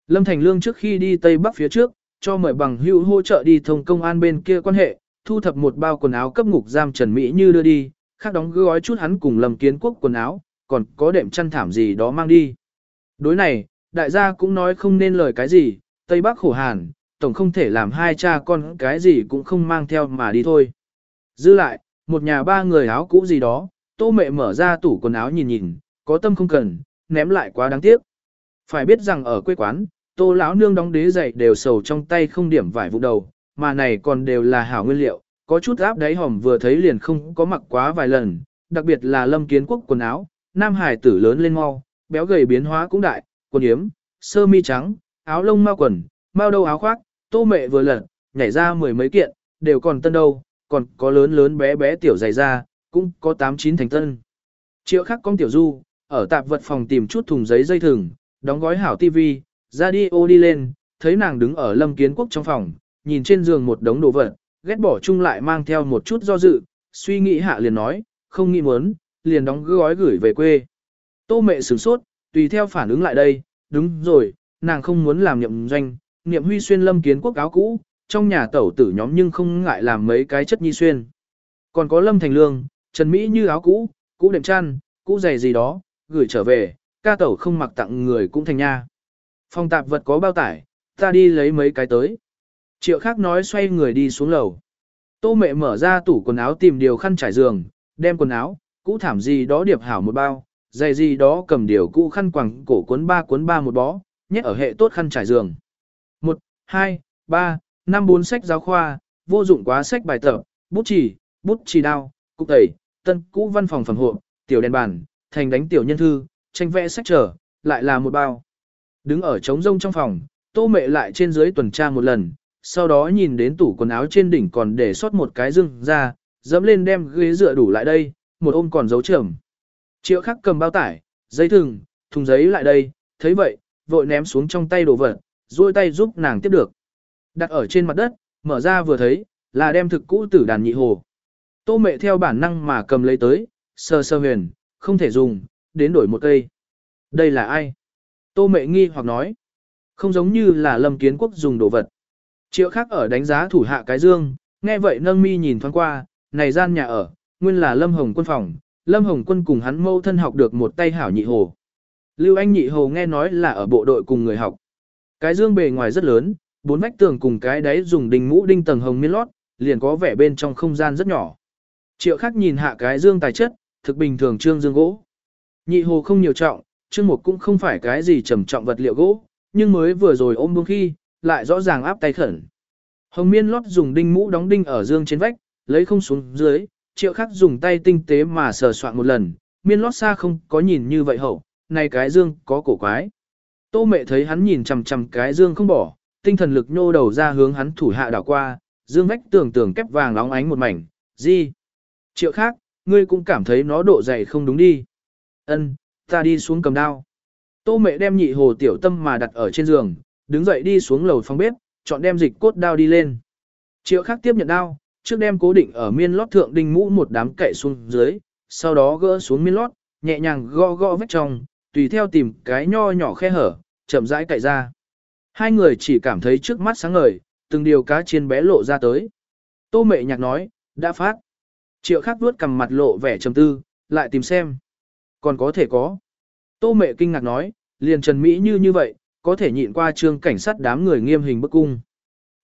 [SPEAKER 1] Lâm Thành Lương trước khi đi Tây Bắc phía trước, cho mời bằng hữu hỗ trợ đi thông công an bên kia quan hệ, thu thập một bao quần áo cấp ngục giam Trần Mỹ Như đưa đi, khác đóng gói chút hắn cùng Lâm Kiến Quốc quần áo, còn có đệm chăn thảm gì đó mang đi. Đối này, đại gia cũng nói không nên lời cái gì, Tây Bắc khổ hàn, tổng không thể làm hai cha con cái gì cũng không mang theo mà đi thôi. Dư lại, một nhà ba người áo cũ gì đó, tô mẹ mở ra tủ quần áo nhìn nhìn, có tâm không cần, ném lại quá đáng tiếc. Phải biết rằng ở quê quán, tô lão nương đóng đế dậy đều sầu trong tay không điểm vải vụ đầu, mà này còn đều là hảo nguyên liệu, có chút áp đáy hòm vừa thấy liền không có mặc quá vài lần, đặc biệt là lâm kiến quốc quần áo, nam hải tử lớn lên mau, béo gầy biến hóa cũng đại, quần yếm, sơ mi trắng, áo lông mau quần, mao đâu áo khoác, tô mẹ vừa lật, nhảy ra mười mấy kiện, đều còn tân đâu, còn có lớn lớn bé bé tiểu dày ra, cũng có tám chín thành tân. Triệu khắc con tiểu du, ở tạp vật phòng tìm chút thùng giấy dây thừng, đóng gói hảo tivi, radio đi lên, thấy nàng đứng ở Lâm Kiến Quốc trong phòng, nhìn trên giường một đống đồ vật, ghét bỏ chung lại mang theo một chút do dự, suy nghĩ hạ liền nói, không nghĩ muốn, liền đóng gói gửi về quê. Tô mẹ sửng sốt, tùy theo phản ứng lại đây, đúng rồi, nàng không muốn làm nhậm doanh, niệm huy xuyên lâm kiến quốc áo cũ, trong nhà tẩu tử nhóm nhưng không ngại làm mấy cái chất nhi xuyên. Còn có lâm thành lương, trần Mỹ như áo cũ, cũ đệm chăn, cũ giày gì đó, gửi trở về, ca tẩu không mặc tặng người cũng thành nha. Phòng tạp vật có bao tải, ta đi lấy mấy cái tới. Triệu khác nói xoay người đi xuống lầu. Tô mẹ mở ra tủ quần áo tìm điều khăn trải giường, đem quần áo, cũ thảm gì đó điệp hảo một bao, giày gì đó cầm điều cũ khăn quàng cổ cuốn ba cuốn ba một bó, nhét ở hệ tốt khăn trải giường. Một, hai, ba, năm bốn sách giáo khoa, vô dụng quá sách bài tập, bút chì, bút chì đao, cục tẩy, tân cũ văn phòng phẩm hộ, tiểu đèn bàn, thành đánh tiểu nhân thư, tranh vẽ sách trở, lại là một bao. Đứng ở trống rông trong phòng, tô mẹ lại trên dưới tuần tra một lần, sau đó nhìn đến tủ quần áo trên đỉnh còn để sót một cái rưng ra, dẫm lên đem ghế dựa đủ lại đây, một ôm còn dấu trưởng. Triệu khắc cầm bao tải, giấy thừng, thùng giấy lại đây, thấy vậy, vội ném xuống trong tay đồ vật, duỗi tay giúp nàng tiếp được. Đặt ở trên mặt đất, mở ra vừa thấy, là đem thực cũ tử đàn nhị hồ. Tô mẹ theo bản năng mà cầm lấy tới, sơ sơ huyền, không thể dùng, đến đổi một cây. Đây là ai? Tô mẹ nghi hoặc nói. Không giống như là lâm kiến quốc dùng đồ vật. Triệu khác ở đánh giá thủ hạ cái dương, nghe vậy nâng mi nhìn thoáng qua, này gian nhà ở, nguyên là lâm hồng quân phòng, lâm hồng quân cùng hắn mâu thân học được một tay hảo nhị hồ. Lưu Anh nhị hồ nghe nói là ở bộ đội cùng người học. Cái dương bề ngoài rất lớn, bốn vách tường cùng cái đáy dùng đinh mũ đinh tầng hồng miên lót, liền có vẻ bên trong không gian rất nhỏ. Triệu khắc nhìn hạ cái dương tài chất, thực bình thường trương dương gỗ. Nhị hồ không nhiều trọng, trương một cũng không phải cái gì trầm trọng vật liệu gỗ, nhưng mới vừa rồi ôm buông khi, lại rõ ràng áp tay khẩn. Hồng miên lót dùng đinh mũ đóng đinh ở dương trên vách, lấy không xuống dưới, triệu khắc dùng tay tinh tế mà sờ soạn một lần, miên lót xa không có nhìn như vậy hậu, này cái dương có cổ quái. Tô mẹ thấy hắn nhìn chằm chằm cái dương không bỏ, tinh thần lực nhô đầu ra hướng hắn thủ hạ đảo qua, dương vách tường tường kép vàng lóng ánh một mảnh, gì? Triệu khác, ngươi cũng cảm thấy nó độ dày không đúng đi. Ân, ta đi xuống cầm đao. Tô mẹ đem nhị hồ tiểu tâm mà đặt ở trên giường, đứng dậy đi xuống lầu phòng bếp, chọn đem dịch cốt đao đi lên. Triệu khác tiếp nhận đao, trước đem cố định ở miên lót thượng đinh mũ một đám cậy xuống dưới, sau đó gỡ xuống miên lót, nhẹ nhàng gõ gõ vách trong, tùy theo tìm cái nho nhỏ khe hở, chậm rãi cậy ra. Hai người chỉ cảm thấy trước mắt sáng ngời, từng điều cá chiên bé lộ ra tới. Tô mẹ nhạc nói, đã phát. Triệu khắc vuốt cầm mặt lộ vẻ trầm tư, lại tìm xem. Còn có thể có. Tô mẹ kinh ngạc nói, liền Trần Mỹ như như vậy, có thể nhịn qua trương cảnh sát đám người nghiêm hình bức cung.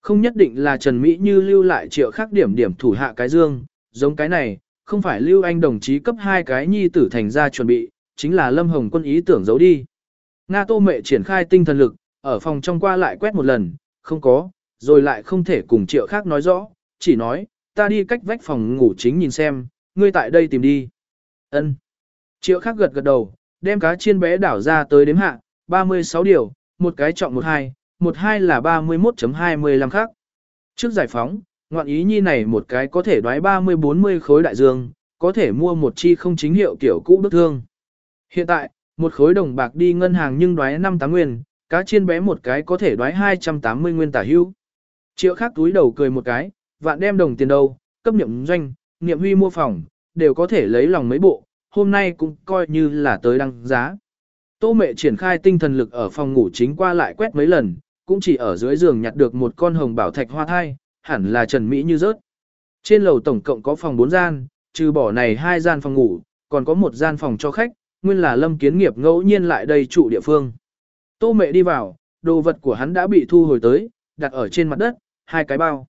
[SPEAKER 1] Không nhất định là Trần Mỹ như lưu lại triệu khắc điểm điểm thủ hạ cái dương, giống cái này, không phải lưu anh đồng chí cấp hai cái nhi tử thành ra chuẩn bị, chính là Lâm Hồng quân ý tưởng giấu đi. Nga tô mẹ triển khai tinh thần lực, ở phòng trong qua lại quét một lần, không có, rồi lại không thể cùng triệu khác nói rõ, chỉ nói, ta đi cách vách phòng ngủ chính nhìn xem, ngươi tại đây tìm đi. ân Triệu khác gật gật đầu, đem cá chiên bé đảo ra tới đếm hạ, 36 điều, một cái trọng một hai, một hai là 31.25 khác. Trước giải phóng, ngoạn ý nhi này một cái có thể đoái 30-40 khối đại dương, có thể mua một chi không chính hiệu kiểu cũ bức thương. Hiện tại, một khối đồng bạc đi ngân hàng nhưng đoái 5 nguyên, cá chiên bé một cái có thể đoái 280 nguyên tả hưu. Triệu khác túi đầu cười một cái, vạn đem đồng tiền đâu, cấp niệm doanh, niệm huy mua phòng, đều có thể lấy lòng mấy bộ, hôm nay cũng coi như là tới đăng giá. Tô mẹ triển khai tinh thần lực ở phòng ngủ chính qua lại quét mấy lần, cũng chỉ ở dưới giường nhặt được một con hồng bảo thạch hoa thai, hẳn là Trần Mỹ như rớt. Trên lầu tổng cộng có phòng 4 gian, trừ bỏ này hai gian phòng ngủ, còn có một gian phòng cho khách, nguyên là lâm kiến nghiệp ngẫu nhiên lại đây trụ địa phương. Tô mẹ đi vào, đồ vật của hắn đã bị thu hồi tới, đặt ở trên mặt đất, hai cái bao.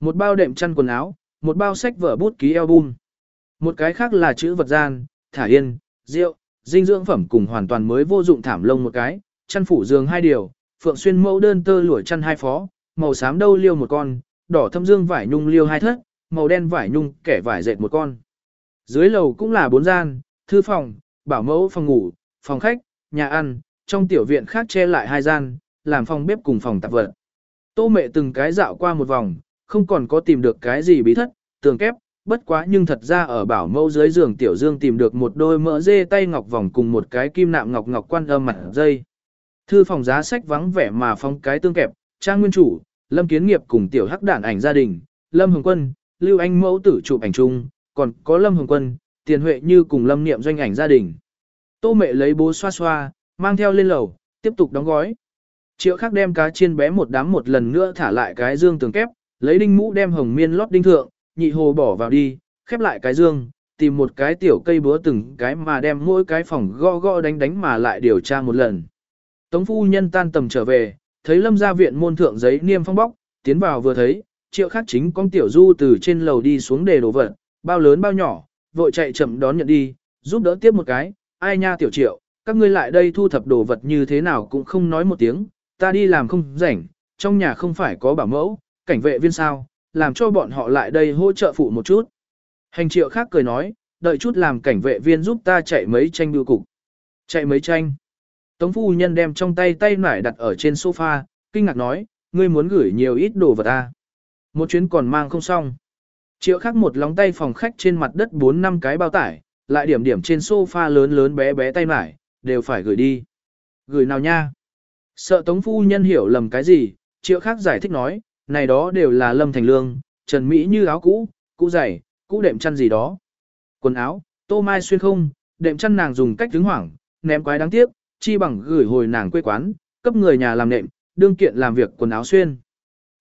[SPEAKER 1] Một bao đệm chăn quần áo, một bao sách vở bút ký album. Một cái khác là chữ vật gian, thả yên, rượu, dinh dưỡng phẩm cùng hoàn toàn mới vô dụng thảm lông một cái, chăn phủ giường hai điều, phượng xuyên mẫu đơn tơ lụa chăn hai phó, màu xám đâu liêu một con, đỏ thâm dương vải nhung liêu hai thất, màu đen vải nhung kẻ vải dệt một con. Dưới lầu cũng là bốn gian, thư phòng, bảo mẫu phòng ngủ, phòng khách, nhà ăn, trong tiểu viện khác che lại hai gian, làm phòng bếp cùng phòng tạp vật. Tô mẹ từng cái dạo qua một vòng, không còn có tìm được cái gì bí thất, tường kép, bất quá nhưng thật ra ở bảo mẫu dưới giường tiểu dương tìm được một đôi mỡ dê tay ngọc vòng cùng một cái kim nạm ngọc ngọc quan âm mặt dây. Thư phòng giá sách vắng vẻ mà phong cái tương kẹp, trang nguyên chủ, lâm kiến nghiệp cùng tiểu hắc đản ảnh gia đình, lâm hồng quân, lưu anh mẫu tử chụp ảnh chung, còn có lâm hồng quân, tiền huệ như cùng lâm niệm doanh ảnh gia đình. Tô mẹ lấy bố xoa xoa, mang theo lên lầu, tiếp tục đóng gói. Triệu khắc đem cá chiên bé một đám một lần nữa thả lại cái dương tường kép, lấy đinh mũ đem hồng miên lót đinh thượng, nhị hồ bỏ vào đi, khép lại cái dương, tìm một cái tiểu cây búa từng cái mà đem mỗi cái phòng gõ gõ đánh đánh mà lại điều tra một lần. Tống phu nhân tan tầm trở về, thấy lâm gia viện môn thượng giấy niêm phong bóc, tiến vào vừa thấy, triệu khắc chính con tiểu du từ trên lầu đi xuống để đổ vật, bao lớn bao nhỏ, vội chạy chậm đón nhận đi, giúp đỡ tiếp một cái, ai nha tiểu triệu, các ngươi lại đây thu thập đồ vật như thế nào cũng không nói một tiếng, ta đi làm không rảnh, trong nhà không phải có bảo mẫu, cảnh vệ viên sao, làm cho bọn họ lại đây hỗ trợ phụ một chút. Hành triệu khác cười nói, đợi chút làm cảnh vệ viên giúp ta chạy mấy tranh bưu cục. Chạy mấy tranh. Tống phu nhân đem trong tay tay nải đặt ở trên sofa, kinh ngạc nói, ngươi muốn gửi nhiều ít đồ vật ta. Một chuyến còn mang không xong. Triệu khác một lóng tay phòng khách trên mặt đất 4 năm cái bao tải, lại điểm điểm trên sofa lớn lớn bé bé tay mải đều phải gửi đi. Gửi nào nha? Sợ Tống Phu Nhân hiểu lầm cái gì, triệu khác giải thích nói, này đó đều là lâm thành lương, trần Mỹ như áo cũ, cũ dày, cũ đệm chăn gì đó. Quần áo, tô mai xuyên không, đệm chăn nàng dùng cách đứng hoảng, ném quái đáng tiếc, chi bằng gửi hồi nàng quê quán, cấp người nhà làm nệm, đương kiện làm việc quần áo xuyên.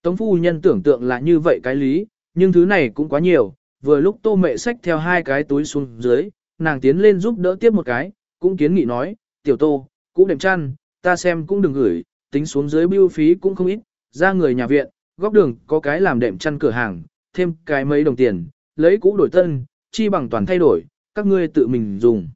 [SPEAKER 1] Tống Phu Nhân tưởng tượng là như vậy cái lý, nhưng thứ này cũng quá nhiều, vừa lúc tô mẹ xách theo hai cái túi xuống dưới, nàng tiến lên giúp đỡ tiếp một cái, cũng kiến nghị nói, tiểu tô, cũ đệm chăn, ta xem cũng đừng gửi, tính xuống dưới bưu phí cũng không ít, ra người nhà viện, góc đường có cái làm đệm chăn cửa hàng, thêm cái mấy đồng tiền, lấy cũ đổi tân, chi bằng toàn thay đổi, các ngươi tự mình dùng.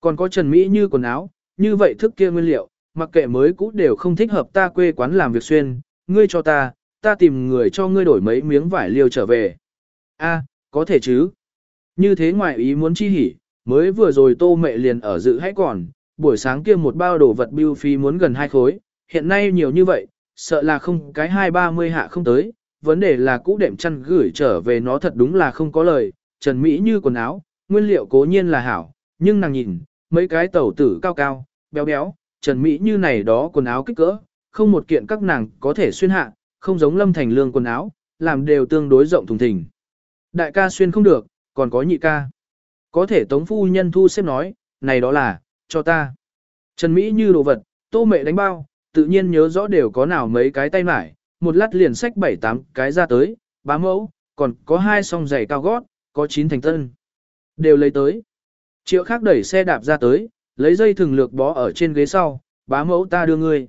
[SPEAKER 1] Còn có Trần Mỹ như quần áo, như vậy thức kia nguyên liệu, mặc kệ mới cũ đều không thích hợp ta quê quán làm việc xuyên, ngươi cho ta, ta tìm người cho ngươi đổi mấy miếng vải liêu trở về. A, có thể chứ. Như thế ngoài ý muốn chi hỉ, mới vừa rồi tô mẹ liền ở dự hãy còn, buổi sáng kia một bao đồ vật bưu phí muốn gần hai khối, hiện nay nhiều như vậy, sợ là không cái hai ba mươi hạ không tới, vấn đề là cũ đệm chăn gửi trở về nó thật đúng là không có lời, trần mỹ như quần áo, nguyên liệu cố nhiên là hảo, nhưng nàng nhìn, mấy cái tẩu tử cao cao, béo béo, trần mỹ như này đó quần áo kích cỡ, không một kiện các nàng có thể xuyên hạ, không giống lâm thành lương quần áo, làm đều tương đối rộng thùng thình. Đại ca xuyên không được, còn có nhị ca. Có thể tống phu nhân thu xếp nói, này đó là, cho ta. Trần Mỹ như đồ vật, tô mẹ đánh bao, tự nhiên nhớ rõ đều có nào mấy cái tay mải, một lát liền sách bảy tám cái ra tới, bá mẫu, còn có hai song giày cao gót, có chín thành tân. Đều lấy tới. Triệu khác đẩy xe đạp ra tới, lấy dây thừng lược bó ở trên ghế sau, bá mẫu ta đưa ngươi.